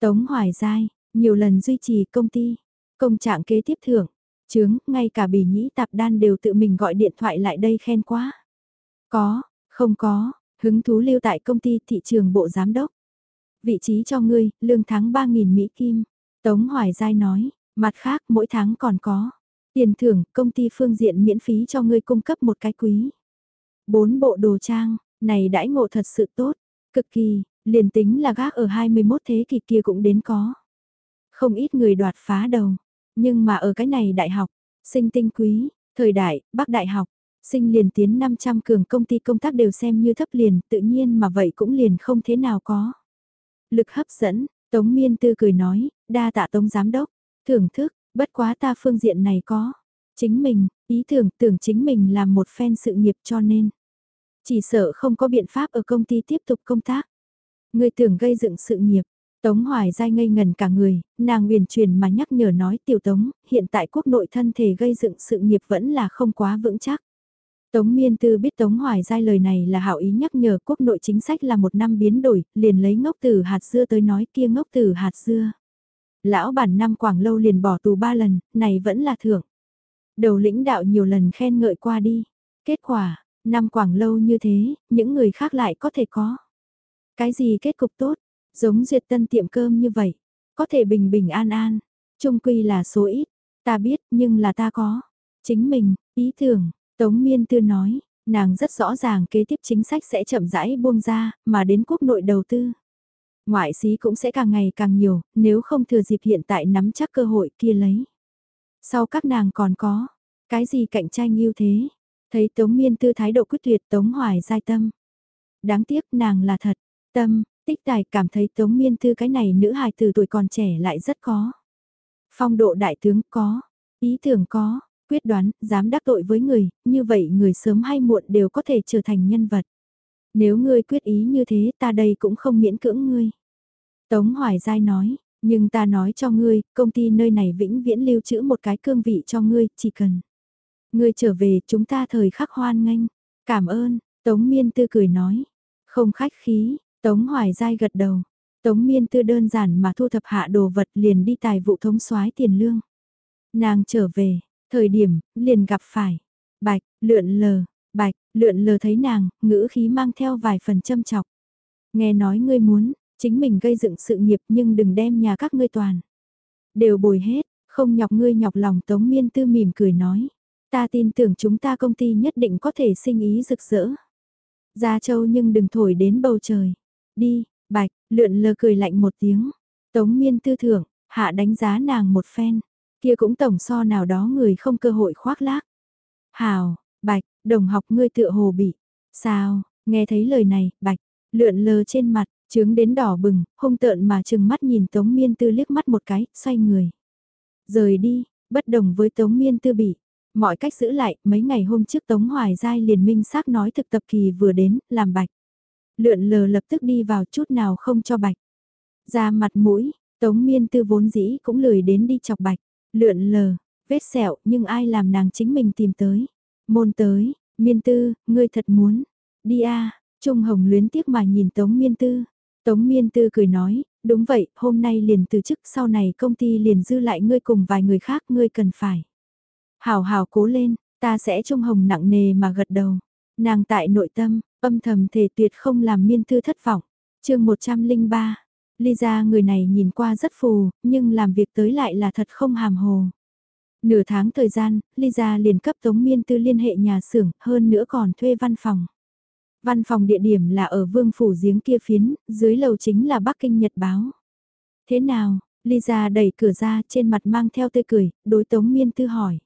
Tống Hoài Giai, nhiều lần duy trì công ty, công trạng kế tiếp thưởng, chướng, ngay cả bỉ nhĩ tạp đan đều tự mình gọi điện thoại lại đây khen quá. Có, không có, hứng thú lưu tại công ty thị trường bộ giám đốc. Vị trí cho ngươi, lương tháng 3.000 Mỹ Kim. Tống Hoài Giai nói, mặt khác mỗi tháng còn có. Tiền thưởng, công ty phương diện miễn phí cho ngươi cung cấp một cái quý. Bốn bộ đồ trang, này đãi ngộ thật sự tốt, cực kỳ, liền tính là gác ở 21 thế kỷ kia cũng đến có. Không ít người đoạt phá đầu, nhưng mà ở cái này đại học, sinh tinh quý, thời đại, bắc đại học, sinh liền tiến 500 cường công ty công tác đều xem như thấp liền, tự nhiên mà vậy cũng liền không thế nào có. Lực hấp dẫn, Tống Miên Tư cười nói, đa tạ Tống Giám Đốc, thưởng thức, bất quá ta phương diện này có. Chính mình, ý tưởng tưởng chính mình là một fan sự nghiệp cho nên. Chỉ sợ không có biện pháp ở công ty tiếp tục công tác. Người tưởng gây dựng sự nghiệp, Tống Hoài Giai ngây ngần cả người, nàng huyền truyền mà nhắc nhở nói tiểu Tống, hiện tại quốc nội thân thể gây dựng sự nghiệp vẫn là không quá vững chắc. Tống Miên Tư biết Tống Hoài Giai lời này là hảo ý nhắc nhở quốc nội chính sách là một năm biến đổi, liền lấy ngốc tử hạt dưa tới nói kia ngốc tử hạt dưa. Lão bản năm Quảng Lâu liền bỏ tù ba lần, này vẫn là thưởng. Đầu lĩnh đạo nhiều lần khen ngợi qua đi. Kết quả, năm Quảng Lâu như thế, những người khác lại có thể có. Cái gì kết cục tốt, giống duyệt tân tiệm cơm như vậy, có thể bình bình an an, trung quy là số ít, ta biết nhưng là ta có. Chính mình, ý tưởng, Tống Miên Tư nói, nàng rất rõ ràng kế tiếp chính sách sẽ chậm rãi buông ra, mà đến quốc nội đầu tư. Ngoại xí cũng sẽ càng ngày càng nhiều, nếu không thừa dịp hiện tại nắm chắc cơ hội kia lấy. Sau các nàng còn có, cái gì cạnh tranh yêu thế? Thấy Tống Miên Tư thái độ quyết tuyệt Tống Hoài giai tâm. Đáng tiếc nàng là thật, tâm, tích tài cảm thấy Tống Miên Tư cái này nữ hài từ tuổi còn trẻ lại rất có. Phong độ đại tướng có, ý tưởng có, quyết đoán, dám đắc tội với người, như vậy người sớm hay muộn đều có thể trở thành nhân vật. Nếu ngươi quyết ý như thế ta đây cũng không miễn cưỡng ngươi. Tống Hoài Giai nói, nhưng ta nói cho ngươi, công ty nơi này vĩnh viễn lưu trữ một cái cương vị cho ngươi, chỉ cần. Ngươi trở về chúng ta thời khắc hoan nghênh. Cảm ơn, Tống Miên Tư cười nói. Không khách khí, Tống Hoài Giai gật đầu. Tống Miên Tư đơn giản mà thu thập hạ đồ vật liền đi tài vụ thống soái tiền lương. Nàng trở về, Thời điểm, liền gặp phải. Bạch, lượn lờ, bạch, lượn lờ thấy nàng, ngữ khí mang theo vài phần châm chọc. Nghe nói ngươi muốn, chính mình gây dựng sự nghiệp nhưng đừng đem nhà các ngươi toàn. Đều bồi hết, không nhọc ngươi nhọc lòng tống miên tư mỉm cười nói. Ta tin tưởng chúng ta công ty nhất định có thể sinh ý rực rỡ. Gia châu nhưng đừng thổi đến bầu trời. Đi, bạch, lượn lờ cười lạnh một tiếng. Tống miên tư thưởng, hạ đánh giá nàng một phen. Kia cũng tổng so nào đó người không cơ hội khoác lác. Hào, Bạch, đồng học ngươi tựa hồ bị. Sao, nghe thấy lời này, Bạch, lượn lờ trên mặt, trướng đến đỏ bừng, hung tợn mà chừng mắt nhìn Tống Miên Tư liếc mắt một cái, xoay người. Rời đi, bất đồng với Tống Miên Tư bị. Mọi cách giữ lại, mấy ngày hôm trước Tống Hoài Giai liền minh xác nói thực tập kỳ vừa đến, làm Bạch. Lượn lờ lập tức đi vào chút nào không cho Bạch. Ra mặt mũi, Tống Miên Tư vốn dĩ cũng lười đến đi chọc Bạch. Lượn lờ, vết sẹo nhưng ai làm nàng chính mình tìm tới. Môn tới, miên tư, ngươi thật muốn. Đi a Trung Hồng luyến tiếc mà nhìn Tống miên tư. Tống miên tư cười nói, đúng vậy, hôm nay liền từ chức sau này công ty liền dư lại ngươi cùng vài người khác ngươi cần phải. Hào hào cố lên, ta sẽ Trung Hồng nặng nề mà gật đầu. Nàng tại nội tâm, âm thầm thể tuyệt không làm miên tư thất vọng. chương 103 Lisa người này nhìn qua rất phù, nhưng làm việc tới lại là thật không hàm hồ. Nửa tháng thời gian, Lisa liền cấp Tống Miên Tư liên hệ nhà xưởng, hơn nữa còn thuê văn phòng. Văn phòng địa điểm là ở Vương Phủ giếng kia phiến, dưới lầu chính là Bắc Kinh Nhật Báo. Thế nào, Lisa đẩy cửa ra trên mặt mang theo tươi cười, đối Tống Miên Tư hỏi.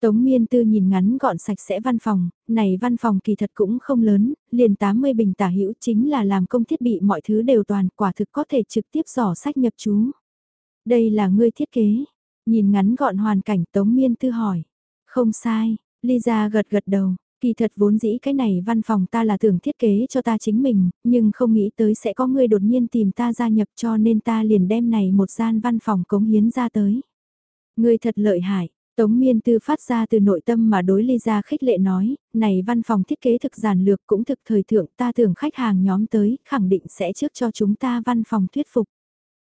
Tống Miên Tư nhìn ngắn gọn sạch sẽ văn phòng, này văn phòng kỳ thật cũng không lớn, liền 80 bình tả hữu chính là làm công thiết bị mọi thứ đều toàn quả thực có thể trực tiếp dò sách nhập chú. Đây là ngươi thiết kế. Nhìn ngắn gọn hoàn cảnh Tống Miên Tư hỏi. Không sai, Lisa gật gật đầu. Kỳ thật vốn dĩ cái này văn phòng ta là tưởng thiết kế cho ta chính mình, nhưng không nghĩ tới sẽ có người đột nhiên tìm ta gia nhập cho nên ta liền đem này một gian văn phòng cống hiến ra tới. Ngươi thật lợi hại, Tống Miên Tư phát ra từ nội tâm mà đối ly ra khích lệ nói, này văn phòng thiết kế thực giản lược cũng thực thời thượng ta tưởng khách hàng nhóm tới, khẳng định sẽ trước cho chúng ta văn phòng thuyết phục.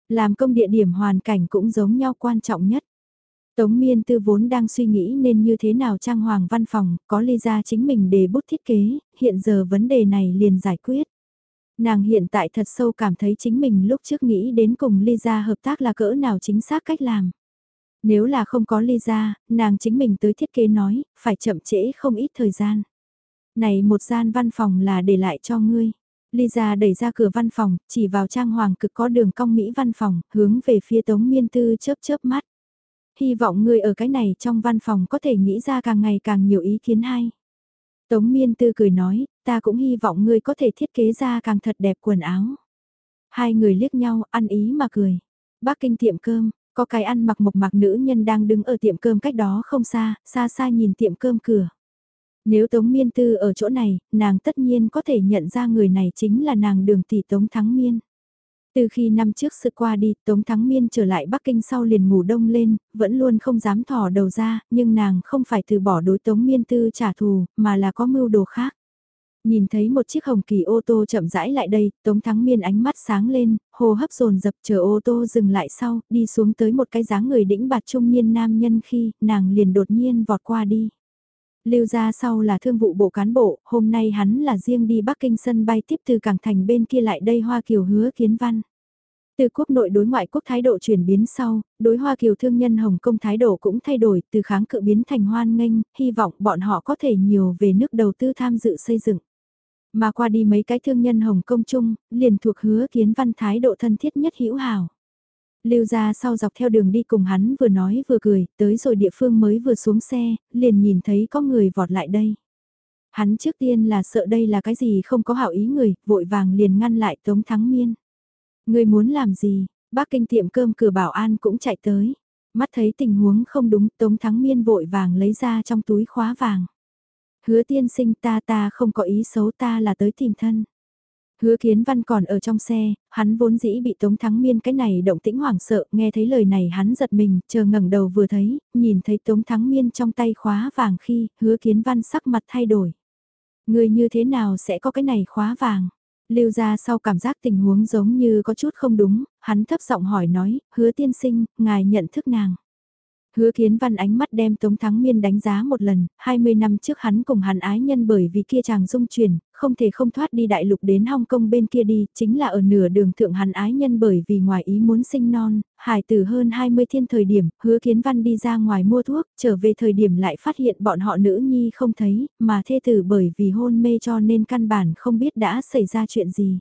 Làm công địa điểm hoàn cảnh cũng giống nhau quan trọng nhất. Tống Miên Tư vốn đang suy nghĩ nên như thế nào trang hoàng văn phòng, có ly ra chính mình để bút thiết kế, hiện giờ vấn đề này liền giải quyết. Nàng hiện tại thật sâu cảm thấy chính mình lúc trước nghĩ đến cùng ly ra hợp tác là cỡ nào chính xác cách làm. Nếu là không có ly ra, nàng chính mình tới thiết kế nói, phải chậm trễ không ít thời gian. Này một gian văn phòng là để lại cho ngươi. Lisa đẩy ra cửa văn phòng, chỉ vào trang hoàng cực có đường cong Mỹ văn phòng, hướng về phía Tống Miên Tư chớp chớp mắt. Hy vọng ngươi ở cái này trong văn phòng có thể nghĩ ra càng ngày càng nhiều ý kiến hay. Tống Miên Tư cười nói, ta cũng hy vọng ngươi có thể thiết kế ra càng thật đẹp quần áo. Hai người liếc nhau, ăn ý mà cười. Bắc Kinh tiệm cơm, có cái ăn mặc mộc mạc nữ nhân đang đứng ở tiệm cơm cách đó không xa, xa xa nhìn tiệm cơm cửa. Nếu Tống Miên Tư ở chỗ này, nàng tất nhiên có thể nhận ra người này chính là nàng đường tỷ Tống Thắng Miên. Từ khi năm trước sự qua đi, Tống Thắng Miên trở lại Bắc Kinh sau liền ngủ đông lên, vẫn luôn không dám thò đầu ra, nhưng nàng không phải từ bỏ đối Tống Miên Tư trả thù, mà là có mưu đồ khác. Nhìn thấy một chiếc hồng kỳ ô tô chậm rãi lại đây, Tống Thắng Miên ánh mắt sáng lên, hồ hấp dồn dập chờ ô tô dừng lại sau, đi xuống tới một cái dáng người đĩnh bạt trung niên nam nhân khi nàng liền đột nhiên vọt qua đi. Lưu ra sau là thương vụ bộ cán bộ, hôm nay hắn là riêng đi Bắc Kinh sân bay tiếp từ cảng thành bên kia lại đây Hoa Kiều hứa kiến văn. Từ quốc nội đối ngoại quốc thái độ chuyển biến sau, đối Hoa Kiều thương nhân Hồng Kông thái độ cũng thay đổi từ kháng cự biến thành hoan nghênh, hy vọng bọn họ có thể nhiều về nước đầu tư tham dự xây dựng. Mà qua đi mấy cái thương nhân Hồng Kông chung, liền thuộc hứa kiến văn thái độ thân thiết nhất hữu hảo. Lưu ra sau dọc theo đường đi cùng hắn vừa nói vừa cười, tới rồi địa phương mới vừa xuống xe, liền nhìn thấy có người vọt lại đây. Hắn trước tiên là sợ đây là cái gì không có hảo ý người, vội vàng liền ngăn lại Tống Thắng Miên. Người muốn làm gì, bác kinh tiệm cơm cửa bảo an cũng chạy tới. Mắt thấy tình huống không đúng Tống Thắng Miên vội vàng lấy ra trong túi khóa vàng. Hứa tiên sinh ta ta không có ý xấu ta là tới tìm thân. Hứa kiến văn còn ở trong xe, hắn vốn dĩ bị Tống Thắng Miên cái này động tĩnh hoảng sợ, nghe thấy lời này hắn giật mình, chờ ngẩng đầu vừa thấy, nhìn thấy Tống Thắng Miên trong tay khóa vàng khi, hứa kiến văn sắc mặt thay đổi. Người như thế nào sẽ có cái này khóa vàng? Lưu ra sau cảm giác tình huống giống như có chút không đúng, hắn thấp giọng hỏi nói, hứa tiên sinh, ngài nhận thức nàng. Hứa kiến văn ánh mắt đem Tống Thắng Miên đánh giá một lần, 20 năm trước hắn cùng hắn ái nhân bởi vì kia chàng dung chuyển, không thể không thoát đi đại lục đến Hong Kong bên kia đi, chính là ở nửa đường thượng hắn ái nhân bởi vì ngoài ý muốn sinh non, hải tử hơn 20 thiên thời điểm, hứa kiến văn đi ra ngoài mua thuốc, trở về thời điểm lại phát hiện bọn họ nữ nhi không thấy, mà thê tử bởi vì hôn mê cho nên căn bản không biết đã xảy ra chuyện gì.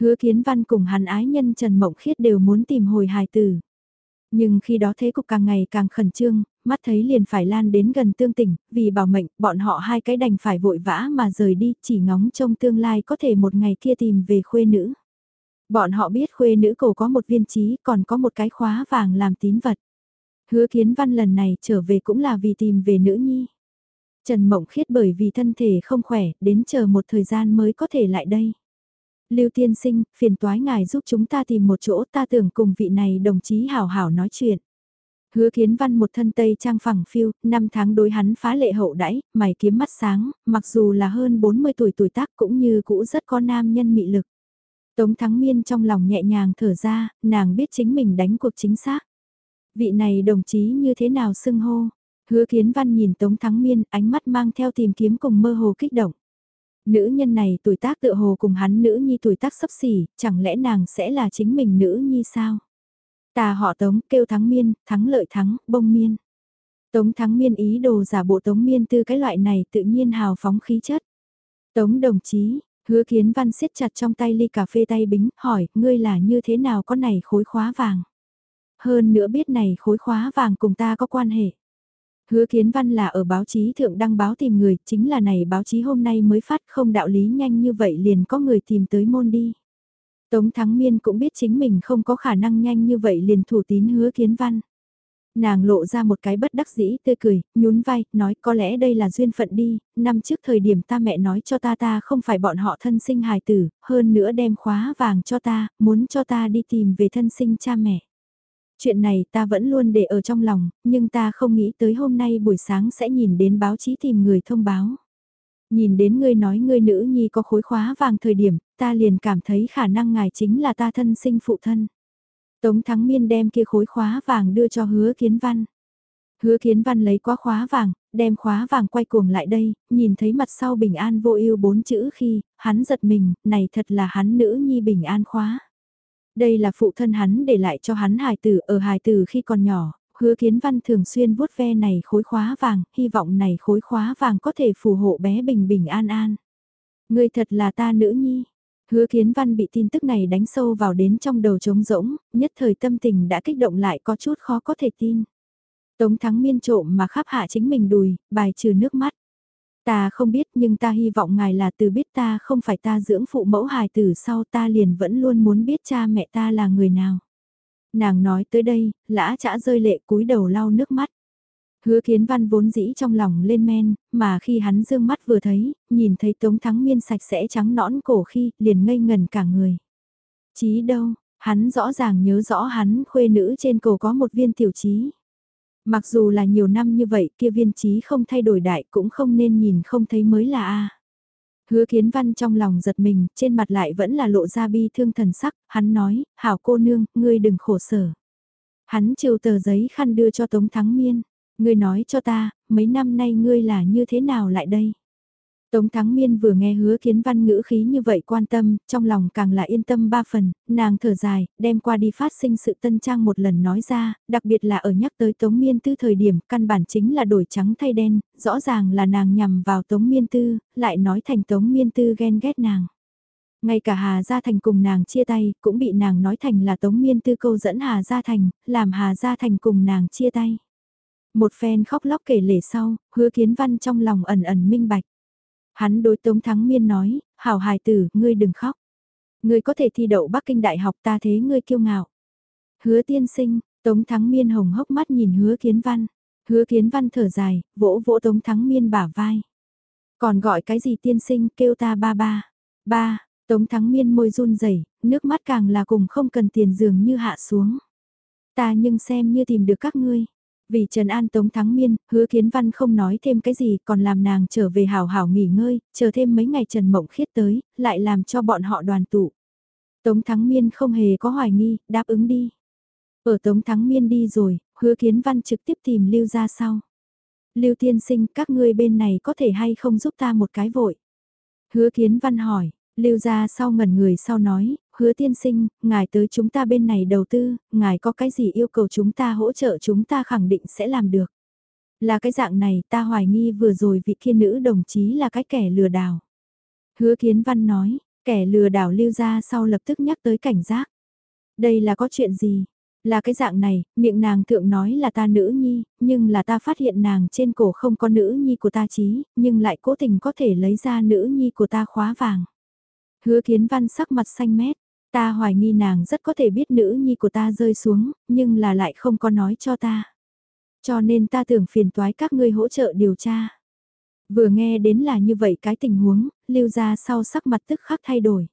Hứa kiến văn cùng hắn ái nhân Trần Mộng Khiết đều muốn tìm hồi hài tử. Nhưng khi đó thế cục càng ngày càng khẩn trương, mắt thấy liền phải lan đến gần tương tỉnh, vì bảo mệnh, bọn họ hai cái đành phải vội vã mà rời đi, chỉ ngóng trông tương lai có thể một ngày kia tìm về khuê nữ. Bọn họ biết khuê nữ cổ có một viên trí, còn có một cái khóa vàng làm tín vật. Hứa kiến văn lần này trở về cũng là vì tìm về nữ nhi. Trần Mộng Khiết bởi vì thân thể không khỏe, đến chờ một thời gian mới có thể lại đây. Lưu tiên sinh, phiền toái ngài giúp chúng ta tìm một chỗ ta tưởng cùng vị này đồng chí hảo hảo nói chuyện. Hứa kiến văn một thân tây trang phẳng phiêu, năm tháng đối hắn phá lệ hậu đãi, mày kiếm mắt sáng, mặc dù là hơn 40 tuổi tuổi tác cũng như cũ rất có nam nhân mị lực. Tống thắng miên trong lòng nhẹ nhàng thở ra, nàng biết chính mình đánh cuộc chính xác. Vị này đồng chí như thế nào xưng hô? Hứa kiến văn nhìn Tống thắng miên, ánh mắt mang theo tìm kiếm cùng mơ hồ kích động. Nữ nhân này tuổi tác tự hồ cùng hắn nữ nhi tuổi tác sấp xỉ, chẳng lẽ nàng sẽ là chính mình nữ nhi sao? Tà họ tống kêu thắng miên, thắng lợi thắng, bông miên. Tống thắng miên ý đồ giả bộ tống miên tư cái loại này tự nhiên hào phóng khí chất. Tống đồng chí, hứa kiến văn siết chặt trong tay ly cà phê tay bính, hỏi, ngươi là như thế nào có này khối khóa vàng? Hơn nữa biết này khối khóa vàng cùng ta có quan hệ. Hứa kiến văn là ở báo chí thượng đăng báo tìm người, chính là này báo chí hôm nay mới phát không đạo lý nhanh như vậy liền có người tìm tới môn đi. Tống Thắng Miên cũng biết chính mình không có khả năng nhanh như vậy liền thủ tín hứa kiến văn. Nàng lộ ra một cái bất đắc dĩ tươi cười, nhún vai, nói có lẽ đây là duyên phận đi, năm trước thời điểm ta mẹ nói cho ta ta không phải bọn họ thân sinh hài tử, hơn nữa đem khóa vàng cho ta, muốn cho ta đi tìm về thân sinh cha mẹ. Chuyện này ta vẫn luôn để ở trong lòng, nhưng ta không nghĩ tới hôm nay buổi sáng sẽ nhìn đến báo chí tìm người thông báo. Nhìn đến ngươi nói ngươi nữ nhi có khối khóa vàng thời điểm, ta liền cảm thấy khả năng ngài chính là ta thân sinh phụ thân. Tống Thắng Miên đem kia khối khóa vàng đưa cho hứa kiến văn. Hứa kiến văn lấy quá khóa vàng, đem khóa vàng quay cuồng lại đây, nhìn thấy mặt sau bình an vô ưu bốn chữ khi, hắn giật mình, này thật là hắn nữ nhi bình an khóa. Đây là phụ thân hắn để lại cho hắn hài tử ở hài tử khi còn nhỏ, hứa kiến văn thường xuyên vuốt ve này khối khóa vàng, hy vọng này khối khóa vàng có thể phù hộ bé bình bình an an. Người thật là ta nữ nhi. Hứa kiến văn bị tin tức này đánh sâu vào đến trong đầu trống rỗng, nhất thời tâm tình đã kích động lại có chút khó có thể tin. Tống thắng miên trộm mà khắp hạ chính mình đùi, bài trừ nước mắt. Ta không biết nhưng ta hy vọng ngài là từ biết ta không phải ta dưỡng phụ mẫu hài tử sau ta liền vẫn luôn muốn biết cha mẹ ta là người nào. Nàng nói tới đây, lã chả rơi lệ cúi đầu lau nước mắt. Hứa kiến văn vốn dĩ trong lòng lên men, mà khi hắn dương mắt vừa thấy, nhìn thấy tống thắng miên sạch sẽ trắng nõn cổ khi, liền ngây ngần cả người. Chí đâu, hắn rõ ràng nhớ rõ hắn khuê nữ trên cổ có một viên tiểu chí. Mặc dù là nhiều năm như vậy kia viên trí không thay đổi đại cũng không nên nhìn không thấy mới là a. Hứa kiến văn trong lòng giật mình, trên mặt lại vẫn là lộ ra bi thương thần sắc, hắn nói, hảo cô nương, ngươi đừng khổ sở. Hắn chiều tờ giấy khăn đưa cho Tống Thắng Miên, ngươi nói cho ta, mấy năm nay ngươi là như thế nào lại đây? Tống Thắng Miên vừa nghe hứa kiến văn ngữ khí như vậy quan tâm, trong lòng càng là yên tâm ba phần, nàng thở dài, đem qua đi phát sinh sự tân trang một lần nói ra, đặc biệt là ở nhắc tới Tống Miên Tư thời điểm, căn bản chính là đổi trắng thay đen, rõ ràng là nàng nhằm vào Tống Miên Tư, lại nói thành Tống Miên Tư ghen ghét nàng. Ngay cả Hà Gia Thành cùng nàng chia tay, cũng bị nàng nói thành là Tống Miên Tư câu dẫn Hà Gia Thành, làm Hà Gia Thành cùng nàng chia tay. Một phen khóc lóc kể lể sau, hứa kiến văn trong lòng ẩn ẩn minh bạch. Hắn đối Tống Thắng Miên nói, hảo hài tử, ngươi đừng khóc. Ngươi có thể thi đậu Bắc Kinh Đại học ta thế ngươi kiêu ngạo. Hứa tiên sinh, Tống Thắng Miên hồng hốc mắt nhìn hứa kiến văn. Hứa kiến văn thở dài, vỗ vỗ Tống Thắng Miên bả vai. Còn gọi cái gì tiên sinh kêu ta ba ba. Ba, Tống Thắng Miên môi run rẩy nước mắt càng là cùng không cần tiền dường như hạ xuống. Ta nhưng xem như tìm được các ngươi. Vì Trần An Tống Thắng Miên, hứa kiến văn không nói thêm cái gì còn làm nàng trở về hào hào nghỉ ngơi, chờ thêm mấy ngày Trần Mộng Khiết tới, lại làm cho bọn họ đoàn tụ. Tống Thắng Miên không hề có hoài nghi, đáp ứng đi. Ở Tống Thắng Miên đi rồi, hứa kiến văn trực tiếp tìm Lưu ra sau. Lưu tiên sinh các ngươi bên này có thể hay không giúp ta một cái vội. Hứa kiến văn hỏi, Lưu ra sau ngẩn người sau nói, hứa tiên sinh, ngài tới chúng ta bên này đầu tư, ngài có cái gì yêu cầu chúng ta hỗ trợ chúng ta khẳng định sẽ làm được. Là cái dạng này ta hoài nghi vừa rồi vị kia nữ đồng chí là cái kẻ lừa đảo. Hứa kiến văn nói, kẻ lừa đảo lưu ra sau lập tức nhắc tới cảnh giác. Đây là có chuyện gì? Là cái dạng này, miệng nàng thượng nói là ta nữ nhi, nhưng là ta phát hiện nàng trên cổ không có nữ nhi của ta chí, nhưng lại cố tình có thể lấy ra nữ nhi của ta khóa vàng. Hứa kiến văn sắc mặt xanh mét, Ta hoài nghi nàng rất có thể biết nữ nhi của ta rơi xuống, nhưng là lại không có nói cho ta. Cho nên ta tưởng phiền toái các ngươi hỗ trợ điều tra. Vừa nghe đến là như vậy cái tình huống, lưu ra sau sắc mặt tức khắc thay đổi.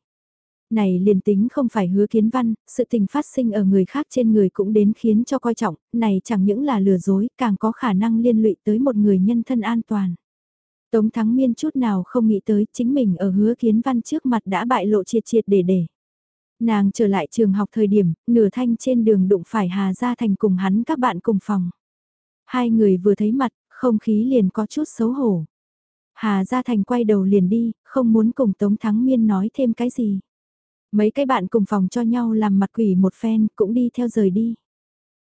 Này liền tính không phải hứa kiến văn, sự tình phát sinh ở người khác trên người cũng đến khiến cho coi trọng, này chẳng những là lừa dối, càng có khả năng liên lụy tới một người nhân thân an toàn. Tống Thắng Miên chút nào không nghĩ tới chính mình ở hứa kiến văn trước mặt đã bại lộ triệt triệt để để. Nàng trở lại trường học thời điểm, nửa thanh trên đường đụng phải Hà Gia Thành cùng hắn các bạn cùng phòng. Hai người vừa thấy mặt, không khí liền có chút xấu hổ. Hà Gia Thành quay đầu liền đi, không muốn cùng Tống Thắng Miên nói thêm cái gì. Mấy cái bạn cùng phòng cho nhau làm mặt quỷ một phen cũng đi theo rời đi.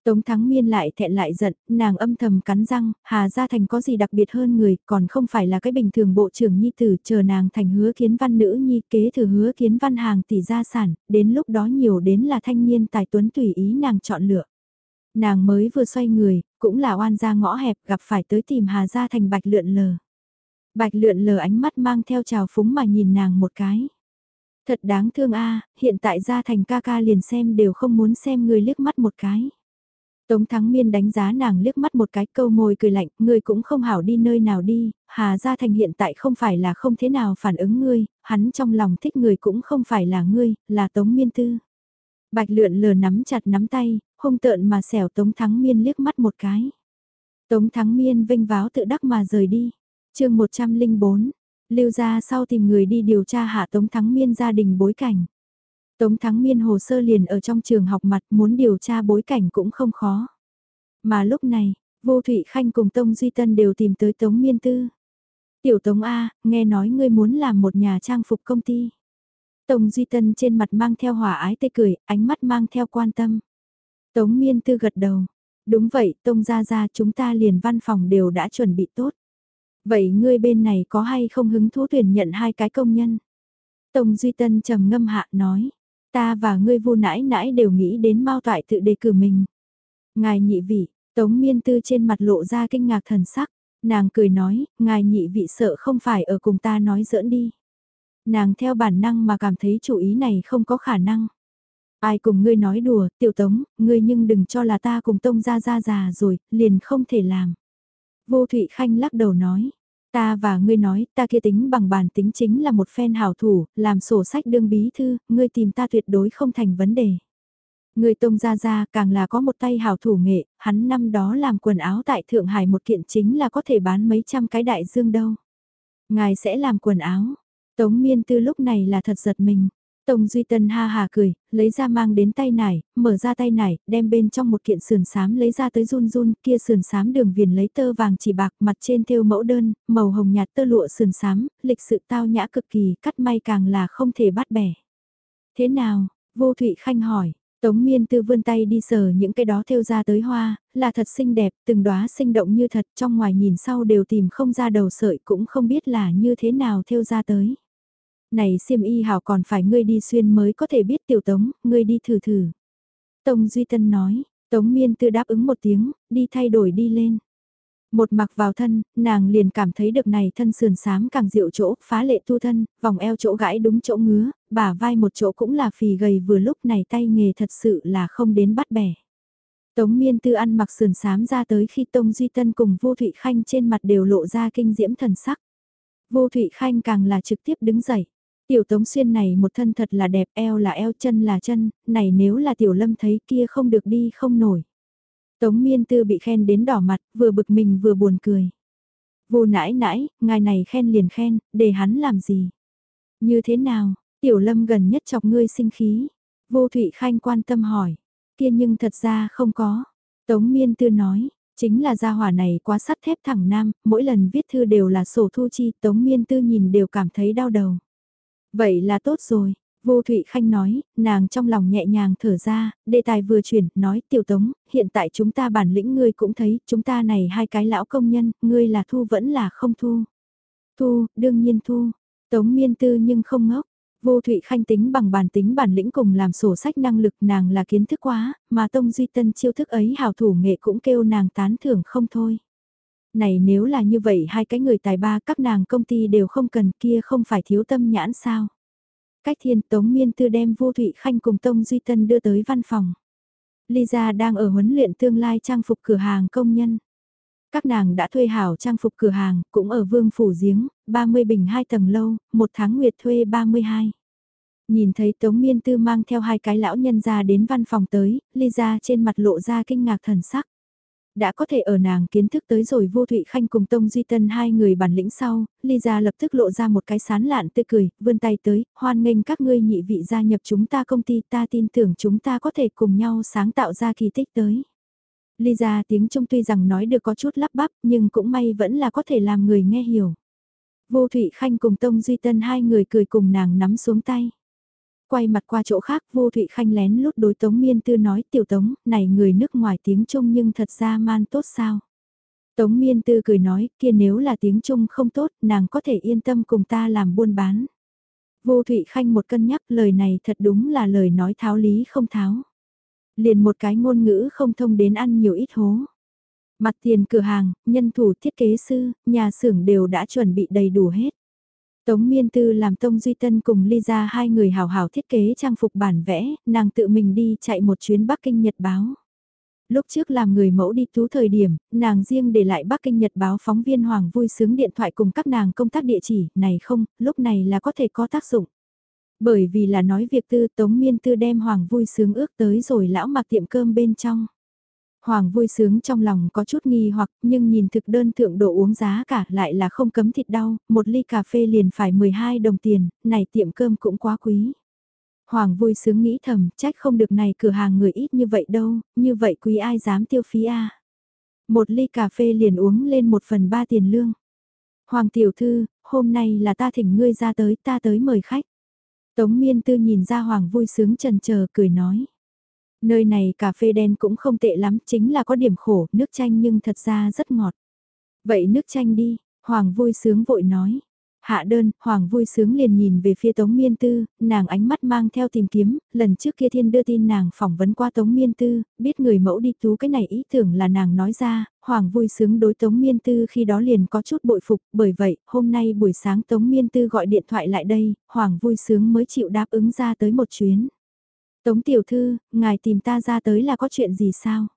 Tống Thắng Miên lại thẹn lại giận, nàng âm thầm cắn răng, Hà Gia Thành có gì đặc biệt hơn người, còn không phải là cái bình thường bộ trưởng nhi tử, chờ nàng thành hứa kiến văn nữ nhi kế thừa hứa kiến văn hàng tỷ gia sản, đến lúc đó nhiều đến là thanh niên tài tuấn tùy ý nàng chọn lựa. Nàng mới vừa xoay người, cũng là oan gia ngõ hẹp gặp phải tới tìm Hà Gia Thành bạch lượn lờ. Bạch lượn lờ ánh mắt mang theo trào phúng mà nhìn nàng một cái. Thật đáng thương a hiện tại Gia Thành ca ca liền xem đều không muốn xem người liếc mắt một cái. Tống Thắng Miên đánh giá nàng liếc mắt một cái câu môi cười lạnh, ngươi cũng không hảo đi nơi nào đi, Hà Gia Thành hiện tại không phải là không thế nào phản ứng ngươi, hắn trong lòng thích người cũng không phải là ngươi, là Tống Miên Tư. Bạch lượn lờ nắm chặt nắm tay, hung tợn mà xẻo Tống Thắng Miên liếc mắt một cái. Tống Thắng Miên vinh váo tự đắc mà rời đi. chương 104, lưu ra sau tìm người đi điều tra hạ Tống Thắng Miên gia đình bối cảnh. Tống Thắng Miên hồ sơ liền ở trong trường học mặt muốn điều tra bối cảnh cũng không khó. Mà lúc này, Vô Thụy Khanh cùng Tông Duy Tân đều tìm tới Tống Miên Tư. Tiểu Tống A, nghe nói ngươi muốn làm một nhà trang phục công ty. Tống Duy Tân trên mặt mang theo hỏa ái tê cười, ánh mắt mang theo quan tâm. Tống Miên Tư gật đầu. Đúng vậy, Tông Gia Gia chúng ta liền văn phòng đều đã chuẩn bị tốt. Vậy ngươi bên này có hay không hứng thú tuyển nhận hai cái công nhân? Tông Duy Tân trầm ngâm hạ nói. Ta và ngươi vô nãi nãi đều nghĩ đến mau toại tự đề cử mình. Ngài nhị vị, Tống Miên Tư trên mặt lộ ra kinh ngạc thần sắc. Nàng cười nói, ngài nhị vị sợ không phải ở cùng ta nói giỡn đi. Nàng theo bản năng mà cảm thấy chủ ý này không có khả năng. Ai cùng ngươi nói đùa, tiểu tống, ngươi nhưng đừng cho là ta cùng tông ra ra già rồi, liền không thể làm. Vô Thụy Khanh lắc đầu nói, ta và ngươi nói, ta kia tính bằng bản tính chính là một phen hảo thủ, làm sổ sách đương bí thư, ngươi tìm ta tuyệt đối không thành vấn đề. Người Tông Gia Gia càng là có một tay hảo thủ nghệ, hắn năm đó làm quần áo tại Thượng Hải một kiện chính là có thể bán mấy trăm cái đại dương đâu. Ngài sẽ làm quần áo. Tống Miên Tư lúc này là thật giật mình. Tông Duy Tân ha hà cười, lấy ra mang đến tay nải, mở ra tay nải, đem bên trong một kiện sườn sám lấy ra tới run run, kia sườn sám đường viền lấy tơ vàng chỉ bạc, mặt trên thêu mẫu đơn, màu hồng nhạt tơ lụa sườn sám, lịch sự tao nhã cực kỳ, cắt may càng là không thể bắt bẻ. Thế nào? Vô Thụy Khanh hỏi, Tống miên tư vươn tay đi sờ những cái đó thêu ra tới hoa, là thật xinh đẹp, từng đóa sinh động như thật, trong ngoài nhìn sau đều tìm không ra đầu sợi cũng không biết là như thế nào thêu ra tới. Này xiêm y hảo còn phải ngươi đi xuyên mới có thể biết tiểu tống, ngươi đi thử thử. Tông Duy Tân nói, Tống miên tư đáp ứng một tiếng, đi thay đổi đi lên. Một mặc vào thân, nàng liền cảm thấy được này thân sườn sám càng diệu chỗ, phá lệ tu thân, vòng eo chỗ gãi đúng chỗ ngứa, bả vai một chỗ cũng là phì gầy vừa lúc này tay nghề thật sự là không đến bắt bẻ. Tống miên tư ăn mặc sườn sám ra tới khi Tông Duy Tân cùng Vô Thụy Khanh trên mặt đều lộ ra kinh diễm thần sắc. Vô Thụy Khanh càng là trực tiếp đứng dậy. Tiểu Tống Xuyên này một thân thật là đẹp, eo là eo, chân là chân, này nếu là Tiểu Lâm thấy kia không được đi không nổi. Tống miên tư bị khen đến đỏ mặt, vừa bực mình vừa buồn cười. Vô nãi nãi, ngài này khen liền khen, để hắn làm gì? Như thế nào, tiểu lâm gần nhất chọc ngươi sinh khí? Vô Thụy Khanh quan tâm hỏi. Kia nhưng thật ra không có. Tống miên tư nói, chính là gia hỏa này quá sắt thép thẳng nam, mỗi lần viết thư đều là sổ thu chi, tống miên tư nhìn đều cảm thấy đau đầu. Vậy là tốt rồi, Vô Thụy Khanh nói, nàng trong lòng nhẹ nhàng thở ra, đề tài vừa chuyển, nói tiểu tống, hiện tại chúng ta bản lĩnh ngươi cũng thấy, chúng ta này hai cái lão công nhân, ngươi là thu vẫn là không thu. Thu, đương nhiên thu, tống miên tư nhưng không ngốc. Vô Thụy Khanh tính bằng bản tính bản lĩnh cùng làm sổ sách năng lực nàng là kiến thức quá, mà Tông Duy Tân chiêu thức ấy hào thủ nghệ cũng kêu nàng tán thưởng không thôi. Này nếu là như vậy hai cái người tài ba các nàng công ty đều không cần kia không phải thiếu tâm nhãn sao. Cách thiên tống miên tư đem vô thụy khanh cùng Tông Duy Tân đưa tới văn phòng. Lisa đang ở huấn luyện tương lai trang phục cửa hàng công nhân. Các nàng đã thuê hảo trang phục cửa hàng, cũng ở vương phủ giếng, 30 bình 2 tầng lâu, một tháng nguyệt thuê 32. Nhìn thấy Tống Miên Tư mang theo hai cái lão nhân ra đến văn phòng tới, Lisa trên mặt lộ ra kinh ngạc thần sắc. Đã có thể ở nàng kiến thức tới rồi vô Thụy Khanh cùng Tông Duy Tân hai người bản lĩnh sau, ly gia lập tức lộ ra một cái sán lạn tươi cười, vươn tay tới, hoan nghênh các ngươi nhị vị gia nhập chúng ta công ty ta tin tưởng chúng ta có thể cùng nhau sáng tạo ra kỳ tích tới. ly gia tiếng Trung tuy rằng nói được có chút lắp bắp nhưng cũng may vẫn là có thể làm người nghe hiểu. Vô Thụy Khanh cùng Tông Duy Tân hai người cười cùng nàng nắm xuống tay quay mặt qua chỗ khác vô thụy khanh lén lút đối tống miên tư nói tiểu tống, này người nước ngoài tiếng Trung nhưng thật ra man tốt sao. Tống miên tư cười nói kia nếu là tiếng Trung không tốt nàng có thể yên tâm cùng ta làm buôn bán. Vô thụy khanh một cân nhắc lời này thật đúng là lời nói tháo lý không tháo. Liền một cái ngôn ngữ không thông đến ăn nhiều ít hố. Mặt tiền cửa hàng, nhân thủ thiết kế sư, nhà xưởng đều đã chuẩn bị đầy đủ hết. Tống Miên Tư làm Tông Duy Tân cùng ly ra hai người hào hào thiết kế trang phục bản vẽ, nàng tự mình đi chạy một chuyến Bắc Kinh Nhật Báo. Lúc trước làm người mẫu đi tú thời điểm, nàng riêng để lại Bắc Kinh Nhật Báo phóng viên Hoàng vui sướng điện thoại cùng các nàng công tác địa chỉ, này không, lúc này là có thể có tác dụng. Bởi vì là nói việc tư Tống Miên Tư đem Hoàng vui sướng ước tới rồi lão mặc tiệm cơm bên trong. Hoàng vui sướng trong lòng có chút nghi hoặc nhưng nhìn thực đơn thượng độ uống giá cả lại là không cấm thịt đau, một ly cà phê liền phải 12 đồng tiền, này tiệm cơm cũng quá quý. Hoàng vui sướng nghĩ thầm, trách không được này cửa hàng người ít như vậy đâu, như vậy quý ai dám tiêu phí a Một ly cà phê liền uống lên một phần ba tiền lương. Hoàng tiểu thư, hôm nay là ta thỉnh ngươi ra tới, ta tới mời khách. Tống miên tư nhìn ra Hoàng vui sướng trần chờ cười nói. Nơi này cà phê đen cũng không tệ lắm, chính là có điểm khổ, nước chanh nhưng thật ra rất ngọt. Vậy nước chanh đi, Hoàng vui sướng vội nói. Hạ đơn, Hoàng vui sướng liền nhìn về phía Tống Miên Tư, nàng ánh mắt mang theo tìm kiếm, lần trước kia thiên đưa tin nàng phỏng vấn qua Tống Miên Tư, biết người mẫu đi tú cái này ý tưởng là nàng nói ra, Hoàng vui sướng đối Tống Miên Tư khi đó liền có chút bội phục, bởi vậy, hôm nay buổi sáng Tống Miên Tư gọi điện thoại lại đây, Hoàng vui sướng mới chịu đáp ứng ra tới một chuyến. Tống tiểu thư, ngài tìm ta ra tới là có chuyện gì sao?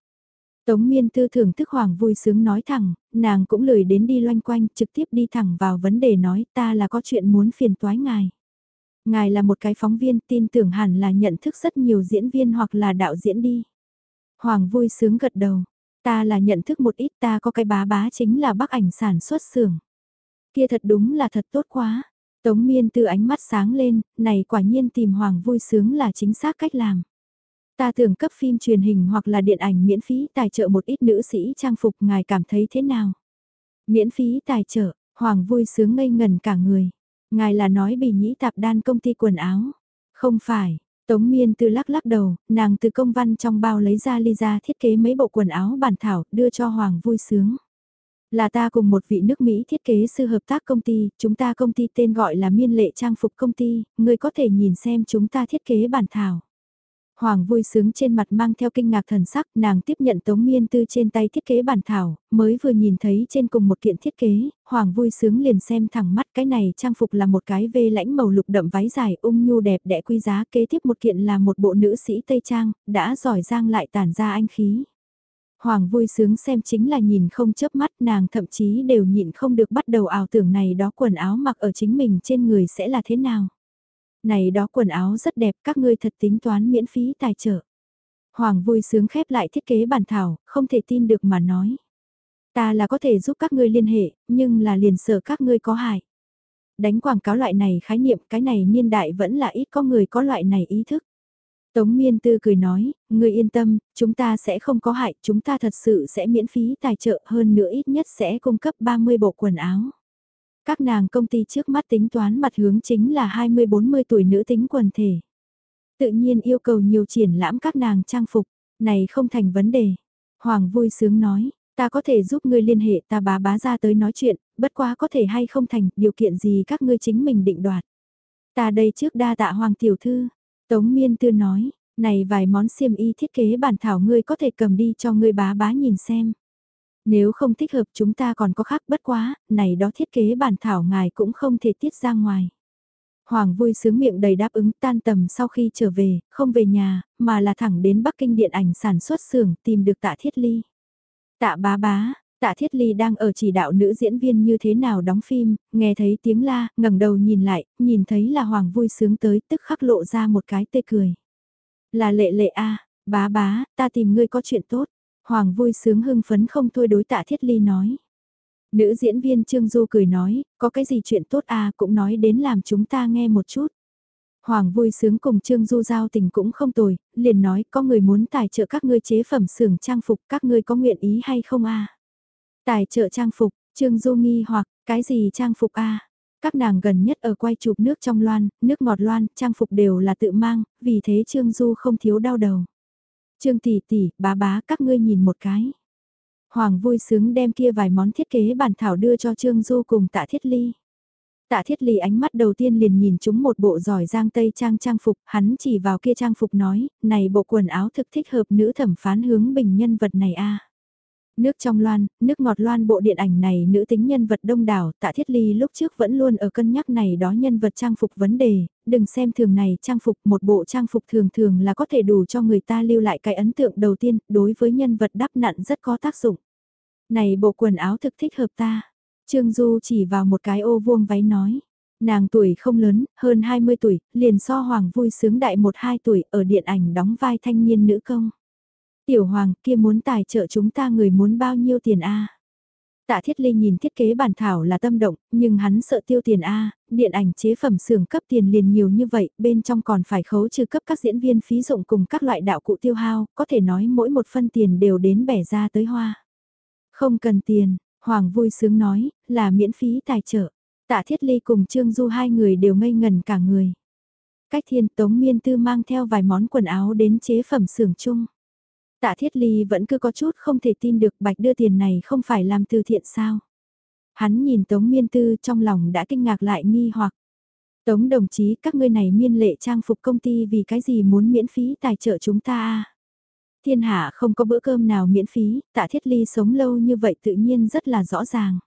Tống miên tư thưởng thức hoàng vui sướng nói thẳng, nàng cũng lười đến đi loanh quanh, trực tiếp đi thẳng vào vấn đề nói ta là có chuyện muốn phiền toái ngài. Ngài là một cái phóng viên tin tưởng hẳn là nhận thức rất nhiều diễn viên hoặc là đạo diễn đi. Hoàng vui sướng gật đầu, ta là nhận thức một ít ta có cái bá bá chính là bác ảnh sản xuất xưởng. Kia thật đúng là thật tốt quá. Tống miên tư ánh mắt sáng lên, này quả nhiên tìm Hoàng vui sướng là chính xác cách làm. Ta tưởng cấp phim truyền hình hoặc là điện ảnh miễn phí tài trợ một ít nữ sĩ trang phục ngài cảm thấy thế nào? Miễn phí tài trợ, Hoàng vui sướng ngây ngần cả người. Ngài là nói bị nhĩ tạp đan công ty quần áo. Không phải, Tống Miên từ lắc lắc đầu, nàng từ công văn trong bao lấy ra ly ra thiết kế mấy bộ quần áo bản thảo đưa cho Hoàng vui sướng. Là ta cùng một vị nước Mỹ thiết kế sư hợp tác công ty, chúng ta công ty tên gọi là Miên Lệ Trang Phục Công ty, người có thể nhìn xem chúng ta thiết kế bản thảo. Hoàng vui sướng trên mặt mang theo kinh ngạc thần sắc, nàng tiếp nhận Tống Miên Tư trên tay thiết kế bản thảo, mới vừa nhìn thấy trên cùng một kiện thiết kế, Hoàng vui sướng liền xem thẳng mắt cái này trang phục là một cái vê lãnh màu lục đậm váy dài ung nhu đẹp đẽ quý giá kế tiếp một kiện là một bộ nữ sĩ Tây Trang, đã giỏi giang lại tản ra anh khí. Hoàng vui sướng xem chính là nhìn không chớp mắt nàng thậm chí đều nhịn không được bắt đầu ảo tưởng này đó quần áo mặc ở chính mình trên người sẽ là thế nào. Này đó quần áo rất đẹp các ngươi thật tính toán miễn phí tài trợ. Hoàng vui sướng khép lại thiết kế bản thảo, không thể tin được mà nói. Ta là có thể giúp các ngươi liên hệ, nhưng là liền sợ các ngươi có hại. Đánh quảng cáo loại này khái niệm cái này niên đại vẫn là ít có người có loại này ý thức. Tống Miên Tư cười nói, người yên tâm, chúng ta sẽ không có hại, chúng ta thật sự sẽ miễn phí tài trợ hơn nữa ít nhất sẽ cung cấp 30 bộ quần áo. Các nàng công ty trước mắt tính toán mặt hướng chính là 20-40 tuổi nữ tính quần thể. Tự nhiên yêu cầu nhiều triển lãm các nàng trang phục, này không thành vấn đề. Hoàng vui sướng nói, ta có thể giúp ngươi liên hệ ta bá bá ra tới nói chuyện, bất quá có thể hay không thành, điều kiện gì các ngươi chính mình định đoạt. Ta đây trước đa tạ Hoàng tiểu thư, Tống Miên Tư nói, này vài món xiêm y thiết kế bản thảo ngươi có thể cầm đi cho ngươi bá bá nhìn xem. Nếu không thích hợp chúng ta còn có khác bất quá, này đó thiết kế bản thảo ngài cũng không thể tiết ra ngoài. Hoàng vui sướng miệng đầy đáp ứng tan tầm sau khi trở về, không về nhà, mà là thẳng đến Bắc Kinh điện ảnh sản xuất xưởng tìm được tạ thiết ly. Tạ bá bá, tạ thiết ly đang ở chỉ đạo nữ diễn viên như thế nào đóng phim, nghe thấy tiếng la, ngẩng đầu nhìn lại, nhìn thấy là Hoàng vui sướng tới tức khắc lộ ra một cái tê cười. Là lệ lệ a bá bá, ta tìm ngươi có chuyện tốt. Hoàng vui sướng hưng phấn không thôi đối tạ thiết ly nói. Nữ diễn viên Trương Du cười nói, có cái gì chuyện tốt à cũng nói đến làm chúng ta nghe một chút. Hoàng vui sướng cùng Trương Du giao tình cũng không tồi, liền nói có người muốn tài trợ các ngươi chế phẩm xưởng trang phục các ngươi có nguyện ý hay không a Tài trợ trang phục, Trương Du nghi hoặc, cái gì trang phục a Các nàng gần nhất ở quay chụp nước trong loan, nước ngọt loan, trang phục đều là tự mang, vì thế Trương Du không thiếu đau đầu. Trương tỷ tỷ, bá bá các ngươi nhìn một cái. Hoàng vui sướng đem kia vài món thiết kế bản thảo đưa cho Trương Du cùng tạ thiết ly. Tạ thiết ly ánh mắt đầu tiên liền nhìn chúng một bộ giỏi giang tây trang trang phục, hắn chỉ vào kia trang phục nói, này bộ quần áo thực thích hợp nữ thẩm phán hướng bình nhân vật này a Nước trong loan, nước ngọt loan bộ điện ảnh này nữ tính nhân vật đông đảo, tạ thiết ly lúc trước vẫn luôn ở cân nhắc này đó nhân vật trang phục vấn đề, đừng xem thường này trang phục một bộ trang phục thường thường là có thể đủ cho người ta lưu lại cái ấn tượng đầu tiên, đối với nhân vật đắp nặn rất có tác dụng. Này bộ quần áo thực thích hợp ta, Trương Du chỉ vào một cái ô vuông váy nói, Nàng tuổi không lớn, hơn 20 tuổi, liền so Hoàng vui sướng đại 1-2 tuổi ở điện ảnh đóng vai thanh niên nữ công. Tiểu Hoàng kia muốn tài trợ chúng ta người muốn bao nhiêu tiền a Tạ Thiết Ly nhìn thiết kế bản thảo là tâm động, nhưng hắn sợ tiêu tiền A, điện ảnh chế phẩm xưởng cấp tiền liền nhiều như vậy, bên trong còn phải khấu trừ cấp các diễn viên phí dụng cùng các loại đạo cụ tiêu hao, có thể nói mỗi một phân tiền đều đến bẻ ra tới hoa. Không cần tiền, Hoàng vui sướng nói, là miễn phí tài trợ. Tạ Thiết Ly cùng Trương Du hai người đều ngây ngần cả người. Cách thiên tống miên tư mang theo vài món quần áo đến chế phẩm xưởng chung. Tạ Thiết Ly vẫn cứ có chút không thể tin được Bạch đưa tiền này không phải làm từ thiện sao. Hắn nhìn Tống Miên Tư trong lòng đã kinh ngạc lại nghi hoặc. Tống đồng chí các ngươi này miên lệ trang phục công ty vì cái gì muốn miễn phí tài trợ chúng ta à? Thiên hạ không có bữa cơm nào miễn phí, tạ thiết ly sống lâu như vậy tự nhiên rất là rõ ràng.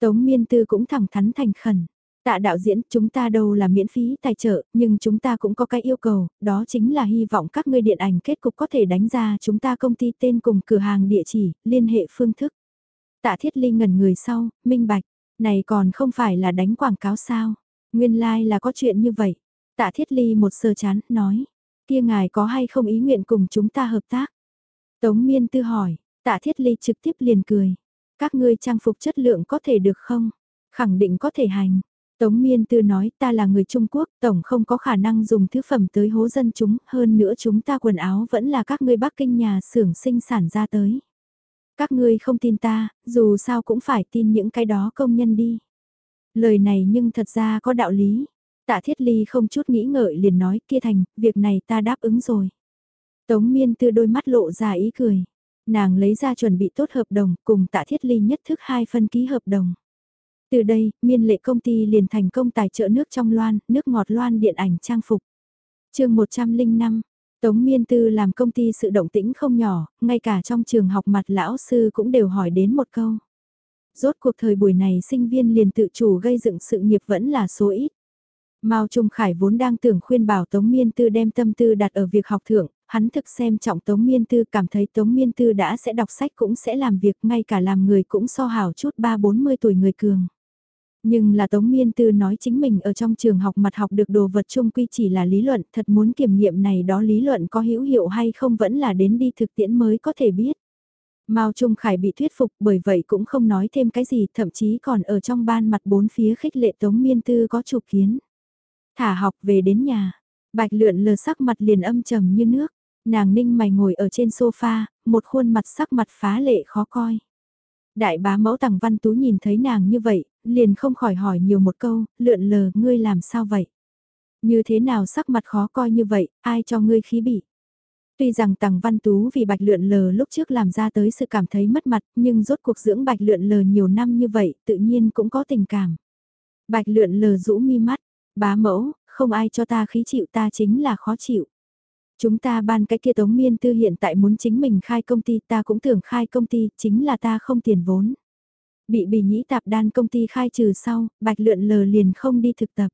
Tống miên tư cũng thẳng thắn thành khẩn. Tạ đạo diễn, chúng ta đâu là miễn phí tài trợ, nhưng chúng ta cũng có cái yêu cầu, đó chính là hy vọng các ngươi điện ảnh kết cục có thể đánh ra chúng ta công ty tên cùng cửa hàng địa chỉ, liên hệ phương thức. Tạ thiết ly ngẩn người sau, minh bạch, này còn không phải là đánh quảng cáo sao, nguyên lai like là có chuyện như vậy. Tạ thiết ly một sơ chán, nói, kia ngài có hay không ý nguyện cùng chúng ta hợp tác? Tống miên tư hỏi, tạ thiết ly trực tiếp liền cười, các ngươi trang phục chất lượng có thể được không? Khẳng định có thể hành. Tống Miên Tư nói ta là người Trung Quốc, tổng không có khả năng dùng thứ phẩm tới hố dân chúng, hơn nữa chúng ta quần áo vẫn là các ngươi Bắc Kinh nhà xưởng sinh sản ra tới. Các ngươi không tin ta, dù sao cũng phải tin những cái đó công nhân đi. Lời này nhưng thật ra có đạo lý. Tạ Thiết Ly không chút nghĩ ngợi liền nói kia thành, việc này ta đáp ứng rồi. Tống Miên Tư đôi mắt lộ ra ý cười. Nàng lấy ra chuẩn bị tốt hợp đồng cùng Tạ Thiết Ly nhất thức hai phân ký hợp đồng. Từ đây, miên lệ công ty liền thành công tài trợ nước trong loan, nước ngọt loan điện ảnh trang phục. chương 105, Tống Miên Tư làm công ty sự động tĩnh không nhỏ, ngay cả trong trường học mặt lão sư cũng đều hỏi đến một câu. Rốt cuộc thời buổi này sinh viên liền tự chủ gây dựng sự nghiệp vẫn là số ít. Mao Trung Khải vốn đang tưởng khuyên bảo Tống Miên Tư đem tâm tư đặt ở việc học thượng, hắn thực xem trọng Tống Miên Tư cảm thấy Tống Miên Tư đã sẽ đọc sách cũng sẽ làm việc ngay cả làm người cũng so hảo chút 3-40 tuổi người cường. Nhưng là Tống Miên Tư nói chính mình ở trong trường học mặt học được đồ vật chung quy chỉ là lý luận, thật muốn kiểm nghiệm này đó lý luận có hữu hiệu hay không vẫn là đến đi thực tiễn mới có thể biết. Mao Trung Khải bị thuyết phục bởi vậy cũng không nói thêm cái gì, thậm chí còn ở trong ban mặt bốn phía khích lệ Tống Miên Tư có chủ kiến. Thả học về đến nhà, bạch lượn lờ sắc mặt liền âm trầm như nước, nàng ninh mày ngồi ở trên sofa, một khuôn mặt sắc mặt phá lệ khó coi. Đại bá mẫu Tằng văn tú nhìn thấy nàng như vậy, liền không khỏi hỏi nhiều một câu, lượn lờ, ngươi làm sao vậy? Như thế nào sắc mặt khó coi như vậy, ai cho ngươi khí bị? Tuy rằng Tằng Văn Tú vì Bạch Lượn Lờ lúc trước làm ra tới sự cảm thấy mất mặt, nhưng rốt cuộc dưỡng Bạch Lượn Lờ nhiều năm như vậy, tự nhiên cũng có tình cảm. Bạch Lượn Lờ rũ mi mắt, bá mẫu, không ai cho ta khí chịu ta chính là khó chịu. Chúng ta ban cái kia Tống Miên Tư hiện tại muốn chính mình khai công ty ta cũng tưởng khai công ty, chính là ta không tiền vốn. Bị bì nhĩ tạp đan công ty khai trừ sau, Bạch Lượn Lờ liền không đi thực tập.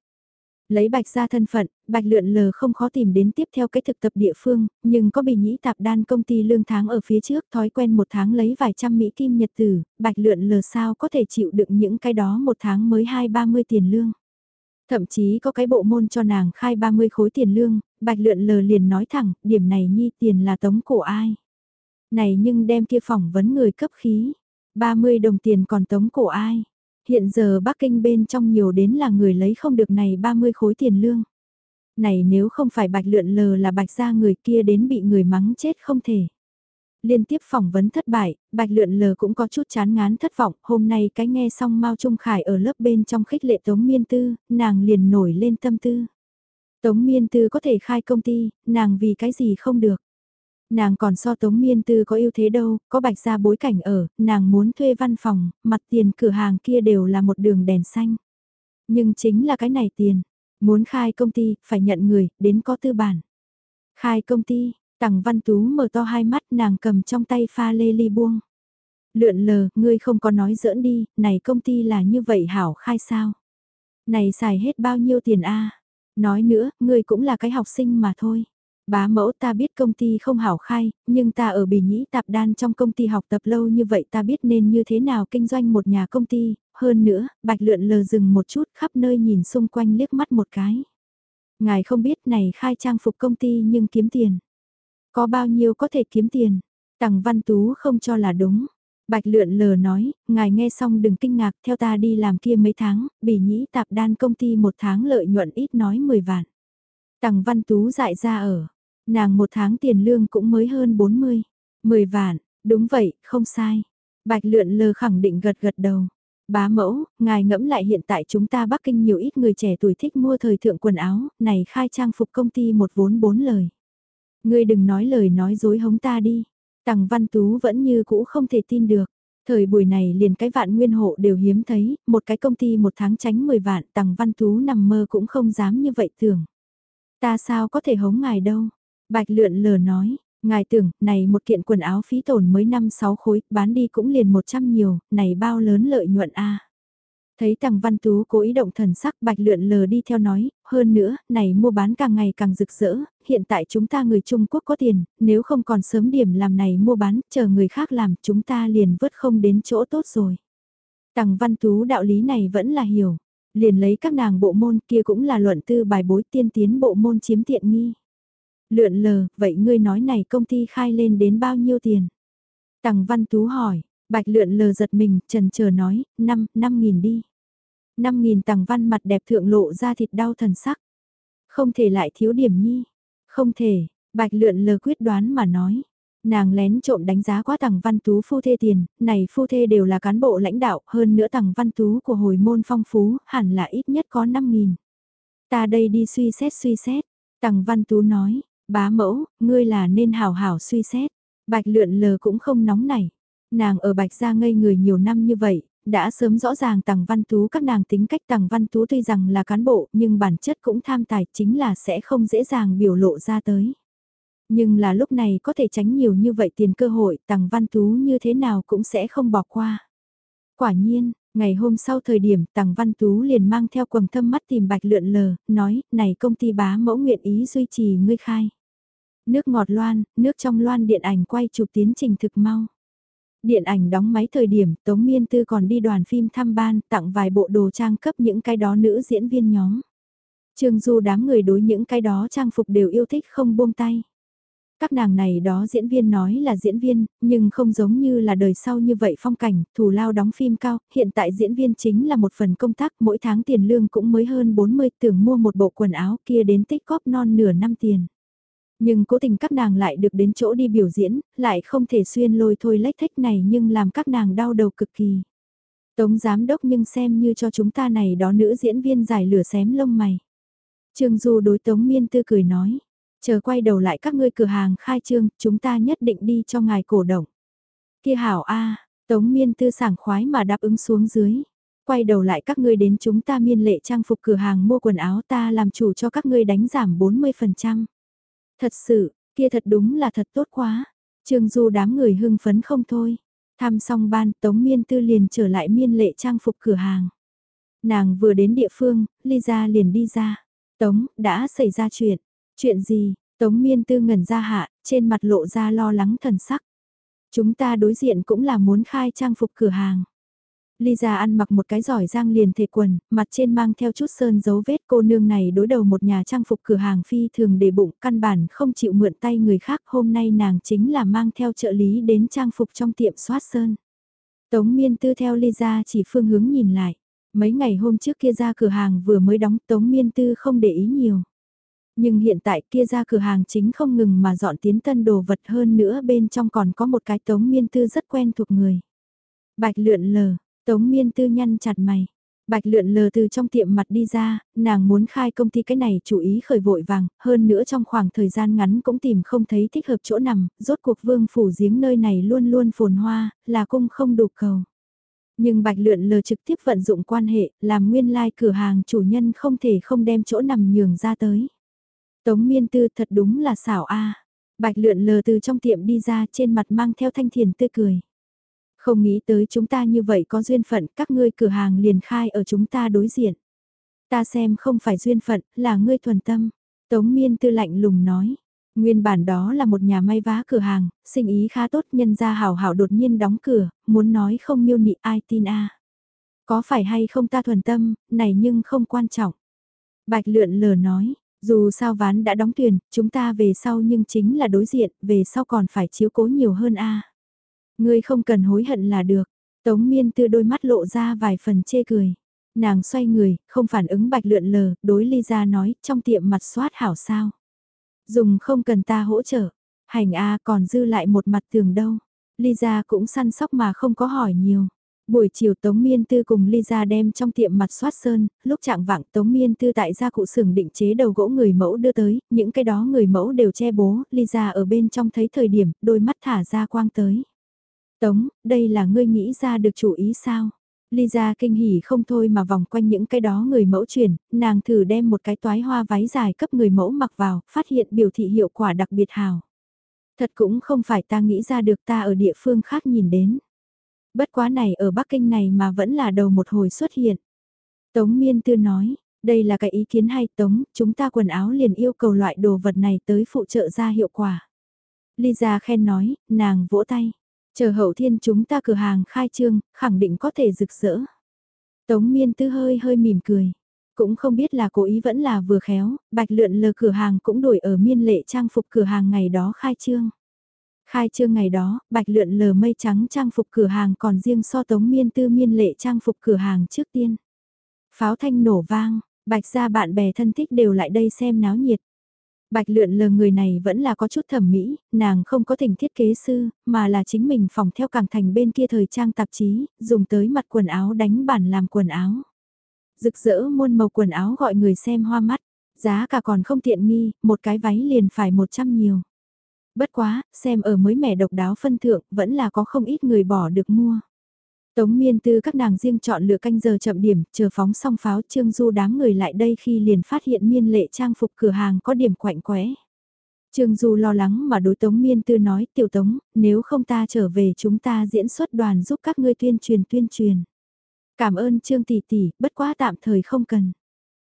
Lấy Bạch ra thân phận, Bạch Lượn Lờ không khó tìm đến tiếp theo cái thực tập địa phương, nhưng có bì nhĩ tạp đan công ty lương tháng ở phía trước thói quen một tháng lấy vài trăm Mỹ kim nhật tử, Bạch Lượn Lờ sao có thể chịu đựng những cái đó một tháng mới hai ba mươi tiền lương. Thậm chí có cái bộ môn cho nàng khai 30 khối tiền lương, bạch lượn lờ liền nói thẳng, điểm này nhi tiền là tống cổ ai. Này nhưng đem kia phỏng vấn người cấp khí, 30 đồng tiền còn tống cổ ai. Hiện giờ Bắc Kinh bên trong nhiều đến là người lấy không được này 30 khối tiền lương. Này nếu không phải bạch lượn lờ là bạch ra người kia đến bị người mắng chết không thể. Liên tiếp phỏng vấn thất bại, Bạch Lượn Lờ cũng có chút chán ngán thất vọng, hôm nay cái nghe xong Mao Trung Khải ở lớp bên trong khích lệ Tống Miên Tư, nàng liền nổi lên tâm tư. Tống Miên Tư có thể khai công ty, nàng vì cái gì không được. Nàng còn so Tống Miên Tư có ưu thế đâu, có bạch ra bối cảnh ở, nàng muốn thuê văn phòng, mặt tiền cửa hàng kia đều là một đường đèn xanh. Nhưng chính là cái này tiền, muốn khai công ty, phải nhận người, đến có tư bản. Khai công ty, Tằng Văn Tú mở to hai mắt nàng cầm trong tay pha lê ly buông. Lượn lờ, ngươi không có nói giỡn đi, này công ty là như vậy hảo khai sao? Này xài hết bao nhiêu tiền a? Nói nữa, ngươi cũng là cái học sinh mà thôi. Bá mẫu ta biết công ty không hảo khai, nhưng ta ở Bỉ Nhĩ tạp đan trong công ty học tập lâu như vậy ta biết nên như thế nào kinh doanh một nhà công ty, hơn nữa, bạch lượn lờ dừng một chút khắp nơi nhìn xung quanh liếc mắt một cái. Ngài không biết này khai trang phục công ty nhưng kiếm tiền. Có bao nhiêu có thể kiếm tiền? Tằng Văn Tú không cho là đúng. Bạch lượn lờ nói, ngài nghe xong đừng kinh ngạc, theo ta đi làm kia mấy tháng, bỉ nhĩ tạp đan công ty một tháng lợi nhuận ít nói 10 vạn. Tằng Văn Tú dại ra ở, nàng một tháng tiền lương cũng mới hơn 40, 10 vạn, đúng vậy, không sai. Bạch lượn lờ khẳng định gật gật đầu. Bá mẫu, ngài ngẫm lại hiện tại chúng ta Bắc Kinh nhiều ít người trẻ tuổi thích mua thời thượng quần áo, này khai trang phục công ty một vốn bốn lời. Ngươi đừng nói lời nói dối hống ta đi. Tằng Văn Tú vẫn như cũ không thể tin được. Thời buổi này liền cái vạn nguyên hộ đều hiếm thấy, một cái công ty một tháng tránh 10 vạn, Tằng Văn Tú nằm mơ cũng không dám như vậy tưởng. Ta sao có thể hống ngài đâu? Bạch lượn lờ nói, ngài tưởng, này một kiện quần áo phí tổn mới 5-6 khối, bán đi cũng liền 100 nhiều, này bao lớn lợi nhuận a Thấy Tằng Văn Tú cố ý động thần sắc bạch lượn lờ đi theo nói, hơn nữa, này mua bán càng ngày càng rực rỡ, hiện tại chúng ta người Trung Quốc có tiền, nếu không còn sớm điểm làm này mua bán, chờ người khác làm, chúng ta liền vớt không đến chỗ tốt rồi. Tằng Văn Tú đạo lý này vẫn là hiểu, liền lấy các nàng bộ môn kia cũng là luận tư bài bối tiên tiến bộ môn chiếm tiện nghi. Lượn lờ, vậy ngươi nói này công ty khai lên đến bao nhiêu tiền? Tằng Văn Tú hỏi, Bạch lượn lờ giật mình, trần chờ nói, năm, năm nghìn đi. Năm nghìn tằng văn mặt đẹp thượng lộ ra thịt đau thần sắc. Không thể lại thiếu điểm nhi. Không thể, bạch lượn lờ quyết đoán mà nói. Nàng lén trộm đánh giá quá tằng văn tú phu thê tiền, này phu thê đều là cán bộ lãnh đạo, hơn nữa tằng văn tú của hồi môn phong phú, hẳn là ít nhất có năm nghìn. Ta đây đi suy xét suy xét, tằng văn tú nói, bá mẫu, ngươi là nên hào hảo suy xét. Bạch lượn lờ cũng không nóng nảy. Nàng ở Bạch Gia ngây người nhiều năm như vậy, đã sớm rõ ràng Tằng Văn Tú các nàng tính cách Tằng Văn Tú tuy rằng là cán bộ nhưng bản chất cũng tham tài chính là sẽ không dễ dàng biểu lộ ra tới. Nhưng là lúc này có thể tránh nhiều như vậy tiền cơ hội Tằng Văn Tú như thế nào cũng sẽ không bỏ qua. Quả nhiên, ngày hôm sau thời điểm Tằng Văn Tú liền mang theo quầng thâm mắt tìm bạch lượn lờ, nói, này công ty bá mẫu nguyện ý duy trì ngươi khai. Nước ngọt loan, nước trong loan điện ảnh quay chụp tiến trình thực mau. Điện ảnh đóng máy thời điểm Tống Miên Tư còn đi đoàn phim thăm ban tặng vài bộ đồ trang cấp những cái đó nữ diễn viên nhóm. Trương Du đám người đối những cái đó trang phục đều yêu thích không buông tay. Các nàng này đó diễn viên nói là diễn viên, nhưng không giống như là đời sau như vậy phong cảnh, thù lao đóng phim cao, hiện tại diễn viên chính là một phần công tác, mỗi tháng tiền lương cũng mới hơn 40 tưởng mua một bộ quần áo kia đến tích góp non nửa năm tiền. Nhưng cố tình các nàng lại được đến chỗ đi biểu diễn, lại không thể xuyên lôi thôi lách thách này nhưng làm các nàng đau đầu cực kỳ. Tống giám đốc nhưng xem như cho chúng ta này đó nữ diễn viên giải lửa xém lông mày. Trương Du đối Tống Miên Tư cười nói, chờ quay đầu lại các ngươi cửa hàng khai trương, chúng ta nhất định đi cho ngài cổ động. Kia hảo A, Tống Miên Tư sảng khoái mà đáp ứng xuống dưới. Quay đầu lại các ngươi đến chúng ta miên lệ trang phục cửa hàng mua quần áo ta làm chủ cho các ngươi đánh giảm 40%. Thật sự, kia thật đúng là thật tốt quá. Trương Du đám người hưng phấn không thôi. Thăm xong ban, Tống Miên Tư liền trở lại miên lệ trang phục cửa hàng. Nàng vừa đến địa phương, Lisa liền đi ra. Tống, đã xảy ra chuyện. Chuyện gì? Tống Miên Tư ngẩn ra hạ, trên mặt lộ ra lo lắng thần sắc. Chúng ta đối diện cũng là muốn khai trang phục cửa hàng. Lisa ăn mặc một cái giỏi giang liền thể quần, mặt trên mang theo chút sơn dấu vết cô nương này đối đầu một nhà trang phục cửa hàng phi thường để bụng căn bản không chịu mượn tay người khác hôm nay nàng chính là mang theo trợ lý đến trang phục trong tiệm soát sơn. Tống miên tư theo Lisa chỉ phương hướng nhìn lại, mấy ngày hôm trước kia ra cửa hàng vừa mới đóng tống miên tư không để ý nhiều. Nhưng hiện tại kia ra cửa hàng chính không ngừng mà dọn tiến tân đồ vật hơn nữa bên trong còn có một cái tống miên tư rất quen thuộc người. Bạch lượn lờ, Tống miên tư nhăn chặt mày. Bạch lượn lờ từ trong tiệm mặt đi ra, nàng muốn khai công ty cái này chủ ý khởi vội vàng, hơn nữa trong khoảng thời gian ngắn cũng tìm không thấy thích hợp chỗ nằm, rốt cuộc vương phủ giếng nơi này luôn luôn phồn hoa, là cung không đủ cầu. Nhưng bạch lượn lờ trực tiếp vận dụng quan hệ, làm nguyên lai like cửa hàng chủ nhân không thể không đem chỗ nằm nhường ra tới. Tống miên tư thật đúng là xảo a Bạch lượn lờ từ trong tiệm đi ra trên mặt mang theo thanh thiền tươi cười. Không nghĩ tới chúng ta như vậy có duyên phận, các ngươi cửa hàng liền khai ở chúng ta đối diện. Ta xem không phải duyên phận, là ngươi thuần tâm. Tống miên tư lạnh lùng nói. Nguyên bản đó là một nhà may vá cửa hàng, sinh ý khá tốt nhân ra hảo hảo đột nhiên đóng cửa, muốn nói không miêu nị ai tin a Có phải hay không ta thuần tâm, này nhưng không quan trọng. Bạch lượn lờ nói, dù sao ván đã đóng thuyền, chúng ta về sau nhưng chính là đối diện, về sau còn phải chiếu cố nhiều hơn a Ngươi không cần hối hận là được. Tống miên tư đôi mắt lộ ra vài phần chê cười. Nàng xoay người, không phản ứng bạch lượn lờ, đối ly ra nói, trong tiệm mặt soát hảo sao. Dùng không cần ta hỗ trợ. Hành A còn dư lại một mặt tường đâu. Lisa cũng săn sóc mà không có hỏi nhiều. Buổi chiều Tống Miên Tư cùng Lisa đem trong tiệm mặt soát sơn, lúc trạng vạng Tống Miên Tư tại gia cụ xưởng định chế đầu gỗ người mẫu đưa tới, những cái đó người mẫu đều che bố, Lisa ở bên trong thấy thời điểm, đôi mắt thả ra quang tới. Tống, đây là ngươi nghĩ ra được chủ ý sao? Lisa kinh hỉ không thôi mà vòng quanh những cái đó người mẫu chuyển, nàng thử đem một cái toái hoa váy dài cấp người mẫu mặc vào, phát hiện biểu thị hiệu quả đặc biệt hào. Thật cũng không phải ta nghĩ ra được ta ở địa phương khác nhìn đến. Bất quá này ở Bắc Kinh này mà vẫn là đầu một hồi xuất hiện. Tống Miên Tư nói, đây là cái ý kiến hay Tống, chúng ta quần áo liền yêu cầu loại đồ vật này tới phụ trợ ra hiệu quả. Lisa khen nói, nàng vỗ tay. Chờ hậu thiên chúng ta cửa hàng khai trương, khẳng định có thể rực rỡ. Tống miên tư hơi hơi mỉm cười. Cũng không biết là cố ý vẫn là vừa khéo, bạch lượn lờ cửa hàng cũng đổi ở miên lệ trang phục cửa hàng ngày đó khai trương. Khai trương ngày đó, bạch lượn lờ mây trắng trang phục cửa hàng còn riêng so tống miên tư miên lệ trang phục cửa hàng trước tiên. Pháo thanh nổ vang, bạch ra bạn bè thân thích đều lại đây xem náo nhiệt. Bạch lượn lờ người này vẫn là có chút thẩm mỹ, nàng không có tình thiết kế sư, mà là chính mình phòng theo càng thành bên kia thời trang tạp chí, dùng tới mặt quần áo đánh bản làm quần áo. Rực rỡ muôn màu quần áo gọi người xem hoa mắt, giá cả còn không tiện nghi, một cái váy liền phải 100 nhiều. Bất quá, xem ở mới mẻ độc đáo phân thượng, vẫn là có không ít người bỏ được mua. Tống miên tư các nàng riêng chọn lựa canh giờ chậm điểm, chờ phóng xong pháo trương du đám người lại đây khi liền phát hiện miên lệ trang phục cửa hàng có điểm quạnh quẽ. Trương Du lo lắng mà đối Tống Miên Tư nói, tiểu Tống, nếu không ta trở về chúng ta diễn xuất đoàn giúp các ngươi tuyên truyền tuyên truyền. Cảm ơn Trương Tỷ Tỷ, bất quá tạm thời không cần.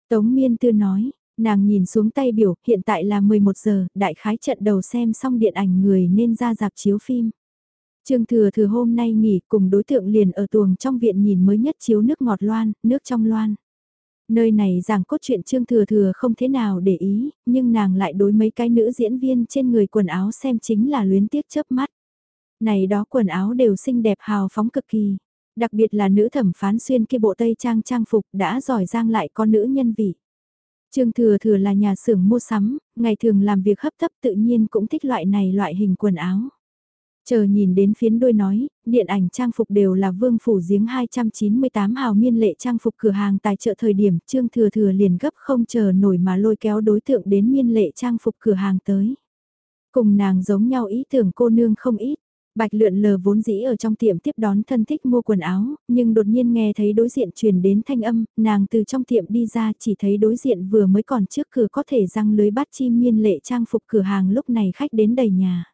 Tống Miên Tư nói, nàng nhìn xuống tay biểu, hiện tại là 11 giờ, đại khái trận đầu xem xong điện ảnh người nên ra dạp chiếu phim. Trương Thừa Thừa hôm nay nghỉ cùng đối tượng liền ở tuồng trong viện nhìn mới nhất chiếu nước ngọt loan, nước trong loan. Nơi này giảng cốt truyện Trương Thừa Thừa không thế nào để ý, nhưng nàng lại đối mấy cái nữ diễn viên trên người quần áo xem chính là luyến tiếc chớp mắt. Này đó quần áo đều xinh đẹp hào phóng cực kỳ. Đặc biệt là nữ thẩm phán xuyên kia bộ tây trang trang phục đã giỏi giang lại con nữ nhân vị. Trương Thừa Thừa là nhà xưởng mua sắm, ngày thường làm việc hấp tấp tự nhiên cũng thích loại này loại hình quần áo. Chờ nhìn đến phiến đôi nói, điện ảnh trang phục đều là vương phủ giếng 298 hào miên lệ trang phục cửa hàng tài trợ thời điểm Trương Thừa Thừa liền gấp không chờ nổi mà lôi kéo đối tượng đến miên lệ trang phục cửa hàng tới. Cùng nàng giống nhau ý tưởng cô nương không ít. Bạch lượn lờ vốn dĩ ở trong tiệm tiếp đón thân thích mua quần áo, nhưng đột nhiên nghe thấy đối diện truyền đến thanh âm, nàng từ trong tiệm đi ra chỉ thấy đối diện vừa mới còn trước cửa có thể răng lưới bắt chim miên lệ trang phục cửa hàng lúc này khách đến đầy nhà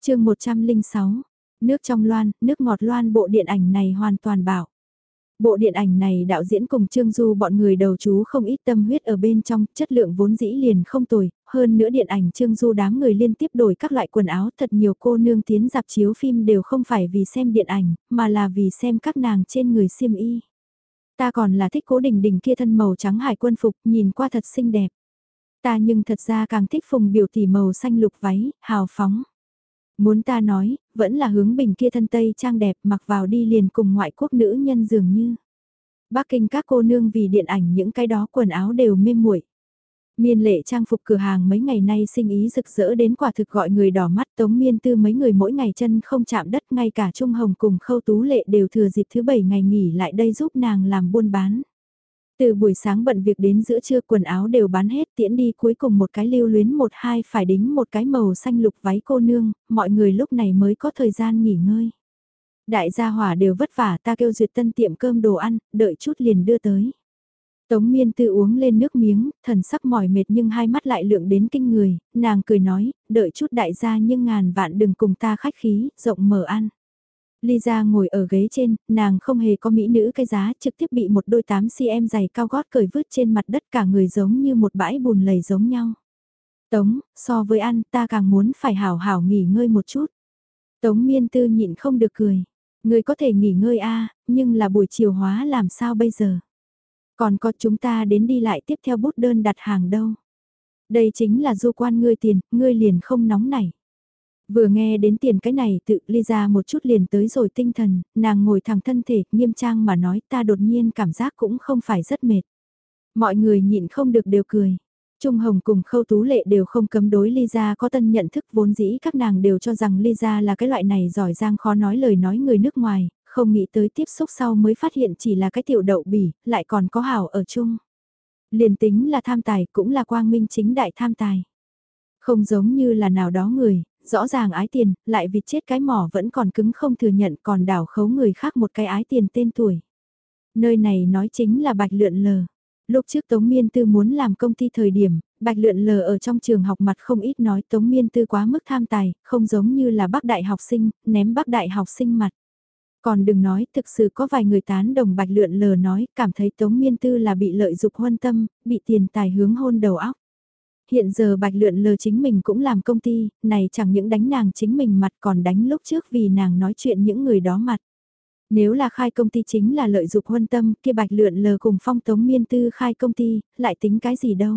chương 106, nước trong loan, nước ngọt loan bộ điện ảnh này hoàn toàn bảo. Bộ điện ảnh này đạo diễn cùng Trương Du bọn người đầu chú không ít tâm huyết ở bên trong, chất lượng vốn dĩ liền không tồi, hơn nữa điện ảnh Trương Du đám người liên tiếp đổi các loại quần áo thật nhiều cô nương tiến dạp chiếu phim đều không phải vì xem điện ảnh, mà là vì xem các nàng trên người xiêm y. Ta còn là thích cố đình đình kia thân màu trắng hải quân phục, nhìn qua thật xinh đẹp. Ta nhưng thật ra càng thích phùng biểu tỷ màu xanh lục váy, hào phóng. Muốn ta nói, vẫn là hướng bình kia thân tây trang đẹp mặc vào đi liền cùng ngoại quốc nữ nhân dường như. Bắc Kinh các cô nương vì điện ảnh những cái đó quần áo đều mê muội. Miên lệ trang phục cửa hàng mấy ngày nay sinh ý rực rỡ đến quả thực gọi người đỏ mắt tống miên tư mấy người mỗi ngày chân không chạm đất ngay cả Trung Hồng cùng khâu tú lệ đều thừa dịp thứ bảy ngày nghỉ lại đây giúp nàng làm buôn bán. Từ buổi sáng bận việc đến giữa trưa quần áo đều bán hết tiễn đi cuối cùng một cái lưu luyến một hai phải đính một cái màu xanh lục váy cô nương, mọi người lúc này mới có thời gian nghỉ ngơi. Đại gia hỏa đều vất vả ta kêu duyệt tân tiệm cơm đồ ăn, đợi chút liền đưa tới. Tống miên tư uống lên nước miếng, thần sắc mỏi mệt nhưng hai mắt lại lượng đến kinh người, nàng cười nói, đợi chút đại gia nhưng ngàn vạn đừng cùng ta khách khí, rộng mở ăn. Lisa ngồi ở ghế trên, nàng không hề có mỹ nữ cái giá trực tiếp bị một đôi 8cm giày cao gót cởi vứt trên mặt đất cả người giống như một bãi bùn lầy giống nhau. Tống, so với ăn ta càng muốn phải hảo hảo nghỉ ngơi một chút. Tống miên tư nhịn không được cười. Người có thể nghỉ ngơi a nhưng là buổi chiều hóa làm sao bây giờ? Còn có chúng ta đến đi lại tiếp theo bút đơn đặt hàng đâu. Đây chính là du quan ngươi tiền, ngươi liền không nóng nảy. Vừa nghe đến tiền cái này tự ly ra một chút liền tới rồi tinh thần, nàng ngồi thẳng thân thể, nghiêm trang mà nói ta đột nhiên cảm giác cũng không phải rất mệt. Mọi người nhịn không được đều cười. Trung Hồng cùng Khâu Tú Lệ đều không cấm đối Lisa có tân nhận thức vốn dĩ các nàng đều cho rằng Lisa là cái loại này giỏi giang khó nói lời nói người nước ngoài, không nghĩ tới tiếp xúc sau mới phát hiện chỉ là cái tiểu đậu bỉ, lại còn có hảo ở chung. Liền tính là tham tài cũng là quang minh chính đại tham tài. Không giống như là nào đó người, rõ ràng ái tiền, lại vịt chết cái mỏ vẫn còn cứng không thừa nhận còn đảo khấu người khác một cái ái tiền tên tuổi. Nơi này nói chính là bạch lượn lờ. Lúc trước Tống Miên Tư muốn làm công ty thời điểm, Bạch Lượn lờ ở trong trường học mặt không ít nói Tống Miên Tư quá mức tham tài, không giống như là bác đại học sinh, ném bác đại học sinh mặt. Còn đừng nói, thực sự có vài người tán đồng Bạch Lượn lờ nói, cảm thấy Tống Miên Tư là bị lợi dục huân tâm, bị tiền tài hướng hôn đầu óc. Hiện giờ Bạch Lượn lờ chính mình cũng làm công ty, này chẳng những đánh nàng chính mình mặt còn đánh lúc trước vì nàng nói chuyện những người đó mặt. Nếu là khai công ty chính là lợi dục huân tâm, kia bạch lượn lờ cùng phong tống miên tư khai công ty, lại tính cái gì đâu.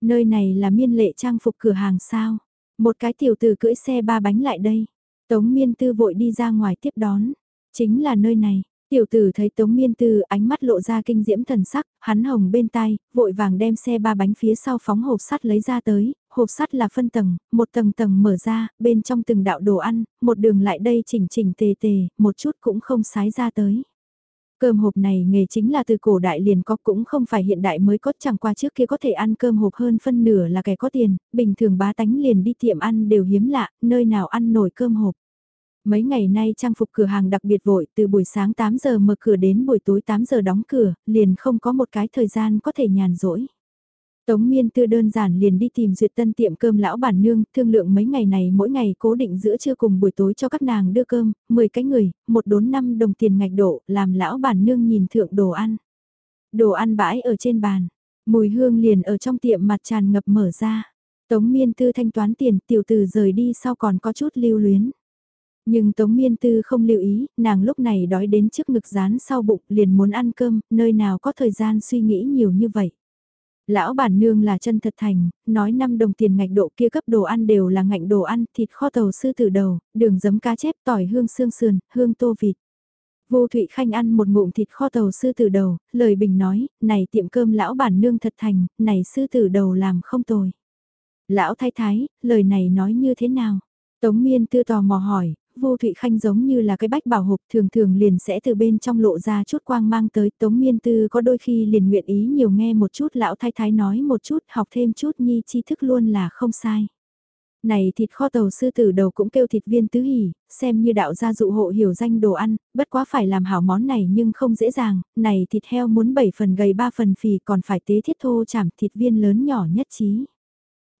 Nơi này là miên lệ trang phục cửa hàng sao. Một cái tiểu tử cưỡi xe ba bánh lại đây. Tống miên tư vội đi ra ngoài tiếp đón. Chính là nơi này. Tiểu tử thấy Tống Miên Tư ánh mắt lộ ra kinh diễm thần sắc, hắn hồng bên tai, vội vàng đem xe ba bánh phía sau phóng hộp sắt lấy ra tới, hộp sắt là phân tầng, một tầng tầng mở ra, bên trong từng đạo đồ ăn, một đường lại đây chỉnh chỉnh tề tề, một chút cũng không sái ra tới. Cơm hộp này nghề chính là từ cổ đại liền có cũng không phải hiện đại mới có chẳng qua trước kia có thể ăn cơm hộp hơn phân nửa là kẻ có tiền, bình thường bá tánh liền đi tiệm ăn đều hiếm lạ, nơi nào ăn nổi cơm hộp. Mấy ngày nay trang phục cửa hàng đặc biệt vội từ buổi sáng 8 giờ mở cửa đến buổi tối 8 giờ đóng cửa, liền không có một cái thời gian có thể nhàn rỗi. Tống miên tư đơn giản liền đi tìm duyệt tân tiệm cơm lão bản nương, thương lượng mấy ngày này mỗi ngày cố định giữa trưa cùng buổi tối cho các nàng đưa cơm, 10 cái người, một đốn năm đồng tiền ngạch độ, làm lão bản nương nhìn thượng đồ ăn. Đồ ăn bãi ở trên bàn, mùi hương liền ở trong tiệm mặt tràn ngập mở ra. Tống miên tư thanh toán tiền tiểu từ rời đi sau còn có chút lưu luyến. Nhưng Tống Miên Tư không lưu ý, nàng lúc này đói đến trước ngực rán sau bụng liền muốn ăn cơm, nơi nào có thời gian suy nghĩ nhiều như vậy. Lão bản nương là chân thật thành, nói 5 đồng tiền ngạch độ kia cấp đồ ăn đều là ngạnh đồ ăn, thịt kho tàu sư tử đầu, đường giấm cá chép tỏi hương xương sườn, hương tô vịt. Vô Thụy Khanh ăn một ngụm thịt kho tàu sư tử đầu, lời bình nói, này tiệm cơm lão bản nương thật thành, này sư tử đầu làm không tồi. Lão thái thái, lời này nói như thế nào? Tống miên tư tò mò hỏi, vô thụy khanh giống như là cái bách bảo hộp thường thường liền sẽ từ bên trong lộ ra chút quang mang tới tống miên tư có đôi khi liền nguyện ý nhiều nghe một chút lão thái thái nói một chút học thêm chút nhi tri thức luôn là không sai. Này thịt kho tàu sư tử đầu cũng kêu thịt viên tứ hỉ, xem như đạo gia dụ hộ hiểu danh đồ ăn, bất quá phải làm hảo món này nhưng không dễ dàng, này thịt heo muốn 7 phần gầy 3 phần phì còn phải tế thiết thô chảm thịt viên lớn nhỏ nhất trí.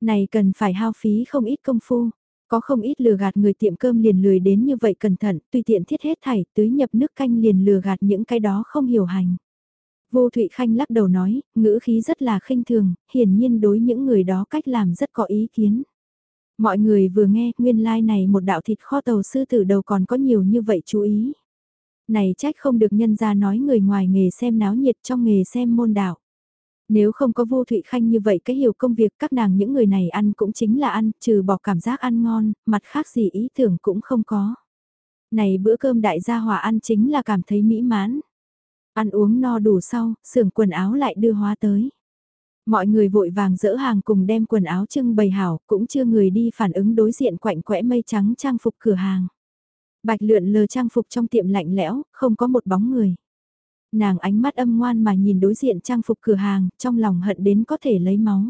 Này cần phải hao phí không ít công phu. Có không ít lừa gạt người tiệm cơm liền lười đến như vậy cẩn thận, tùy tiện thiết hết thảy, tưới nhập nước canh liền lừa gạt những cái đó không hiểu hành. Vô Thụy Khanh lắc đầu nói, ngữ khí rất là khinh thường, hiển nhiên đối những người đó cách làm rất có ý kiến. Mọi người vừa nghe, nguyên lai like này một đạo thịt kho tàu sư tử đầu còn có nhiều như vậy chú ý. Này trách không được nhân ra nói người ngoài nghề xem náo nhiệt trong nghề xem môn đạo. Nếu không có vô Thụy Khanh như vậy cái hiểu công việc các nàng những người này ăn cũng chính là ăn, trừ bỏ cảm giác ăn ngon, mặt khác gì ý tưởng cũng không có. Này bữa cơm đại gia hòa ăn chính là cảm thấy mỹ mãn. Ăn uống no đủ sau, xưởng quần áo lại đưa hóa tới. Mọi người vội vàng dỡ hàng cùng đem quần áo trưng bày hảo, cũng chưa người đi phản ứng đối diện quạnh quẽ mây trắng trang phục cửa hàng. Bạch lượn lờ trang phục trong tiệm lạnh lẽo, không có một bóng người. Nàng ánh mắt âm ngoan mà nhìn đối diện trang phục cửa hàng, trong lòng hận đến có thể lấy máu.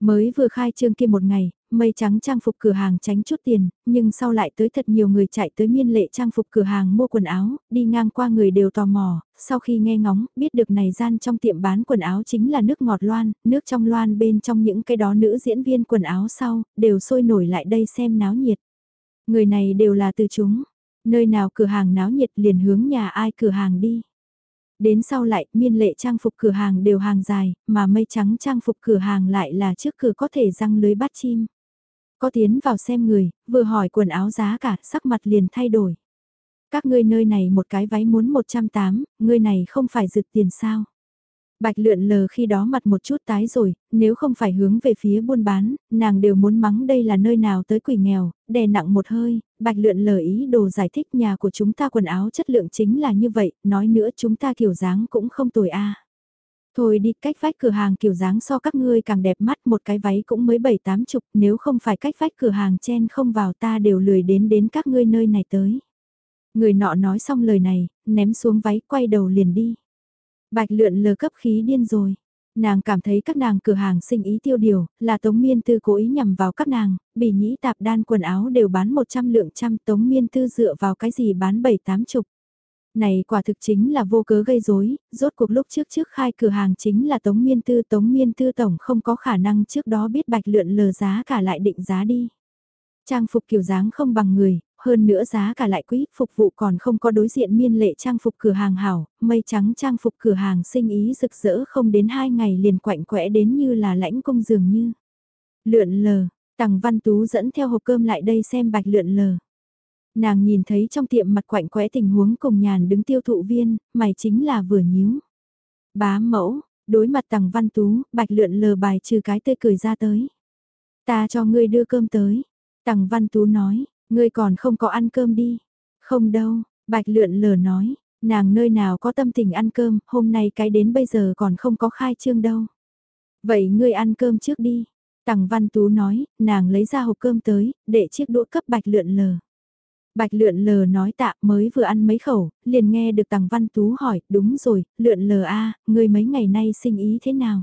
Mới vừa khai trương kia một ngày, mây trắng trang phục cửa hàng tránh chút tiền, nhưng sau lại tới thật nhiều người chạy tới miên lệ trang phục cửa hàng mua quần áo, đi ngang qua người đều tò mò, sau khi nghe ngóng, biết được này gian trong tiệm bán quần áo chính là nước ngọt loan, nước trong loan bên trong những cái đó nữ diễn viên quần áo sau, đều sôi nổi lại đây xem náo nhiệt. Người này đều là từ chúng, nơi nào cửa hàng náo nhiệt liền hướng nhà ai cửa hàng đi. Đến sau lại, miên lệ trang phục cửa hàng đều hàng dài, mà mây trắng trang phục cửa hàng lại là trước cửa có thể răng lưới bắt chim. Có tiến vào xem người, vừa hỏi quần áo giá cả, sắc mặt liền thay đổi. Các ngươi nơi này một cái váy muốn 180, ngươi này không phải rực tiền sao? Bạch lượn lờ khi đó mặt một chút tái rồi, nếu không phải hướng về phía buôn bán, nàng đều muốn mắng đây là nơi nào tới quỷ nghèo, đè nặng một hơi, bạch lượn lờ ý đồ giải thích nhà của chúng ta quần áo chất lượng chính là như vậy, nói nữa chúng ta kiểu dáng cũng không tồi a. Thôi đi cách vách cửa hàng kiểu dáng so các ngươi càng đẹp mắt một cái váy cũng mới bảy tám chục nếu không phải cách vách cửa hàng chen không vào ta đều lười đến đến các ngươi nơi này tới. Người nọ nói xong lời này, ném xuống váy quay đầu liền đi. Bạch lượn lờ cấp khí điên rồi. Nàng cảm thấy các nàng cửa hàng sinh ý tiêu điều, là Tống Miên Tư cố ý nhằm vào các nàng, bỉ nhĩ tạp đan quần áo đều bán 100 lượng trăm Tống Miên Tư dựa vào cái gì bán 7-8 chục. Này quả thực chính là vô cớ gây rối rốt cuộc lúc trước trước khai cửa hàng chính là Tống Miên Tư Tống Miên Tư Tổng không có khả năng trước đó biết bạch lượn lờ giá cả lại định giá đi. Trang phục kiểu dáng không bằng người, hơn nữa giá cả lại quý, phục vụ còn không có đối diện miên lệ trang phục cửa hàng hảo, mây trắng trang phục cửa hàng sinh ý rực rỡ không đến hai ngày liền quạnh quẽ đến như là lãnh công dường như. Lượn lờ, Tằng Văn Tú dẫn theo hộp cơm lại đây xem bạch lượn lờ. Nàng nhìn thấy trong tiệm mặt quạnh quẽ tình huống cùng nhàn đứng tiêu thụ viên, mày chính là vừa nhíu. Bá mẫu, đối mặt Tằng Văn Tú, bạch lượn lờ bài trừ cái tươi cười ra tới. Ta cho ngươi đưa cơm tới. Tằng Văn Tú nói, Ngươi còn không có ăn cơm đi. Không đâu, bạch lượn lờ nói, nàng nơi nào có tâm tình ăn cơm, hôm nay cái đến bây giờ còn không có khai trương đâu. Vậy ngươi ăn cơm trước đi. Tằng Văn Tú nói, nàng lấy ra hộp cơm tới, để chiếc đũa cấp bạch lượn lờ. Bạch lượn lờ nói tạ mới vừa ăn mấy khẩu, liền nghe được Tằng Văn Tú hỏi, đúng rồi, lượn lờ a, ngươi mấy ngày nay sinh ý thế nào?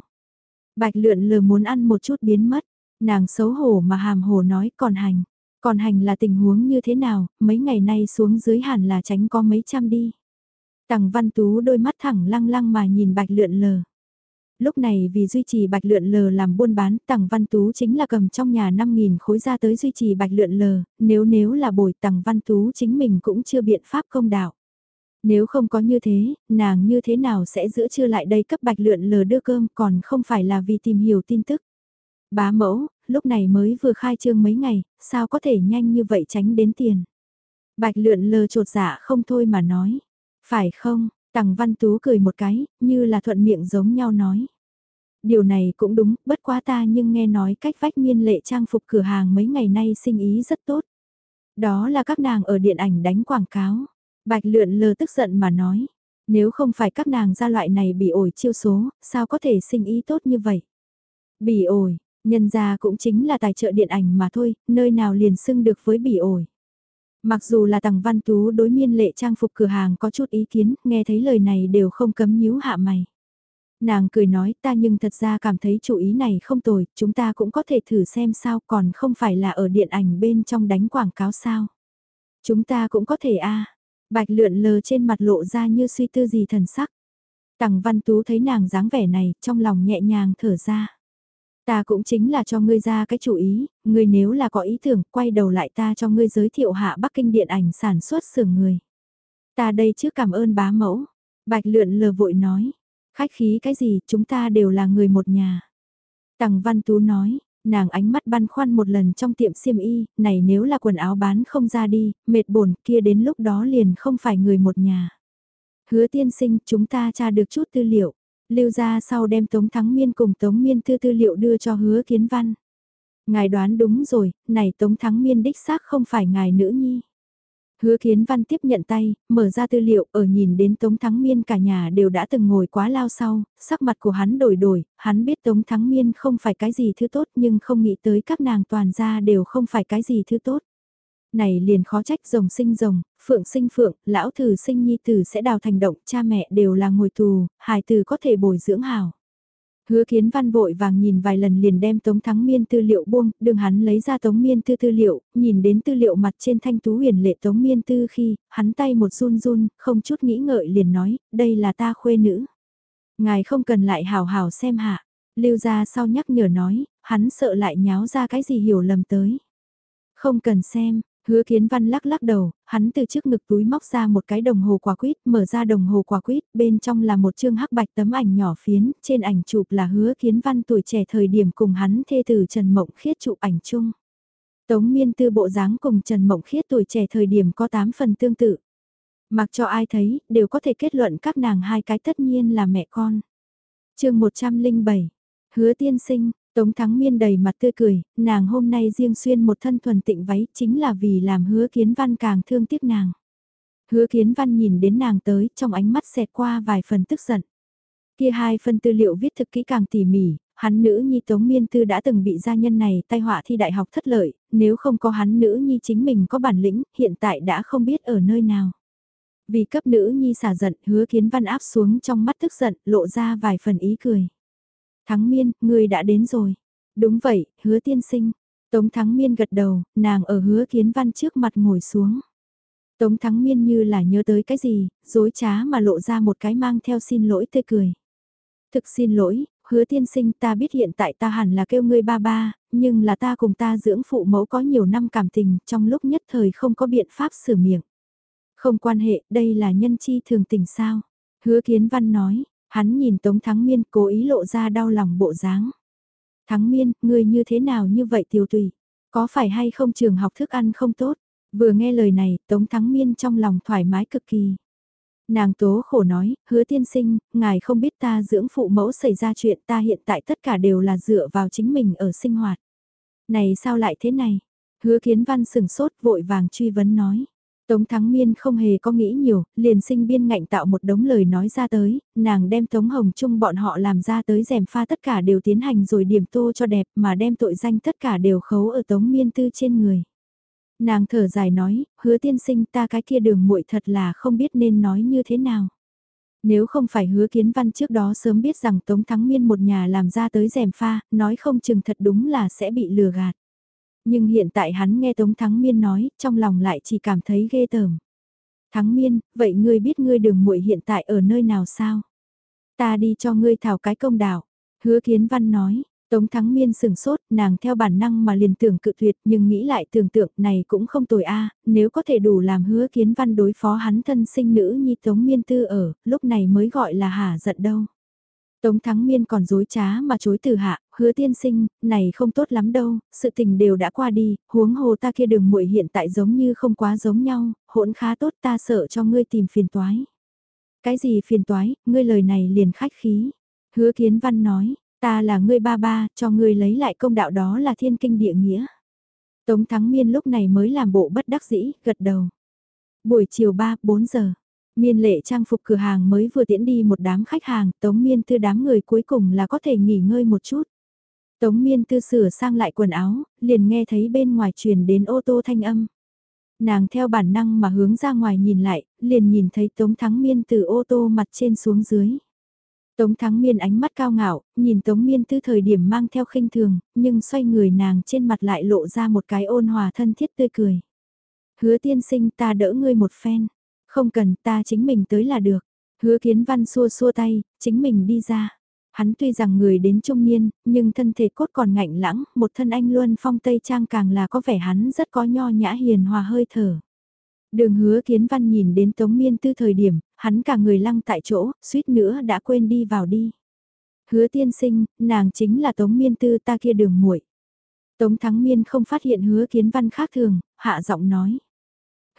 Bạch lượn lờ muốn ăn một chút biến mất, nàng xấu hổ mà hàm hồ nói còn hành. Còn hành là tình huống như thế nào, mấy ngày nay xuống dưới hẳn là tránh có mấy trăm đi. Tằng Văn Tú đôi mắt thẳng lăng lăng mà nhìn bạch lượn lờ. Lúc này vì duy trì bạch lượn lờ làm buôn bán, Tằng Văn Tú chính là cầm trong nhà 5.000 khối ra tới duy trì bạch lượn lờ, nếu nếu là bồi Tằng Văn Tú chính mình cũng chưa biện pháp công đạo. Nếu không có như thế, nàng như thế nào sẽ giữa trưa lại đây cấp bạch lượn lờ đưa cơm còn không phải là vì tìm hiểu tin tức. Bá mẫu, lúc này mới vừa khai trương mấy ngày, sao có thể nhanh như vậy tránh đến tiền. Bạch lượn lờ trột dạ không thôi mà nói. Phải không, Tằng Văn Tú cười một cái, như là thuận miệng giống nhau nói. Điều này cũng đúng, bất quá ta nhưng nghe nói cách vách miên lệ trang phục cửa hàng mấy ngày nay sinh ý rất tốt. Đó là các nàng ở điện ảnh đánh quảng cáo. Bạch lượn lờ tức giận mà nói. Nếu không phải các nàng ra loại này bị ổi chiêu số, sao có thể sinh ý tốt như vậy? Bị ổi, Nhân ra cũng chính là tài trợ điện ảnh mà thôi, nơi nào liền xưng được với bỉ ổi. Mặc dù là tàng văn tú đối miên lệ trang phục cửa hàng có chút ý kiến, nghe thấy lời này đều không cấm nhíu hạ mày. Nàng cười nói ta nhưng thật ra cảm thấy chủ ý này không tồi, chúng ta cũng có thể thử xem sao còn không phải là ở điện ảnh bên trong đánh quảng cáo sao. Chúng ta cũng có thể a Bạch lượn lờ trên mặt lộ ra như suy tư gì thần sắc. Tằng Văn Tú thấy nàng dáng vẻ này, trong lòng nhẹ nhàng thở ra. Ta cũng chính là cho ngươi ra cái chủ ý, ngươi nếu là có ý tưởng, quay đầu lại ta cho ngươi giới thiệu hạ Bắc Kinh điện ảnh sản xuất xưởng người. Ta đây chứ cảm ơn bá mẫu. Bạch lượn lờ vội nói. Khách khí cái gì, chúng ta đều là người một nhà. Tằng Văn Tú nói, nàng ánh mắt băn khoăn một lần trong tiệm xiêm y, này nếu là quần áo bán không ra đi, mệt bổn kia đến lúc đó liền không phải người một nhà. Hứa tiên sinh, chúng ta tra được chút tư liệu. Lưu ra sau đem Tống Thắng Miên cùng Tống Miên thư tư liệu đưa cho hứa kiến văn. Ngài đoán đúng rồi, này Tống Thắng Miên đích xác không phải ngài nữ nhi. Hứa Kiến Văn tiếp nhận tay, mở ra tư liệu, ở nhìn đến Tống Thắng Miên cả nhà đều đã từng ngồi quá lao sau, sắc mặt của hắn đổi đổi, hắn biết Tống Thắng Miên không phải cái gì thứ tốt nhưng không nghĩ tới các nàng toàn gia đều không phải cái gì thứ tốt này liền khó trách rồng sinh rồng, phượng sinh phượng, lão thử sinh nhi tử sẽ đào thành động, cha mẹ đều là ngồi tù, hài tử có thể bồi dưỡng hảo. Hứa kiến văn vội vàng nhìn vài lần liền đem tống thắng miên tư liệu buông, đường hắn lấy ra tống miên tư tư liệu, nhìn đến tư liệu mặt trên thanh tú huyền lệ tống miên tư khi, hắn tay một run run, không chút nghĩ ngợi liền nói, đây là ta khuê nữ. Ngài không cần lại hào hào xem hạ, lưu ra sau nhắc nhở nói, hắn sợ lại nháo ra cái gì hiểu lầm tới. Không cần xem, Hứa kiến văn lắc lắc đầu, hắn từ trước ngực túi móc ra một cái đồng hồ quả quýt, mở ra đồng hồ quả quýt, bên trong là một chương hắc bạch tấm ảnh nhỏ phiến, trên ảnh chụp là hứa kiến văn tuổi trẻ thời điểm cùng hắn thê tử Trần Mộng Khiết chụp ảnh chung. Tống miên tư bộ dáng cùng Trần Mộng Khiết tuổi trẻ thời điểm có 8 phần tương tự. Mặc cho ai thấy, đều có thể kết luận các nàng hai cái tất nhiên là mẹ con. chương 107, hứa tiên sinh, Tống Thắng Miên đầy mặt tươi cười, nàng hôm nay riêng xuyên một thân thuần tịnh váy chính là vì làm hứa kiến văn càng thương tiếc nàng. Hứa kiến văn nhìn đến nàng tới, trong ánh mắt xẹt qua vài phần tức giận. Kia hai phần tư liệu viết thực kỹ càng tỉ mỉ, hắn nữ nhi Tống Miên Tư đã từng bị gia nhân này tai họa thi đại học thất lợi, nếu không có hắn nữ nhi chính mình có bản lĩnh, hiện tại đã không biết ở nơi nào. Vì cấp nữ nhi xả giận, hứa kiến văn áp xuống trong mắt tức giận, lộ ra vài phần ý cười. Thắng miên, người đã đến rồi. Đúng vậy, hứa tiên sinh. Tống Thắng Miên gật đầu, nàng ở hứa kiến văn trước mặt ngồi xuống. Tống Thắng Miên như là nhớ tới cái gì, dối trá mà lộ ra một cái mang theo xin lỗi tươi cười. Thực xin lỗi, hứa tiên sinh ta biết hiện tại ta hẳn là kêu ngươi ba ba, nhưng là ta cùng ta dưỡng phụ mẫu có nhiều năm cảm tình, trong lúc nhất thời không có biện pháp sửa miệng. Không quan hệ, đây là nhân chi thường tình sao. Hứa kiến văn nói, hắn nhìn Tống Thắng Miên cố ý lộ ra đau lòng bộ dáng. Thắng Miên, ngươi như thế nào như vậy tiêu tùy? Có phải hay không trường học thức ăn không tốt? Vừa nghe lời này, Tống Thắng Miên trong lòng thoải mái cực kỳ. Nàng tố khổ nói, hứa tiên sinh, ngài không biết ta dưỡng phụ mẫu xảy ra chuyện ta hiện tại tất cả đều là dựa vào chính mình ở sinh hoạt. Này sao lại thế này? Hứa kiến văn sừng sốt vội vàng truy vấn nói. Tống Thắng Miên không hề có nghĩ nhiều, liền sinh biên ngạnh tạo một đống lời nói ra tới, nàng đem Tống Hồng Trung bọn họ làm ra tới rèm pha tất cả đều tiến hành rồi điểm tô cho đẹp mà đem tội danh tất cả đều khấu ở Tống Miên Tư trên người. Nàng thở dài nói, hứa tiên sinh ta cái kia đường muội thật là không biết nên nói như thế nào. Nếu không phải hứa kiến văn trước đó sớm biết rằng Tống Thắng Miên một nhà làm ra tới rèm pha, nói không chừng thật đúng là sẽ bị lừa gạt. Nhưng hiện tại hắn nghe Tống Thắng Miên nói, trong lòng lại chỉ cảm thấy ghê tởm. Thắng Miên, vậy ngươi biết ngươi đường muội hiện tại ở nơi nào sao? Ta đi cho ngươi thảo cái công đạo. Hứa Kiến Văn nói, Tống Thắng Miên sừng sốt, nàng theo bản năng mà liền tưởng cự tuyệt nhưng nghĩ lại tưởng tượng này cũng không tồi a nếu có thể đủ làm hứa kiến văn đối phó hắn thân sinh nữ như Tống Miên Tư ở, lúc này mới gọi là hả giận đâu. Tống Thắng Miên còn dối trá mà chối từ hạ, hứa tiên sinh, này không tốt lắm đâu, sự tình đều đã qua đi, huống hồ ta kia đường muội hiện tại giống như không quá giống nhau, hỗn khá tốt ta sợ cho ngươi tìm phiền toái. Cái gì phiền toái, ngươi lời này liền khách khí. Hứa kiến văn nói, ta là ngươi ba ba, cho ngươi lấy lại công đạo đó là thiên kinh địa nghĩa. Tống Thắng Miên lúc này mới làm bộ bất đắc dĩ, gật đầu. Buổi chiều 3-4 giờ, Miên lệ trang phục cửa hàng mới vừa tiễn đi một đám khách hàng, Tống Miên Tư đám người cuối cùng là có thể nghỉ ngơi một chút. Tống Miên Tư sửa sang lại quần áo, liền nghe thấy bên ngoài truyền đến ô tô thanh âm. Nàng theo bản năng mà hướng ra ngoài nhìn lại, liền nhìn thấy Tống Thắng Miên từ ô tô mặt trên xuống dưới. Tống Thắng Miên ánh mắt cao ngạo, nhìn Tống Miên Tư thời điểm mang theo khinh thường, nhưng xoay người nàng trên mặt lại lộ ra một cái ôn hòa thân thiết tươi cười. Hứa tiên sinh ta đỡ ngươi một phen. Không cần ta chính mình tới là được. Hứa kiến văn xua xua tay, chính mình đi ra. Hắn tuy rằng người đến trung niên, nhưng thân thể cốt còn ngạnh lãng, một thân anh luôn phong tây trang càng là có vẻ hắn rất có nho nhã hiền hòa hơi thở. Đường hứa kiến văn nhìn đến tống miên tư thời điểm, hắn cả người lăng tại chỗ, suýt nữa đã quên đi vào đi. Hứa tiên sinh, nàng chính là tống miên tư ta kia đường muội Tống thắng miên không phát hiện hứa kiến văn khác thường, hạ giọng nói.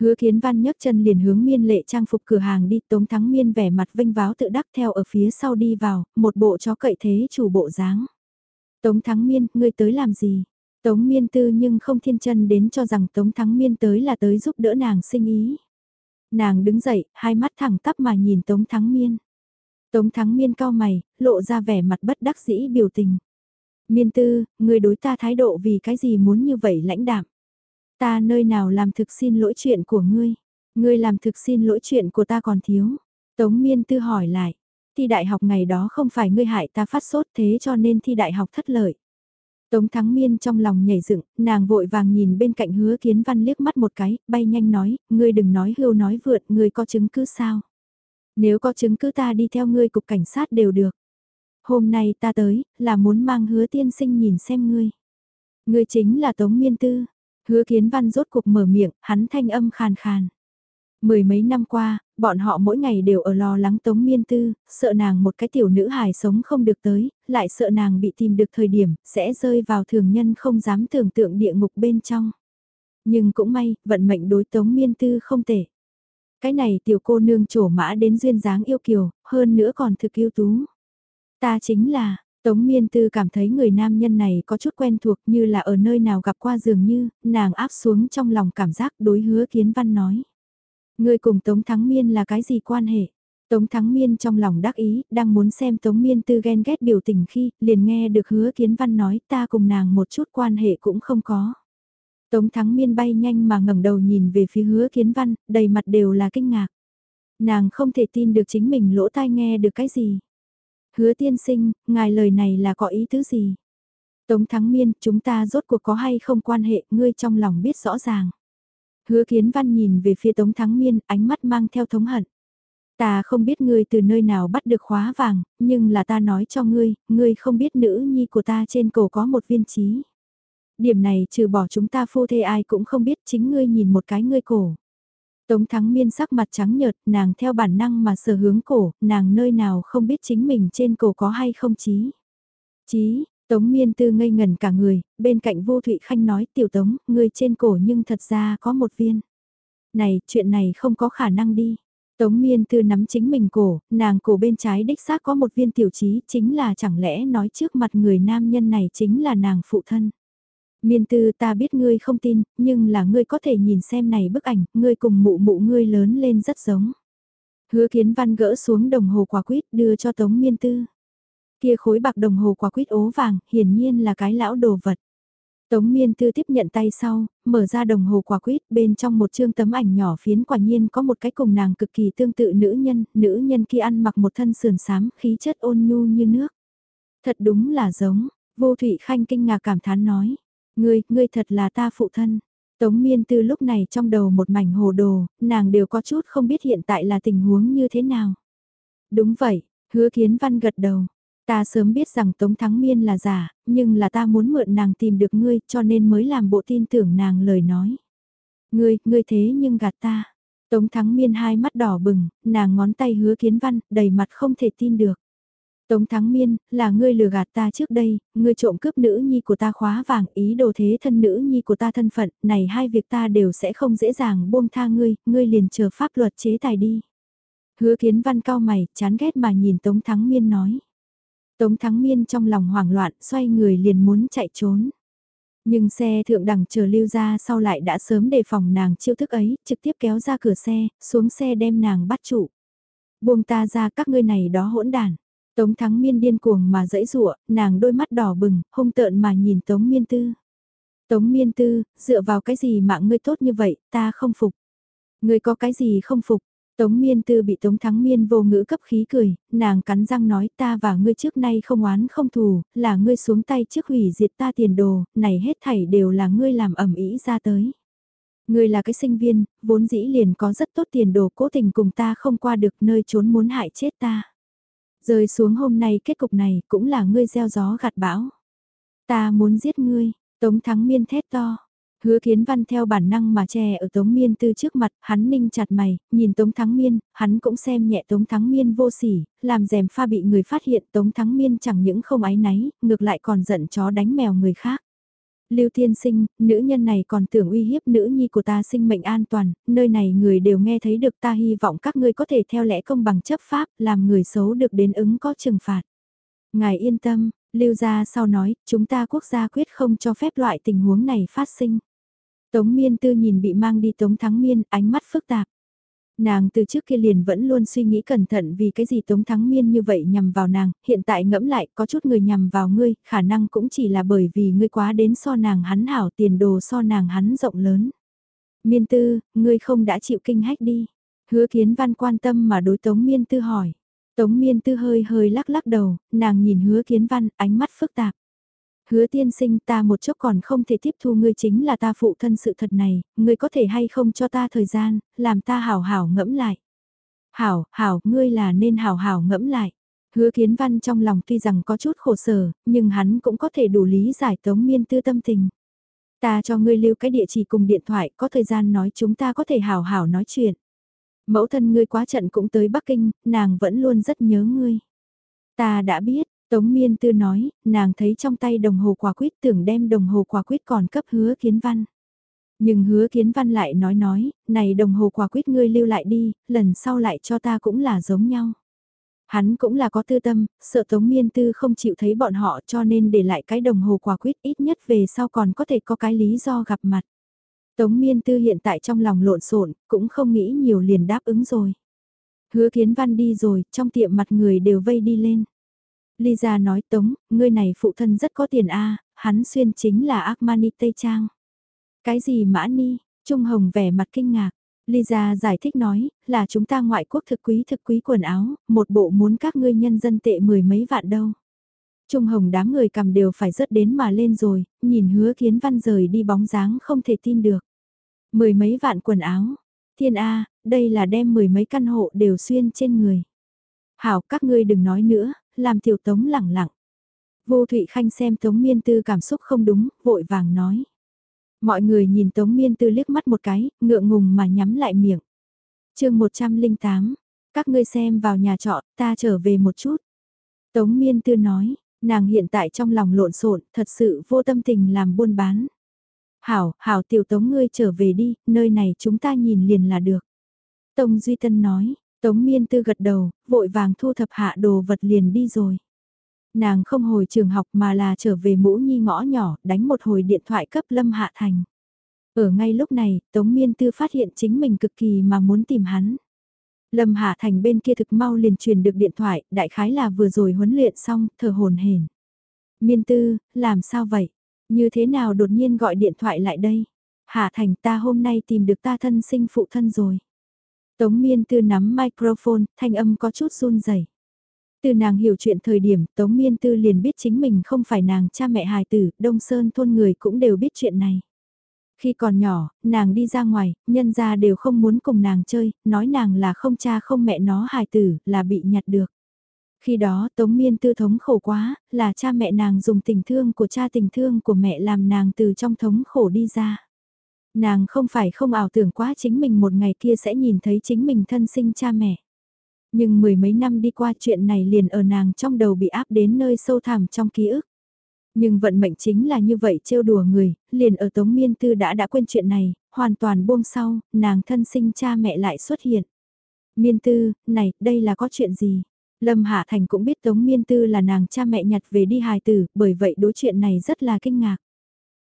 Hứa kiến văn nhấc chân liền hướng miên lệ trang phục cửa hàng đi tống thắng miên vẻ mặt vinh váo tự đắc theo ở phía sau đi vào, một bộ chó cậy thế chủ bộ dáng. Tống thắng miên, ngươi tới làm gì? Tống miên tư nhưng không thiên chân đến cho rằng tống thắng miên tới là tới giúp đỡ nàng sinh ý. Nàng đứng dậy, hai mắt thẳng tắp mà nhìn tống thắng miên. Tống thắng miên cao mày, lộ ra vẻ mặt bất đắc dĩ biểu tình. Miên tư, người đối ta thái độ vì cái gì muốn như vậy lãnh đạm. Ta nơi nào làm thực xin lỗi chuyện của ngươi? Ngươi làm thực xin lỗi chuyện của ta còn thiếu. Tống miên tư hỏi lại. Thi đại học ngày đó không phải ngươi hại ta phát sốt thế cho nên thi đại học thất lợi. Tống Thắng Miên trong lòng nhảy dựng, nàng vội vàng nhìn bên cạnh hứa kiến văn liếc mắt một cái, bay nhanh nói, ngươi đừng nói hưu nói vượt, ngươi có chứng cứ sao? Nếu có chứng cứ ta đi theo ngươi cục cảnh sát đều được. Hôm nay ta tới, là muốn mang hứa tiên sinh nhìn xem ngươi. Ngươi chính là Tống Miên Tư, Hứa kiến văn rốt cuộc mở miệng, hắn thanh âm khàn khàn. Mười mấy năm qua, bọn họ mỗi ngày đều ở lo lắng Tống Miên Tư, sợ nàng một cái tiểu nữ hài sống không được tới, lại sợ nàng bị tìm được thời điểm, sẽ rơi vào thường nhân không dám tưởng tượng địa ngục bên trong. Nhưng cũng may, vận mệnh đối Tống Miên Tư không tệ. Cái này tiểu cô nương trổ mã đến duyên dáng yêu kiều, hơn nữa còn thực yêu tú. Ta chính là, Tống Miên Tư cảm thấy người nam nhân này có chút quen thuộc như là ở nơi nào gặp qua dường như, nàng áp xuống trong lòng cảm giác đối hứa kiến văn nói. Người cùng Tống Thắng Miên là cái gì quan hệ? Tống Thắng Miên trong lòng đắc ý, đang muốn xem Tống Miên Tư ghen ghét biểu tình khi, liền nghe được hứa kiến văn nói ta cùng nàng một chút quan hệ cũng không có. Tống Thắng Miên bay nhanh mà ngẩng đầu nhìn về phía hứa kiến văn, đầy mặt đều là kinh ngạc. Nàng không thể tin được chính mình lỗ tai nghe được cái gì. Hứa tiên sinh, ngài lời này là có ý tứ gì? Tống Thắng Miên, chúng ta rốt cuộc có hay không quan hệ, ngươi trong lòng biết rõ ràng. Hứa Kiến Văn nhìn về phía Tống Thắng Miên, ánh mắt mang theo thống hận. Ta không biết ngươi từ nơi nào bắt được khóa vàng, nhưng là ta nói cho ngươi, ngươi không biết nữ nhi của ta trên cổ có một viên trí. Điểm này trừ bỏ chúng ta phu thê ai cũng không biết chính ngươi nhìn một cái ngươi cổ. Tống thắng miên sắc mặt trắng nhợt, nàng theo bản năng mà sở hướng cổ, nàng nơi nào không biết chính mình trên cổ có hay không chí. Chí, Tống miên tư ngây ngần cả người, bên cạnh vô thụy khanh nói tiểu tống, người trên cổ nhưng thật ra có một viên. Này, chuyện này không có khả năng đi. Tống miên tư nắm chính mình cổ, nàng cổ bên trái đích xác có một viên tiểu chí, chính là chẳng lẽ nói trước mặt người nam nhân này chính là nàng phụ thân. Miên tư ta biết ngươi không tin, nhưng là ngươi có thể nhìn xem này bức ảnh, ngươi cùng mụ mụ ngươi lớn lên rất giống. Hứa kiến văn gỡ xuống đồng hồ quả quýt đưa cho tống miên tư. Kia khối bạc đồng hồ quả quýt ố vàng, hiển nhiên là cái lão đồ vật. Tống miên tư tiếp nhận tay sau, mở ra đồng hồ quả quýt bên trong một chương tấm ảnh nhỏ phiến quả nhiên có một cái cùng nàng cực kỳ tương tự nữ nhân, nữ nhân kia ăn mặc một thân sườn xám khí chất ôn nhu như nước. Thật đúng là giống, vô thụy khanh kinh ngạc cảm thán nói. Ngươi, ngươi thật là ta phụ thân. Tống miên tư lúc này trong đầu một mảnh hồ đồ, nàng đều có chút không biết hiện tại là tình huống như thế nào. Đúng vậy, hứa kiến văn gật đầu. Ta sớm biết rằng Tống Thắng Miên là giả, nhưng là ta muốn mượn nàng tìm được ngươi cho nên mới làm bộ tin tưởng nàng lời nói. Ngươi, ngươi thế nhưng gạt ta. Tống Thắng Miên hai mắt đỏ bừng, nàng ngón tay hứa kiến văn, đầy mặt không thể tin được. Tống Thắng Miên, là ngươi lừa gạt ta trước đây, ngươi trộm cướp nữ nhi của ta khóa vàng, ý đồ thế thân nữ nhi của ta thân phận, này hai việc ta đều sẽ không dễ dàng buông tha ngươi, ngươi liền chờ pháp luật chế tài đi. Hứa kiến văn cao mày, chán ghét mà nhìn Tống Thắng Miên nói. Tống Thắng Miên trong lòng hoảng loạn, xoay người liền muốn chạy trốn. Nhưng xe thượng đẳng chờ lưu ra sau lại đã sớm đề phòng nàng chiêu thức ấy, trực tiếp kéo ra cửa xe, xuống xe đem nàng bắt trụ. Buông ta ra các ngươi này đó hỗn đàn. Tống thắng miên điên cuồng mà dẫy rụa, nàng đôi mắt đỏ bừng, hung tợn mà nhìn tống miên tư. Tống miên tư, dựa vào cái gì mạng ngươi tốt như vậy, ta không phục. Ngươi có cái gì không phục, Tống miên tư bị Tống Thắng Miên vô ngữ cấp khí cười, nàng cắn răng nói ta và ngươi trước nay không oán không thù, là ngươi xuống tay trước hủy diệt ta tiền đồ, này hết thảy đều là ngươi làm ẩm ý ra tới. Ngươi là cái sinh viên, vốn dĩ liền có rất tốt tiền đồ cố tình cùng ta không qua được nơi trốn muốn hại chết ta. Rơi xuống hôm nay kết cục này cũng là ngươi gieo gió gặt bão. Ta muốn giết ngươi, Tống Thắng Miên thét to. Hứa kiến văn theo bản năng mà che ở Tống Miên Tư trước mặt, hắn ninh chặt mày, nhìn Tống Thắng Miên, hắn cũng xem nhẹ Tống Thắng Miên vô sỉ, làm rèm pha bị người phát hiện Tống Thắng Miên chẳng những không ái náy, ngược lại còn giận chó đánh mèo người khác. Lưu Tiên Sinh, nữ nhân này còn tưởng uy hiếp nữ nhi của ta sinh mệnh an toàn, nơi này người đều nghe thấy được ta hy vọng các ngươi có thể theo lẽ công bằng chấp pháp, làm người xấu được đến ứng có trừng phạt. Ngài yên tâm, Lưu gia sau nói, chúng ta quốc gia quyết không cho phép loại tình huống này phát sinh. Tống Miên Tư nhìn bị mang đi Tống Thắng Miên, ánh mắt phức tạp. Nàng từ trước kia liền vẫn luôn suy nghĩ cẩn thận vì cái gì Tống Thắng Miên như vậy nhằm vào nàng, hiện tại ngẫm lại có chút người nhằm vào ngươi, khả năng cũng chỉ là bởi vì ngươi quá đến so nàng hắn hảo tiền đồ so nàng hắn rộng lớn. Miên Tư, ngươi không đã chịu kinh hách đi. Hứa kiến văn quan tâm mà đối Tống Miên Tư hỏi. Tống Miên Tư hơi hơi lắc lắc đầu, nàng nhìn hứa kiến văn, ánh mắt phức tạp. Hứa tiên sinh ta một chốc còn không thể tiếp thu ngươi chính là ta phụ thân sự thật này, ngươi có thể hay không cho ta thời gian, làm ta hảo hảo ngẫm lại. Hảo, hảo, ngươi là nên hảo hảo ngẫm lại. Hứa kiến văn trong lòng tuy rằng có chút khổ sở, nhưng hắn cũng có thể đủ lý giải tống miên tư tâm tình. Ta cho ngươi lưu cái địa chỉ cùng điện thoại, có thời gian nói chúng ta có thể hảo hảo nói chuyện. Mẫu thân ngươi quá trận cũng tới Bắc Kinh, nàng vẫn luôn rất nhớ ngươi. Ta đã biết, Tống Miên Tư nói, nàng thấy trong tay đồng hồ quả quyết tưởng đem đồng hồ quả quyết còn cấp hứa kiến văn. Nhưng hứa kiến văn lại nói nói, này đồng hồ quả quyết ngươi lưu lại đi, lần sau lại cho ta cũng là giống nhau. Hắn cũng là có tư tâm, sợ Tống Miên Tư không chịu thấy bọn họ cho nên để lại cái đồng hồ quả quyết ít nhất về sau còn có thể có cái lý do gặp mặt. Tống Miên Tư hiện tại trong lòng lộn xộn, cũng không nghĩ nhiều liền đáp ứng rồi. Hứa Kiến Văn đi rồi, trong tiệm mặt người đều vây đi lên. Lisa nói Tống, ngươi này phụ thân rất có tiền a, hắn xuyên chính là Armani Tây Trang. Cái gì mã ni? Trung Hồng vẻ mặt kinh ngạc. Lisa giải thích nói, là chúng ta ngoại quốc thực quý thực quý quần áo, một bộ muốn các ngươi nhân dân tệ mười mấy vạn đâu. Trung Hồng đám người cầm đều phải rớt đến mà lên rồi, nhìn hứa kiến văn rời đi bóng dáng không thể tin được. Mười mấy vạn quần áo. Thiên A, đây là đem mười mấy căn hộ đều xuyên trên người. Hảo các ngươi đừng nói nữa, làm tiểu tống lẳng lặng. Vô Thụy Khanh xem Tống Miên Tư cảm xúc không đúng, vội vàng nói. Mọi người nhìn Tống Miên Tư liếc mắt một cái, ngượng ngùng mà nhắm lại miệng. chương 108, các ngươi xem vào nhà trọ, ta trở về một chút. Tống Miên Tư nói, nàng hiện tại trong lòng lộn xộn, thật sự vô tâm tình làm buôn bán. Hảo, hảo tiểu tống ngươi trở về đi, nơi này chúng ta nhìn liền là được. Tông Duy Tân nói, Tống Miên Tư gật đầu, vội vàng thu thập hạ đồ vật liền đi rồi. Nàng không hồi trường học mà là trở về mũ nhi ngõ nhỏ, đánh một hồi điện thoại cấp Lâm Hạ Thành. Ở ngay lúc này, Tống Miên Tư phát hiện chính mình cực kỳ mà muốn tìm hắn. Lâm Hạ Thành bên kia thực mau liền truyền được điện thoại, đại khái là vừa rồi huấn luyện xong, thở hồn hển. Miên Tư, làm sao vậy? Như thế nào đột nhiên gọi điện thoại lại đây? Hạ Thành ta hôm nay tìm được ta thân sinh phụ thân rồi. Tống Miên Tư nắm microphone, thanh âm có chút run rẩy. Từ nàng hiểu chuyện thời điểm, Tống Miên Tư liền biết chính mình không phải nàng cha mẹ hài tử, Đông Sơn thôn người cũng đều biết chuyện này. Khi còn nhỏ, nàng đi ra ngoài, nhân gia đều không muốn cùng nàng chơi, nói nàng là không cha không mẹ nó hài tử, là bị nhặt được. Khi đó Tống Miên Tư thống khổ quá, là cha mẹ nàng dùng tình thương của cha tình thương của mẹ làm nàng từ trong thống khổ đi ra. Nàng không phải không ảo tưởng quá chính mình một ngày kia sẽ nhìn thấy chính mình thân sinh cha mẹ. Nhưng mười mấy năm đi qua chuyện này liền ở nàng trong đầu bị áp đến nơi sâu thẳm trong ký ức. Nhưng vận mệnh chính là như vậy trêu đùa người, liền ở Tống Miên Tư đã đã quên chuyện này, hoàn toàn buông sau, nàng thân sinh cha mẹ lại xuất hiện. Miên Tư, này, đây là có chuyện gì? Lâm Hạ Thành cũng biết Tống Miên Tư là nàng cha mẹ nhặt về đi hài tử, bởi vậy đối chuyện này rất là kinh ngạc.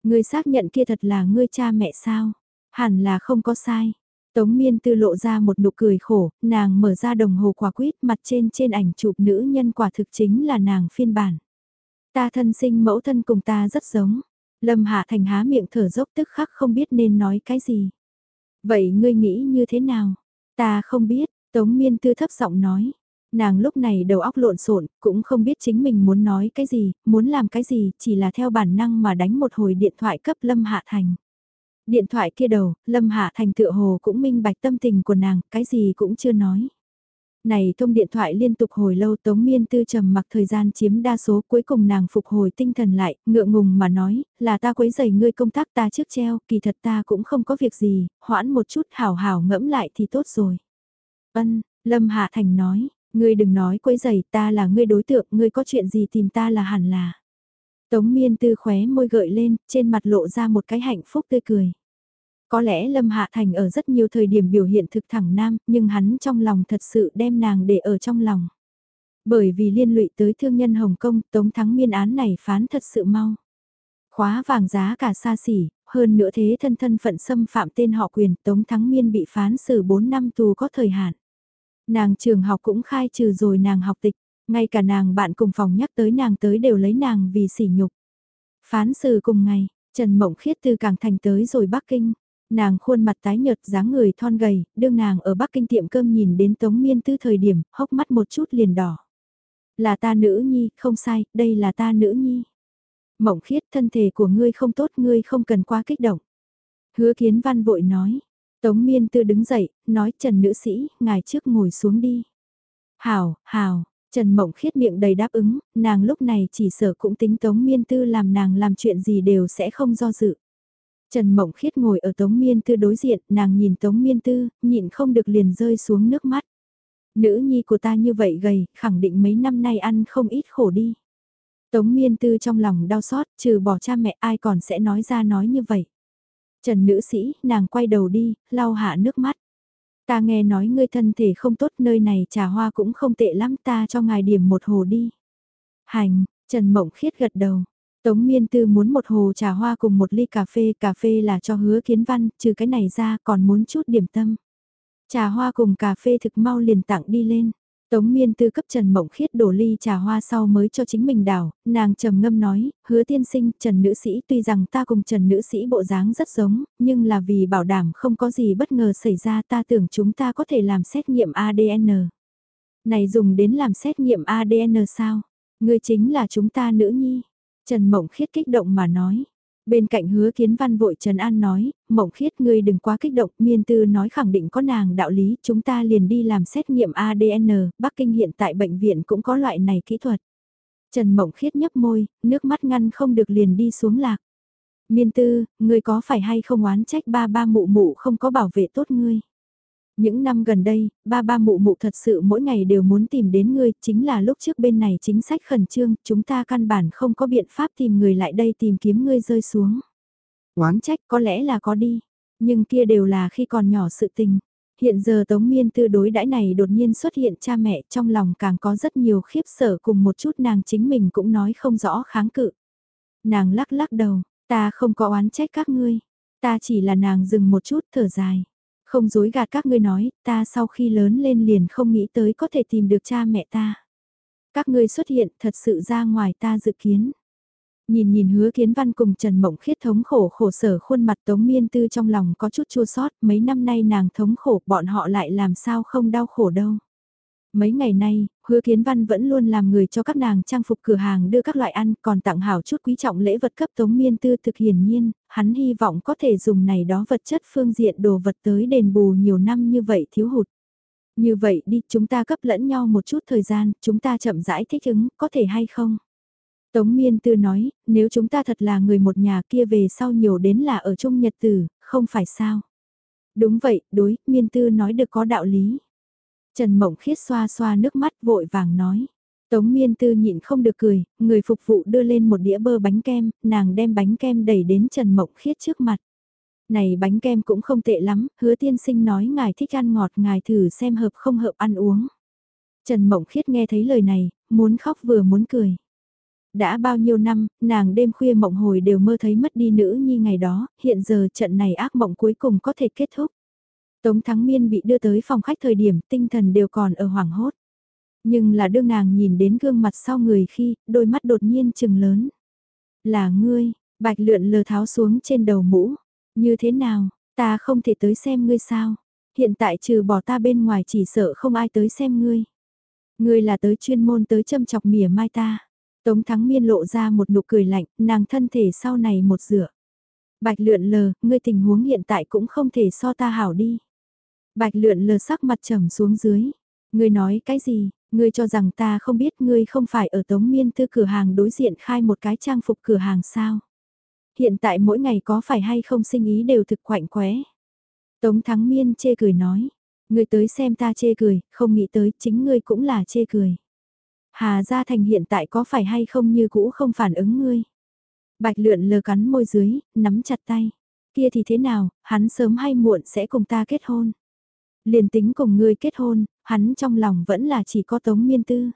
Ngươi xác nhận kia thật là ngươi cha mẹ sao? Hẳn là không có sai. Tống miên tư lộ ra một nụ cười khổ, nàng mở ra đồng hồ quả quýt mặt trên trên ảnh chụp nữ nhân quả thực chính là nàng phiên bản. Ta thân sinh mẫu thân cùng ta rất giống. Lâm Hạ Thành há miệng thở dốc tức khắc không biết nên nói cái gì. Vậy ngươi nghĩ như thế nào? Ta không biết, Tống Miên Tư thấp giọng nói. Nàng lúc này đầu óc lộn xộn, cũng không biết chính mình muốn nói cái gì, muốn làm cái gì, chỉ là theo bản năng mà đánh một hồi điện thoại cấp Lâm Hạ Thành. Điện thoại kia đầu, Lâm Hạ Thành tựa hồ cũng minh bạch tâm tình của nàng, cái gì cũng chưa nói. Này thông điện thoại liên tục hồi lâu Tống Miên Tư trầm mặc thời gian chiếm đa số cuối cùng nàng phục hồi tinh thần lại, ngượng ngùng mà nói, là ta quấy giày ngươi công tác ta trước treo, kỳ thật ta cũng không có việc gì, hoãn một chút hảo hảo ngẫm lại thì tốt rồi. Ân, Lâm Hạ Thành nói, ngươi đừng nói quấy giày ta là ngươi đối tượng, ngươi có chuyện gì tìm ta là hẳn là. Tống Miên Tư khóe môi gợi lên, trên mặt lộ ra một cái hạnh phúc tươi cười. Có lẽ Lâm Hạ Thành ở rất nhiều thời điểm biểu hiện thực thẳng nam, nhưng hắn trong lòng thật sự đem nàng để ở trong lòng. Bởi vì liên lụy tới thương nhân Hồng Kông, Tống Thắng miên án này phán thật sự mau. Khóa vàng giá cả xa xỉ, hơn nữa thế thân thân phận xâm phạm tên họ quyền, Tống Thắng miên bị phán xử 4 năm tù có thời hạn. Nàng trường học cũng khai trừ rồi nàng học tịch, ngay cả nàng bạn cùng phòng nhắc tới nàng tới đều lấy nàng vì sỉ nhục. Phán xử cùng ngày, Trần Mộng Khiết từ Cảng Thành tới rồi Bắc Kinh. Nàng khuôn mặt tái nhợt dáng người thon gầy, đương nàng ở Bắc Kinh tiệm cơm nhìn đến Tống Miên Tư thời điểm, hốc mắt một chút liền đỏ. Là ta nữ nhi, không sai, đây là ta nữ nhi. Mộng khiết thân thể của ngươi không tốt ngươi không cần quá kích động. Hứa kiến văn vội nói. Tống miên tư đứng dậy, nói Trần nữ sĩ, ngài trước ngồi xuống đi. Hào, hào, Trần Mộng khiết miệng đầy đáp ứng, nàng lúc này chỉ sợ cũng tính Tống miên tư làm nàng làm chuyện gì đều sẽ không do dự. Trần Mộng Khiết ngồi ở Tống Miên Tư đối diện, nàng nhìn Tống Miên Tư, nhịn không được liền rơi xuống nước mắt. Nữ nhi của ta như vậy gầy, khẳng định mấy năm nay ăn không ít khổ đi. Tống Miên Tư trong lòng đau xót, trừ bỏ cha mẹ ai còn sẽ nói ra nói như vậy. Trần nữ sĩ, nàng quay đầu đi, lau hạ nước mắt. Ta nghe nói ngươi thân thể không tốt nơi này trà hoa cũng không tệ lắm ta cho ngài điểm một hồ đi. Hành, Trần Mộng Khiết gật đầu. Tống Miên Tư muốn một hồ trà hoa cùng một ly cà phê, cà phê là cho hứa kiến văn, trừ cái này ra còn muốn chút điểm tâm. Trà hoa cùng cà phê thực mau liền tặng đi lên. Tống miên tư cấp Trần Mộng Khiết đổ ly trà hoa sau mới cho chính mình đảo, nàng trầm ngâm nói, hứa tiên sinh, Trần Nữ Sĩ tuy rằng ta cùng Trần Nữ Sĩ bộ dáng rất giống, nhưng là vì bảo đảm không có gì bất ngờ xảy ra ta tưởng chúng ta có thể làm xét nghiệm ADN. Này dùng đến làm xét nghiệm ADN sao? Ngươi chính là chúng ta nữ nhi. Trần Mộng Khiết kích động mà nói. Bên cạnh hứa kiến văn vội Trần An nói, mộng khiết ngươi đừng quá kích động, miên tư nói khẳng định có nàng đạo lý, chúng ta liền đi làm xét nghiệm ADN, Bắc Kinh hiện tại bệnh viện cũng có loại này kỹ thuật. Trần mộng khiết nhấp môi, nước mắt ngăn không được liền đi xuống lạc. Miên tư, ngươi có phải hay không oán trách ba ba mụ mụ không có bảo vệ tốt ngươi? Những năm gần đây, ba ba mụ mụ thật sự mỗi ngày đều muốn tìm đến ngươi, chính là lúc trước bên này chính sách khẩn trương, chúng ta căn bản không có biện pháp tìm người lại đây tìm kiếm ngươi rơi xuống. Oán trách có lẽ là có đi, nhưng kia đều là khi còn nhỏ sự tình. Hiện giờ Tống Miên tư đối đãi này đột nhiên xuất hiện cha mẹ trong lòng càng có rất nhiều khiếp sợ cùng một chút nàng chính mình cũng nói không rõ kháng cự. Nàng lắc lắc đầu, ta không có oán trách các ngươi, ta chỉ là nàng dừng một chút thở dài. Không dối gạt các ngươi nói, ta sau khi lớn lên liền không nghĩ tới có thể tìm được cha mẹ ta. Các ngươi xuất hiện thật sự ra ngoài ta dự kiến. Nhìn nhìn hứa kiến văn cùng Trần Mộng Khiết thống khổ khổ sở khuôn mặt Tống Miên Tư trong lòng có chút chua sót, mấy năm nay nàng thống khổ bọn họ lại làm sao không đau khổ đâu. Mấy ngày nay, hứa kiến văn vẫn luôn làm người cho các nàng trang phục cửa hàng đưa các loại ăn còn tặng hảo chút quý trọng lễ vật cấp tống miên tư thực hiển nhiên, hắn hy vọng có thể dùng này đó vật chất phương diện đồ vật tới đền bù nhiều năm như vậy thiếu hụt. Như vậy đi, chúng ta cấp lẫn nhau một chút thời gian, chúng ta chậm rãi thích ứng, có thể hay không? Tống miên tư nói, nếu chúng ta thật là người một nhà kia về sau nhiều đến là ở chung nhật tử, không phải sao? Đúng vậy, đối, miên tư nói được có đạo lý. Trần Mộng Khiết xoa xoa nước mắt vội vàng nói. Tống miên tư nhịn không được cười, người phục vụ đưa lên một đĩa bơ bánh kem, nàng đem bánh kem đẩy đến Trần Mộng Khiết trước mặt. Này bánh kem cũng không tệ lắm, hứa tiên sinh nói ngài thích ăn ngọt ngài thử xem hợp không hợp ăn uống. Trần Mộng Khiết nghe thấy lời này, muốn khóc vừa muốn cười. Đã bao nhiêu năm, nàng đêm khuya mộng hồi đều mơ thấy mất đi nữ nhi ngày đó, hiện giờ trận này ác mộng cuối cùng có thể kết thúc. Tống Thắng Miên bị đưa tới phòng khách thời điểm tinh thần đều còn ở hoảng hốt. Nhưng là đương nàng nhìn đến gương mặt sau người khi, đôi mắt đột nhiên chừng lớn. Là ngươi, bạch lượn lờ tháo xuống trên đầu mũ. Như thế nào, ta không thể tới xem ngươi sao? Hiện tại trừ bỏ ta bên ngoài chỉ sợ không ai tới xem ngươi. Ngươi là tới chuyên môn tới châm chọc mỉa mai ta. Tống Thắng Miên lộ ra một nụ cười lạnh, nàng thân thể sau này một rửa. Bạch lượn lờ, ngươi tình huống hiện tại cũng không thể so ta hảo đi. Bạch lượn lờ sắc mặt trầm xuống dưới. Ngươi nói cái gì, ngươi cho rằng ta không biết ngươi không phải ở Tống Miên Tư cửa hàng đối diện khai một cái trang phục cửa hàng sao. Hiện tại mỗi ngày có phải hay không sinh ý đều thực quạnh quẽ. Tống Thắng Miên chê cười nói. Ngươi tới xem ta chê cười, không nghĩ tới chính ngươi cũng là chê cười. Hà Gia Thành hiện tại có phải hay không như cũ không phản ứng ngươi. Bạch lượn lờ cắn môi dưới, nắm chặt tay. Kia thì thế nào, hắn sớm hay muộn sẽ cùng ta kết hôn. Liền tính cùng ngươi kết hôn, hắn trong lòng vẫn là chỉ có Tống Miên Tư.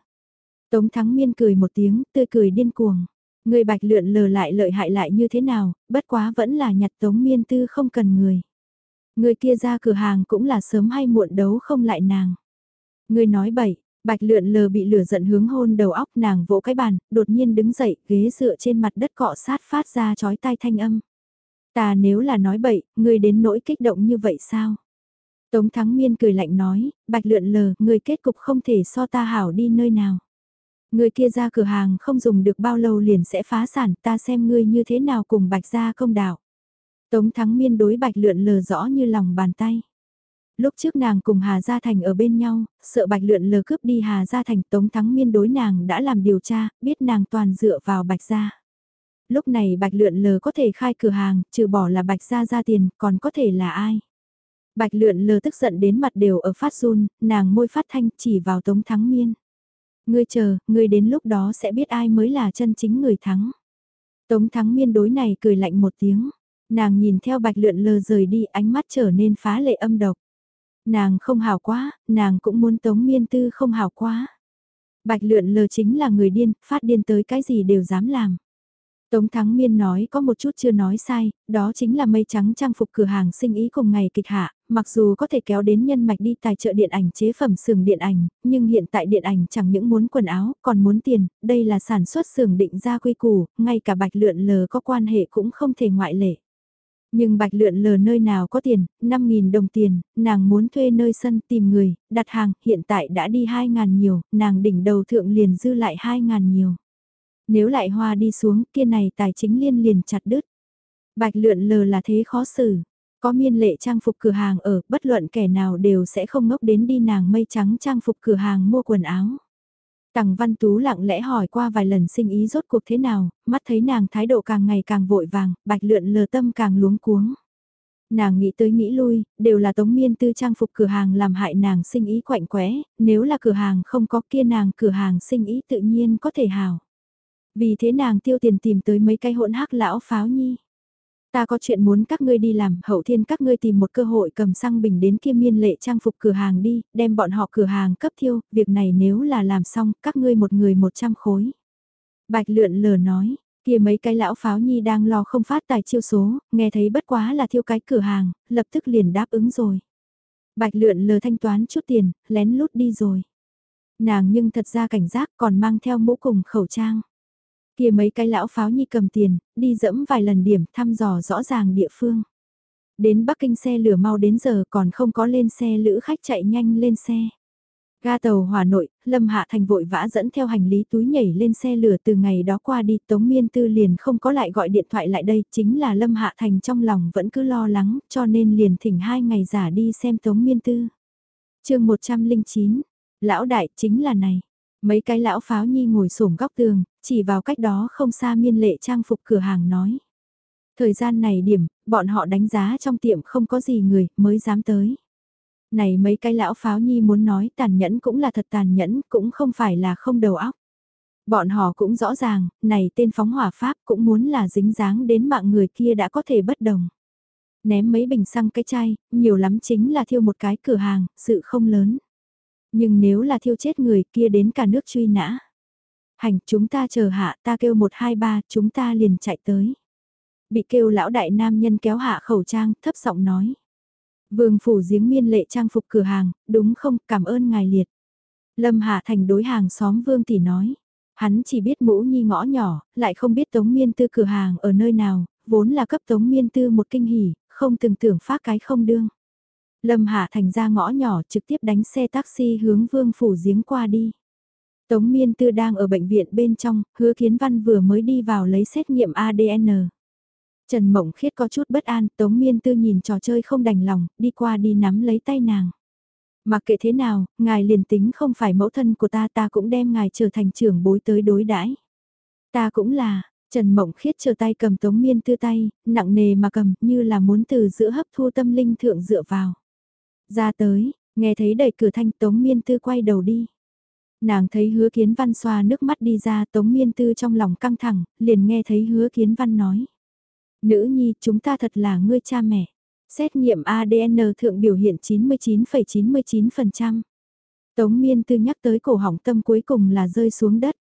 Tống Thắng Miên cười một tiếng, tươi cười điên cuồng. Người bạch lượn lờ lại lợi hại lại như thế nào, bất quá vẫn là nhặt Tống Miên Tư không cần người. Người kia ra cửa hàng cũng là sớm hay muộn đấu không lại nàng. Người nói bậy, bạch lượn lờ bị lửa giận hướng hôn đầu óc nàng vỗ cái bàn, đột nhiên đứng dậy, ghế dựa trên mặt đất cọ sát phát ra chói tai thanh âm. Ta nếu là nói bậy, người đến nỗi kích động như vậy sao? Tống Thắng Miên cười lạnh nói, bạch lượn lờ, người kết cục không thể so ta hảo đi nơi nào. Người kia ra cửa hàng không dùng được bao lâu liền sẽ phá sản, ta xem ngươi như thế nào cùng bạch gia công đạo. Tống Thắng Miên đối bạch lượn lờ rõ như lòng bàn tay. Lúc trước nàng cùng Hà Gia Thành ở bên nhau, sợ bạch lượn lờ cướp đi Hà Gia Thành Tống Thắng Miên đối nàng đã làm điều tra, biết nàng toàn dựa vào bạch gia. Lúc này bạch lượn lờ có thể khai cửa hàng, trừ bỏ là bạch gia ra tiền, còn có thể là ai? Bạch lượn lờ tức giận đến mặt đều ở phát run, nàng môi phát thanh chỉ vào Tống Thắng Miên. Ngươi chờ, ngươi đến lúc đó sẽ biết ai mới là chân chính người thắng. Tống Thắng Miên đối này cười lạnh một tiếng. Nàng nhìn theo bạch lượn lờ rời đi ánh mắt trở nên phá lệ âm độc. Nàng không hào quá, nàng cũng muốn Tống Miên Tư không hào quá. Bạch lượn lờ chính là người điên, phát điên tới cái gì đều dám làm. Tống Thắng Miên nói có một chút chưa nói sai, đó chính là mây trắng trang phục cửa hàng sinh ý cùng ngày kịch hạ, mặc dù có thể kéo đến nhân mạch đi tài trợ điện ảnh chế phẩm xưởng điện ảnh, nhưng hiện tại điện ảnh chẳng những muốn quần áo, còn muốn tiền, đây là sản xuất xưởng định ra quy củ, ngay cả bạch lượn lờ có quan hệ cũng không thể ngoại lệ. Nhưng bạch lượn lờ nơi nào có tiền, 5.000 đồng tiền, nàng muốn thuê nơi sân tìm người, đặt hàng, hiện tại đã đi 2.000 nhiều, nàng đỉnh đầu thượng liền dư lại 2.000 nhiều. Nếu lại hoa đi xuống kia này tài chính liên liền chặt đứt. Bạch lượn lờ là thế khó xử. Có miên lệ trang phục cửa hàng ở, bất luận kẻ nào đều sẽ không ngốc đến đi nàng mây trắng trang phục cửa hàng mua quần áo. Tằng Văn Tú lặng lẽ hỏi qua vài lần sinh ý rốt cuộc thế nào, mắt thấy nàng thái độ càng ngày càng vội vàng, bạch lượn lờ tâm càng luống cuống. Nàng nghĩ tới nghĩ lui, đều là tống miên tư trang phục cửa hàng làm hại nàng sinh ý quạnh quẽ, nếu là cửa hàng không có kia nàng cửa hàng sinh ý tự nhiên có thể hào. Vì thế nàng tiêu tiền tìm tới mấy cái hỗn hắc lão pháo nhi. Ta có chuyện muốn các ngươi đi làm, hậu thiên các ngươi tìm một cơ hội cầm xăng bình đến kia miên lệ trang phục cửa hàng đi, đem bọn họ cửa hàng cấp thiêu, việc này nếu là làm xong, các ngươi một người một trăm khối. Bạch lượn lờ nói, kia mấy cái lão pháo nhi đang lo không phát tài chiêu số, nghe thấy bất quá là thiêu cái cửa hàng, lập tức liền đáp ứng rồi. Bạch lượn lờ thanh toán chút tiền, lén lút đi rồi. Nàng nhưng thật ra cảnh giác còn mang theo mũ cùng khẩu trang kia mấy cái lão pháo nhi cầm tiền, đi dẫm vài lần điểm thăm dò rõ ràng địa phương. Đến Bắc Kinh xe lửa mau đến giờ còn không có lên xe lữ khách chạy nhanh lên xe. Ga tàu Hòa Nội, Lâm Hạ Thành vội vã dẫn theo hành lý túi nhảy lên xe lửa từ ngày đó qua đi Tống Miên Tư liền không có lại gọi điện thoại lại đây chính là Lâm Hạ Thành trong lòng vẫn cứ lo lắng cho nên liền thỉnh hai ngày giả đi xem Tống Miên Tư. chương 109, Lão Đại chính là này. Mấy cái lão pháo nhi ngồi sổm góc tường, chỉ vào cách đó không xa miên lệ trang phục cửa hàng nói. Thời gian này điểm, bọn họ đánh giá trong tiệm không có gì người mới dám tới. Này mấy cái lão pháo nhi muốn nói tàn nhẫn cũng là thật tàn nhẫn, cũng không phải là không đầu óc. Bọn họ cũng rõ ràng, này tên phóng hỏa pháp cũng muốn là dính dáng đến mạng người kia đã có thể bất đồng. Ném mấy bình xăng cái chai, nhiều lắm chính là thiêu một cái cửa hàng, sự không lớn. Nhưng nếu là thiêu chết người kia đến cả nước truy nã. Hành, chúng ta chờ hạ, ta kêu 123, chúng ta liền chạy tới. Bị kêu lão đại nam nhân kéo hạ khẩu trang, thấp giọng nói. Vương phủ giếng miên lệ trang phục cửa hàng, đúng không, cảm ơn ngài liệt. Lâm Hạ Thành đối hàng xóm Vương Tỷ nói. Hắn chỉ biết mũ nhi ngõ nhỏ, lại không biết Tống Miên Tư cửa hàng ở nơi nào, vốn là cấp Tống Miên Tư một kinh hỉ, không từng tưởng phát cái không đương. Lâm Hạ Thành ra ngõ nhỏ trực tiếp đánh xe taxi hướng Vương Phủ giếng qua đi. Tống Miên Tư đang ở bệnh viện bên trong, hứa kiến văn vừa mới đi vào lấy xét nghiệm ADN. Trần Mộng Khiết có chút bất an, Tống Miên Tư nhìn trò chơi không đành lòng, đi qua đi nắm lấy tay nàng. Mặc kệ thế nào, ngài liền tính không phải mẫu thân của ta ta cũng đem ngài trở thành trưởng bối tới đối đãi. Ta cũng là, Trần Mộng Khiết chờ tay cầm Tống Miên Tư tay, nặng nề mà cầm như là muốn từ giữa hấp thu tâm linh thượng dựa vào. Ra tới, nghe thấy đẩy cửa thanh Tống Miên Tư quay đầu đi. Nàng thấy hứa kiến văn xoa nước mắt đi ra Tống Miên Tư trong lòng căng thẳng, liền nghe thấy hứa kiến văn nói. Nữ nhi chúng ta thật là ngươi cha mẹ. Xét nghiệm ADN thượng biểu hiện 99,99%. ,99%. Tống Miên Tư nhắc tới cổ hỏng tâm cuối cùng là rơi xuống đất.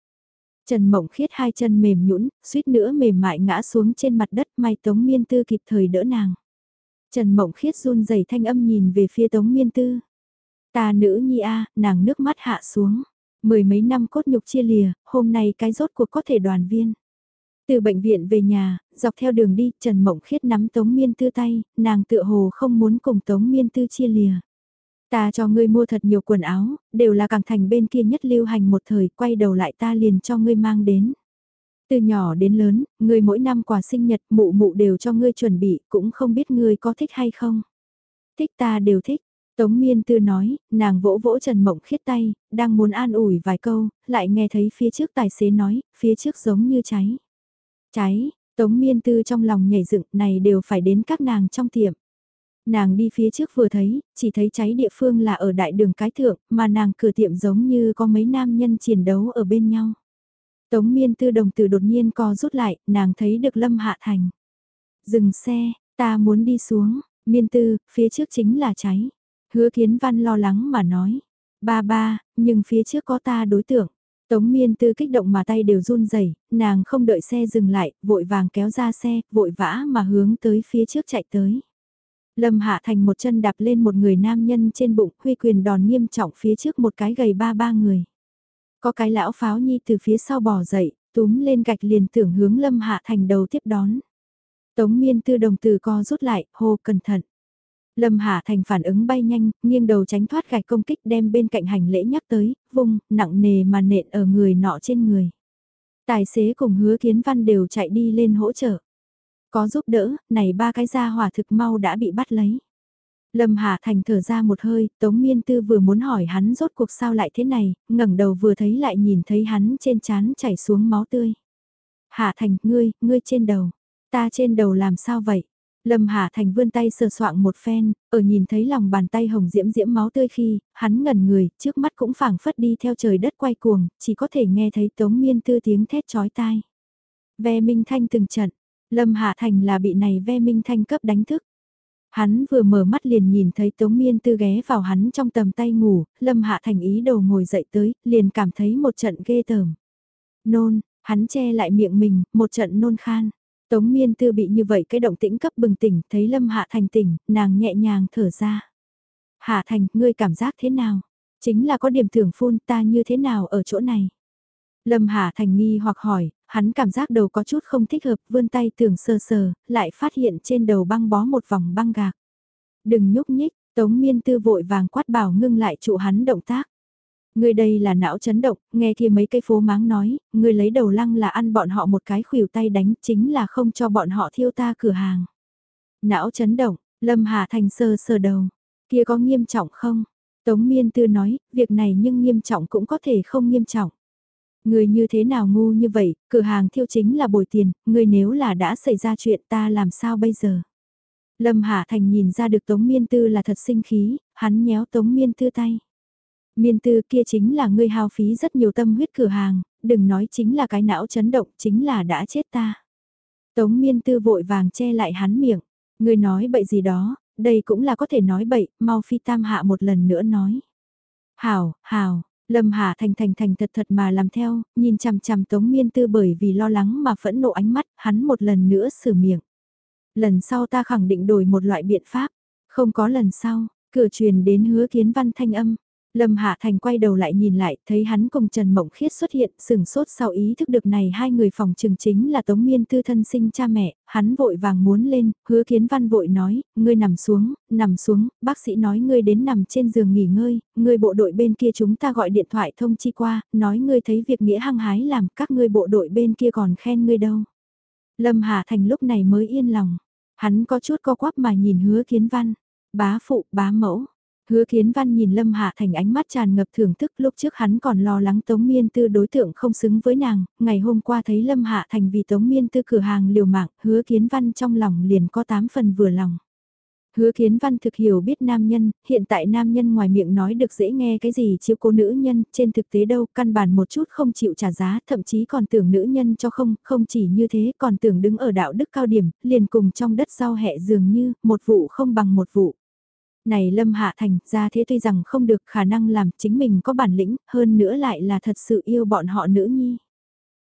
Trần Mộng Khiết hai chân mềm nhũn, suýt nữa mềm mại ngã xuống trên mặt đất may Tống Miên Tư kịp thời đỡ nàng. Trần Mộng Khiết run rẩy thanh âm nhìn về phía Tống Miên Tư. Ta nữ nhi a, nàng nước mắt hạ xuống. Mười mấy năm cốt nhục chia lìa, hôm nay cái rốt cuộc có thể đoàn viên. Từ bệnh viện về nhà, dọc theo đường đi, Trần Mộng Khiết nắm Tống Miên Tư tay, nàng tựa hồ không muốn cùng Tống Miên Tư chia lìa. Ta cho ngươi mua thật nhiều quần áo, đều là càng thành bên kia nhất lưu hành một thời, quay đầu lại ta liền cho ngươi mang đến. Từ nhỏ đến lớn, ngươi mỗi năm quà sinh nhật mụ mụ đều cho ngươi chuẩn bị, cũng không biết ngươi có thích hay không. Thích ta đều thích. Tống Miên Tư nói, nàng vỗ vỗ Trần Mộng khiết tay, đang muốn an ủi vài câu, lại nghe thấy phía trước tài xế nói, phía trước giống như cháy. Cháy, Tống Miên Tư trong lòng nhảy dựng này đều phải đến các nàng trong tiệm. Nàng đi phía trước vừa thấy, chỉ thấy cháy địa phương là ở đại đường cái thượng, mà nàng cửa tiệm giống như có mấy nam nhân chiến đấu ở bên nhau. Tống miên tư đồng tử đột nhiên co rút lại, nàng thấy được Lâm Hạ Thành. Dừng xe, ta muốn đi xuống, miên tư, phía trước chính là cháy. Hứa kiến văn lo lắng mà nói. Ba ba, nhưng phía trước có ta đối tượng. Tống miên tư kích động mà tay đều run rẩy nàng không đợi xe dừng lại, vội vàng kéo ra xe, vội vã mà hướng tới phía trước chạy tới. Lâm Hạ Thành một chân đạp lên một người nam nhân trên bụng, huy quyền đòn nghiêm trọng phía trước một cái gầy ba ba người. Có cái lão pháo nhi từ phía sau bỏ dậy, túm lên gạch liền tưởng hướng Lâm Hạ Thành đầu tiếp đón. Tống miên tư đồng từ co rút lại, hô cẩn thận. Lâm Hạ Thành phản ứng bay nhanh, nghiêng đầu tránh thoát gạch công kích đem bên cạnh hành lễ nhắc tới, vùng, nặng nề mà nện ở người nọ trên người. Tài xế cùng hứa kiến văn đều chạy đi lên hỗ trợ. Có giúp đỡ, này ba cái gia hỏa thực mau đã bị bắt lấy. Lâm Hà Thành thở ra một hơi, Tống Miên Tư vừa muốn hỏi hắn rốt cuộc sao lại thế này, ngẩng đầu vừa thấy lại nhìn thấy hắn trên trán chảy xuống máu tươi. Hà Thành, ngươi, ngươi trên đầu. Ta trên đầu làm sao vậy? Lâm Hà Thành vươn tay sờ soạng một phen, ở nhìn thấy lòng bàn tay hồng diễm diễm máu tươi khi, hắn ngẩn người, trước mắt cũng phảng phất đi theo trời đất quay cuồng, chỉ có thể nghe thấy Tống Miên Tư tiếng thét chói tai. Ve Minh Thanh từng trận, Lâm Hạ Thành là bị này ve minh thanh cấp đánh thức. Hắn vừa mở mắt liền nhìn thấy Tống Miên Tư ghé vào hắn trong tầm tay ngủ, Lâm Hạ Thành ý đầu ngồi dậy tới, liền cảm thấy một trận ghê tởm. Nôn, hắn che lại miệng mình, một trận nôn khan. Tống Miên Tư bị như vậy cái động tĩnh cấp bừng tỉnh, thấy Lâm Hạ Thành tỉnh, nàng nhẹ nhàng thở ra. Hạ Thành, ngươi cảm giác thế nào? Chính là có điểm thưởng phun ta như thế nào ở chỗ này? Lâm Hạ Thành nghi hoặc hỏi, hắn cảm giác đầu có chút không thích hợp, vươn tay tưởng sờ sờ, lại phát hiện trên đầu băng bó một vòng băng gạc. Đừng nhúc nhích, Tống Miên Tư vội vàng quát bảo ngưng lại trụ hắn động tác. Người đây là não chấn động, nghe kia mấy cây phố máng nói, người lấy đầu lăng là ăn bọn họ một cái khuỷu tay đánh chính là không cho bọn họ thiêu ta cửa hàng. Não chấn động, Lâm Hà Thành sơ sờ đầu, kia có nghiêm trọng không? Tống Miên Tư nói, việc này nhưng nghiêm trọng cũng có thể không nghiêm trọng. Người như thế nào ngu như vậy, cửa hàng thiêu chính là bồi tiền, người nếu là đã xảy ra chuyện ta làm sao bây giờ? Lâm Hạ Thành nhìn ra được Tống Miên Tư là thật sinh khí, hắn nhéo Tống Miên Tư tay. Miên Tư kia chính là người hao phí rất nhiều tâm huyết cửa hàng, đừng nói chính là cái não chấn động, chính là đã chết ta. Tống Miên Tư vội vàng che lại hắn miệng, người nói bậy gì đó, đây cũng là có thể nói bậy, mau phi tam hạ một lần nữa nói. Hảo, hảo, Lâm Hà thành thành thành thật thật mà làm theo, nhìn chằm chằm Tống Miên Tư bởi vì lo lắng mà phẫn nộ ánh mắt, hắn một lần nữa sửa miệng. Lần sau ta khẳng định đổi một loại biện pháp, không có lần sau, cửa truyền đến hứa kiến văn thanh âm, Lâm Hạ Thành quay đầu lại nhìn lại, thấy hắn cùng Trần Mộng Khiết xuất hiện, sừng sốt sau ý thức được này hai người phòng trường chính là Tống Miên Tư thân sinh cha mẹ, hắn vội vàng muốn lên, hứa kiến văn vội nói, ngươi nằm xuống, nằm xuống, bác sĩ nói ngươi đến nằm trên giường nghỉ ngơi, ngươi bộ đội bên kia chúng ta gọi điện thoại thông chi qua, nói ngươi thấy việc nghĩa hăng hái làm, các ngươi bộ đội bên kia còn khen ngươi đâu. Lâm Hạ Thành lúc này mới yên lòng, hắn có chút co quắp mà nhìn hứa kiến văn, bá phụ, bá mẫu Hứa Kiến Văn nhìn Lâm Hạ Thành ánh mắt tràn ngập thưởng thức lúc trước hắn còn lo lắng Tống Miên Tư đối tượng không xứng với nàng, ngày hôm qua thấy Lâm Hạ Thành vì Tống Miên Tư cửa hàng liều mạng, Hứa Kiến Văn trong lòng liền có tám phần vừa lòng. Hứa Kiến Văn thực hiểu biết nam nhân, hiện tại nam nhân ngoài miệng nói được dễ nghe cái gì chiếu cố nữ nhân, trên thực tế đâu, căn bản một chút không chịu trả giá, thậm chí còn tưởng nữ nhân cho không, không chỉ như thế, còn tưởng đứng ở đạo đức cao điểm, liền cùng trong đất rau hẹ dường như, một vụ không bằng một vụ. Này Lâm Hạ Thành, ra thế tuy rằng không được khả năng làm chính mình có bản lĩnh, hơn nữa lại là thật sự yêu bọn họ nữ nhi.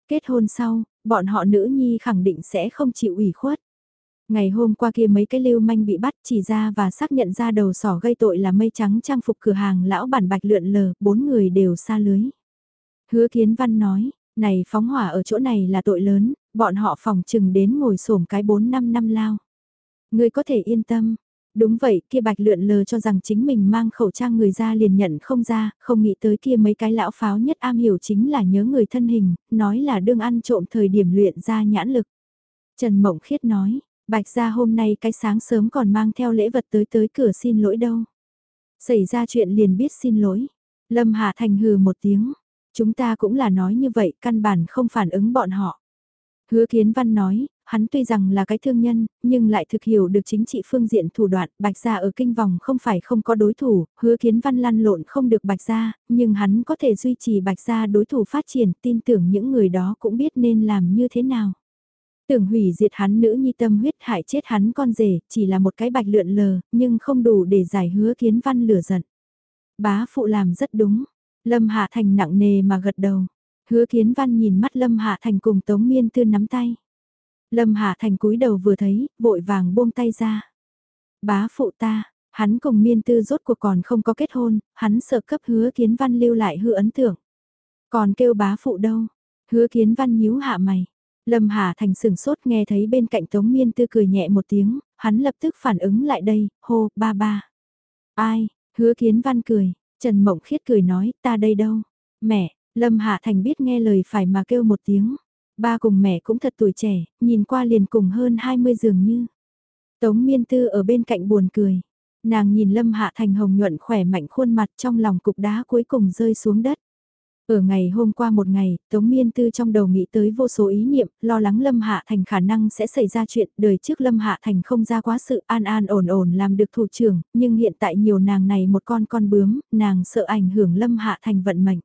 Kết hôn sau, bọn họ nữ nhi khẳng định sẽ không chịu ủy khuất. Ngày hôm qua kia mấy cái lưu manh bị bắt chỉ ra và xác nhận ra đầu sỏ gây tội là mây trắng trang phục cửa hàng lão bản bạch lượn lờ, bốn người đều xa lưới. Hứa kiến văn nói, này phóng hỏa ở chỗ này là tội lớn, bọn họ phòng chừng đến ngồi xổm cái 4-5 năm lao. Người có thể yên tâm, Đúng vậy, kia bạch lượn lờ cho rằng chính mình mang khẩu trang người ra liền nhận không ra, không nghĩ tới kia mấy cái lão pháo nhất am hiểu chính là nhớ người thân hình, nói là đương ăn trộm thời điểm luyện ra nhãn lực. Trần Mộng Khiết nói, bạch ra hôm nay cái sáng sớm còn mang theo lễ vật tới tới cửa xin lỗi đâu. Xảy ra chuyện liền biết xin lỗi. Lâm Hạ Thành hừ một tiếng, chúng ta cũng là nói như vậy, căn bản không phản ứng bọn họ. Hứa Kiến Văn nói, hắn tuy rằng là cái thương nhân, nhưng lại thực hiểu được chính trị phương diện thủ đoạn, Bạch Gia ở kinh vòng không phải không có đối thủ, hứa Kiến Văn lăn lộn không được Bạch Gia, nhưng hắn có thể duy trì Bạch Gia đối thủ phát triển, tin tưởng những người đó cũng biết nên làm như thế nào. Tưởng hủy diệt hắn nữ nhi tâm huyết hại chết hắn con rể, chỉ là một cái bạch lượn lờ, nhưng không đủ để giải hứa Kiến Văn lửa giận. Bá phụ làm rất đúng, Lâm Hạ Thành nặng nề mà gật đầu. Hứa Kiến Văn nhìn mắt Lâm Hạ Thành cùng Tống Miên Tư nắm tay. Lâm Hạ Thành cúi đầu vừa thấy, vội vàng buông tay ra. Bá phụ ta, hắn cùng Miên Tư rốt cuộc còn không có kết hôn, hắn sợ cấp Hứa Kiến Văn lưu lại hư ấn tượng. Còn kêu bá phụ đâu? Hứa Kiến Văn nhíu hạ mày. Lâm Hà Thành sừng sốt nghe thấy bên cạnh Tống Miên Tư cười nhẹ một tiếng, hắn lập tức phản ứng lại đây, hô, ba ba. Ai, hứa kiến văn cười, Trần Mộng Khiết cười nói, ta đây đâu? Mẹ, Lâm Hạ Thành biết nghe lời phải mà kêu một tiếng. Ba cùng mẹ cũng thật tuổi trẻ, nhìn qua liền cùng hơn 20 dường như. Tống Miên Tư ở bên cạnh buồn cười. Nàng nhìn Lâm Hạ Thành hồng nhuận khỏe mạnh khuôn mặt trong lòng cục đá cuối cùng rơi xuống đất. Ở ngày hôm qua một ngày, Tống Miên Tư trong đầu nghĩ tới vô số ý niệm, lo lắng Lâm Hạ Thành khả năng sẽ xảy ra chuyện, đời trước Lâm Hạ Thành không ra quá sự an an ổn ổn làm được thủ trưởng, nhưng hiện tại nhiều nàng này một con con bướm, nàng sợ ảnh hưởng Lâm Hạ Thành vận mệnh.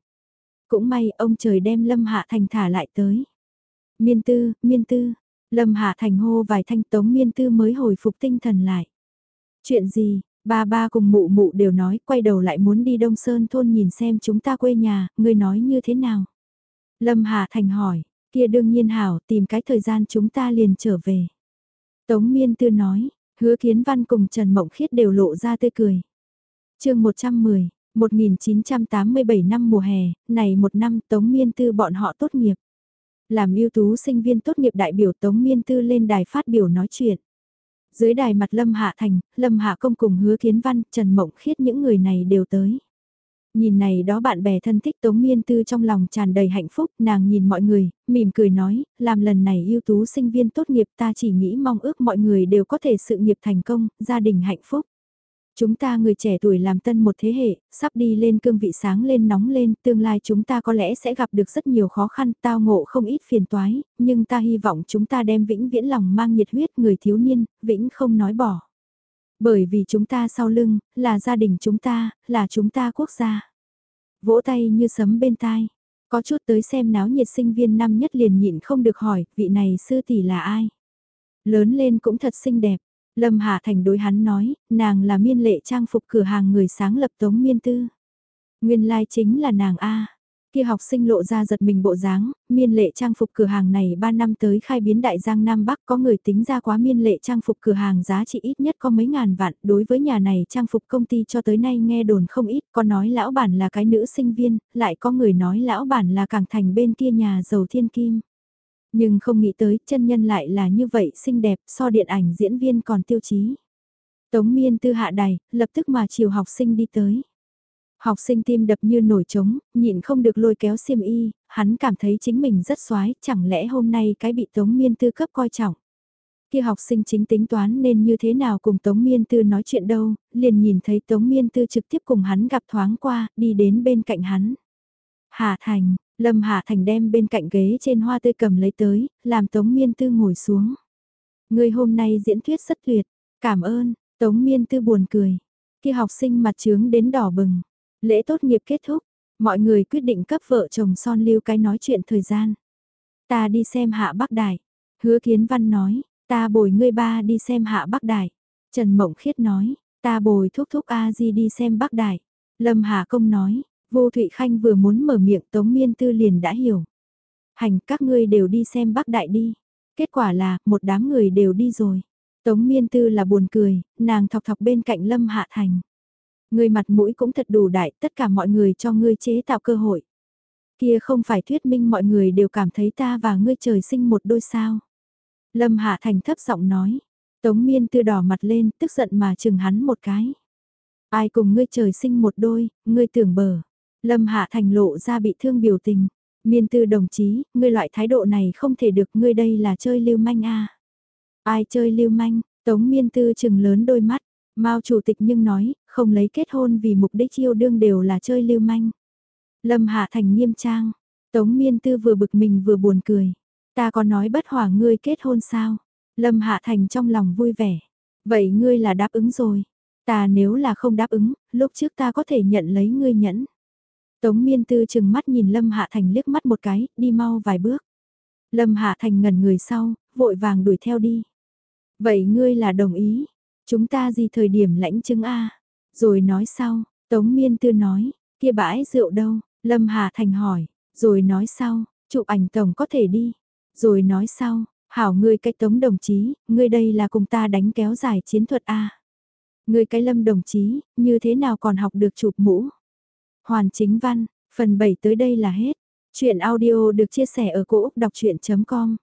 Cũng may ông trời đem Lâm Hạ Thành thả lại tới. Miên Tư, Miên Tư, Lâm Hạ Thành hô vài thanh Tống Miên Tư mới hồi phục tinh thần lại. Chuyện gì, Ba ba cùng mụ mụ đều nói quay đầu lại muốn đi Đông Sơn thôn nhìn xem chúng ta quê nhà, ngươi nói như thế nào? Lâm Hạ Thành hỏi, kia đương nhiên hảo tìm cái thời gian chúng ta liền trở về. Tống Miên Tư nói, hứa kiến văn cùng Trần Mộng Khiết đều lộ ra tươi cười. chương 110, 1987 năm mùa hè, này một năm Tống Miên Tư bọn họ tốt nghiệp. Làm ưu tú sinh viên tốt nghiệp đại biểu Tống Miên Tư lên đài phát biểu nói chuyện. Dưới đài mặt Lâm Hạ Thành, Lâm Hạ Công cùng hứa kiến văn, Trần Mộng Khiết những người này đều tới. Nhìn này đó bạn bè thân thích Tống Miên Tư trong lòng tràn đầy hạnh phúc, nàng nhìn mọi người, mỉm cười nói, làm lần này ưu tú sinh viên tốt nghiệp ta chỉ nghĩ mong ước mọi người đều có thể sự nghiệp thành công, gia đình hạnh phúc. Chúng ta người trẻ tuổi làm tân một thế hệ, sắp đi lên cương vị sáng lên nóng lên, tương lai chúng ta có lẽ sẽ gặp được rất nhiều khó khăn, tao ngộ không ít phiền toái, nhưng ta hy vọng chúng ta đem vĩnh viễn lòng mang nhiệt huyết người thiếu niên, vĩnh không nói bỏ. Bởi vì chúng ta sau lưng, là gia đình chúng ta, là chúng ta quốc gia. Vỗ tay như sấm bên tai. Có chút tới xem náo nhiệt sinh viên năm nhất liền nhịn không được hỏi, vị này sư tỷ là ai? Lớn lên cũng thật xinh đẹp, Lâm Hà Thành đối hắn nói, nàng là miên lệ trang phục cửa hàng người sáng lập tống miên tư. Nguyên lai like chính là nàng A. Kia học sinh lộ ra giật mình bộ dáng, miên lệ trang phục cửa hàng này 3 năm tới khai biến đại giang Nam Bắc có người tính ra quá miên lệ trang phục cửa hàng giá trị ít nhất có mấy ngàn vạn, đối với nhà này trang phục công ty cho tới nay nghe đồn không ít, có nói lão bản là cái nữ sinh viên, lại có người nói lão bản là càng thành bên kia nhà giàu thiên kim. Nhưng không nghĩ tới chân nhân lại là như vậy xinh đẹp so điện ảnh diễn viên còn tiêu chí. Tống miên tư hạ đài, lập tức mà chiều học sinh đi tới. Học sinh tim đập như nổi trống, nhịn không được lôi kéo xiêm y, hắn cảm thấy chính mình rất xoái, chẳng lẽ hôm nay cái bị Tống Miên Tư cấp coi trọng. Kia học sinh chính tính toán nên như thế nào cùng Tống Miên Tư nói chuyện đâu, liền nhìn thấy Tống Miên Tư trực tiếp cùng hắn gặp thoáng qua, đi đến bên cạnh hắn. Hà Thành, Lâm Hạ Thành đem bên cạnh ghế trên hoa tươi cầm lấy tới, làm Tống Miên Tư ngồi xuống. Người hôm nay diễn thuyết rất tuyệt, cảm ơn, Tống Miên Tư buồn cười. Khi học sinh mặt trướng đến đỏ bừng, lễ tốt nghiệp kết thúc, mọi người quyết định cấp vợ chồng son lưu cái nói chuyện thời gian. Ta đi xem hạ Bắc Đài, hứa kiến văn nói, ta bồi ngươi ba đi xem hạ Bắc Đài. Trần Mộng Khiết nói, ta bồi thúc thúc A-di đi xem Bắc Đài. Lâm Hà Công nói, Vô Thụy Khanh vừa muốn mở miệng Tống Miên Tư liền đã hiểu. Hành các ngươi đều đi xem Bắc Đại đi. Kết quả là, một đám người đều đi rồi. Tống Miên Tư là buồn cười, nàng thọc thọc bên cạnh Lâm Hạ Thành. Người mặt mũi cũng thật đủ đại, tất cả mọi người cho ngươi chế tạo cơ hội. Kia không phải thuyết minh mọi người đều cảm thấy ta và ngươi trời sinh một đôi sao. Lâm Hạ Thành thấp giọng nói. Tống Miên Tư đỏ mặt lên, tức giận mà chừng hắn một cái. Ai cùng ngươi trời sinh một đôi, ngươi tưởng bờ. Lâm Hạ Thành lộ ra bị thương biểu tình. Miên tư đồng chí, ngươi loại thái độ này không thể được, ngươi đây là chơi lưu manh a. Ai chơi lưu manh, Tống Miên tư chừng lớn đôi mắt, Mao chủ tịch nhưng nói, không lấy kết hôn vì mục đích yêu đương đều là chơi lưu manh. Lâm Hạ Thành nghiêm trang, Tống Miên tư vừa bực mình vừa buồn cười. Ta có nói bất hòa ngươi kết hôn sao? Lâm Hạ Thành trong lòng vui vẻ. Vậy ngươi là đáp ứng rồi. Ta nếu là không đáp ứng, lúc trước ta có thể nhận lấy ngươi nhẫn. Tống miên tư chừng mắt nhìn Lâm Hạ Thành liếc mắt một cái, đi mau vài bước. Lâm Hạ Thành ngẩn người sau, vội vàng đuổi theo đi. Vậy ngươi là đồng ý, chúng ta gì thời điểm lãnh chứng A? Rồi nói sau, Tống miên tư nói, kia bãi rượu đâu? Lâm Hạ Thành hỏi, rồi nói sau, chụp ảnh tổng có thể đi. Rồi nói sau, hảo ngươi cách tống đồng chí, ngươi đây là cùng ta đánh kéo dài chiến thuật A. Ngươi cái lâm đồng chí, như thế nào còn học được chụp mũ? Hoàn chính văn, phần 7 tới đây là hết. Chuyện audio được chia sẻ ở cỗ đọc chuyện.com